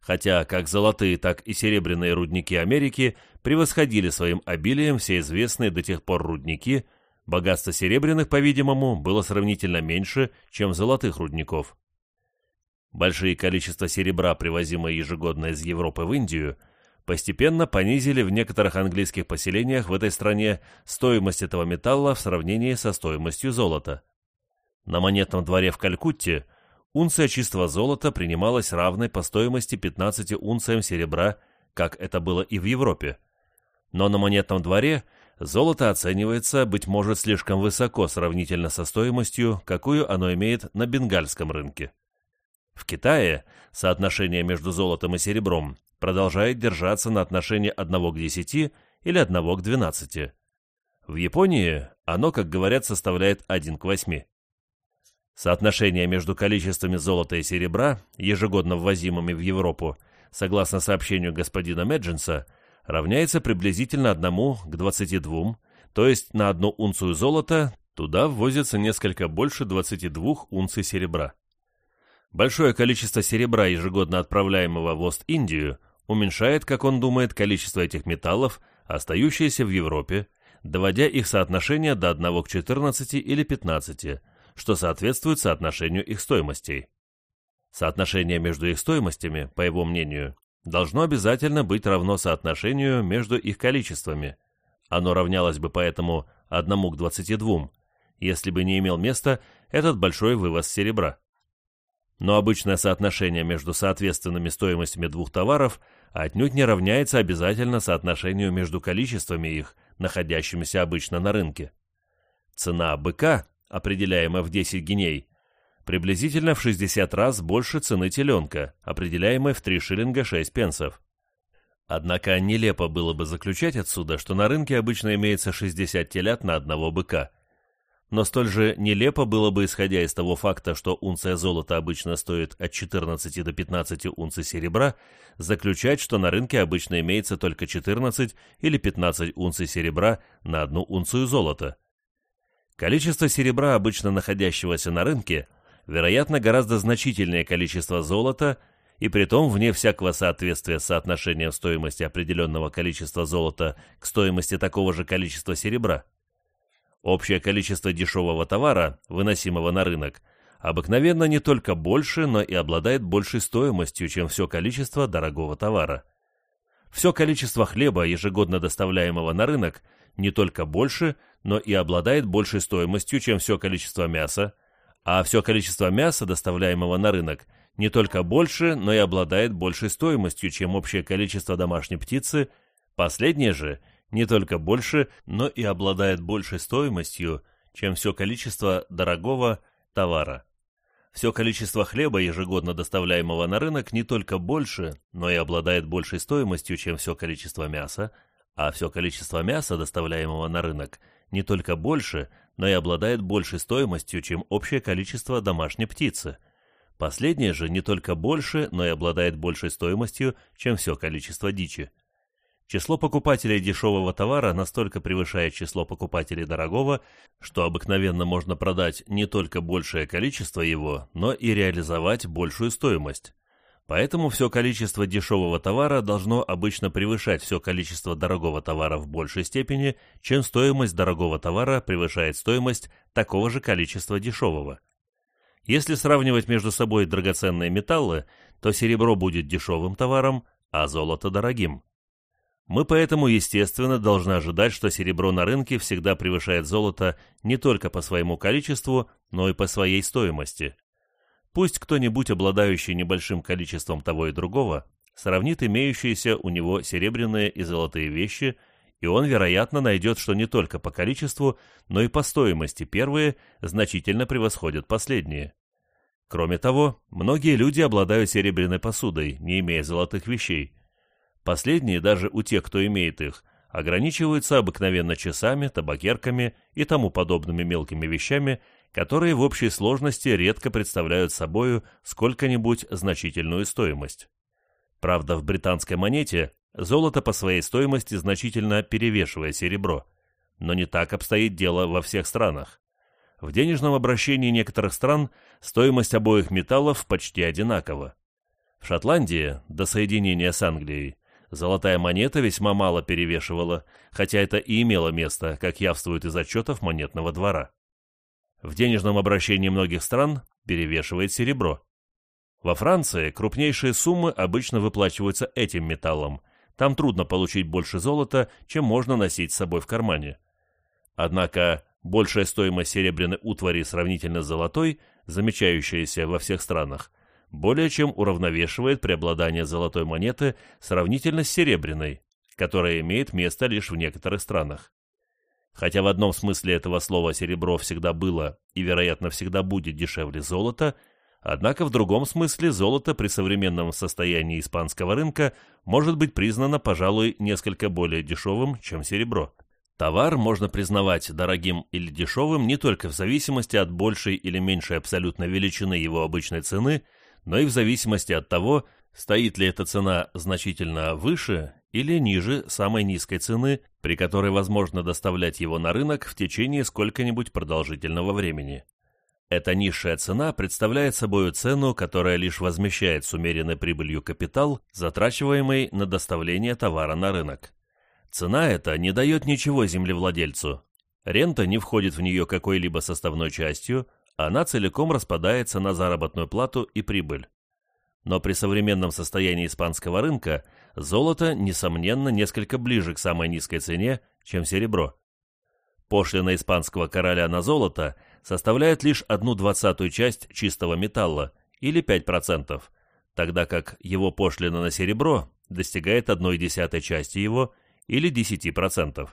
Speaker 1: Хотя как золотые, так и серебряные рудники Америки превосходили своим обилием все известные до тех пор рудники, богатство серебряных, по-видимому, было сравнительно меньше, чем золотых рудников. Большие количества серебра, привозимые ежегодно из Европы в Индию – постепенно понизили в некоторых английских поселениях в этой стране стоимость этого металла в сравнении со стоимостью золота. На монетном дворе в Калькутте унция чистого золота принималась равной по стоимости 15 унциям серебра, как это было и в Европе. Но на монетном дворе золото оценивается, быть может, слишком высоко сравнительно со стоимостью, какую оно имеет на бенгальском рынке. В Китае соотношение между золотом и серебром продолжает держаться на отношении 1 к 10 или 1 к 12. В Японии оно, как говорят, составляет 1 к 8. Соотношение между количествами золота и серебра, ежегодно ввозимыми в Европу, согласно сообщению господина Меджинса, равняется приблизительно 1 к 22, то есть на одну унцию золота туда ввозится несколько больше 22 унций серебра. Большое количество серебра, ежегодно отправляемого в Ост-Индию, уменьшает, как он думает, количество этих металлов, остающиеся в Европе, доводя их соотношение до 1 к 14 или 15, что соответствует соотношению их стоимостей. Соотношение между их стоимостями, по его мнению, должно обязательно быть равно соотношению между их количествами. Оно равнялось бы поэтому 1 к 22, если бы не имел места этот большой вывоз серебра. Но обычное соотношение между соответственными стоимостями двух товаров – отнюдь не равняется обязательно соотношению между количествами их, находящимися обычно на рынке. Цена быка, определяемая в 10 гиней, приблизительно в 60 раз больше цены теленка, определяемой в 3 шиллинга 6 пенсов. Однако нелепо было бы заключать отсюда, что на рынке обычно имеется 60 телят на одного быка, но столь же нелепо было бы, исходя из того факта, что унция золота обычно стоит от 14 до 15 унций серебра, заключать, что на рынке обычно имеется только 14 или 15 унций серебра на одну унцию золота. Количество серебра, обычно находящегося на рынке, вероятно, гораздо значительнее количества золота, и притом вне всякого соответствия с соотношением стоимости определенного количества золота к стоимости такого же количества серебра. Общее количество дешевого товара, выносимого на рынок, обыкновенно не только больше, но и обладает большей стоимостью, чем все количество дорогого товара. Все количество хлеба, ежегодно доставляемого на рынок, не только больше, но и обладает большей стоимостью, чем все количество мяса, а все количество мяса, доставляемого на рынок, не только больше, но и обладает большей стоимостью, чем общее количество домашней птицы, последнее же не только больше, но и обладает большей стоимостью, чем все количество дорогого товара. Все количество хлеба, ежегодно доставляемого на рынок, не только больше, но и обладает большей стоимостью, чем все количество мяса, а все количество мяса, доставляемого на рынок, не только больше, но и обладает большей стоимостью, чем общее количество домашней птицы. Последнее же не только больше, но и обладает большей стоимостью, чем все количество дичи. Число покупателей дешевого товара настолько превышает число покупателей дорогого, что обыкновенно можно продать не только большее количество его, но и реализовать большую стоимость. Поэтому все количество дешевого товара должно обычно превышать все количество дорогого товара в большей степени, чем стоимость дорогого товара превышает стоимость такого же количества дешевого. Если сравнивать между собой драгоценные металлы, то серебро будет дешевым товаром, а золото дорогим. Мы поэтому, естественно, должны ожидать, что серебро на рынке всегда превышает золото не только по своему количеству, но и по своей стоимости. Пусть кто-нибудь, обладающий небольшим количеством того и другого, сравнит имеющиеся у него серебряные и золотые вещи, и он, вероятно, найдет, что не только по количеству, но и по стоимости первые значительно превосходят последние. Кроме того, многие люди обладают серебряной посудой, не имея золотых вещей. Последние, даже у тех, кто имеет их, ограничиваются обыкновенно часами, табакерками и тому подобными мелкими вещами, которые в общей сложности редко представляют собою сколько-нибудь значительную стоимость. Правда, в британской монете золото по своей стоимости значительно перевешивает серебро, но не так обстоит дело во всех странах. В денежном обращении некоторых стран стоимость обоих металлов почти одинакова. В Шотландии, до соединения с Англией, золотая монета весьма мало перевешивала, хотя это и имело место, как явствует из отчетов монетного двора. В денежном обращении многих стран перевешивает серебро. Во Франции крупнейшие суммы обычно выплачиваются этим металлом. Там трудно получить больше золота, чем можно носить с собой в кармане. Однако большая стоимость серебряной утвари сравнительно с золотой, замечающаяся во всех странах, более чем уравновешивает преобладание золотой монеты сравнительно с серебряной, которая имеет место лишь в некоторых странах. Хотя в одном смысле этого слова серебро всегда было и, вероятно, всегда будет дешевле золота, однако в другом смысле золото при современном состоянии испанского рынка может быть признано, пожалуй, несколько более дешевым, чем серебро. Товар можно признавать дорогим или дешевым не только в зависимости от большей или меньшей абсолютной величины его обычной цены, но и в зависимости от того, стоит ли эта цена значительно выше или ниже самой низкой цены, при которой возможно доставлять его на рынок в течение сколько-нибудь продолжительного времени. Эта низшая цена представляет собой цену, которая лишь возмещает с умеренной прибылью капитал, затрачиваемый на доставление товара на рынок. Цена эта не дает ничего землевладельцу. Рента не входит в нее какой-либо составной частью, она целиком распадается на заработную плату и прибыль. Но при современном состоянии испанского рынка золото, несомненно, несколько ближе к самой низкой цене, чем серебро. Пошлина испанского короля на золото составляет лишь одну двадцатую часть чистого металла, или 5%, тогда как его пошлина на серебро достигает одной десятой части его, или 10%.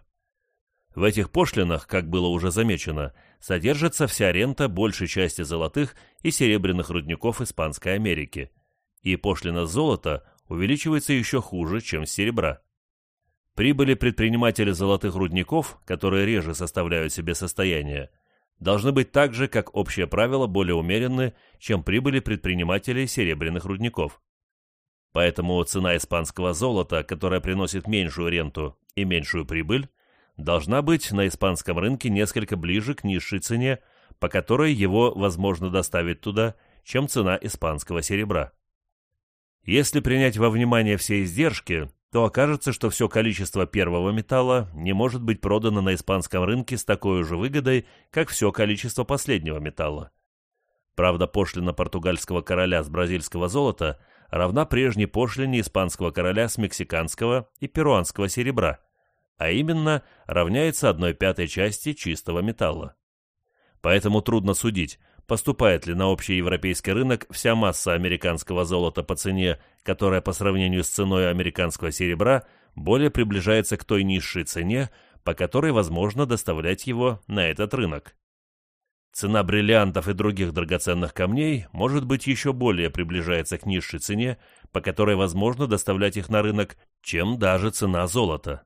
Speaker 1: В этих пошлинах, как было уже замечено, содержится вся рента большей части золотых и серебряных рудников Испанской Америки, и пошлина золота увеличивается еще хуже, чем с серебра. Прибыли предпринимателей золотых рудников, которые реже составляют себе состояние, должны быть так же, как общее правило, более умеренны, чем прибыли предпринимателей серебряных рудников. Поэтому цена испанского золота, которая приносит меньшую ренту и меньшую прибыль, должна быть на испанском рынке несколько ближе к низшей цене, по которой его возможно доставить туда, чем цена испанского серебра. Если принять во внимание все издержки, то окажется, что все количество первого металла не может быть продано на испанском рынке с такой же выгодой, как все количество последнего металла. Правда, пошлина португальского короля с бразильского золота равна прежней пошлине испанского короля с мексиканского и перуанского серебра, а именно равняется 1 пятой части чистого металла. Поэтому трудно судить, поступает ли на общий европейский рынок вся масса американского золота по цене, которая по сравнению с ценой американского серебра более приближается к той низшей цене, по которой возможно доставлять его на этот рынок. Цена бриллиантов и других драгоценных камней, может быть, еще более приближается к низшей цене, по которой возможно доставлять их на рынок, чем даже цена золота.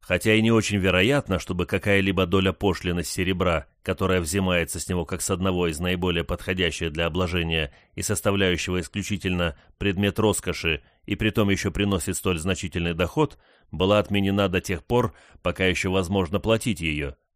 Speaker 1: Хотя и не очень вероятно, чтобы какая-либо доля пошлины с серебра, которая взимается с него как с одного из наиболее подходящих для обложения и составляющего исключительно предмет роскоши и притом еще приносит столь значительный доход, была отменена до тех пор, пока еще возможно платить ее –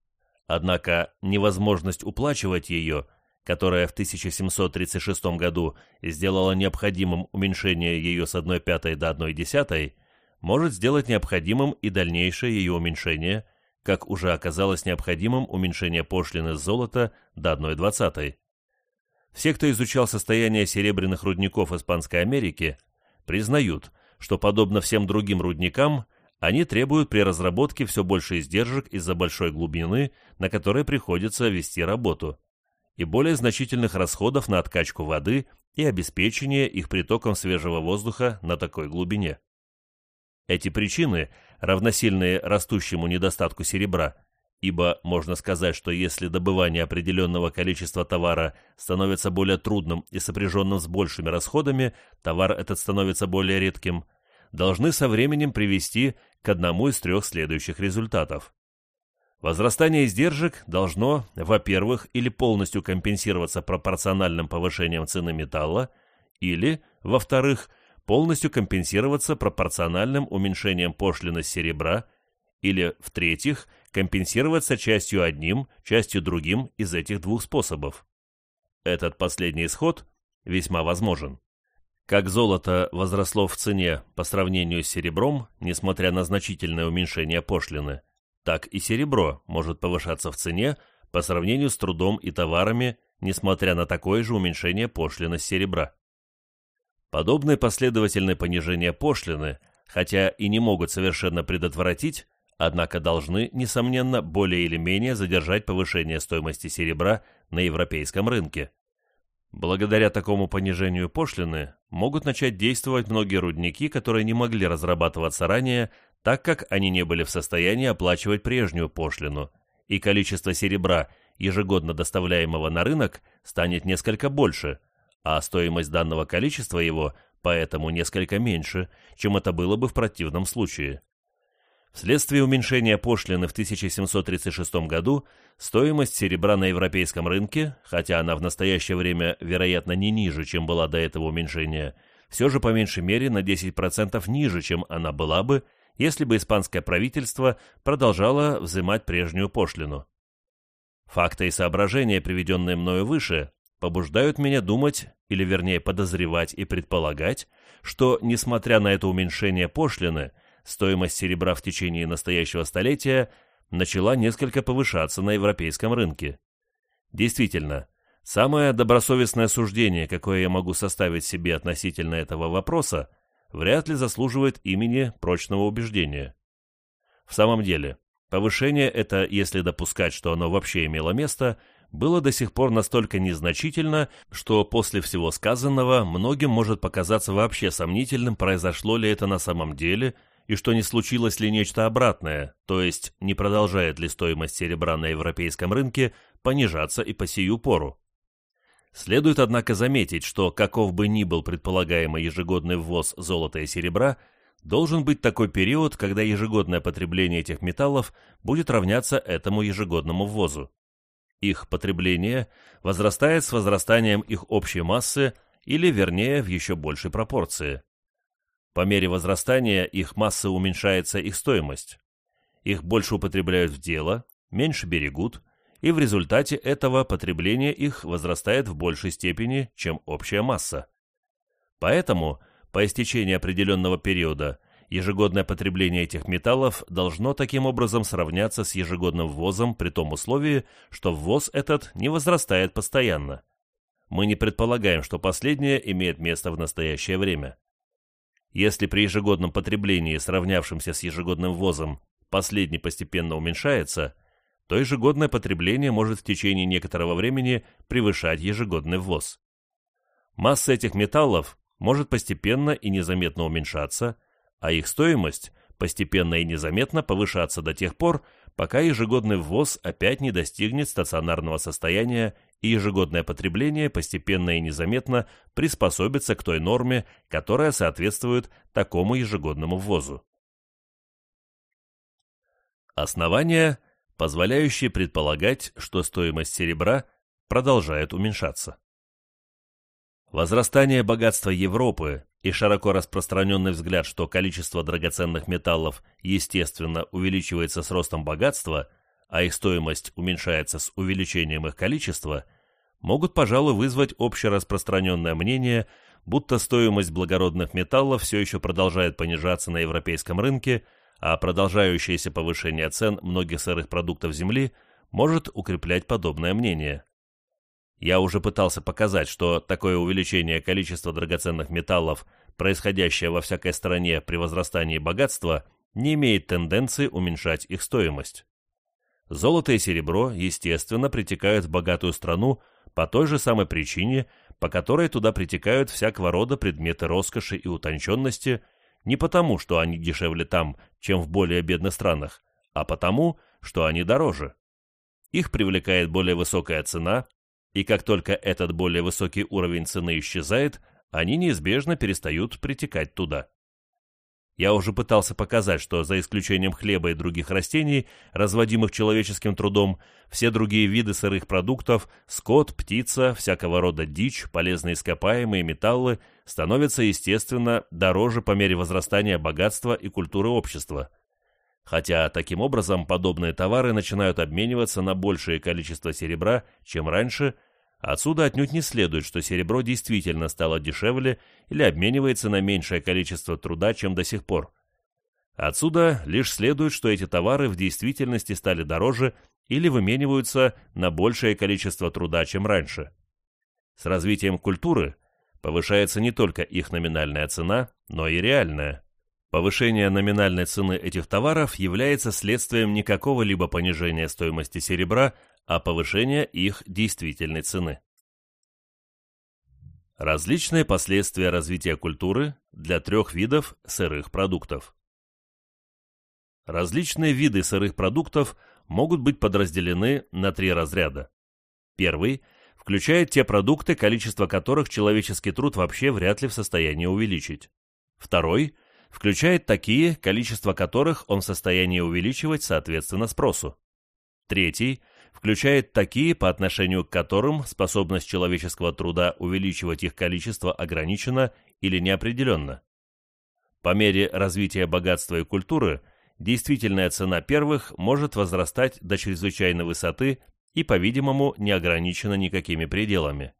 Speaker 1: Однако невозможность уплачивать ее, которая в 1736 году сделала необходимым уменьшение ее с 1 пятой до 1 десятой, может сделать необходимым и дальнейшее ее уменьшение, как уже оказалось необходимым уменьшение пошлины с золота до 1 двадцатой. Все, кто изучал состояние серебряных рудников Испанской Америки, признают, что подобно всем другим рудникам, они требуют при разработке все больше издержек из-за большой глубины, на которой приходится вести работу, и более значительных расходов на откачку воды и обеспечение их притоком свежего воздуха на такой глубине. Эти причины, равносильные растущему недостатку серебра, ибо можно сказать, что если добывание определенного количества товара становится более трудным и сопряженным с большими расходами, товар этот становится более редким, должны со временем привести к одному из трех следующих результатов. Возрастание издержек должно, во-первых, или полностью компенсироваться пропорциональным повышением цены металла, или, во-вторых, полностью компенсироваться пропорциональным уменьшением пошлины с серебра, или, в-третьих, компенсироваться частью одним, частью другим из этих двух способов. Этот последний исход весьма возможен. Как золото возросло в цене по сравнению с серебром, несмотря на значительное уменьшение пошлины, так и серебро может повышаться в цене по сравнению с трудом и товарами, несмотря на такое же уменьшение пошлины с серебра. Подобные последовательные понижения пошлины, хотя и не могут совершенно предотвратить, однако должны, несомненно, более или менее задержать повышение стоимости серебра на европейском рынке. Благодаря такому понижению пошлины могут начать действовать многие рудники, которые не могли разрабатываться ранее, так как они не были в состоянии оплачивать прежнюю пошлину, и количество серебра, ежегодно доставляемого на рынок, станет несколько больше, а стоимость данного количества его поэтому несколько меньше, чем это было бы в противном случае. Вследствие уменьшения пошлины в 1736 году стоимость серебра на европейском рынке, хотя она в настоящее время, вероятно, не ниже, чем была до этого уменьшения, все же по меньшей мере на 10% ниже, чем она была бы, если бы испанское правительство продолжало взимать прежнюю пошлину. Факты и соображения, приведенные мною выше, побуждают меня думать, или вернее подозревать и предполагать, что, несмотря на это уменьшение пошлины, стоимость серебра в течение настоящего столетия начала несколько повышаться на европейском рынке. Действительно, самое добросовестное суждение, какое я могу составить себе относительно этого вопроса, вряд ли заслуживает имени прочного убеждения. В самом деле, повышение это, если допускать, что оно вообще имело место, было до сих пор настолько незначительно, что после всего сказанного многим может показаться вообще сомнительным, произошло ли это на самом деле – и что не случилось ли нечто обратное, то есть не продолжает ли стоимость серебра на европейском рынке понижаться и по сию пору. Следует, однако, заметить, что каков бы ни был предполагаемый ежегодный ввоз золота и серебра, должен быть такой период, когда ежегодное потребление этих металлов будет равняться этому ежегодному ввозу. Их потребление возрастает с возрастанием их общей массы или, вернее, в еще большей пропорции. По мере возрастания их массы уменьшается их стоимость. Их больше употребляют в дело, меньше берегут, и в результате этого потребление их возрастает в большей степени, чем общая масса. Поэтому, по истечении определенного периода, ежегодное потребление этих металлов должно таким образом сравняться с ежегодным ввозом при том условии, что ввоз этот не возрастает постоянно. Мы не предполагаем, что последнее имеет место в настоящее время. Если при ежегодном потреблении, сравнявшемся с ежегодным ввозом, последний постепенно уменьшается, то ежегодное потребление может в течение некоторого времени превышать ежегодный ввоз. Масса этих металлов может постепенно и незаметно уменьшаться, а их стоимость постепенно и незаметно повышаться до тех пор, пока ежегодный ввоз опять не достигнет стационарного состояния и ежегодное потребление постепенно и незаметно приспособится к той норме, которая соответствует такому ежегодному ввозу. Основания, позволяющие предполагать, что стоимость серебра продолжает уменьшаться. Возрастание богатства Европы и широко распространенный взгляд, что количество драгоценных металлов естественно увеличивается с ростом богатства, а их стоимость уменьшается с увеличением их количества, могут, пожалуй, вызвать общераспространенное мнение, будто стоимость благородных металлов все еще продолжает понижаться на европейском рынке, а продолжающееся повышение цен многих сырых продуктов земли может укреплять подобное мнение. Я уже пытался показать, что такое увеличение количества драгоценных металлов, происходящее во всякой стране при возрастании богатства, не имеет тенденции уменьшать их стоимость. Золото и серебро, естественно, притекают в богатую страну по той же самой причине, по которой туда притекают всякого рода предметы роскоши и утонченности, не потому, что они дешевле там, чем в более бедных странах, а потому, что они дороже. Их привлекает более высокая цена, и как только этот более высокий уровень цены исчезает, они неизбежно перестают притекать туда. Я уже пытался показать, что за исключением хлеба и других растений, разводимых человеческим трудом, все другие виды сырых продуктов, скот, птица, всякого рода дичь, полезные ископаемые, металлы, становятся, естественно, дороже по мере возрастания богатства и культуры общества – хотя таким образом подобные товары начинают обмениваться на большее количество серебра, чем раньше, отсюда отнюдь не следует, что серебро действительно стало дешевле или обменивается на меньшее количество труда, чем до сих пор. Отсюда лишь следует, что эти товары в действительности стали дороже или вымениваются на большее количество труда, чем раньше. С развитием культуры повышается не только их номинальная цена, но и реальная. Повышение номинальной цены этих товаров является следствием не какого-либо понижения стоимости серебра, а повышения их действительной цены. Различные последствия развития культуры для трех видов сырых продуктов. Различные виды сырых продуктов могут быть подразделены на три разряда. Первый включает те продукты, количество которых человеческий труд вообще вряд ли в состоянии увеличить. Второй – включает такие, количество которых он в состоянии увеличивать соответственно спросу. Третий включает такие, по отношению к которым способность человеческого труда увеличивать их количество ограничена или неопределенна. По мере развития богатства и культуры, действительная цена первых может возрастать до чрезвычайной высоты и, по-видимому, не ограничена никакими пределами.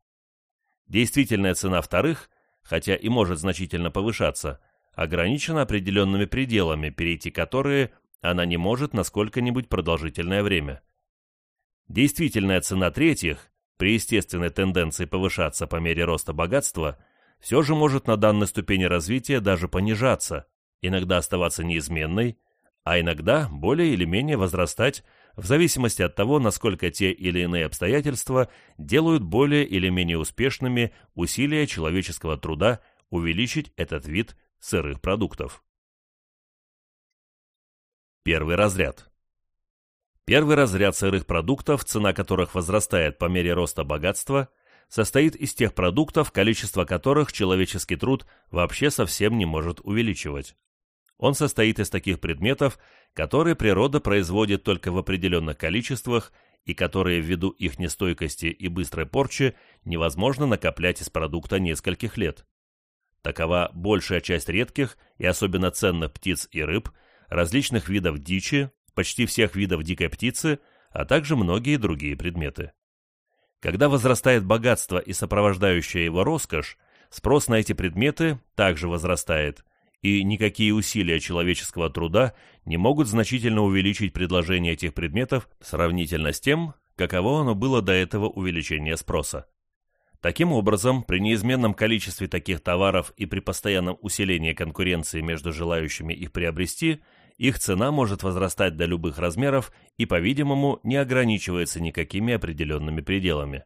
Speaker 1: Действительная цена вторых, хотя и может значительно повышаться – ограничена определенными пределами, перейти которые она не может на сколько-нибудь продолжительное время. Действительная цена третьих, при естественной тенденции повышаться по мере роста богатства, все же может на данной ступени развития даже понижаться, иногда оставаться неизменной, а иногда более или менее возрастать в зависимости от того, насколько те или иные обстоятельства делают более или менее успешными усилия человеческого труда увеличить этот вид сырых продуктов. Первый разряд. Первый разряд сырых продуктов, цена которых возрастает по мере роста богатства, состоит из тех продуктов, количество которых человеческий труд вообще совсем не может увеличивать. Он состоит из таких предметов, которые природа производит только в определенных количествах и которые ввиду их нестойкости и быстрой порчи невозможно накоплять из продукта нескольких лет. Такова большая часть редких и особенно ценных птиц и рыб, различных видов дичи, почти всех видов дикой птицы, а также многие другие предметы. Когда возрастает богатство и сопровождающая его роскошь, спрос на эти предметы также возрастает, и никакие усилия человеческого труда не могут значительно увеличить предложение этих предметов сравнительно с тем, каково оно было до этого увеличения спроса. Таким образом, при неизменном количестве таких товаров и при постоянном усилении конкуренции между желающими их приобрести их цена может возрастать до любых размеров и, по-видимому, не ограничивается никакими определенными пределами.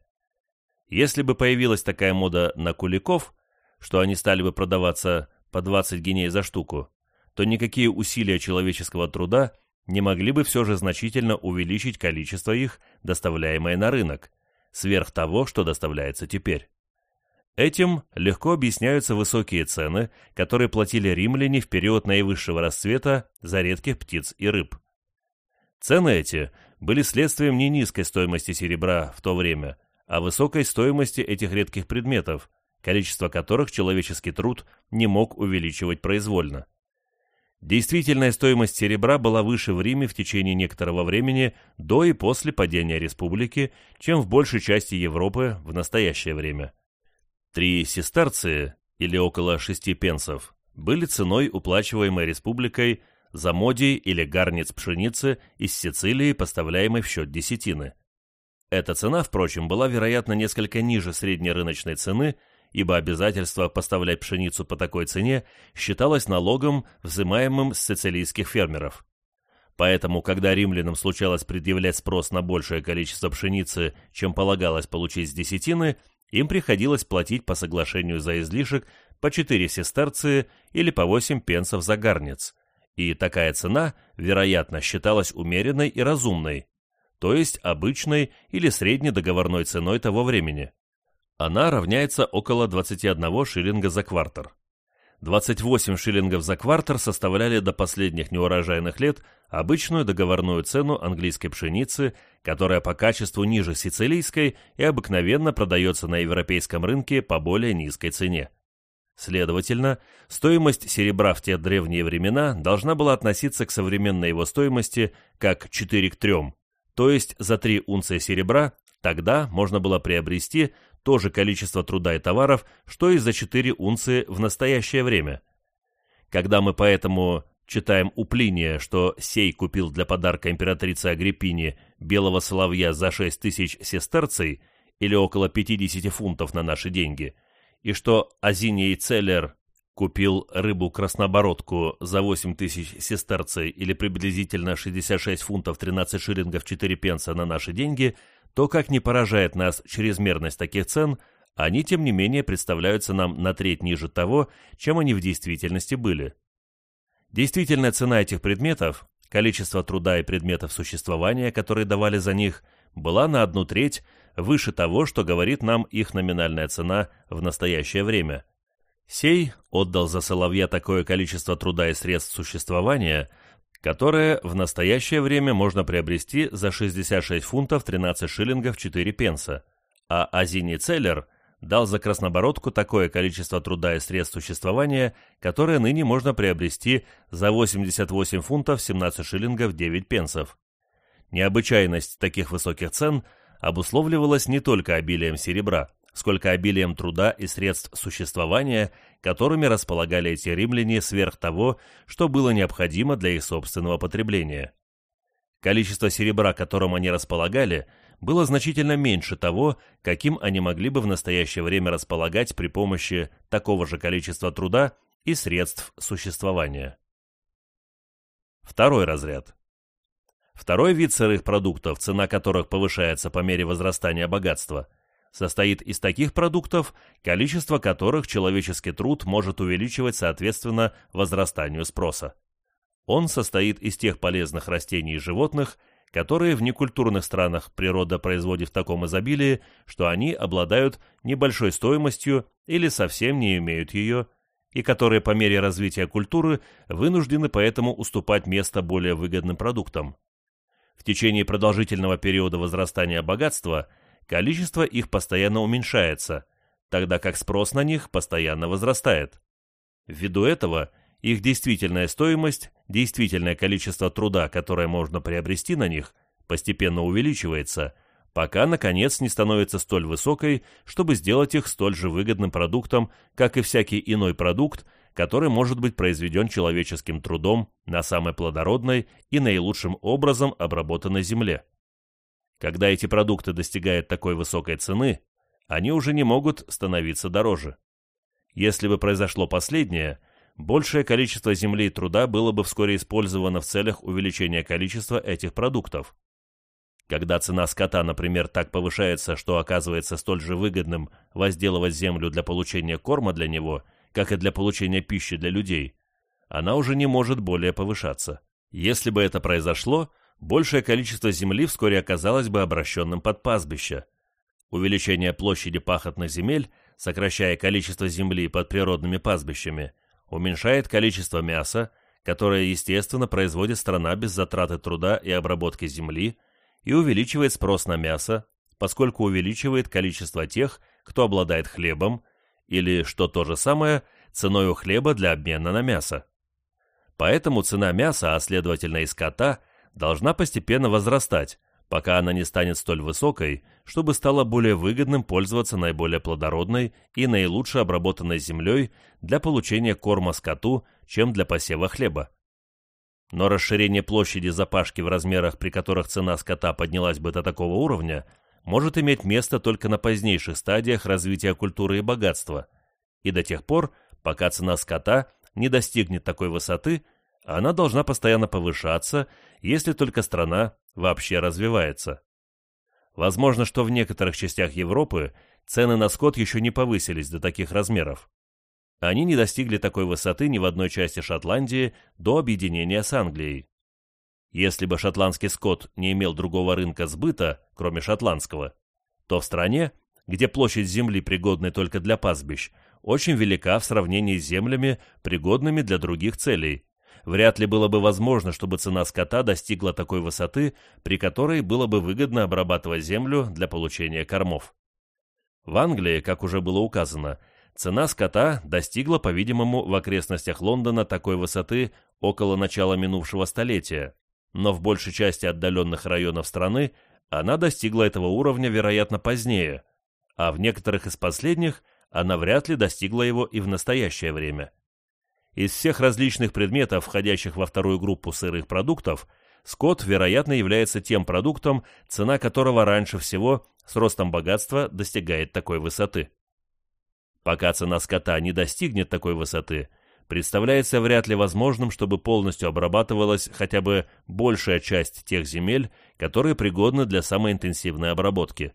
Speaker 1: Если бы появилась такая мода на куликов, что они стали бы продаваться по 20 гиней за штуку, то никакие усилия человеческого труда не могли бы все же значительно увеличить количество их, доставляемое на рынок, сверх того, что доставляется теперь. Этим легко объясняются высокие цены, которые платили римляне в период наивысшего расцвета за редких птиц и рыб. Цены эти были следствием не низкой стоимости серебра в то время, а высокой стоимости этих редких предметов, количество которых человеческий труд не мог увеличивать произвольно. Действительная стоимость серебра была выше в Риме в течение некоторого времени до и после падения республики, чем в большей части Европы в настоящее время. Три сестерции, или около шести пенсов, были ценой, уплачиваемой республикой за модий или гарниц пшеницы из Сицилии, поставляемой в счет десятины. Эта цена, впрочем, была, вероятно, несколько ниже средней рыночной цены, ибо обязательство поставлять пшеницу по такой цене считалось налогом, взимаемым с сицилийских фермеров. Поэтому, когда римлянам случалось предъявлять спрос на большее количество пшеницы, чем полагалось получить с десятины, им приходилось платить по соглашению за излишек по 4 сестерции или по 8 пенсов за гарниц, и такая цена, вероятно, считалась умеренной и разумной, то есть обычной или средней договорной ценой того времени. Она равняется около 21 шиллинга за квартер. 28 шиллингов за квартер составляли до последних неурожайных лет обычную договорную цену английской пшеницы, которая по качеству ниже сицилийской и обыкновенно продается на европейском рынке по более низкой цене. Следовательно, стоимость серебра в те древние времена должна была относиться к современной его стоимости как 4 к 3, то есть за 3 унции серебра тогда можно было приобрести то же количество труда и товаров, что и за 4 унции в настоящее время. Когда мы поэтому читаем у Плиния, что сей купил для подарка императрице Агриппине белого соловья за 6 тысяч сестерций, или около 50 фунтов на наши деньги, и что Азиний Целлер купил рыбу-краснобородку за 8 тысяч сестерций или приблизительно 66 фунтов 13 шиллингов 4 пенса на наши деньги – то, как не поражает нас чрезмерность таких цен, они, тем не менее, представляются нам на треть ниже того, чем они в действительности были. Действительная цена этих предметов, количество труда и предметов существования, которые давали за них, была на одну треть выше того, что говорит нам их номинальная цена в настоящее время. Сей отдал за соловья такое количество труда и средств существования – которое в настоящее время можно приобрести за 66 фунтов 13 шиллингов 4 пенса, а Азини Целлер дал за краснобородку такое количество труда и средств существования, которое ныне можно приобрести за 88 фунтов 17 шиллингов 9 пенсов. Необычайность таких высоких цен обусловливалась не только обилием серебра, сколько обилием труда и средств существования, которыми располагали эти римляне сверх того, что было необходимо для их собственного потребления. Количество серебра, которым они располагали, было значительно меньше того, каким они могли бы в настоящее время располагать при помощи такого же количества труда и средств существования. Второй разряд. Второй вид сырых продуктов, цена которых повышается по мере возрастания богатства, состоит из таких продуктов, количество которых человеческий труд может увеличивать соответственно возрастанию спроса. Он состоит из тех полезных растений и животных, которые в некультурных странах природа производит в таком изобилии, что они обладают небольшой стоимостью или совсем не имеют ее, и которые по мере развития культуры вынуждены поэтому уступать место более выгодным продуктам. В течение продолжительного периода возрастания богатства – количество их постоянно уменьшается, тогда как спрос на них постоянно возрастает. Ввиду этого их действительная стоимость, действительное количество труда, которое можно приобрести на них, постепенно увеличивается, пока, наконец, не становится столь высокой, чтобы сделать их столь же выгодным продуктом, как и всякий иной продукт, который может быть произведен человеческим трудом на самой плодородной и наилучшим образом обработанной земле. Когда эти продукты достигают такой высокой цены, они уже не могут становиться дороже. Если бы произошло последнее, большее количество земли и труда было бы вскоре использовано в целях увеличения количества этих продуктов. Когда цена скота, например, так повышается, что оказывается столь же выгодным возделывать землю для получения корма для него, как и для получения пищи для людей, она уже не может более повышаться. Если бы это произошло, большее количество земли вскоре оказалось бы обращенным под пастбище. Увеличение площади пахотных земель, сокращая количество земли под природными пастбищами, уменьшает количество мяса, которое, естественно, производит страна без затраты труда и обработки земли, и увеличивает спрос на мясо, поскольку увеличивает количество тех, кто обладает хлебом, или, что то же самое, ценой у хлеба для обмена на мясо. Поэтому цена мяса, а следовательно и скота, должна постепенно возрастать, пока она не станет столь высокой, чтобы стало более выгодным пользоваться наиболее плодородной и наилучше обработанной землей для получения корма скоту, чем для посева хлеба. Но расширение площади запашки в размерах, при которых цена скота поднялась бы до такого уровня, может иметь место только на позднейших стадиях развития культуры и богатства, и до тех пор, пока цена скота не достигнет такой высоты, она должна постоянно повышаться, если только страна вообще развивается. Возможно, что в некоторых частях Европы цены на скот еще не повысились до таких размеров. Они не достигли такой высоты ни в одной части Шотландии до объединения с Англией. Если бы шотландский скот не имел другого рынка сбыта, кроме шотландского, то в стране, где площадь земли, пригодной только для пастбищ, очень велика в сравнении с землями, пригодными для других целей, вряд ли было бы возможно, чтобы цена скота достигла такой высоты, при которой было бы выгодно обрабатывать землю для получения кормов. В Англии, как уже было указано, цена скота достигла, по-видимому, в окрестностях Лондона такой высоты около начала минувшего столетия, но в большей части отдаленных районов страны она достигла этого уровня, вероятно, позднее, а в некоторых из последних она вряд ли достигла его и в настоящее время. Из всех различных предметов, входящих во вторую группу сырых продуктов, скот, вероятно, является тем продуктом, цена которого раньше всего с ростом богатства достигает такой высоты. Пока цена скота не достигнет такой высоты, представляется вряд ли возможным, чтобы полностью обрабатывалась хотя бы большая часть тех земель, которые пригодны для самой интенсивной обработки.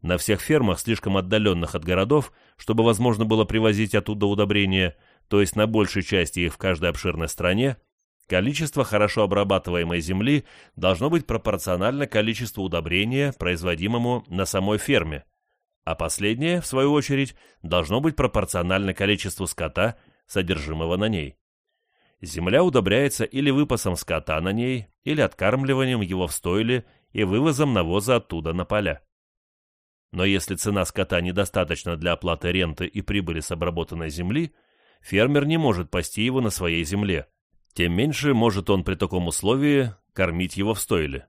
Speaker 1: На всех фермах, слишком отдаленных от городов, чтобы возможно было привозить оттуда удобрения, то есть на большей части их в каждой обширной стране, количество хорошо обрабатываемой земли должно быть пропорционально количеству удобрения, производимому на самой ферме, а последнее, в свою очередь, должно быть пропорционально количеству скота, содержимого на ней. Земля удобряется или выпасом скота на ней, или откармливанием его в стойле и вывозом навоза оттуда на поля. Но если цена скота недостаточна для оплаты ренты и прибыли с обработанной земли – фермер не может пасти его на своей земле, тем меньше может он при таком условии кормить его в стойле.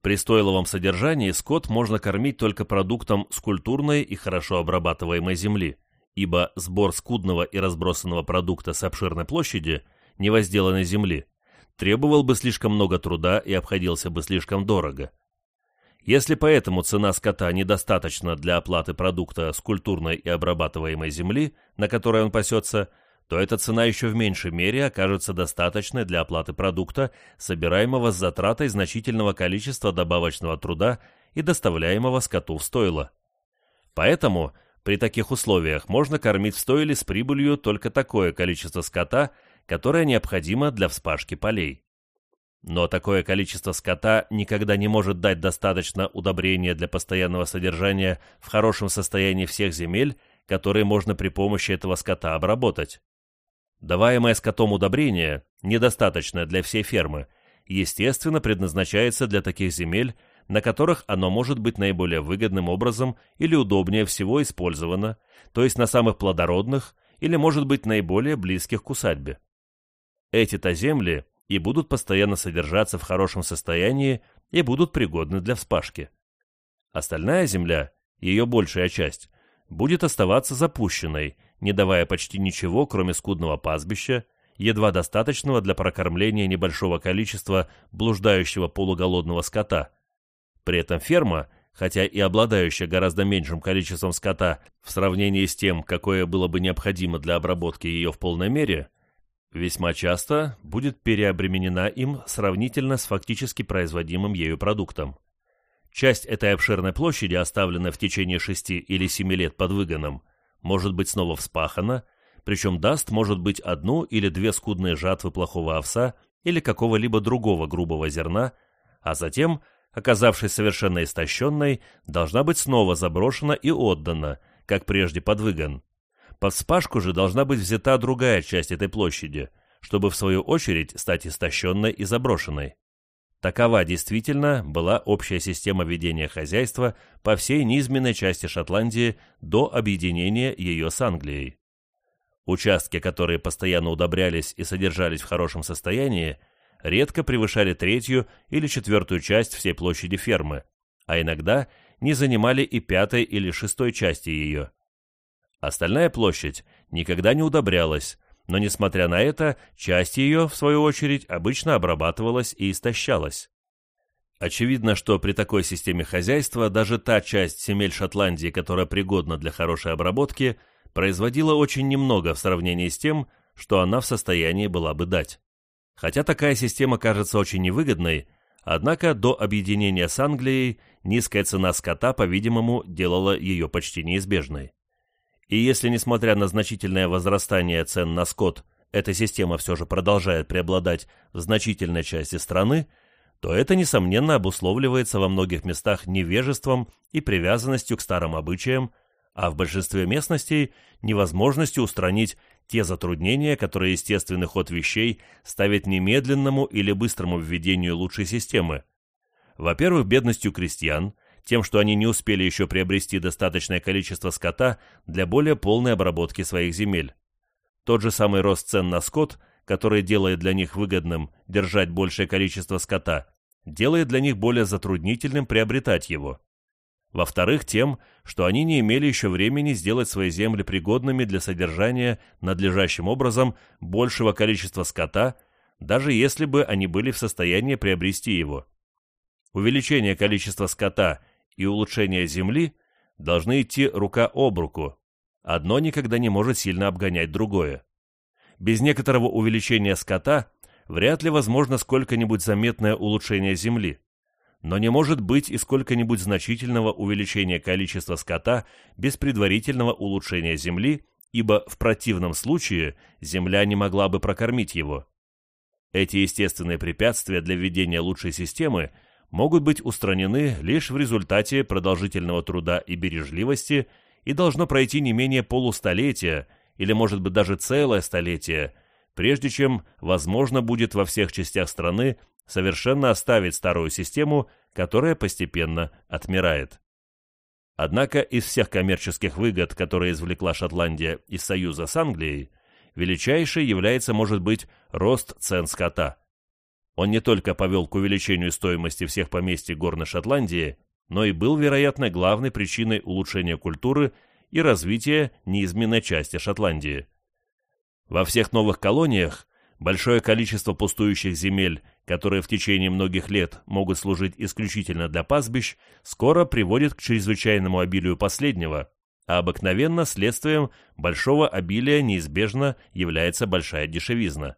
Speaker 1: При стойловом содержании скот можно кормить только продуктом с культурной и хорошо обрабатываемой земли, ибо сбор скудного и разбросанного продукта с обширной площади, невозделанной земли, требовал бы слишком много труда и обходился бы слишком дорого. Если поэтому цена скота недостаточна для оплаты продукта с культурной и обрабатываемой земли, на которой он пасется, то эта цена еще в меньшей мере окажется достаточной для оплаты продукта, собираемого с затратой значительного количества добавочного труда и доставляемого скоту в стойло. Поэтому при таких условиях можно кормить в стойле с прибылью только такое количество скота, которое необходимо для вспашки полей. Но такое количество скота никогда не может дать достаточно удобрения для постоянного содержания в хорошем состоянии всех земель, которые можно при помощи этого скота обработать. Даваемое скотом удобрение, недостаточное для всей фермы, естественно предназначается для таких земель, на которых оно может быть наиболее выгодным образом или удобнее всего использовано, то есть на самых плодородных или, может быть, наиболее близких к усадьбе. Эти-то земли и будут постоянно содержаться в хорошем состоянии и будут пригодны для вспашки. Остальная земля, ее большая часть, будет оставаться запущенной, не давая почти ничего, кроме скудного пастбища, едва достаточного для прокормления небольшого количества блуждающего полуголодного скота. При этом ферма, хотя и обладающая гораздо меньшим количеством скота в сравнении с тем, какое было бы необходимо для обработки ее в полной мере, весьма часто будет переобременена им сравнительно с фактически производимым ею продуктом. Часть этой обширной площади, оставленная в течение шести или семи лет под выгоном, может быть снова вспахана, причем даст, может быть, одну или две скудные жатвы плохого овса или какого-либо другого грубого зерна, а затем, оказавшись совершенно истощенной, должна быть снова заброшена и отдана, как прежде под выгон. Под вспашку же должна быть взята другая часть этой площади, чтобы в свою очередь стать истощенной и заброшенной. Такова действительно была общая система ведения хозяйства по всей низменной части Шотландии до объединения ее с Англией. Участки, которые постоянно удобрялись и содержались в хорошем состоянии, редко превышали третью или четвертую часть всей площади фермы, а иногда не занимали и пятой или шестой части ее. Остальная площадь никогда не удобрялась, но, несмотря на это, часть ее, в свою очередь, обычно обрабатывалась и истощалась. Очевидно, что при такой системе хозяйства даже та часть земель Шотландии, которая пригодна для хорошей обработки, производила очень немного в сравнении с тем, что она в состоянии была бы дать. Хотя такая система кажется очень невыгодной, однако до объединения с Англией низкая цена скота, по-видимому, делала ее почти неизбежной. И если, несмотря на значительное возрастание цен на скот, эта система все же продолжает преобладать в значительной части страны, то это, несомненно, обусловливается во многих местах невежеством и привязанностью к старым обычаям, а в большинстве местностей невозможностью устранить те затруднения, которые естественный ход вещей ставит немедленному или быстрому введению лучшей системы. Во-первых, бедностью крестьян – тем, что они не успели еще приобрести достаточное количество скота для более полной обработки своих земель. Тот же самый рост цен на скот, который делает для них выгодным держать большее количество скота, делает для них более затруднительным приобретать его. Во-вторых, тем, что они не имели еще времени сделать свои земли пригодными для содержания надлежащим образом большего количества скота, даже если бы они были в состоянии приобрести его. Увеличение количества скота и улучшение земли должны идти рука об руку. Одно никогда не может сильно обгонять другое. Без некоторого увеличения скота вряд ли возможно сколько-нибудь заметное улучшение земли. Но не может быть и сколько-нибудь значительного увеличения количества скота без предварительного улучшения земли, ибо в противном случае земля не могла бы прокормить его. Эти естественные препятствия для введения лучшей системы – могут быть устранены лишь в результате продолжительного труда и бережливости и должно пройти не менее полустолетия или, может быть, даже целое столетие, прежде чем возможно будет во всех частях страны совершенно оставить старую систему, которая постепенно отмирает. Однако из всех коммерческих выгод, которые извлекла Шотландия из союза с Англией, величайшей является, может быть, рост цен скота – он не только повел к увеличению стоимости всех поместьй Горной Шотландии, но и был, вероятно, главной причиной улучшения культуры и развития неизменной части Шотландии. Во всех новых колониях большое количество пустующих земель, которые в течение многих лет могут служить исключительно для пастбищ, скоро приводит к чрезвычайному обилию последнего, а обыкновенно следствием большого обилия неизбежно является большая дешевизна.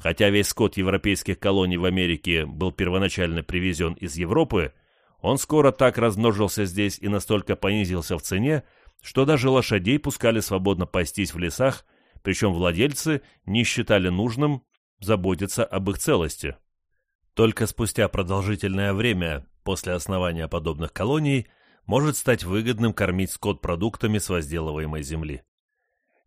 Speaker 1: Хотя весь скот европейских колоний в Америке был первоначально привезен из Европы, он скоро так размножился здесь и настолько понизился в цене, что даже лошадей пускали свободно пастись в лесах, причем владельцы не считали нужным заботиться об их целости. Только спустя продолжительное время после основания подобных колоний может стать выгодным кормить скот продуктами с возделываемой земли.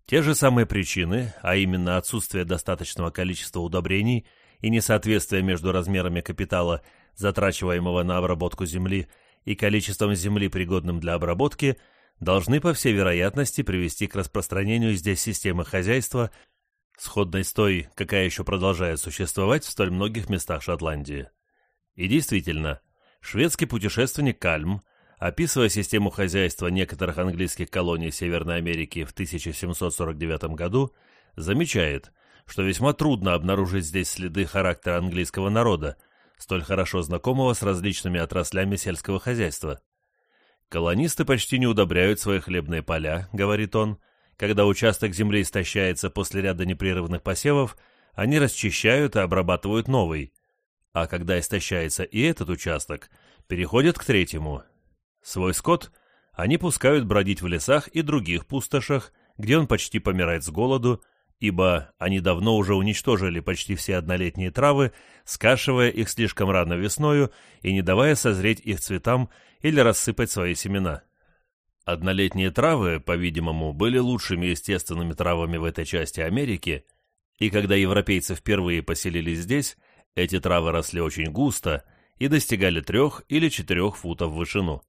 Speaker 1: Те же самые причины, а именно отсутствие достаточного количества удобрений и несоответствие между размерами капитала, затрачиваемого на обработку земли, и количеством земли, пригодным для обработки, должны, по всей вероятности, привести к распространению здесь системы хозяйства, сходной с той, какая еще продолжает существовать в столь многих местах Шотландии. И действительно, шведский путешественник Кальм – описывая систему хозяйства некоторых английских колоний Северной Америки в 1749 году, замечает, что весьма трудно обнаружить здесь следы характера английского народа, столь хорошо знакомого с различными отраслями сельского хозяйства. Колонисты почти не удобряют свои хлебные поля, говорит он. Когда участок земли истощается после ряда непрерывных посевов, они расчищают и обрабатывают новый. А когда истощается и этот участок, переходят к третьему. Свой скот они пускают бродить в лесах и других пустошах, где он почти помирает с голоду, ибо они давно уже уничтожили почти все однолетние травы, скашивая их слишком рано весною и не давая созреть их цветам или рассыпать свои семена. Однолетние травы, по-видимому, были лучшими естественными травами в этой части Америки, и когда европейцы впервые поселились здесь, эти травы росли очень густо и достигали трех или четырех футов в вышину.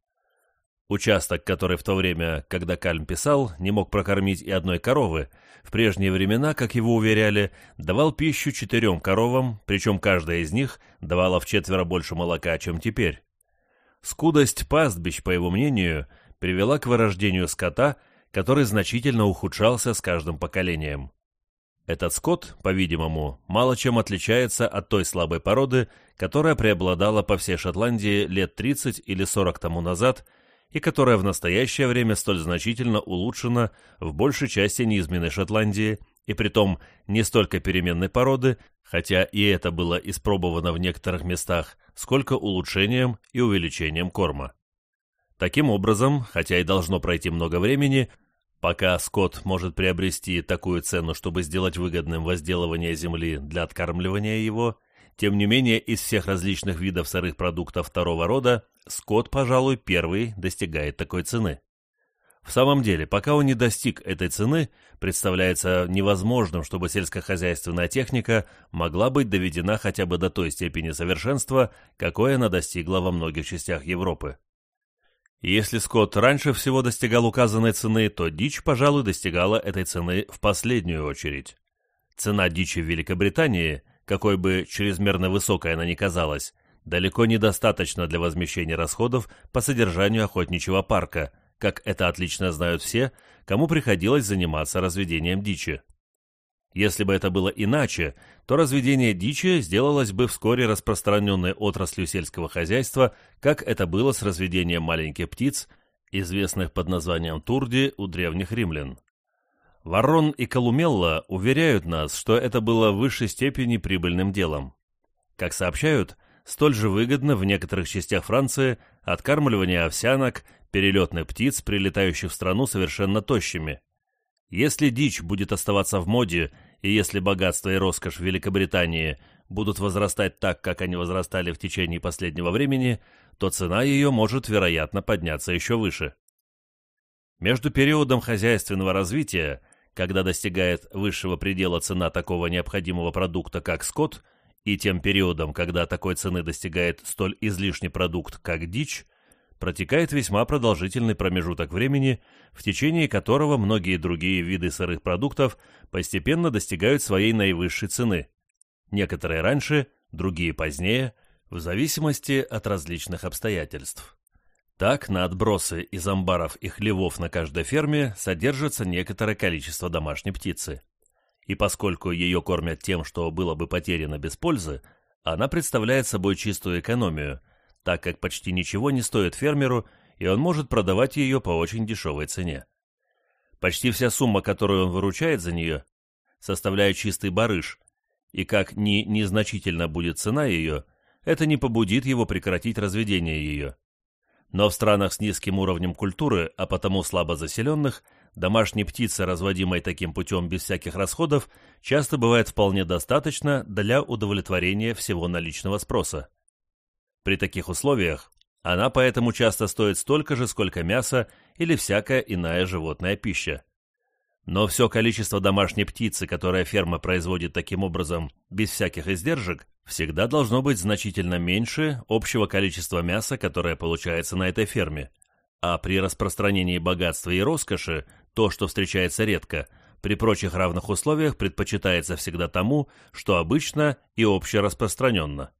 Speaker 1: Участок, который в то время, когда Кальм писал, не мог прокормить и одной коровы, в прежние времена, как его уверяли, давал пищу четырем коровам, причем каждая из них давала в четверо больше молока, чем теперь. Скудость пастбищ, по его мнению, привела к вырождению скота, который значительно ухудшался с каждым поколением. Этот скот, по-видимому, мало чем отличается от той слабой породы, которая преобладала по всей Шотландии лет 30 или 40 тому назад – и которая в настоящее время столь значительно улучшена в большей части неизменной Шотландии, и притом не столько переменной породы, хотя и это было испробовано в некоторых местах, сколько улучшением и увеличением корма. Таким образом, хотя и должно пройти много времени, пока скот может приобрести такую цену, чтобы сделать выгодным возделывание земли для откармливания его, тем не менее из всех различных видов сырых продуктов второго рода скот, пожалуй, первый достигает такой цены. В самом деле, пока он не достиг этой цены, представляется невозможным, чтобы сельскохозяйственная техника могла быть доведена хотя бы до той степени совершенства, какой она достигла во многих частях Европы. Если скот раньше всего достигал указанной цены, то дичь, пожалуй, достигала этой цены в последнюю очередь. Цена дичи в Великобритании, какой бы чрезмерно высокой она ни казалась, далеко недостаточно для возмещения расходов по содержанию охотничьего парка, как это отлично знают все, кому приходилось заниматься разведением дичи. Если бы это было иначе, то разведение дичи сделалось бы вскоре распространенной отраслью сельского хозяйства, как это было с разведением маленьких птиц, известных под названием турди у древних римлян. Ворон и Колумелла уверяют нас, что это было в высшей степени прибыльным делом. Как сообщают, столь же выгодно в некоторых частях Франции откармливание овсянок, перелетных птиц, прилетающих в страну совершенно тощими. Если дичь будет оставаться в моде, и если богатство и роскошь в Великобритании будут возрастать так, как они возрастали в течение последнего времени, то цена ее может, вероятно, подняться еще выше. Между периодом хозяйственного развития, когда достигает высшего предела цена такого необходимого продукта, как скот, и тем периодом, когда такой цены достигает столь излишний продукт, как дичь, протекает весьма продолжительный промежуток времени, в течение которого многие другие виды сырых продуктов постепенно достигают своей наивысшей цены. Некоторые раньше, другие позднее, в зависимости от различных обстоятельств. Так, на отбросы из амбаров и хлевов на каждой ферме содержится некоторое количество домашней птицы и поскольку ее кормят тем, что было бы потеряно без пользы, она представляет собой чистую экономию, так как почти ничего не стоит фермеру, и он может продавать ее по очень дешевой цене. Почти вся сумма, которую он выручает за нее, составляет чистый барыш, и как ни незначительно будет цена ее, это не побудит его прекратить разведение ее. Но в странах с низким уровнем культуры, а потому слабо заселенных, домашней птицы, разводимой таким путем без всяких расходов, часто бывает вполне достаточно для удовлетворения всего наличного спроса. При таких условиях она поэтому часто стоит столько же, сколько мясо или всякая иная животная пища. Но все количество домашней птицы, которое ферма производит таким образом, без всяких издержек, всегда должно быть значительно меньше общего количества мяса, которое получается на этой ферме. А при распространении богатства и роскоши то, что встречается редко, при прочих равных условиях предпочитается всегда тому, что обычно и общераспространенно.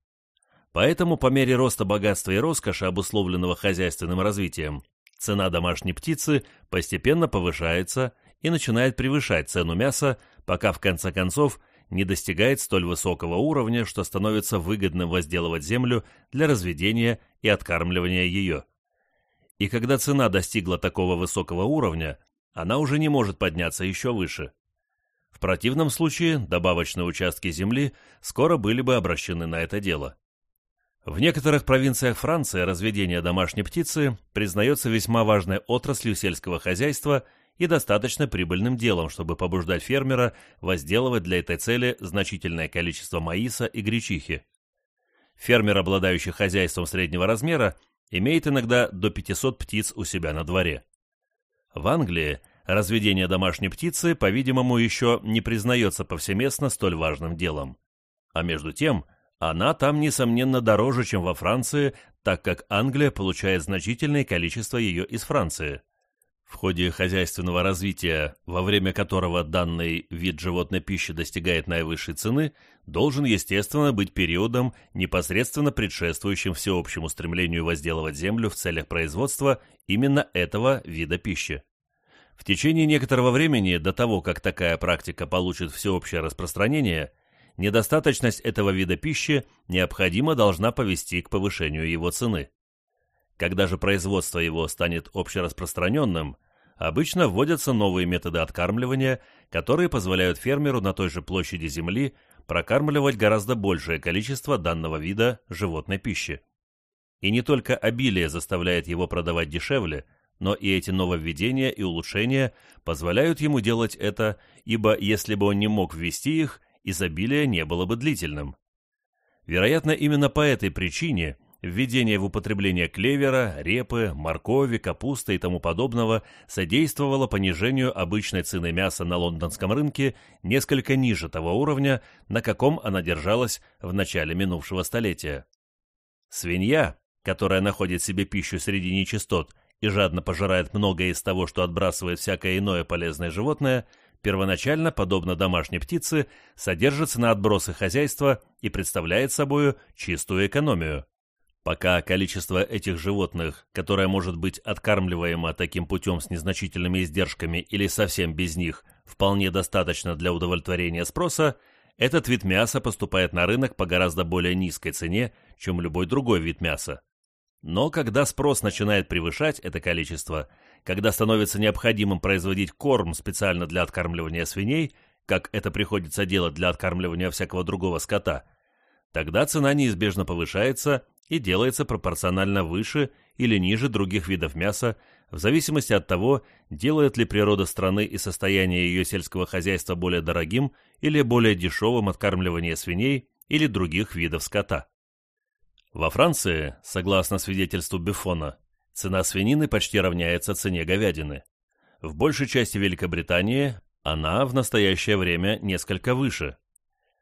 Speaker 1: Поэтому по мере роста богатства и роскоши, обусловленного хозяйственным развитием, цена домашней птицы постепенно повышается и начинает превышать цену мяса, пока в конце концов не достигает столь высокого уровня, что становится выгодным возделывать землю для разведения и откармливания ее. и когда цена достигла такого высокого уровня, она уже не может подняться еще выше. В противном случае добавочные участки земли скоро были бы обращены на это дело. В некоторых провинциях Франции разведение домашней птицы признается весьма важной отраслью сельского хозяйства и достаточно прибыльным делом, чтобы побуждать фермера возделывать для этой цели значительное количество маиса и гречихи. Фермер, обладающий хозяйством среднего размера, имеет иногда до 500 птиц у себя на дворе. В Англии разведение домашней птицы, по-видимому, еще не признается повсеместно столь важным делом. А между тем, она там, несомненно, дороже, чем во Франции, так как Англия получает значительное количество ее из Франции. В ходе хозяйственного развития, во время которого данный вид животной пищи достигает наивысшей цены, должен, естественно, быть периодом, непосредственно предшествующим всеобщему стремлению возделывать землю в целях производства именно этого вида пищи. В течение некоторого времени, до того, как такая практика получит всеобщее распространение, недостаточность этого вида пищи необходимо должна повести к повышению его цены. Когда же производство его станет общераспространенным, обычно вводятся новые методы откармливания, которые позволяют фермеру на той же площади земли прокармливать гораздо большее количество данного вида животной пищи. И не только обилие заставляет его продавать дешевле, но и эти нововведения и улучшения позволяют ему делать это, ибо если бы он не мог ввести их, изобилие не было бы длительным. Вероятно, именно по этой причине введение в употребление клевера, репы, моркови, капусты и тому подобного содействовало понижению обычной цены мяса на лондонском рынке несколько ниже того уровня, на каком она держалась в начале минувшего столетия. Свинья, которая находит себе пищу среди нечистот и жадно пожирает многое из того, что отбрасывает всякое иное полезное животное, первоначально, подобно домашней птице, содержится на отбросы хозяйства и представляет собою чистую экономию. Пока количество этих животных, которое может быть откармливаемо таким путем с незначительными издержками или совсем без них, вполне достаточно для удовлетворения спроса, этот вид мяса поступает на рынок по гораздо более низкой цене, чем любой другой вид мяса. Но когда спрос начинает превышать это количество, когда становится необходимым производить корм специально для откармливания свиней, как это приходится делать для откармливания всякого другого скота, тогда цена неизбежно повышается и делается пропорционально выше или ниже других видов мяса, в зависимости от того, делает ли природа страны и состояние ее сельского хозяйства более дорогим или более дешевым откармливание свиней или других видов скота. Во Франции, согласно свидетельству Бифона, цена свинины почти равняется цене говядины. В большей части Великобритании она в настоящее время несколько выше.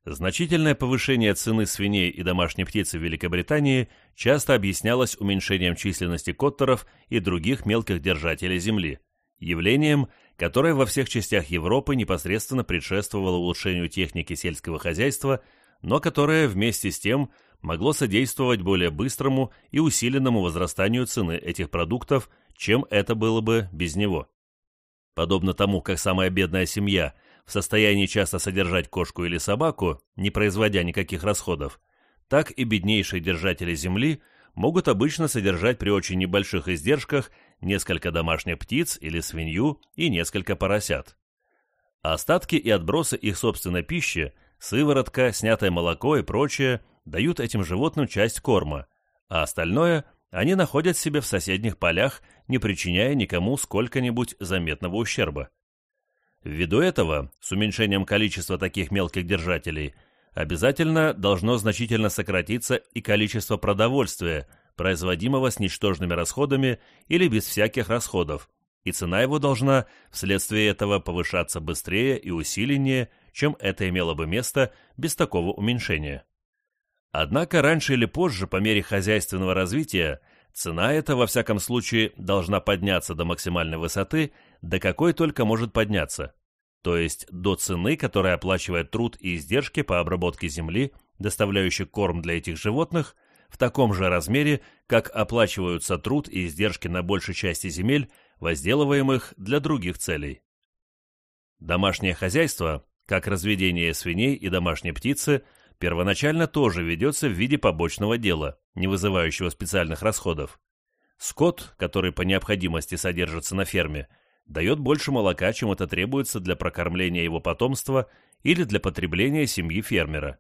Speaker 1: Значительное повышение цены свиней и домашней птицы в Великобритании часто объяснялось уменьшением численности коттеров и других мелких держателей земли, явлением, которое во всех частях Европы непосредственно предшествовало улучшению техники сельского хозяйства, но которое вместе с тем могло содействовать более быстрому и усиленному возрастанию цены этих продуктов, чем это было бы без него. Подобно тому, как самая бедная семья в состоянии часто содержать кошку или собаку, не производя никаких расходов, так и беднейшие держатели земли могут обычно содержать при очень небольших издержках несколько домашних птиц или свинью и несколько поросят. Остатки и отбросы их собственной пищи, сыворотка, снятое молоко и прочее – дают этим животным часть корма, а остальное они находят себе в соседних полях, не причиняя никому сколько-нибудь заметного ущерба. Ввиду этого, с уменьшением количества таких мелких держателей, обязательно должно значительно сократиться и количество продовольствия, производимого с ничтожными расходами или без всяких расходов, и цена его должна вследствие этого повышаться быстрее и усиленнее, чем это имело бы место без такого уменьшения. Однако раньше или позже, по мере хозяйственного развития, цена эта, во всяком случае, должна подняться до максимальной высоты, до какой только может подняться, то есть до цены, которая оплачивает труд и издержки по обработке земли, доставляющий корм для этих животных, в таком же размере, как оплачиваются труд и издержки на большей части земель, возделываемых для других целей. Домашнее хозяйство, как разведение свиней и домашней птицы – первоначально тоже ведется в виде побочного дела, не вызывающего специальных расходов. Скот, который по необходимости содержится на ферме, дает больше молока, чем это требуется для прокормления его потомства или для потребления семьи фермера.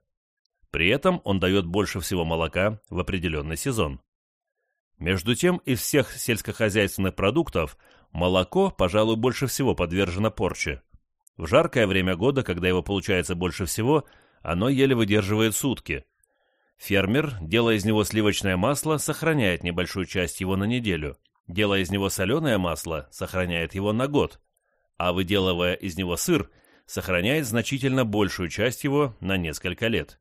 Speaker 1: При этом он дает больше всего молока в определенный сезон. Между тем, из всех сельскохозяйственных продуктов молоко, пожалуй, больше всего подвержено порче. В жаркое время года, когда его получается больше всего, оно еле выдерживает сутки. Фермер, делая из него сливочное масло, сохраняет небольшую часть его на неделю. Делая из него соленое масло, сохраняет его на год. А выделывая из него сыр, сохраняет значительно большую часть его на несколько лет.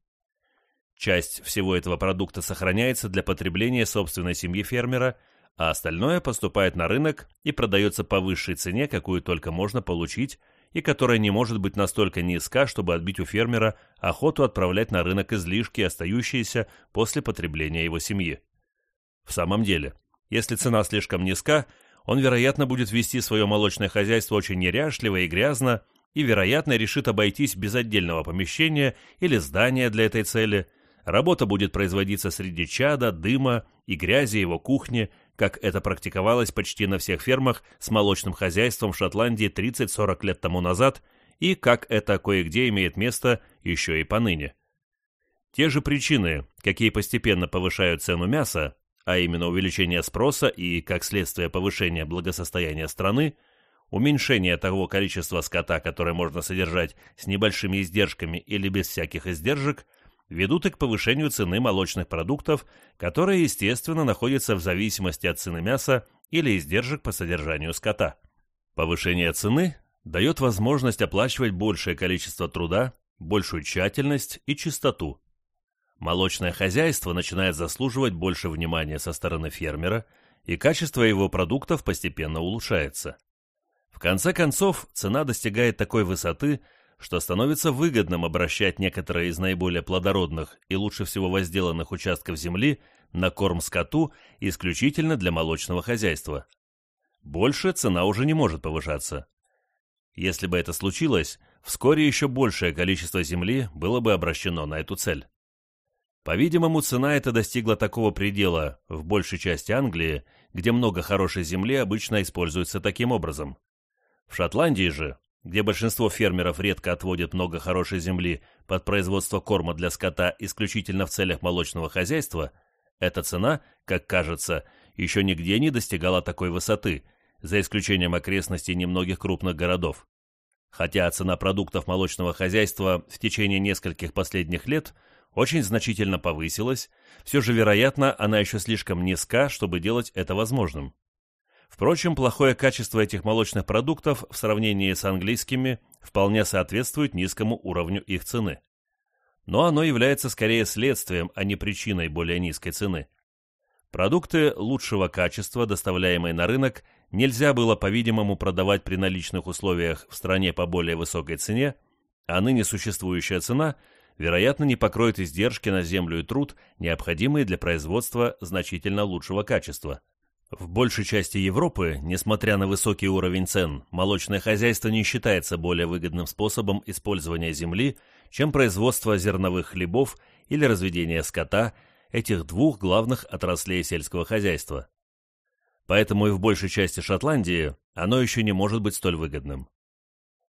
Speaker 1: Часть всего этого продукта сохраняется для потребления собственной семьи фермера, а остальное поступает на рынок и продается по высшей цене, какую только можно получить, и которая не может быть настолько низка, чтобы отбить у фермера охоту отправлять на рынок излишки, остающиеся после потребления его семьи. В самом деле, если цена слишком низка, он, вероятно, будет вести свое молочное хозяйство очень неряшливо и грязно, и, вероятно, решит обойтись без отдельного помещения или здания для этой цели – Работа будет производиться среди чада, дыма и грязи его кухни, как это практиковалось почти на всех фермах с молочным хозяйством в Шотландии 30-40 лет тому назад и как это кое-где имеет место еще и поныне. Те же причины, какие постепенно повышают цену мяса, а именно увеличение спроса и, как следствие, повышение благосостояния страны, уменьшение того количества скота, которое можно содержать с небольшими издержками или без всяких издержек – ведут и к повышению цены молочных продуктов, которая, естественно, находится в зависимости от цены мяса или издержек по содержанию скота. Повышение цены дает возможность оплачивать большее количество труда, большую тщательность и чистоту. Молочное хозяйство начинает заслуживать больше внимания со стороны фермера, и качество его продуктов постепенно улучшается. В конце концов, цена достигает такой высоты, что становится выгодным обращать некоторые из наиболее плодородных и лучше всего возделанных участков земли на корм скоту исключительно для молочного хозяйства. Больше цена уже не может повышаться. Если бы это случилось, вскоре еще большее количество земли было бы обращено на эту цель. По-видимому, цена эта достигла такого предела в большей части Англии, где много хорошей земли обычно используется таким образом. В Шотландии же где большинство фермеров редко отводят много хорошей земли под производство корма для скота исключительно в целях молочного хозяйства, эта цена, как кажется, еще нигде не достигала такой высоты, за исключением окрестностей немногих крупных городов. Хотя цена продуктов молочного хозяйства в течение нескольких последних лет очень значительно повысилась, все же, вероятно, она еще слишком низка, чтобы делать это возможным. Впрочем, плохое качество этих молочных продуктов в сравнении с английскими вполне соответствует низкому уровню их цены. Но оно является скорее следствием, а не причиной более низкой цены. Продукты лучшего качества, доставляемые на рынок, нельзя было, по-видимому, продавать при наличных условиях в стране по более высокой цене, а ныне существующая цена, вероятно, не покроет издержки на землю и труд, необходимые для производства значительно лучшего качества. В большей части Европы, несмотря на высокий уровень цен, молочное хозяйство не считается более выгодным способом использования земли, чем производство зерновых хлебов или разведение скота, этих двух главных отраслей сельского хозяйства. Поэтому и в большей части Шотландии оно еще не может быть столь выгодным.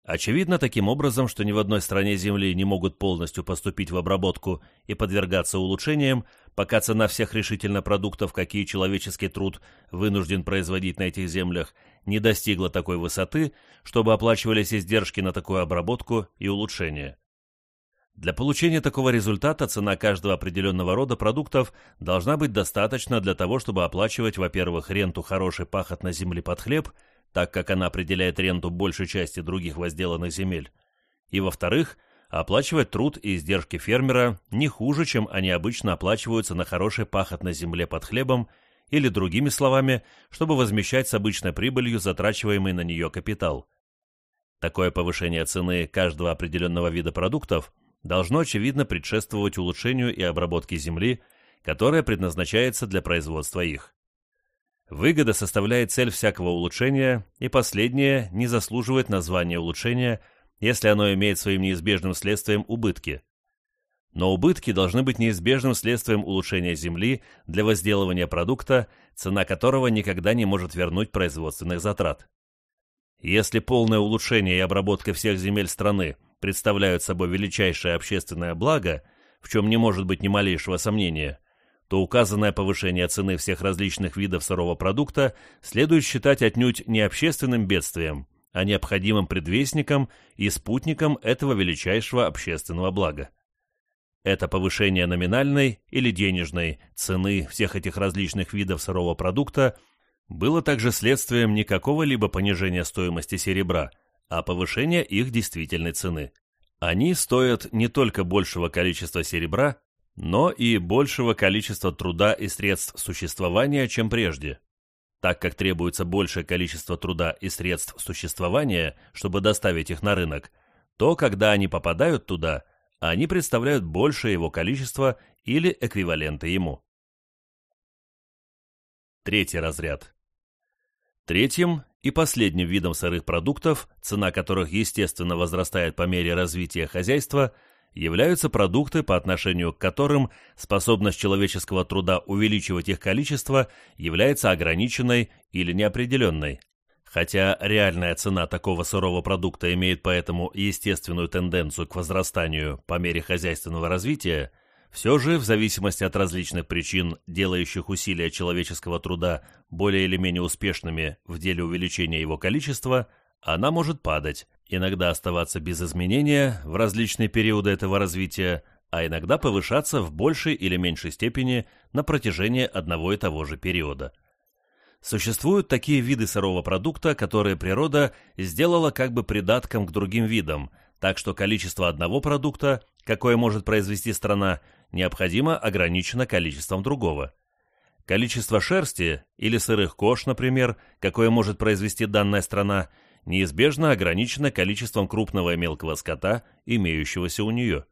Speaker 1: Очевидно таким образом, что ни в одной стране земли не могут полностью поступить в обработку и подвергаться улучшениям, пока цена всех решительно продуктов, какие человеческий труд вынужден производить на этих землях, не достигла такой высоты, чтобы оплачивались издержки на такую обработку и улучшение. Для получения такого результата цена каждого определенного рода продуктов должна быть достаточна для того, чтобы оплачивать, во-первых, ренту хорошей пахотной земли под хлеб – так как она определяет ренту большей части других возделанных земель, и, во-вторых, оплачивать труд и издержки фермера не хуже, чем они обычно оплачиваются на хорошей пахотной земле под хлебом или, другими словами, чтобы возмещать с обычной прибылью затрачиваемый на нее капитал. Такое повышение цены каждого определенного вида продуктов должно, очевидно, предшествовать улучшению и обработке земли, которая предназначается для производства их. Выгода составляет цель всякого улучшения, и последнее не заслуживает названия улучшения, если оно имеет своим неизбежным следствием убытки. Но убытки должны быть неизбежным следствием улучшения земли для возделывания продукта, цена которого никогда не может вернуть производственных затрат. Если полное улучшение и обработка всех земель страны представляют собой величайшее общественное благо, в чем не может быть ни малейшего сомнения, то указанное повышение цены всех различных видов сырого продукта следует считать отнюдь не общественным бедствием, а необходимым предвестником и спутником этого величайшего общественного блага. Это повышение номинальной или денежной цены всех этих различных видов сырого продукта было также следствием не какого-либо понижения стоимости серебра, а повышения их действительной цены. Они стоят не только большего количества серебра, но и большего количества труда и средств существования, чем прежде. Так как требуется большее количество труда и средств существования, чтобы доставить их на рынок, то когда они попадают туда, они представляют большее его количество или эквиваленты ему. Третий разряд. Третьим и последним видом сырых продуктов, цена которых естественно возрастает по мере развития хозяйства, являются продукты, по отношению к которым способность человеческого труда увеличивать их количество является ограниченной или неопределенной. Хотя реальная цена такого сырого продукта имеет поэтому естественную тенденцию к возрастанию по мере хозяйственного развития, все же, в зависимости от различных причин, делающих усилия человеческого труда более или менее успешными в деле увеличения его количества, она может падать, иногда оставаться без изменения в различные периоды этого развития, а иногда повышаться в большей или меньшей степени на протяжении одного и того же периода. Существуют такие виды сырого продукта, которые природа сделала как бы придатком к другим видам, так что количество одного продукта, какое может произвести страна, необходимо ограничено количеством другого. Количество шерсти или сырых кож, например, какое может произвести данная страна, неизбежно ограничено количеством крупного и мелкого скота, имеющегося у нее.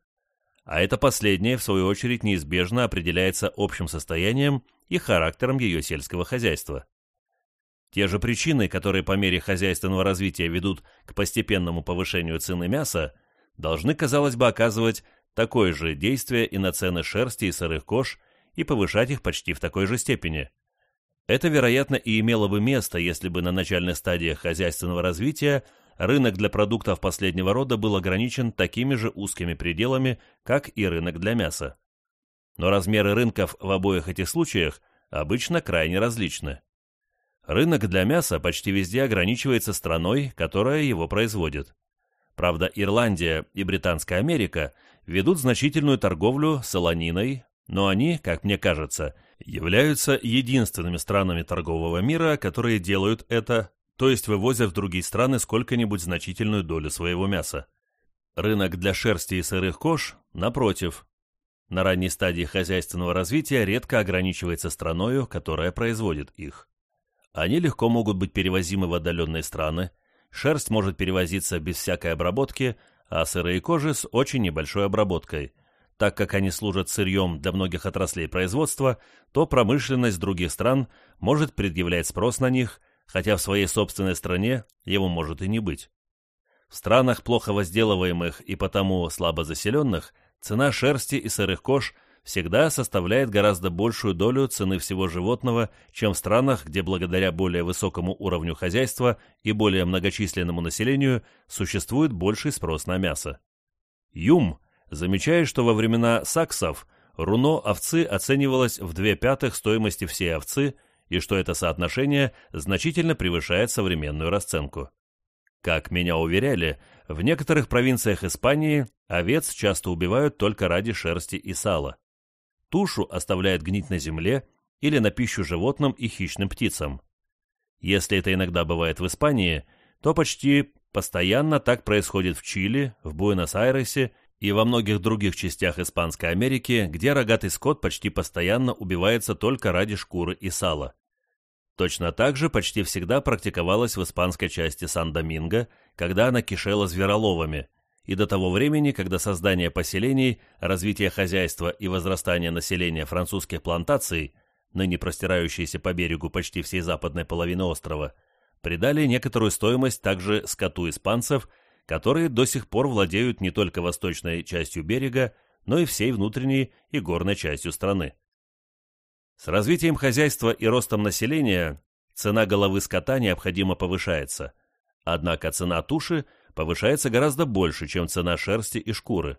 Speaker 1: А это последнее, в свою очередь, неизбежно определяется общим состоянием и характером ее сельского хозяйства. Те же причины, которые по мере хозяйственного развития ведут к постепенному повышению цены мяса, должны, казалось бы, оказывать такое же действие и на цены шерсти и сырых кож и повышать их почти в такой же степени. Это, вероятно, и имело бы место, если бы на начальных стадиях хозяйственного развития рынок для продуктов последнего рода был ограничен такими же узкими пределами, как и рынок для мяса. Но размеры рынков в обоих этих случаях обычно крайне различны. Рынок для мяса почти везде ограничивается страной, которая его производит. Правда, Ирландия и Британская Америка ведут значительную торговлю солониной, но они, как мне кажется, являются единственными странами торгового мира, которые делают это, то есть вывозят в другие страны сколько-нибудь значительную долю своего мяса. Рынок для шерсти и сырых кож, напротив, на ранней стадии хозяйственного развития редко ограничивается страною, которая производит их. Они легко могут быть перевозимы в отдаленные страны, шерсть может перевозиться без всякой обработки, а сырые кожи с очень небольшой обработкой. Так как они служат сырьем для многих отраслей производства, то промышленность других стран может предъявлять спрос на них, хотя в своей собственной стране его может и не быть. В странах, плохо возделываемых и потому слабо заселенных, цена шерсти и сырых кож – всегда составляет гораздо большую долю цены всего животного, чем в странах, где благодаря более высокому уровню хозяйства и более многочисленному населению существует больший спрос на мясо. Юм замечает, что во времена саксов руно овцы оценивалось в две пятых стоимости всей овцы и что это соотношение значительно превышает современную расценку. Как меня уверяли, в некоторых провинциях Испании овец часто убивают только ради шерсти и сала тушу оставляют гнить на земле или на пищу животным и хищным птицам. Если это иногда бывает в Испании, то почти постоянно так происходит в Чили, в Буэнос-Айресе и во многих других частях Испанской Америки, где рогатый скот почти постоянно убивается только ради шкуры и сала. Точно так же почти всегда практиковалось в испанской части Сан-Доминго, когда она кишела звероловами, и до того времени, когда создание поселений, развитие хозяйства и возрастание населения французских плантаций, ныне простирающиеся по берегу почти всей западной половины острова, придали некоторую стоимость также скоту испанцев, которые до сих пор владеют не только восточной частью берега, но и всей внутренней и горной частью страны. С развитием хозяйства и ростом населения цена головы скота необходимо повышается, однако цена туши повышается гораздо больше, чем цена шерсти и шкуры.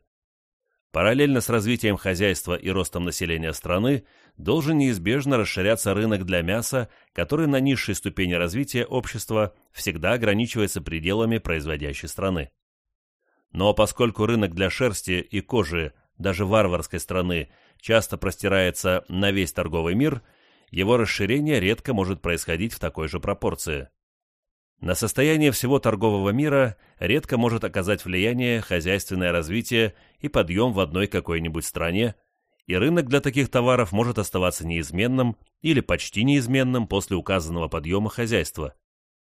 Speaker 1: Параллельно с развитием хозяйства и ростом населения страны должен неизбежно расширяться рынок для мяса, который на низшей ступени развития общества всегда ограничивается пределами производящей страны. Но поскольку рынок для шерсти и кожи даже варварской страны часто простирается на весь торговый мир, его расширение редко может происходить в такой же пропорции. На состояние всего торгового мира редко может оказать влияние хозяйственное развитие и подъем в одной какой-нибудь стране, и рынок для таких товаров может оставаться неизменным или почти неизменным после указанного подъема хозяйства.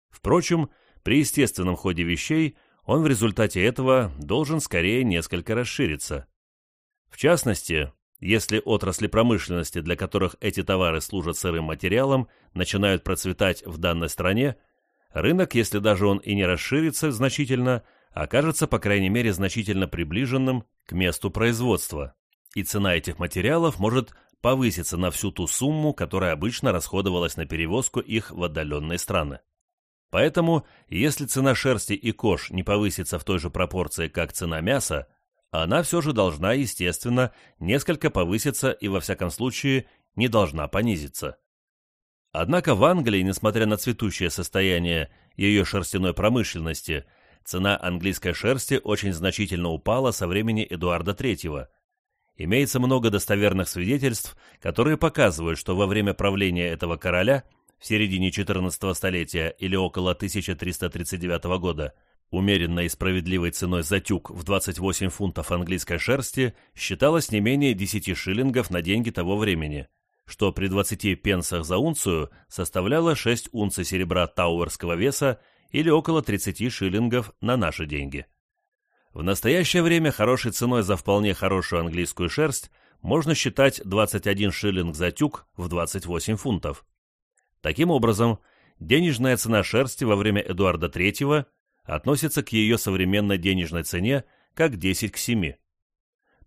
Speaker 1: Впрочем, при естественном ходе вещей он в результате этого должен скорее несколько расшириться. В частности, если отрасли промышленности, для которых эти товары служат сырым материалом, начинают процветать в данной стране, рынок, если даже он и не расширится значительно, окажется, по крайней мере, значительно приближенным к месту производства, и цена этих материалов может повыситься на всю ту сумму, которая обычно расходовалась на перевозку их в отдаленные страны. Поэтому, если цена шерсти и кож не повысится в той же пропорции, как цена мяса, она все же должна, естественно, несколько повыситься и, во всяком случае, не должна понизиться. Однако в Англии, несмотря на цветущее состояние ее шерстяной промышленности, цена английской шерсти очень значительно упала со времени Эдуарда III. Имеется много достоверных свидетельств, которые показывают, что во время правления этого короля в середине XIV столетия или около 1339 года умеренной и справедливой ценой за тюк в 28 фунтов английской шерсти считалось не менее 10 шиллингов на деньги того времени – что при 20 пенсах за унцию составляло 6 унций серебра тауэрского веса или около 30 шиллингов на наши деньги. В настоящее время хорошей ценой за вполне хорошую английскую шерсть можно считать 21 шиллинг за тюк в 28 фунтов. Таким образом, денежная цена шерсти во время Эдуарда III относится к ее современной денежной цене как 10 к 7.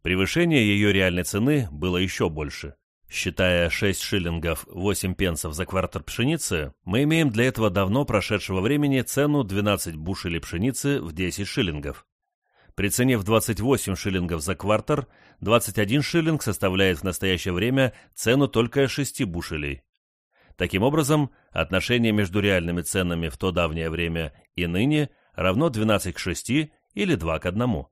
Speaker 1: Превышение ее реальной цены было еще больше. Считая 6 шиллингов 8 пенсов за квартер пшеницы, мы имеем для этого давно прошедшего времени цену 12 бушелей пшеницы в 10 шиллингов. При цене в 28 шиллингов за квартер 21 шиллинг составляет в настоящее время цену только 6 бушелей. Таким образом, отношение между реальными ценами в то давнее время и ныне равно 12 к 6 или 2 к 1.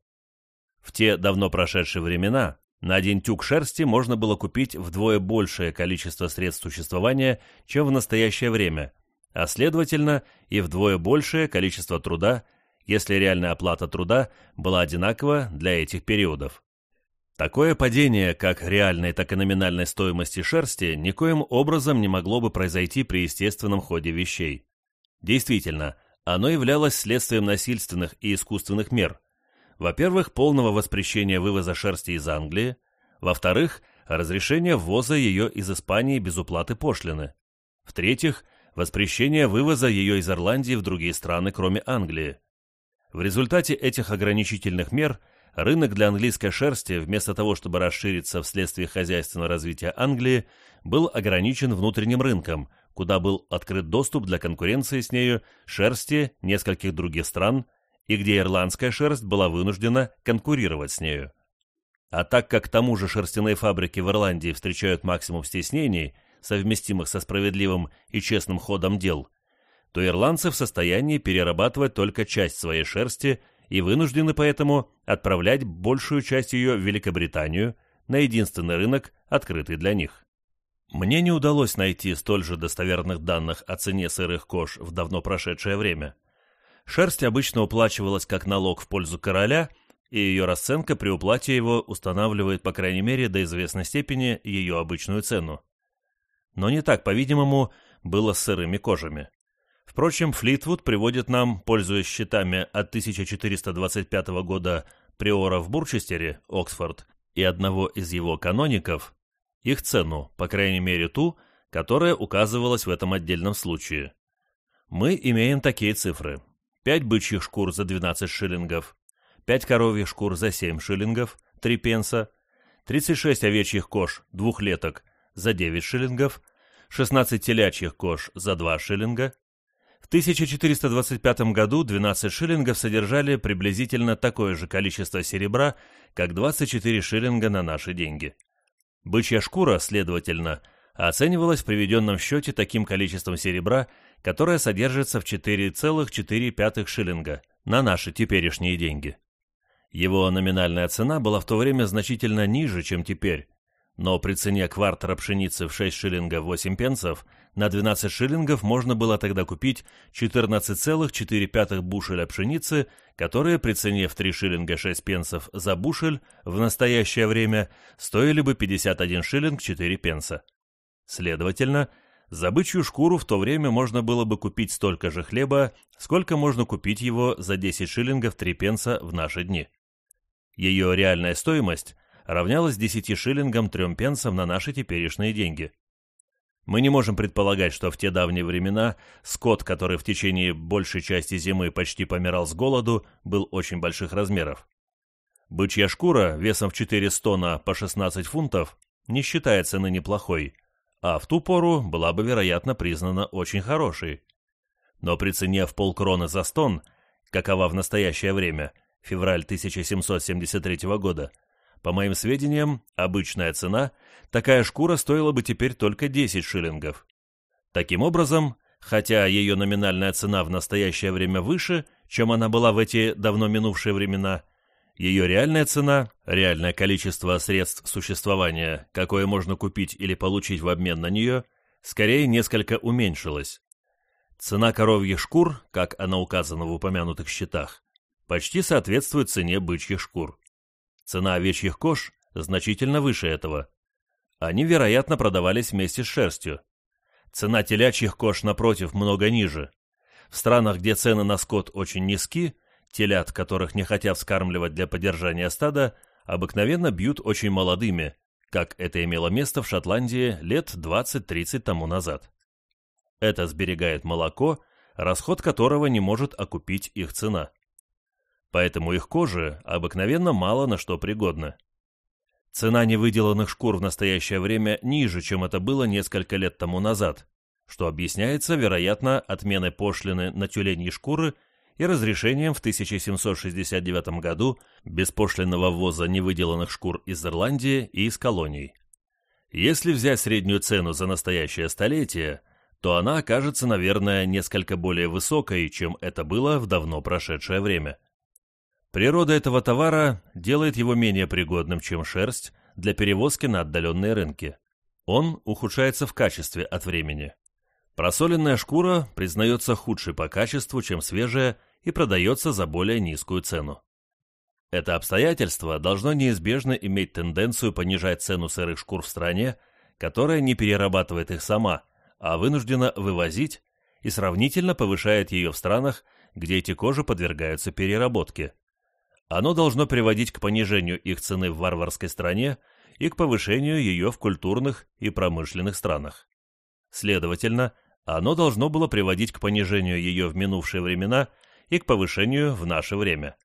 Speaker 1: В те давно прошедшие времена на один тюк шерсти можно было купить вдвое большее количество средств существования, чем в настоящее время, а следовательно и вдвое большее количество труда, если реальная оплата труда была одинакова для этих периодов. Такое падение как реальной, так и номинальной стоимости шерсти никоим образом не могло бы произойти при естественном ходе вещей. Действительно, оно являлось следствием насильственных и искусственных мер, во-первых, полного воспрещения вывоза шерсти из Англии, во-вторых, разрешение ввоза ее из Испании без уплаты пошлины, в-третьих, воспрещение вывоза ее из Ирландии в другие страны, кроме Англии. В результате этих ограничительных мер рынок для английской шерсти, вместо того, чтобы расшириться вследствие хозяйственного развития Англии, был ограничен внутренним рынком, куда был открыт доступ для конкуренции с нею шерсти нескольких других стран, и где ирландская шерсть была вынуждена конкурировать с нею. А так как к тому же шерстяные фабрики в Ирландии встречают максимум стеснений, совместимых со справедливым и честным ходом дел, то ирландцы в состоянии перерабатывать только часть своей шерсти и вынуждены поэтому отправлять большую часть ее в Великобританию на единственный рынок, открытый для них. Мне не удалось найти столь же достоверных данных о цене сырых кож в давно прошедшее время – Шерсть обычно уплачивалась как налог в пользу короля, и ее расценка при уплате его устанавливает, по крайней мере, до известной степени ее обычную цену. Но не так, по-видимому, было с сырыми кожами. Впрочем, Флитвуд приводит нам, пользуясь счетами от 1425 года приора в Бурчестере, Оксфорд, и одного из его каноников, их цену, по крайней мере ту, которая указывалась в этом отдельном случае. Мы имеем такие цифры. 5 бычьих шкур за 12 шиллингов, 5 коровьих шкур за 7 шиллингов, 3 пенса, 36 овечьих кож двухлеток за 9 шиллингов, 16 телячьих кож за 2 шиллинга. В 1425 году 12 шиллингов содержали приблизительно такое же количество серебра, как 24 шиллинга на наши деньги. Бычья шкура, следовательно, оценивалась в приведенном счете таким количеством серебра, которое содержится в 4,4 шиллинга на наши теперешние деньги. Его номинальная цена была в то время значительно ниже, чем теперь, но при цене квартера пшеницы в 6 шиллингов 8 пенсов на 12 шиллингов можно было тогда купить 14,4 бушеля пшеницы, которые при цене в 3 шиллинга 6 пенсов за бушель в настоящее время стоили бы 51 шиллинг 4 пенса. Следовательно, за бычью шкуру в то время можно было бы купить столько же хлеба, сколько можно купить его за 10 шиллингов 3 пенса в наши дни. Ее реальная стоимость равнялась 10 шиллингам 3 пенсам на наши теперешние деньги. Мы не можем предполагать, что в те давние времена скот, который в течение большей части зимы почти помирал с голоду, был очень больших размеров. Бычья шкура весом в 4 стона по 16 фунтов не считается ныне плохой, а в ту пору была бы, вероятно, признана очень хорошей. Но при цене в полкроны за стон, какова в настоящее время – февраль 1773 года. По моим сведениям, обычная цена, такая шкура стоила бы теперь только 10 шиллингов. Таким образом, хотя ее номинальная цена в настоящее время выше, чем она была в эти давно минувшие времена, ее реальная цена, реальное количество средств существования, какое можно купить или получить в обмен на нее, скорее несколько уменьшилась. Цена коровьих шкур, как она указана в упомянутых счетах, почти соответствует цене бычьих шкур. Цена овечьих кож значительно выше этого. Они, вероятно, продавались вместе с шерстью. Цена телячьих кож, напротив, много ниже. В странах, где цены на скот очень низки, телят, которых не хотят вскармливать для поддержания стада, обыкновенно бьют очень молодыми, как это имело место в Шотландии лет 20-30 тому назад. Это сберегает молоко, расход которого не может окупить их цена поэтому их кожа обыкновенно мало на что пригодна. Цена невыделанных шкур в настоящее время ниже, чем это было несколько лет тому назад, что объясняется, вероятно, отменой пошлины на тюленьи шкуры и разрешением в 1769 году беспошлинного ввоза невыделанных шкур из Ирландии и из колоний. Если взять среднюю цену за настоящее столетие, то она окажется, наверное, несколько более высокой, чем это было в давно прошедшее время. Природа этого товара делает его менее пригодным, чем шерсть, для перевозки на отдаленные рынки. Он ухудшается в качестве от времени. Просоленная шкура признается худшей по качеству, чем свежая, и продается за более низкую цену. Это обстоятельство должно неизбежно иметь тенденцию понижать цену сырых шкур в стране, которая не перерабатывает их сама, а вынуждена вывозить и сравнительно повышает ее в странах, где эти кожи подвергаются переработке. Оно должно приводить к понижению их цены в варварской стране и к повышению ее в культурных и промышленных странах. Следовательно, оно должно было приводить к понижению ее в минувшие времена и к повышению в наше время.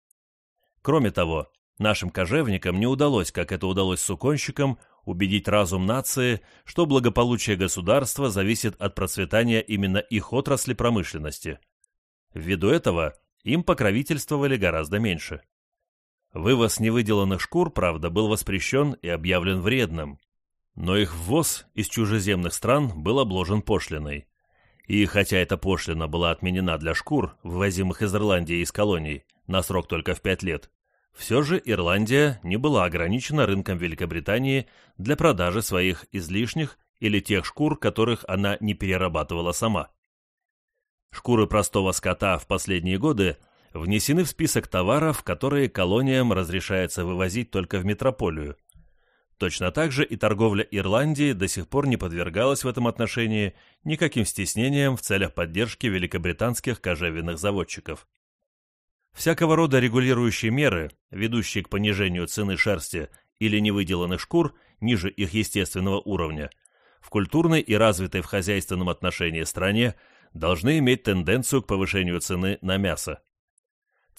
Speaker 1: Кроме того, нашим кожевникам не удалось, как это удалось суконщикам, убедить разум нации, что благополучие государства зависит от процветания именно их отрасли промышленности. Ввиду этого им покровительствовали гораздо меньше. Вывоз невыделанных шкур, правда, был воспрещен и объявлен вредным, но их ввоз из чужеземных стран был обложен пошлиной. И хотя эта пошлина была отменена для шкур, вывозимых из Ирландии из колоний, на срок только в пять лет, все же Ирландия не была ограничена рынком Великобритании для продажи своих излишних или тех шкур, которых она не перерабатывала сама. Шкуры простого скота в последние годы – внесены в список товаров, которые колониям разрешается вывозить только в метрополию. Точно так же и торговля Ирландии до сих пор не подвергалась в этом отношении никаким стеснениям в целях поддержки великобританских кожевенных заводчиков. Всякого рода регулирующие меры, ведущие к понижению цены шерсти или невыделанных шкур ниже их естественного уровня, в культурной и развитой в хозяйственном отношении стране должны иметь тенденцию к повышению цены на мясо.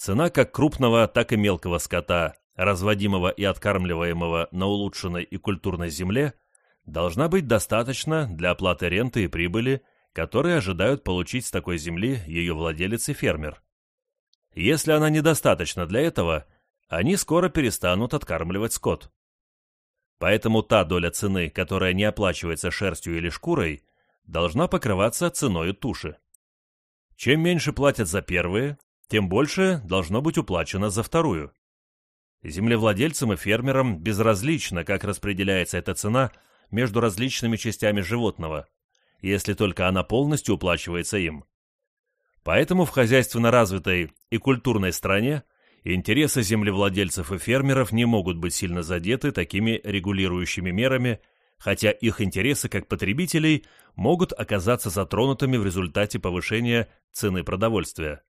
Speaker 1: Цена как крупного, так и мелкого скота разводимого и откармливаемого на улучшенной и культурной земле, должна быть достаточно для оплаты ренты и прибыли, которые ожидают получить с такой земли ее владелец и фермер. Если она недостаточна для этого, они скоро перестанут откармливать скот. Поэтому та доля цены, которая не оплачивается шерстью или шкурой, должна покрываться ценой туши. Чем меньше платят за первые, тем больше должно быть уплачено за вторую. Землевладельцам и фермерам безразлично, как распределяется эта цена между различными частями животного, если только она полностью уплачивается им. Поэтому в хозяйственно развитой и культурной стране интересы землевладельцев и фермеров не могут быть сильно задеты такими регулирующими мерами, хотя их интересы как потребителей могут оказаться затронутыми в результате повышения цены продовольствия.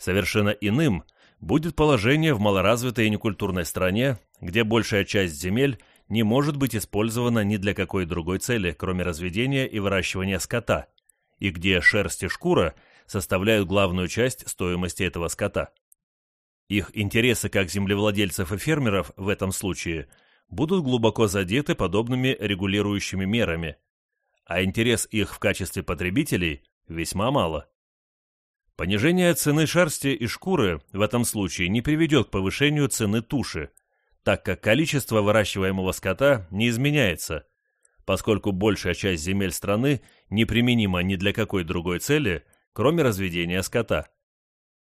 Speaker 1: Совершенно иным будет положение в малоразвитой и некультурной стране, где большая часть земель не может быть использована ни для какой другой цели, кроме разведения и выращивания скота, и где шерсть и шкура составляют главную часть стоимости этого скота. Их интересы как землевладельцев и фермеров в этом случае будут глубоко задеты подобными регулирующими мерами, а интерес их в качестве потребителей весьма мало. Понижение цены шерсти и шкуры в этом случае не приведет к повышению цены туши, так как количество выращиваемого скота не изменяется, поскольку большая часть земель страны неприменима ни для какой другой цели, кроме разведения скота.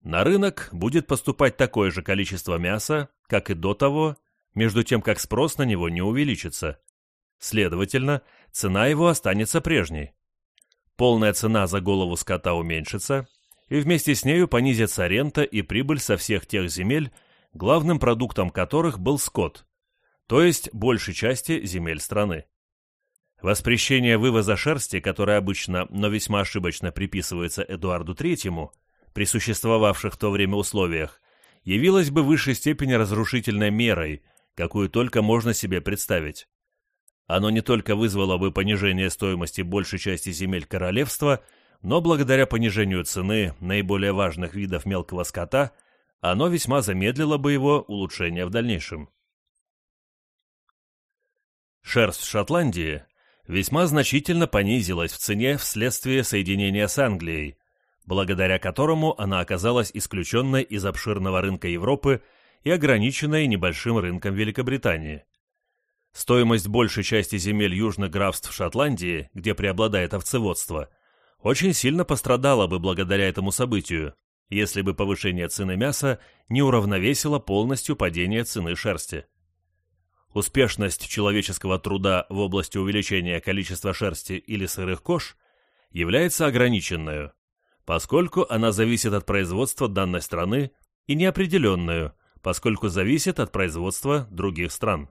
Speaker 1: На рынок будет поступать такое же количество мяса, как и до того, между тем как спрос на него не увеличится. Следовательно, цена его останется прежней. Полная цена за голову скота уменьшится, и вместе с нею понизится рента и прибыль со всех тех земель, главным продуктом которых был скот, то есть большей части земель страны. Воспрещение вывоза шерсти, которое обычно, но весьма ошибочно приписывается Эдуарду III, при существовавших в то время условиях, явилось бы в высшей степени разрушительной мерой, какую только можно себе представить. Оно не только вызвало бы понижение стоимости большей части земель королевства – но благодаря понижению цены наиболее важных видов мелкого скота оно весьма замедлило бы его улучшение в дальнейшем. Шерсть в Шотландии весьма значительно понизилась в цене вследствие соединения с Англией, благодаря которому она оказалась исключенной из обширного рынка Европы и ограниченной небольшим рынком Великобритании. Стоимость большей части земель южных графств Шотландии, где преобладает овцеводство – очень сильно пострадала бы благодаря этому событию, если бы повышение цены мяса не уравновесило полностью падение цены шерсти. Успешность человеческого труда в области увеличения количества шерсти или сырых кож является ограниченной, поскольку она зависит от производства данной страны и неопределенную, поскольку зависит от производства других стран.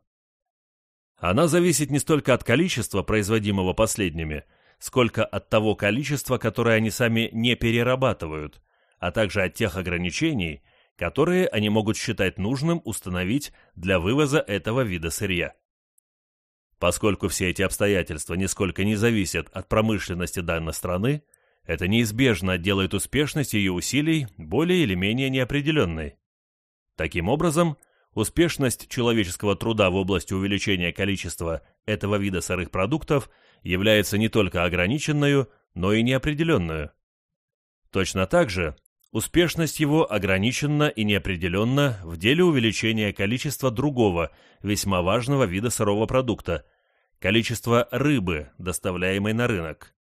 Speaker 1: Она зависит не столько от количества производимого последними – сколько от того количества, которое они сами не перерабатывают, а также от тех ограничений, которые они могут считать нужным установить для вывоза этого вида сырья. Поскольку все эти обстоятельства нисколько не зависят от промышленности данной страны, это неизбежно делает успешность ее усилий более или менее неопределенной. Таким образом, успешность человеческого труда в области увеличения количества этого вида сырых продуктов – является не только ограниченную, но и неопределенную. Точно так же успешность его ограничена и неопределенна в деле увеличения количества другого, весьма важного вида сырого продукта – количества рыбы, доставляемой на рынок.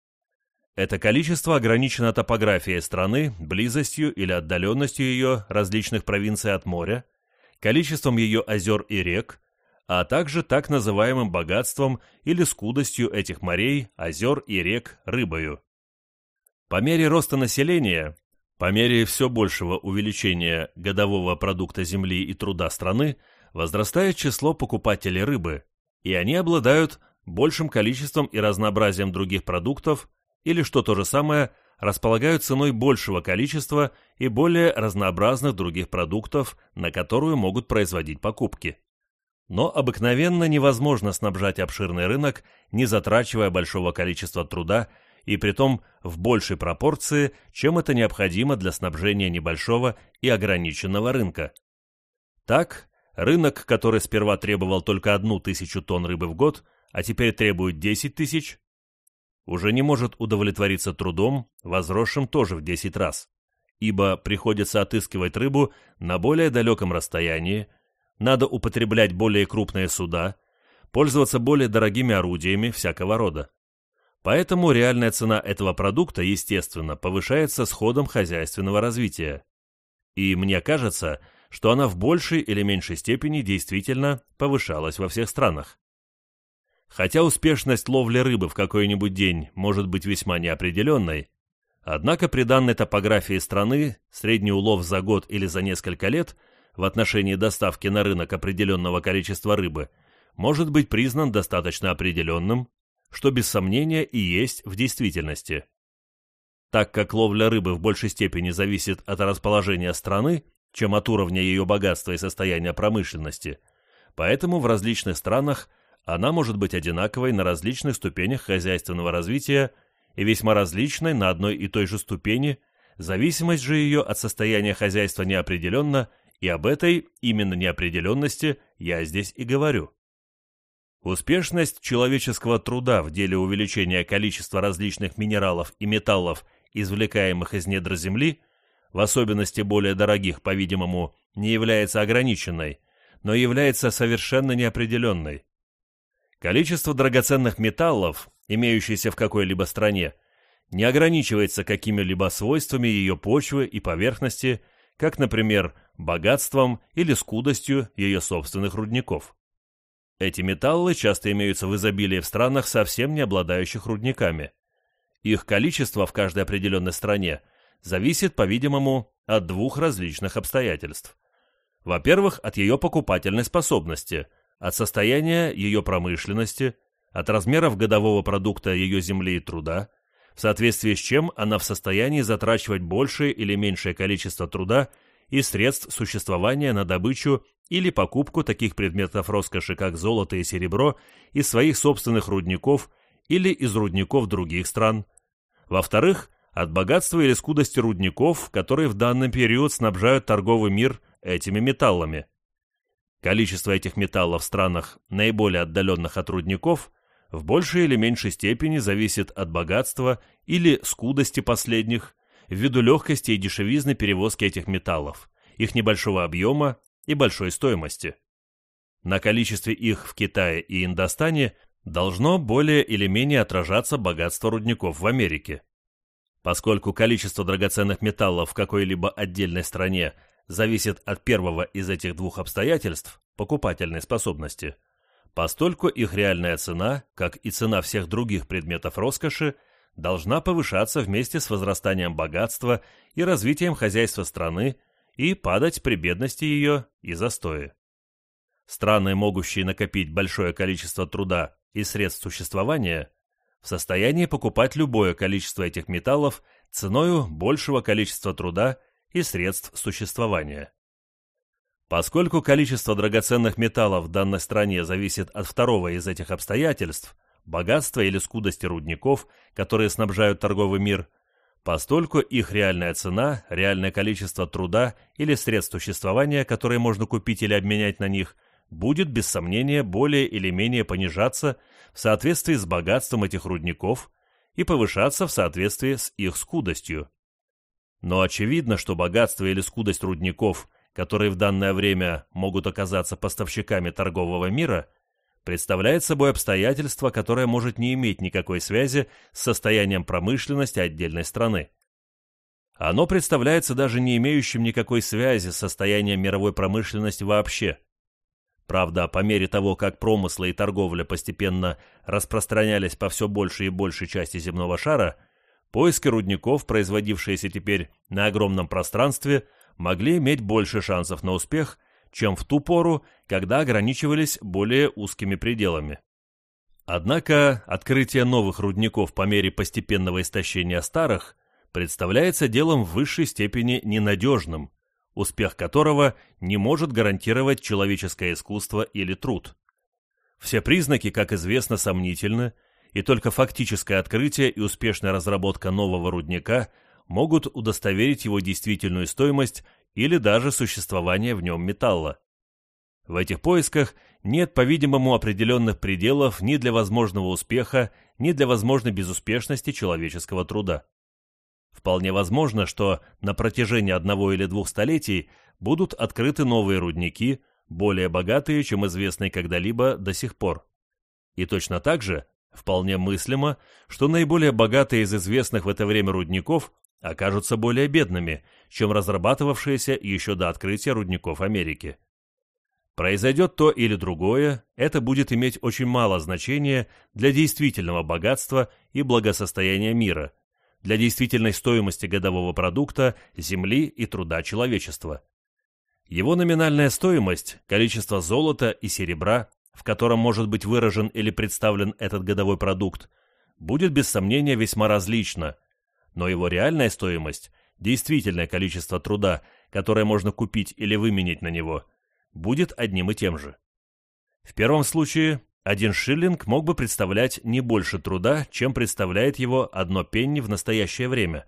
Speaker 1: Это количество ограничено топографией страны, близостью или отдаленностью ее различных провинций от моря, количеством ее озер и рек, а также так называемым богатством или скудостью этих морей, озер и рек рыбою. По мере роста населения, по мере все большего увеличения годового продукта земли и труда страны, возрастает число покупателей рыбы, и они обладают большим количеством и разнообразием других продуктов, или, что то же самое, располагают ценой большего количества и более разнообразных других продуктов, на которую могут производить покупки. Но обыкновенно невозможно снабжать обширный рынок, не затрачивая большого количества труда и притом в большей пропорции, чем это необходимо для снабжения небольшого и ограниченного рынка. Так, рынок, который сперва требовал только одну тысячу тонн рыбы в год, а теперь требует 10 тысяч, уже не может удовлетвориться трудом, возросшим тоже в 10 раз, ибо приходится отыскивать рыбу на более далеком расстоянии, надо употреблять более крупные суда, пользоваться более дорогими орудиями всякого рода. Поэтому реальная цена этого продукта, естественно, повышается с ходом хозяйственного развития. И мне кажется, что она в большей или меньшей степени действительно повышалась во всех странах. Хотя успешность ловли рыбы в какой-нибудь день может быть весьма неопределенной, однако при данной топографии страны средний улов за год или за несколько лет в отношении доставки на рынок определенного количества рыбы может быть признан достаточно определенным, что без сомнения и есть в действительности. Так как ловля рыбы в большей степени зависит от расположения страны, чем от уровня ее богатства и состояния промышленности, поэтому в различных странах она может быть одинаковой на различных ступенях хозяйственного развития и весьма различной на одной и той же ступени, зависимость же ее от состояния хозяйства неопределенна, и об этой именно неопределенности я здесь и говорю. Успешность человеческого труда в деле увеличения количества различных минералов и металлов, извлекаемых из недр Земли, в особенности более дорогих, по-видимому, не является ограниченной, но является совершенно неопределенной. Количество драгоценных металлов, имеющихся в какой-либо стране, не ограничивается какими-либо свойствами ее почвы и поверхности, как, например, богатством или скудостью ее собственных рудников. Эти металлы часто имеются в изобилии в странах, совсем не обладающих рудниками. Их количество в каждой определенной стране зависит, по-видимому, от двух различных обстоятельств. Во-первых, от ее покупательной способности – от состояния ее промышленности, от размеров годового продукта ее земли и труда, в соответствии с чем она в состоянии затрачивать большее или меньшее количество труда и средств существования на добычу или покупку таких предметов роскоши, как золото и серебро, из своих собственных рудников или из рудников других стран. Во-вторых, от богатства или скудости рудников, которые в данный период снабжают торговый мир этими металлами. Количество этих металлов в странах, наиболее отдаленных от рудников, в большей или меньшей степени зависит от богатства или скудости последних, ввиду легкости и дешевизны перевозки этих металлов, их небольшого объема и большой стоимости. На количестве их в Китае и Индостане должно более или менее отражаться богатство рудников в Америке. Поскольку количество драгоценных металлов в какой-либо отдельной стране зависит от первого из этих двух обстоятельств, покупательной способности, постольку их реальная цена, как и цена всех других предметов роскоши, должна повышаться вместе с возрастанием богатства и развитием хозяйства страны и падать при бедности ее и застое. Страны, могущие накопить большое количество труда и средств существования, в состоянии покупать любое количество этих металлов ценою большего количества труда и средств существования. Поскольку количество драгоценных металлов в данной стране зависит от второго из этих обстоятельств, богатства или скудости рудников, которые снабжают торговый мир, постольку их реальная цена, реальное количество труда или средств существования, которые можно купить или обменять на них, будет без сомнения более или менее понижаться в соответствии с богатством этих рудников и повышаться в соответствии с их скудостью. Но очевидно, что богатство или скудость рудников, которые в данное время могут оказаться поставщиками торгового мира, представляет собой обстоятельство, которое может не иметь никакой связи с состоянием промышленности отдельной страны. Оно представляется даже не имеющим никакой связи с состоянием мировой промышленности вообще. Правда, по мере того, как промыслы и торговля постепенно распространялись по все большей и большей части земного шара – Поиски рудников, производившиеся теперь на огромном пространстве, могли иметь больше шансов на успех, чем в ту пору, когда ограничивались более узкими пределами. Однако открытие новых рудников по мере постепенного истощения старых представляется делом в высшей степени ненадежным, успех которого не может гарантировать человеческое искусство или труд. Все признаки, как известно, сомнительны, и только фактическое открытие и успешная разработка нового рудника могут удостоверить его действительную стоимость или даже существование в нем металла. В этих поисках нет, по-видимому, определенных пределов ни для возможного успеха, ни для возможной безуспешности человеческого труда. Вполне возможно, что на протяжении одного или двух столетий будут открыты новые рудники, более богатые, чем известные когда-либо до сих пор. И точно так же вполне мыслимо, что наиболее богатые из известных в это время рудников окажутся более бедными, чем разрабатывавшиеся еще до открытия рудников Америки. Произойдет то или другое, это будет иметь очень мало значения для действительного богатства и благосостояния мира, для действительной стоимости годового продукта, земли и труда человечества. Его номинальная стоимость, количество золота и серебра, в котором может быть выражен или представлен этот годовой продукт, будет без сомнения весьма различна, но его реальная стоимость, действительное количество труда, которое можно купить или выменить на него, будет одним и тем же. В первом случае один шиллинг мог бы представлять не больше труда, чем представляет его одно пенни в настоящее время,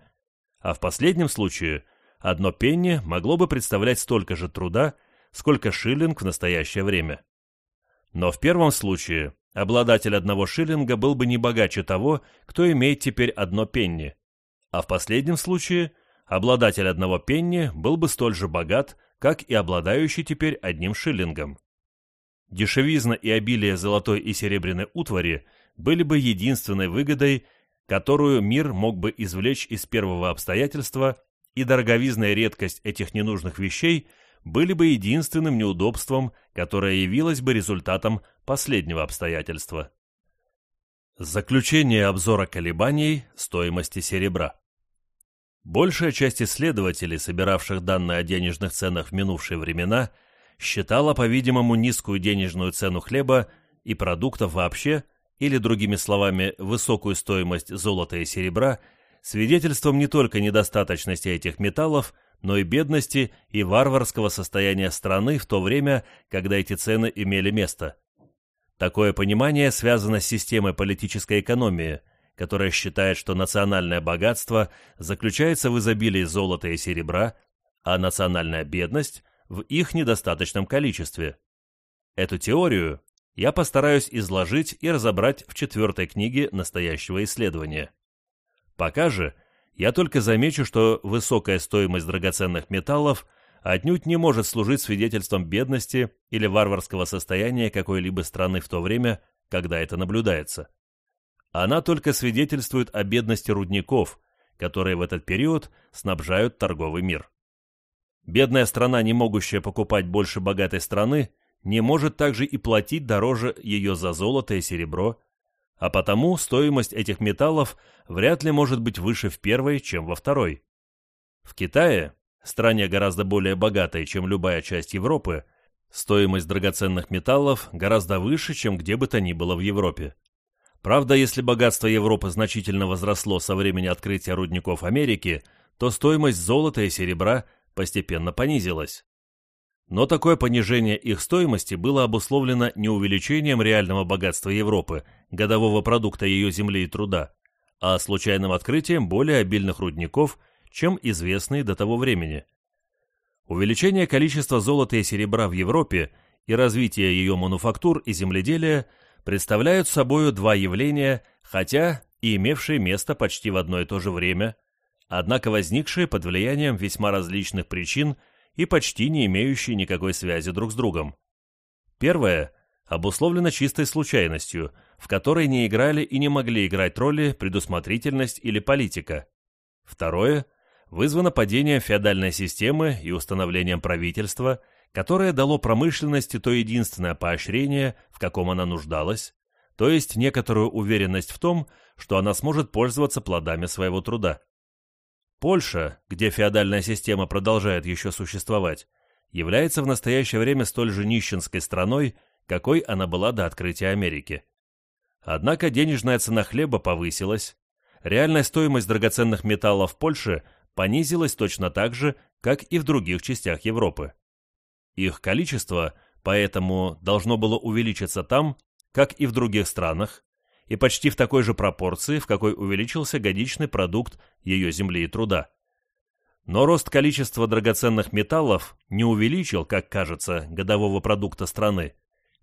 Speaker 1: а в последнем случае одно пенни могло бы представлять столько же труда, сколько шиллинг в настоящее время. Но в первом случае обладатель одного шиллинга был бы не богаче того, кто имеет теперь одно пенни, а в последнем случае обладатель одного пенни был бы столь же богат, как и обладающий теперь одним шиллингом. Дешевизна и обилие золотой и серебряной утвари были бы единственной выгодой, которую мир мог бы извлечь из первого обстоятельства, и дороговизная редкость этих ненужных вещей были бы единственным неудобством, которое явилось бы результатом последнего обстоятельства. Заключение обзора колебаний стоимости серебра. Большая часть исследователей, собиравших данные о денежных ценах в минувшие времена, считала, по-видимому, низкую денежную цену хлеба и продуктов вообще, или, другими словами, высокую стоимость золота и серебра, свидетельством не только недостаточности этих металлов, но и бедности и варварского состояния страны в то время, когда эти цены имели место. Такое понимание связано с системой политической экономии, которая считает, что национальное богатство заключается в изобилии золота и серебра, а национальная бедность – в их недостаточном количестве. Эту теорию я постараюсь изложить и разобрать в четвертой книге настоящего исследования. Пока же я только замечу, что высокая стоимость драгоценных металлов отнюдь не может служить свидетельством бедности или варварского состояния какой-либо страны в то время, когда это наблюдается. Она только свидетельствует о бедности рудников, которые в этот период снабжают торговый мир. Бедная страна, не могущая покупать больше богатой страны, не может также и платить дороже ее за золото и серебро, а потому стоимость этих металлов вряд ли может быть выше в первой, чем во второй. В Китае, стране гораздо более богатой, чем любая часть Европы, стоимость драгоценных металлов гораздо выше, чем где бы то ни было в Европе. Правда, если богатство Европы значительно возросло со времени открытия рудников Америки, то стоимость золота и серебра постепенно понизилась. Но такое понижение их стоимости было обусловлено не увеличением реального богатства Европы, годового продукта ее земли и труда, а случайным открытием более обильных рудников, чем известные до того времени. Увеличение количества золота и серебра в Европе и развитие ее мануфактур и земледелия представляют собою два явления, хотя и имевшие место почти в одно и то же время, однако возникшие под влиянием весьма различных причин – и почти не имеющие никакой связи друг с другом. Первое обусловлено чистой случайностью, в которой не играли и не могли играть роли предусмотрительность или политика. Второе вызвано падением феодальной системы и установлением правительства, которое дало промышленности то единственное поощрение, в каком она нуждалась, то есть некоторую уверенность в том, что она сможет пользоваться плодами своего труда. Польша, где феодальная система продолжает еще существовать, является в настоящее время столь же нищенской страной, какой она была до открытия Америки. Однако денежная цена хлеба повысилась, реальная стоимость драгоценных металлов в Польше понизилась точно так же, как и в других частях Европы. Их количество поэтому должно было увеличиться там, как и в других странах, и почти в такой же пропорции, в какой увеличился годичный продукт ее земли и труда. Но рост количества драгоценных металлов не увеличил, как кажется, годового продукта страны,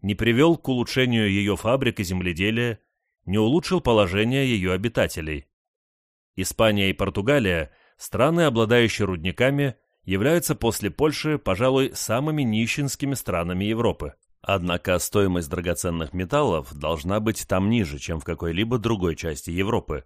Speaker 1: не привел к улучшению ее фабрик и земледелия, не улучшил положение ее обитателей. Испания и Португалия, страны, обладающие рудниками, являются после Польши, пожалуй, самыми нищенскими странами Европы. Однако стоимость драгоценных металлов должна быть там ниже, чем в какой-либо другой части Европы,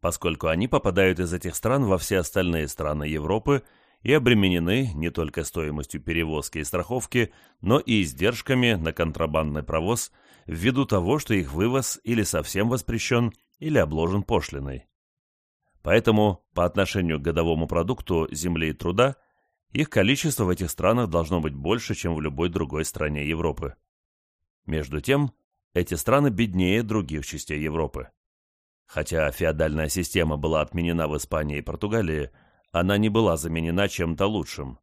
Speaker 1: поскольку они попадают из этих стран во все остальные страны Европы и обременены не только стоимостью перевозки и страховки, но и издержками на контрабандный провоз ввиду того, что их вывоз или совсем воспрещен, или обложен пошлиной. Поэтому по отношению к годовому продукту земли и труда их количество в этих странах должно быть больше, чем в любой другой стране Европы. Между тем, эти страны беднее других частей Европы. Хотя феодальная система была отменена в Испании и Португалии, она не была заменена чем-то лучшим.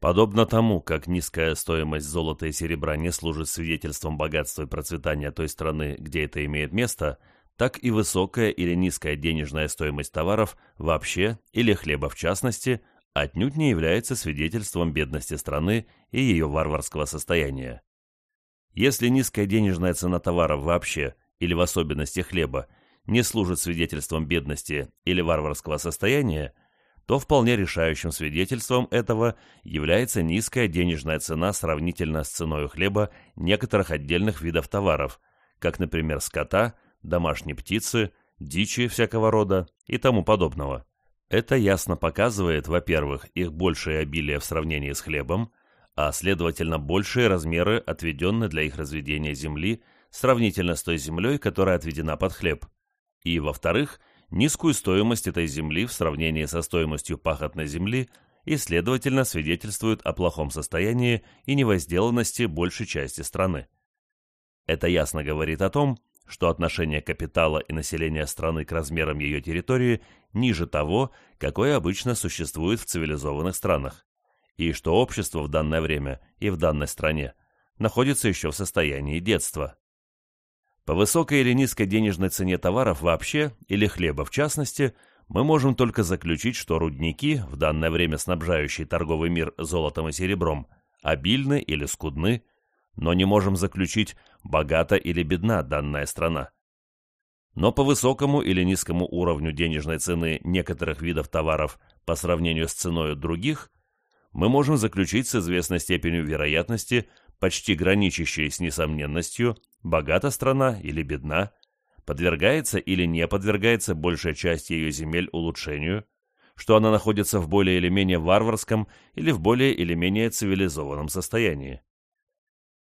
Speaker 1: Подобно тому, как низкая стоимость золота и серебра не служит свидетельством богатства и процветания той страны, где это имеет место, так и высокая или низкая денежная стоимость товаров вообще или хлеба в частности отнюдь не является свидетельством бедности страны и ее варварского состояния. Если низкая денежная цена товаров вообще, или в особенности хлеба, не служит свидетельством бедности или варварского состояния, то вполне решающим свидетельством этого является низкая денежная цена сравнительно с ценой хлеба некоторых отдельных видов товаров, как, например, скота, домашней птицы, дичи всякого рода и тому подобного. Это ясно показывает, во-первых, их большее обилие в сравнении с хлебом, а следовательно большие размеры, отведенные для их разведения земли, сравнительно с той землей, которая отведена под хлеб, и, во-вторых, низкую стоимость этой земли в сравнении со стоимостью пахотной земли и, следовательно, свидетельствует о плохом состоянии и невозделанности большей части страны. Это ясно говорит о том, что отношение капитала и населения страны к размерам ее территории ниже того, какое обычно существует в цивилизованных странах, и что общество в данное время и в данной стране находится еще в состоянии детства. По высокой или низкой денежной цене товаров вообще, или хлеба в частности, мы можем только заключить, что рудники, в данное время снабжающие торговый мир золотом и серебром, обильны или скудны, но не можем заключить, богата или бедна данная страна. Но по высокому или низкому уровню денежной цены некоторых видов товаров по сравнению с ценой других, мы можем заключить с известной степенью вероятности, почти граничащей с несомненностью, богата страна или бедна, подвергается или не подвергается большая часть ее земель улучшению, что она находится в более или менее варварском или в более или менее цивилизованном состоянии.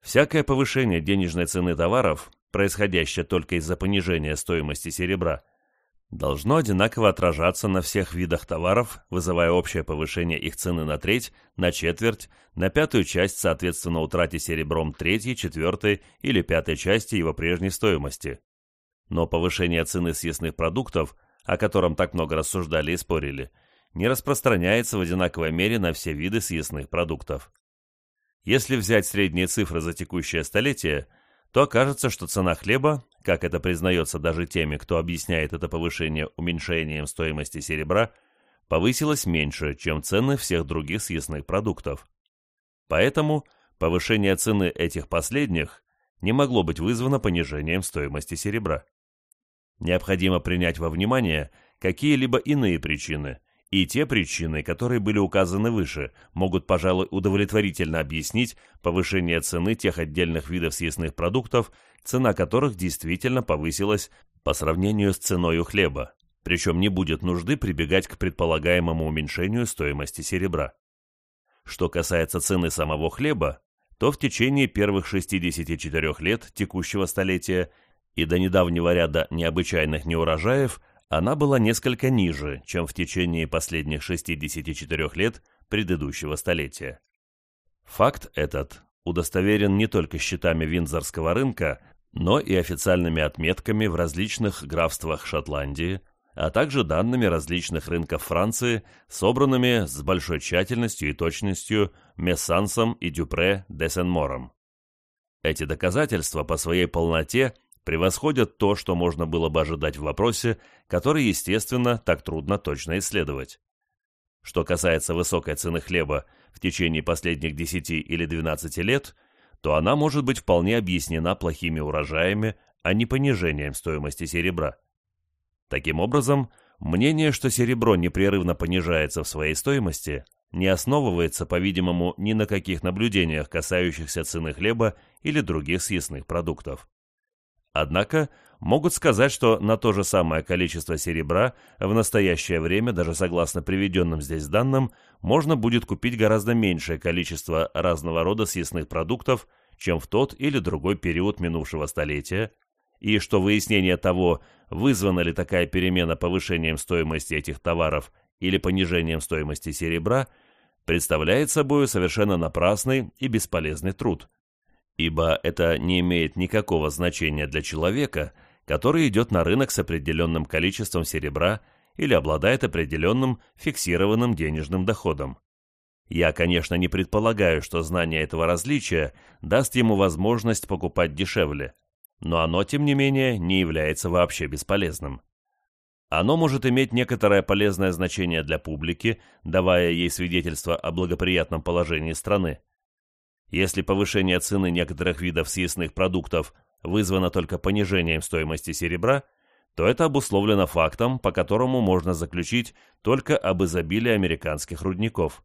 Speaker 1: Всякое повышение денежной цены товаров, происходящее только из-за понижения стоимости серебра, должно одинаково отражаться на всех видах товаров, вызывая общее повышение их цены на треть, на четверть, на пятую часть, соответственно, утрате серебром третьей, четвертой или пятой части его прежней стоимости. Но повышение цены съестных продуктов, о котором так много рассуждали и спорили, не распространяется в одинаковой мере на все виды съестных продуктов. Если взять средние цифры за текущее столетие, то окажется, что цена хлеба, как это признается даже теми, кто объясняет это повышение уменьшением стоимости серебра, повысилась меньше, чем цены всех других съестных продуктов. Поэтому повышение цены этих последних не могло быть вызвано понижением стоимости серебра. Необходимо принять во внимание какие-либо иные причины, и те причины, которые были указаны выше, могут, пожалуй, удовлетворительно объяснить повышение цены тех отдельных видов съестных продуктов, цена которых действительно повысилась по сравнению с ценой у хлеба, причем не будет нужды прибегать к предполагаемому уменьшению стоимости серебра. Что касается цены самого хлеба, то в течение первых 64 лет текущего столетия и до недавнего ряда необычайных неурожаев она была несколько ниже, чем в течение последних 64 лет предыдущего столетия. Факт этот удостоверен не только счетами Виндзорского рынка, но и официальными отметками в различных графствах Шотландии, а также данными различных рынков Франции, собранными с большой тщательностью и точностью Мессансом и Дюпре де Сен-Мором. Эти доказательства по своей полноте превосходят то, что можно было бы ожидать в вопросе, который, естественно, так трудно точно исследовать. Что касается высокой цены хлеба в течение последних 10 или 12 лет, то она может быть вполне объяснена плохими урожаями, а не понижением стоимости серебра. Таким образом, мнение, что серебро непрерывно понижается в своей стоимости, не основывается, по-видимому, ни на каких наблюдениях, касающихся цены хлеба или других съестных продуктов. Однако, могут сказать, что на то же самое количество серебра в настоящее время, даже согласно приведенным здесь данным, можно будет купить гораздо меньшее количество разного рода съестных продуктов, чем в тот или другой период минувшего столетия, и что выяснение того, вызвана ли такая перемена повышением стоимости этих товаров или понижением стоимости серебра, представляет собой совершенно напрасный и бесполезный труд, ибо это не имеет никакого значения для человека, который идет на рынок с определенным количеством серебра или обладает определенным фиксированным денежным доходом. Я, конечно, не предполагаю, что знание этого различия даст ему возможность покупать дешевле, но оно, тем не менее, не является вообще бесполезным. Оно может иметь некоторое полезное значение для публики, давая ей свидетельство о благоприятном положении страны. Если повышение цены некоторых видов съестных продуктов вызвано только понижением стоимости серебра, то это обусловлено фактом, по которому можно заключить только об изобилии американских рудников.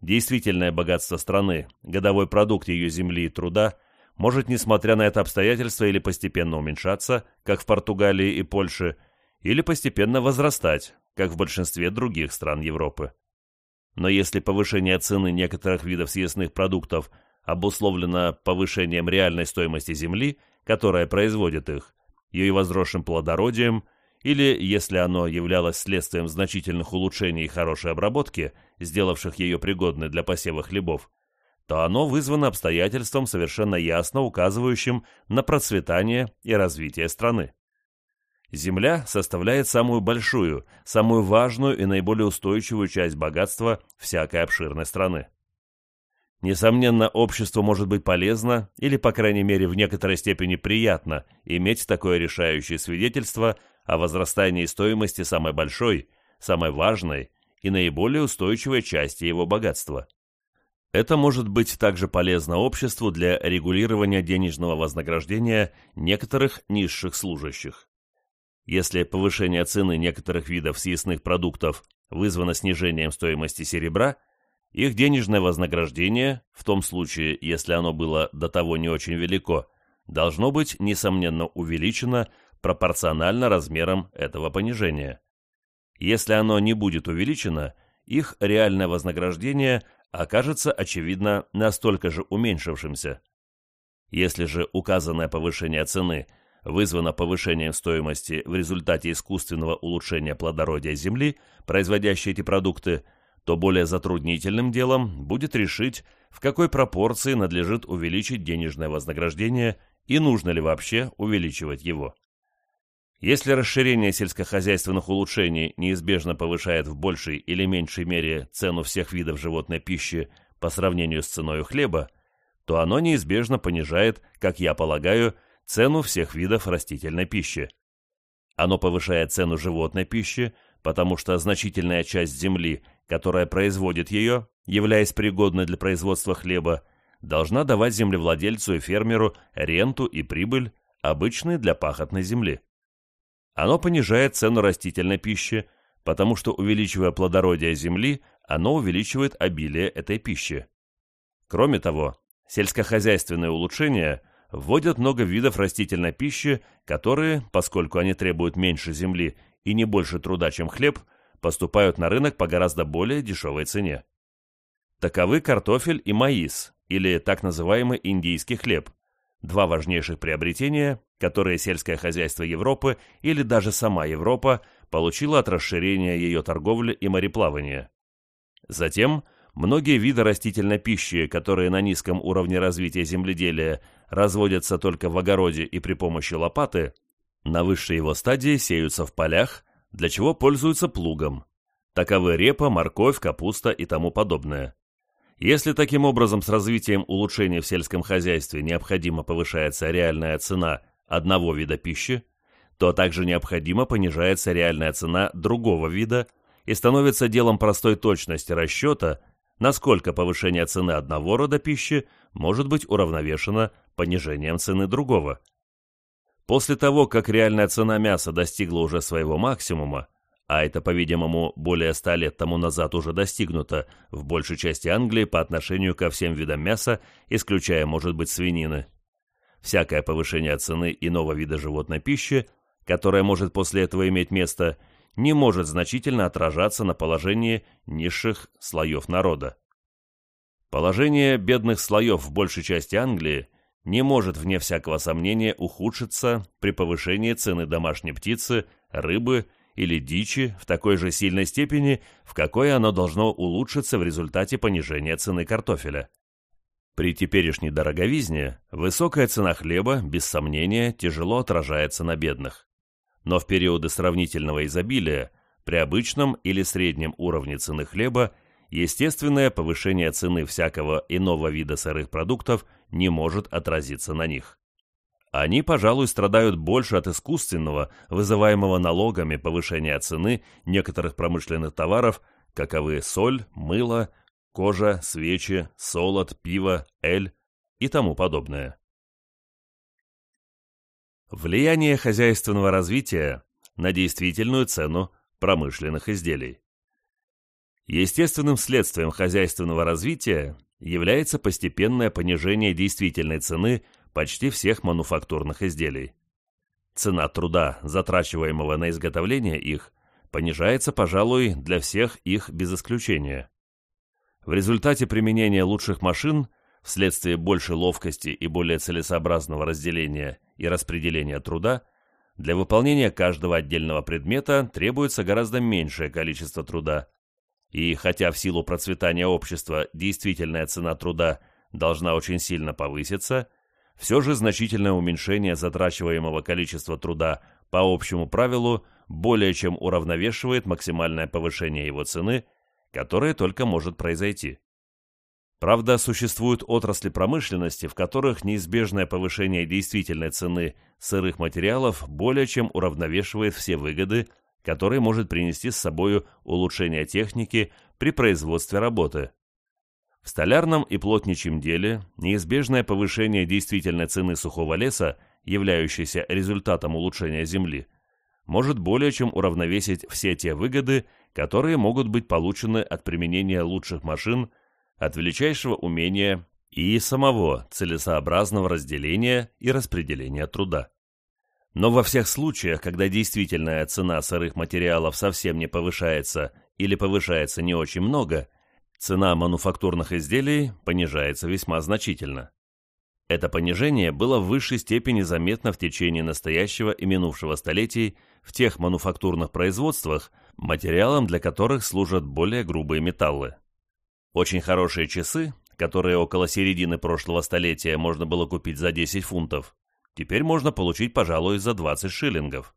Speaker 1: Действительное богатство страны, годовой продукт ее земли и труда, может, несмотря на это обстоятельство, или постепенно уменьшаться, как в Португалии и Польше, или постепенно возрастать, как в большинстве других стран Европы. Но если повышение цены некоторых видов съестных продуктов обусловлено повышением реальной стоимости земли, которая производит их, ее возросшим плодородием, или если оно являлось следствием значительных улучшений и хорошей обработки, сделавших ее пригодной для посева хлебов, то оно вызвано обстоятельством, совершенно ясно указывающим на процветание и развитие страны. Земля составляет самую большую, самую важную и наиболее устойчивую часть богатства всякой обширной страны. Несомненно, обществу может быть полезно, или, по крайней мере, в некоторой степени приятно, иметь такое решающее свидетельство о возрастании стоимости самой большой, самой важной и наиболее устойчивой части его богатства. Это может быть также полезно обществу для регулирования денежного вознаграждения некоторых низших служащих. Если повышение цены некоторых видов съестных продуктов вызвано снижением стоимости серебра, их денежное вознаграждение, в том случае, если оно было до того не очень велико, должно быть, несомненно, увеличено пропорционально размерам этого понижения. Если оно не будет увеличено, их реальное вознаграждение окажется, очевидно, настолько же уменьшившимся. Если же указанное повышение цены – вызвано повышением стоимости в результате искусственного улучшения плодородия земли, производящей эти продукты, то более затруднительным делом будет решить, в какой пропорции надлежит увеличить денежное вознаграждение и нужно ли вообще увеличивать его. Если расширение сельскохозяйственных улучшений неизбежно повышает в большей или меньшей мере цену всех видов животной пищи по сравнению с ценой хлеба, то оно неизбежно понижает, как я полагаю, цену всех видов растительной пищи. Оно повышает цену животной пищи, потому что значительная часть земли, которая производит ее, являясь пригодной для производства хлеба, должна давать землевладельцу и фермеру ренту и прибыль, обычные для пахотной земли. Оно понижает цену растительной пищи, потому что, увеличивая плодородие земли, оно увеличивает обилие этой пищи. Кроме того, сельскохозяйственные улучшения вводят много видов растительной пищи, которые, поскольку они требуют меньше земли и не больше труда, чем хлеб, поступают на рынок по гораздо более дешевой цене. Таковы картофель и маис, или так называемый индийский хлеб, два важнейших приобретения, которые сельское хозяйство Европы или даже сама Европа получила от расширения ее торговли и мореплавания. Затем многие виды растительной пищи, которые на низком уровне развития земледелия разводятся только в огороде и при помощи лопаты, на высшей его стадии сеются в полях, для чего пользуются плугом. Таковы репа, морковь, капуста и тому подобное. Если таким образом с развитием улучшений в сельском хозяйстве необходимо повышается реальная цена одного вида пищи, то также необходимо понижается реальная цена другого вида, и становится делом простой точности расчета, насколько повышение цены одного рода пищи может быть уравновешено понижением цены другого. После того, как реальная цена мяса достигла уже своего максимума, а это, по-видимому, более ста лет тому назад уже достигнуто в большей части Англии по отношению ко всем видам мяса, исключая, может быть, свинины. Всякое повышение цены иного вида животной пищи, которое может после этого иметь место, не может значительно отражаться на положении низших слоев народа. Положение бедных слоев в большей части Англии не может, вне всякого сомнения, ухудшиться при повышении цены домашней птицы, рыбы или дичи в такой же сильной степени, в какой оно должно улучшиться в результате понижения цены картофеля. При теперешней дороговизне высокая цена хлеба, без сомнения, тяжело отражается на бедных. Но в периоды сравнительного изобилия, при обычном или среднем уровне цены хлеба, естественное повышение цены всякого иного вида сырых продуктов не может отразиться на них. Они, пожалуй, страдают больше от искусственного, вызываемого налогами повышения цены некоторых промышленных товаров, каковы соль, мыло, кожа, свечи, солод, пиво, эль и тому подобное. Влияние хозяйственного развития на действительную цену промышленных изделий. Естественным следствием хозяйственного развития является постепенное понижение действительной цены почти всех мануфактурных изделий. Цена труда, затрачиваемого на изготовление их, понижается, пожалуй, для всех их без исключения. В результате применения лучших машин, вследствие большей ловкости и более целесообразного разделения и распределения труда, для выполнения каждого отдельного предмета требуется гораздо меньшее количество труда. И хотя в силу процветания общества действительная цена труда должна очень сильно повыситься – все же значительное уменьшение затрачиваемого количества труда по общему правилу более чем уравновешивает максимальное повышение его цены, которое только может произойти. Правда, существуют отрасли промышленности, в которых неизбежное повышение действительной цены сырых материалов более чем уравновешивает все выгоды, которые может принести с собой улучшение техники при производстве работы. В столярном и плотничьем деле неизбежное повышение действительной цены сухого леса, являющейся результатом улучшения земли, может более чем уравновесить все те выгоды, которые могут быть получены от применения лучших машин, от величайшего умения и самого целесообразного разделения и распределения труда. Но во всех случаях, когда действительная цена сырых материалов совсем не повышается или повышается не очень много – цена мануфактурных изделий понижается весьма значительно. Это понижение было в высшей степени заметно в течение настоящего и минувшего столетий в тех мануфактурных производствах, материалом для которых служат более грубые металлы. Очень хорошие часы, которые около середины прошлого столетия можно было купить за 10 фунтов, теперь можно получить, пожалуй, за 20 шиллингов.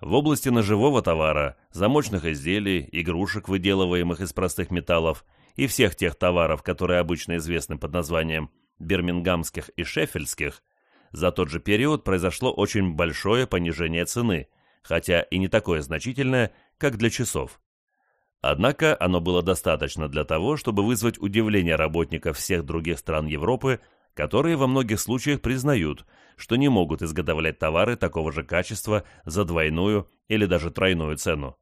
Speaker 1: В области ножевого товара, замочных изделий, игрушек, выделываемых из простых металлов, и всех тех товаров, которые обычно известны под названием бирмингамских и шеффельдских, за тот же период произошло очень большое понижение цены, хотя и не такое значительное, как для часов. Однако оно было достаточно для того, чтобы вызвать удивление работников всех других стран Европы, которые во многих случаях признают, что не могут изготовлять товары такого же качества за двойную или даже тройную цену.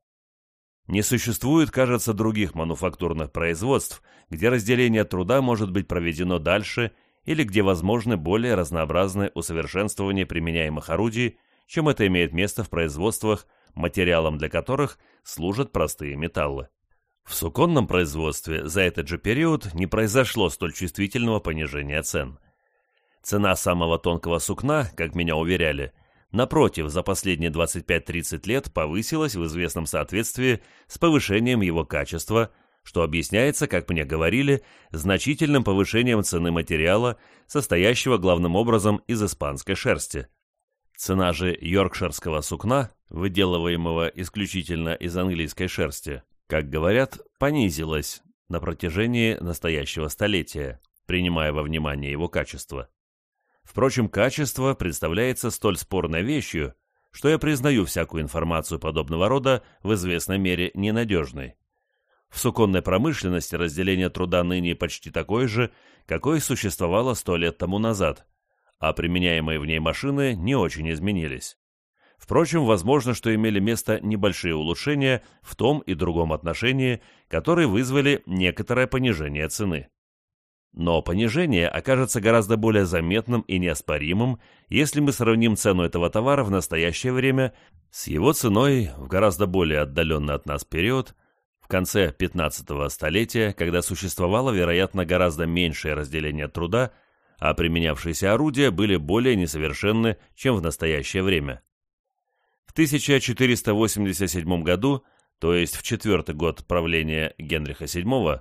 Speaker 1: Не существует, кажется, других мануфактурных производств, где разделение труда может быть проведено дальше или где возможны более разнообразные усовершенствования применяемых орудий, чем это имеет место в производствах, материалом для которых служат простые металлы. В суконном производстве за этот же период не произошло столь чувствительного понижения цен. Цена самого тонкого сукна, как меня уверяли – напротив, за последние 25-30 лет повысилась в известном соответствии с повышением его качества, что объясняется, как мне говорили, значительным повышением цены материала, состоящего главным образом из испанской шерсти. Цена же йоркширского сукна, выделываемого исключительно из английской шерсти, как говорят, понизилась на протяжении настоящего столетия, принимая во внимание его качество. Впрочем, качество представляется столь спорной вещью, что я признаю всякую информацию подобного рода в известной мере ненадежной. В суконной промышленности разделение труда ныне почти такое же, какое существовало сто лет тому назад, а применяемые в ней машины не очень изменились. Впрочем, возможно, что имели место небольшие улучшения в том и другом отношении, которые вызвали некоторое понижение цены. Но понижение окажется гораздо более заметным и неоспоримым, если мы сравним цену этого товара в настоящее время с его ценой в гораздо более отдаленный от нас период, в конце 15 столетия, когда существовало, вероятно, гораздо меньшее разделение труда, а применявшиеся орудия были более несовершенны, чем в настоящее время. В 1487 году, то есть в четвертый год правления Генриха VII,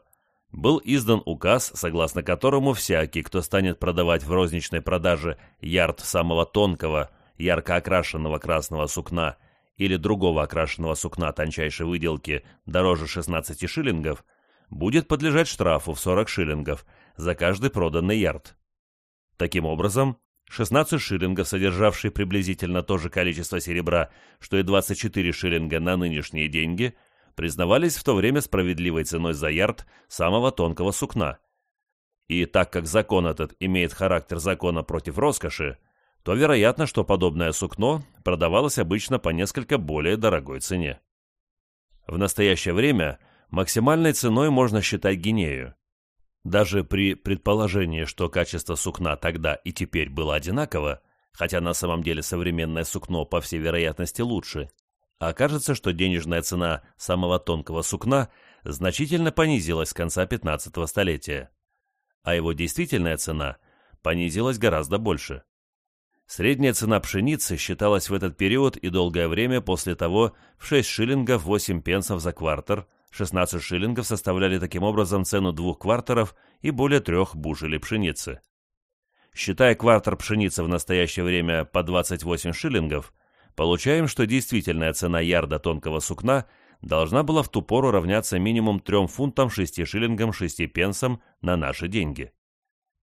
Speaker 1: был издан указ, согласно которому всякий, кто станет продавать в розничной продаже ярд самого тонкого, ярко окрашенного красного сукна или другого окрашенного сукна тончайшей выделки дороже 16 шиллингов, будет подлежать штрафу в 40 шиллингов за каждый проданный ярд. Таким образом, 16 шиллингов, содержавшие приблизительно то же количество серебра, что и 24 шиллинга на нынешние деньги, признавались в то время справедливой ценой за ярд самого тонкого сукна. И так как закон этот имеет характер закона против роскоши, то вероятно, что подобное сукно продавалось обычно по несколько более дорогой цене. В настоящее время максимальной ценой можно считать гинею. Даже при предположении, что качество сукна тогда и теперь было одинаково, хотя на самом деле современное сукно по всей вероятности лучше, окажется, что денежная цена самого тонкого сукна значительно понизилась с конца 15 столетия, а его действительная цена понизилась гораздо больше. Средняя цена пшеницы считалась в этот период и долгое время после того в 6 шиллингов 8 пенсов за квартер, 16 шиллингов составляли таким образом цену двух квартеров и более трех бушелей пшеницы. Считая квартер пшеницы в настоящее время по 28 шиллингов, получаем, что действительная цена ярда тонкого сукна должна была в ту пору равняться минимум 3 фунтам 6 шиллингам 6 пенсам на наши деньги.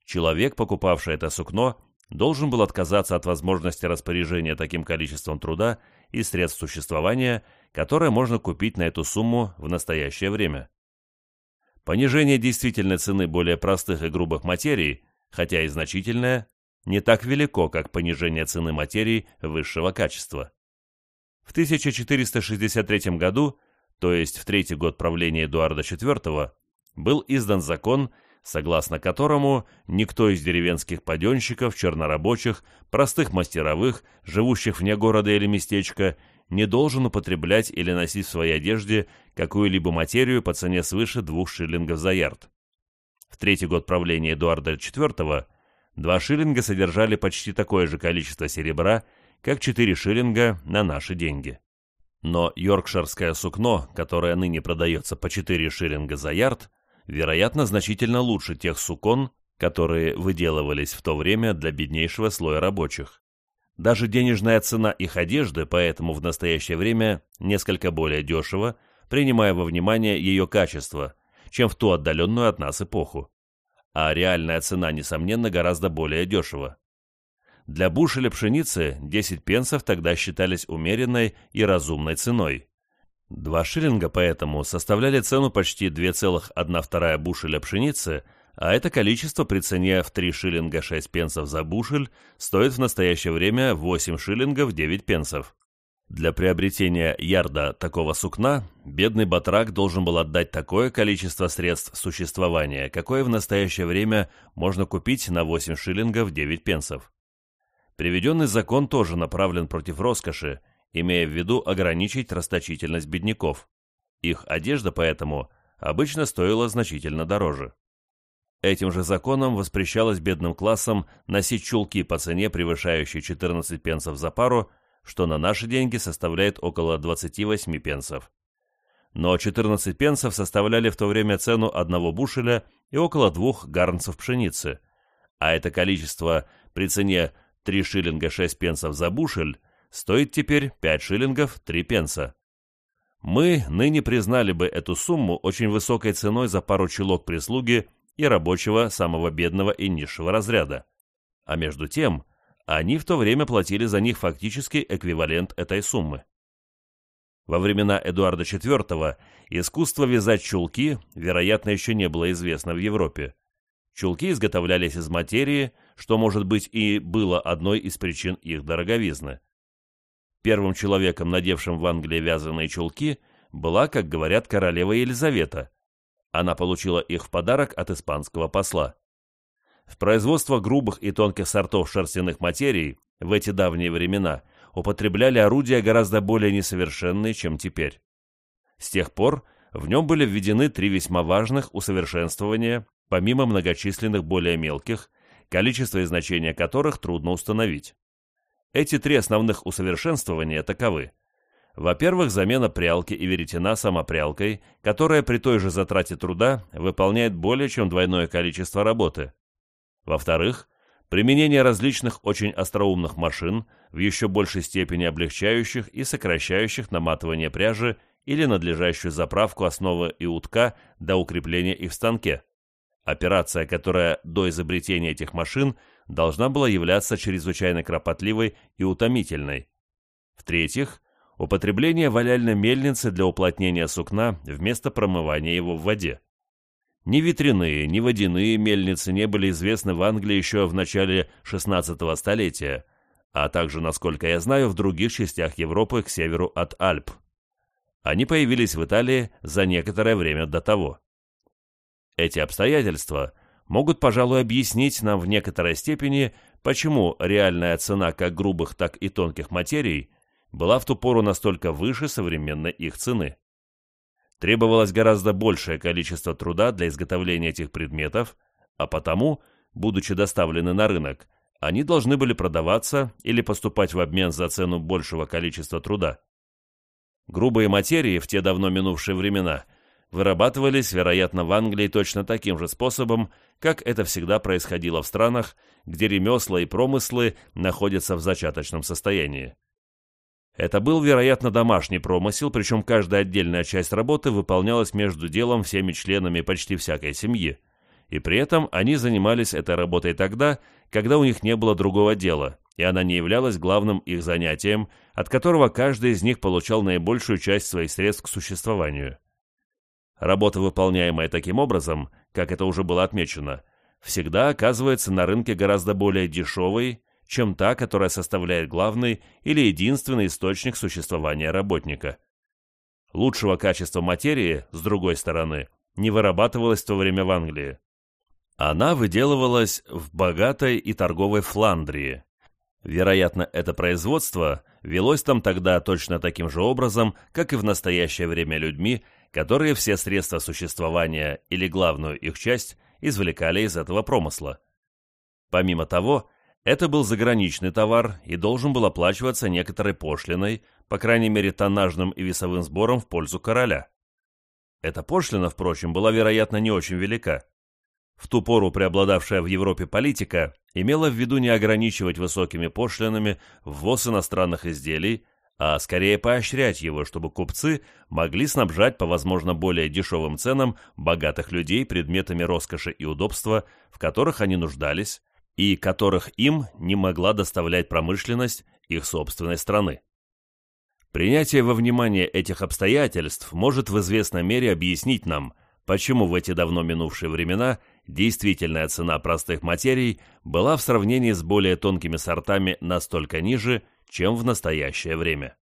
Speaker 1: Человек, покупавший это сукно, должен был отказаться от возможности распоряжения таким количеством труда и средств существования, которое можно купить на эту сумму в настоящее время. Понижение действительной цены более простых и грубых материй, хотя и значительное, не так велико, как понижение цены материй высшего качества. В 1463 году, то есть в третий год правления Эдуарда IV, был издан закон, согласно которому никто из деревенских паденщиков, чернорабочих, простых мастеровых, живущих вне города или местечка, не должен употреблять или носить в своей одежде какую-либо материю по цене свыше двух шиллингов за ярд. В третий год правления Эдуарда IV два шиллинга содержали почти такое же количество серебра, как четыре шиллинга на наши деньги. Но йоркширское сукно, которое ныне продается по 4 шиллинга за ярд, вероятно, значительно лучше тех сукон, которые выделывались в то время для беднейшего слоя рабочих. Даже денежная цена их одежды поэтому в настоящее время несколько более дешево, принимая во внимание ее качество, чем в ту отдаленную от нас эпоху. А реальная цена, несомненно, гораздо более дешева. Для бушеля пшеницы 10 пенсов тогда считались умеренной и разумной ценой. Два шиллинга поэтому составляли цену почти 2,1 бушеля пшеницы – а это количество при цене в 3 шиллинга 6 пенсов за бушель стоит в настоящее время 8 шиллингов 9 пенсов. Для приобретения ярда такого сукна бедный батрак должен был отдать такое количество средств существования, какое в настоящее время можно купить на 8 шиллингов 9 пенсов. Приведенный закон тоже направлен против роскоши, имея в виду ограничить расточительность бедняков. Их одежда поэтому обычно стоила значительно дороже. Этим же законом воспрещалось бедным классам носить чулки по цене, превышающей 14 пенсов за пару, что на наши деньги составляет около 28 пенсов. Но 14 пенсов составляли в то время цену одного бушеля и около двух гарнцев пшеницы, а это количество при цене 3 шиллинга 6 пенсов за бушель стоит теперь 5 шиллингов 3 пенса. Мы ныне признали бы эту сумму очень высокой ценой за пару чулок прислуги и рабочего самого бедного и низшего разряда. А между тем, они в то время платили за них фактически эквивалент этой суммы. Во времена Эдуарда IV искусство вязать чулки, вероятно, еще не было известно в Европе. Чулки изготовлялись из материи, что, может быть, и было одной из причин их дороговизны. Первым человеком, надевшим в Англии вязаные чулки, была, как говорят, королева Елизавета. Она получила их в подарок от испанского посла. В производство грубых и тонких сортов шерстяных материй в эти давние времена употребляли орудия гораздо более несовершенные, чем теперь. С тех пор в нем были введены три весьма важных усовершенствования, помимо многочисленных более мелких, количество и значение которых трудно установить. Эти три основных усовершенствования таковы. Во-первых, замена прялки и веретена самопрялкой, которая при той же затрате труда выполняет более чем двойное количество работы. Во-вторых, применение различных очень остроумных машин, в еще большей степени облегчающих и сокращающих наматывание пряжи или надлежащую заправку основы и утка до укрепления их в станке. Операция, которая до изобретения этих машин должна была являться чрезвычайно кропотливой и утомительной. В-третьих, употребление валяльной мельницы для уплотнения сукна вместо промывания его в воде. Ни ветряные, ни водяные мельницы не были известны в Англии еще в начале XVI столетия, а также, насколько я знаю, в других частях Европы к северу от Альп. Они появились в Италии за некоторое время до того. Эти обстоятельства могут, пожалуй, объяснить нам в некоторой степени, почему реальная цена как грубых, так и тонких материй была в ту пору настолько выше современной их цены. Требовалось гораздо большее количество труда для изготовления этих предметов, а потому, будучи доставлены на рынок, они должны были продаваться или поступать в обмен за цену большего количества труда. Грубые материи в те давно минувшие времена вырабатывались, вероятно, в Англии точно таким же способом, как это всегда происходило в странах, где ремесла и промыслы находятся в зачаточном состоянии. Это был, вероятно, домашний промысел, причем каждая отдельная часть работы выполнялась между делом всеми членами почти всякой семьи. И при этом они занимались этой работой тогда, когда у них не было другого дела, и она не являлась главным их занятием, от которого каждый из них получал наибольшую часть своих средств к существованию. Работа, выполняемая таким образом, как это уже было отмечено, всегда оказывается на рынке гораздо более дешевой, чем та, которая составляет главный или единственный источник существования работника. Лучшего качества материи, с другой стороны, не вырабатывалось в то время в Англии. Она выделывалась в богатой и торговой Фландрии. Вероятно, это производство велось там тогда точно таким же образом, как и в настоящее время людьми, которые все средства существования или главную их часть извлекали из этого промысла. Помимо того, это был заграничный товар и должен был оплачиваться некоторой пошлиной, по крайней мере тоннажным и весовым сбором в пользу короля. Эта пошлина, впрочем, была, вероятно, не очень велика. В ту пору преобладавшая в Европе политика имела в виду не ограничивать высокими пошлинами ввоз иностранных изделий, а скорее поощрять его, чтобы купцы могли снабжать по возможно более дешевым ценам богатых людей предметами роскоши и удобства, в которых они нуждались, и которых им не могла доставлять промышленность их собственной страны. Принятие во внимание этих обстоятельств может в известной мере объяснить нам, почему в эти давно минувшие времена действительная цена простых материй была в сравнении с более тонкими сортами настолько ниже, чем в настоящее время.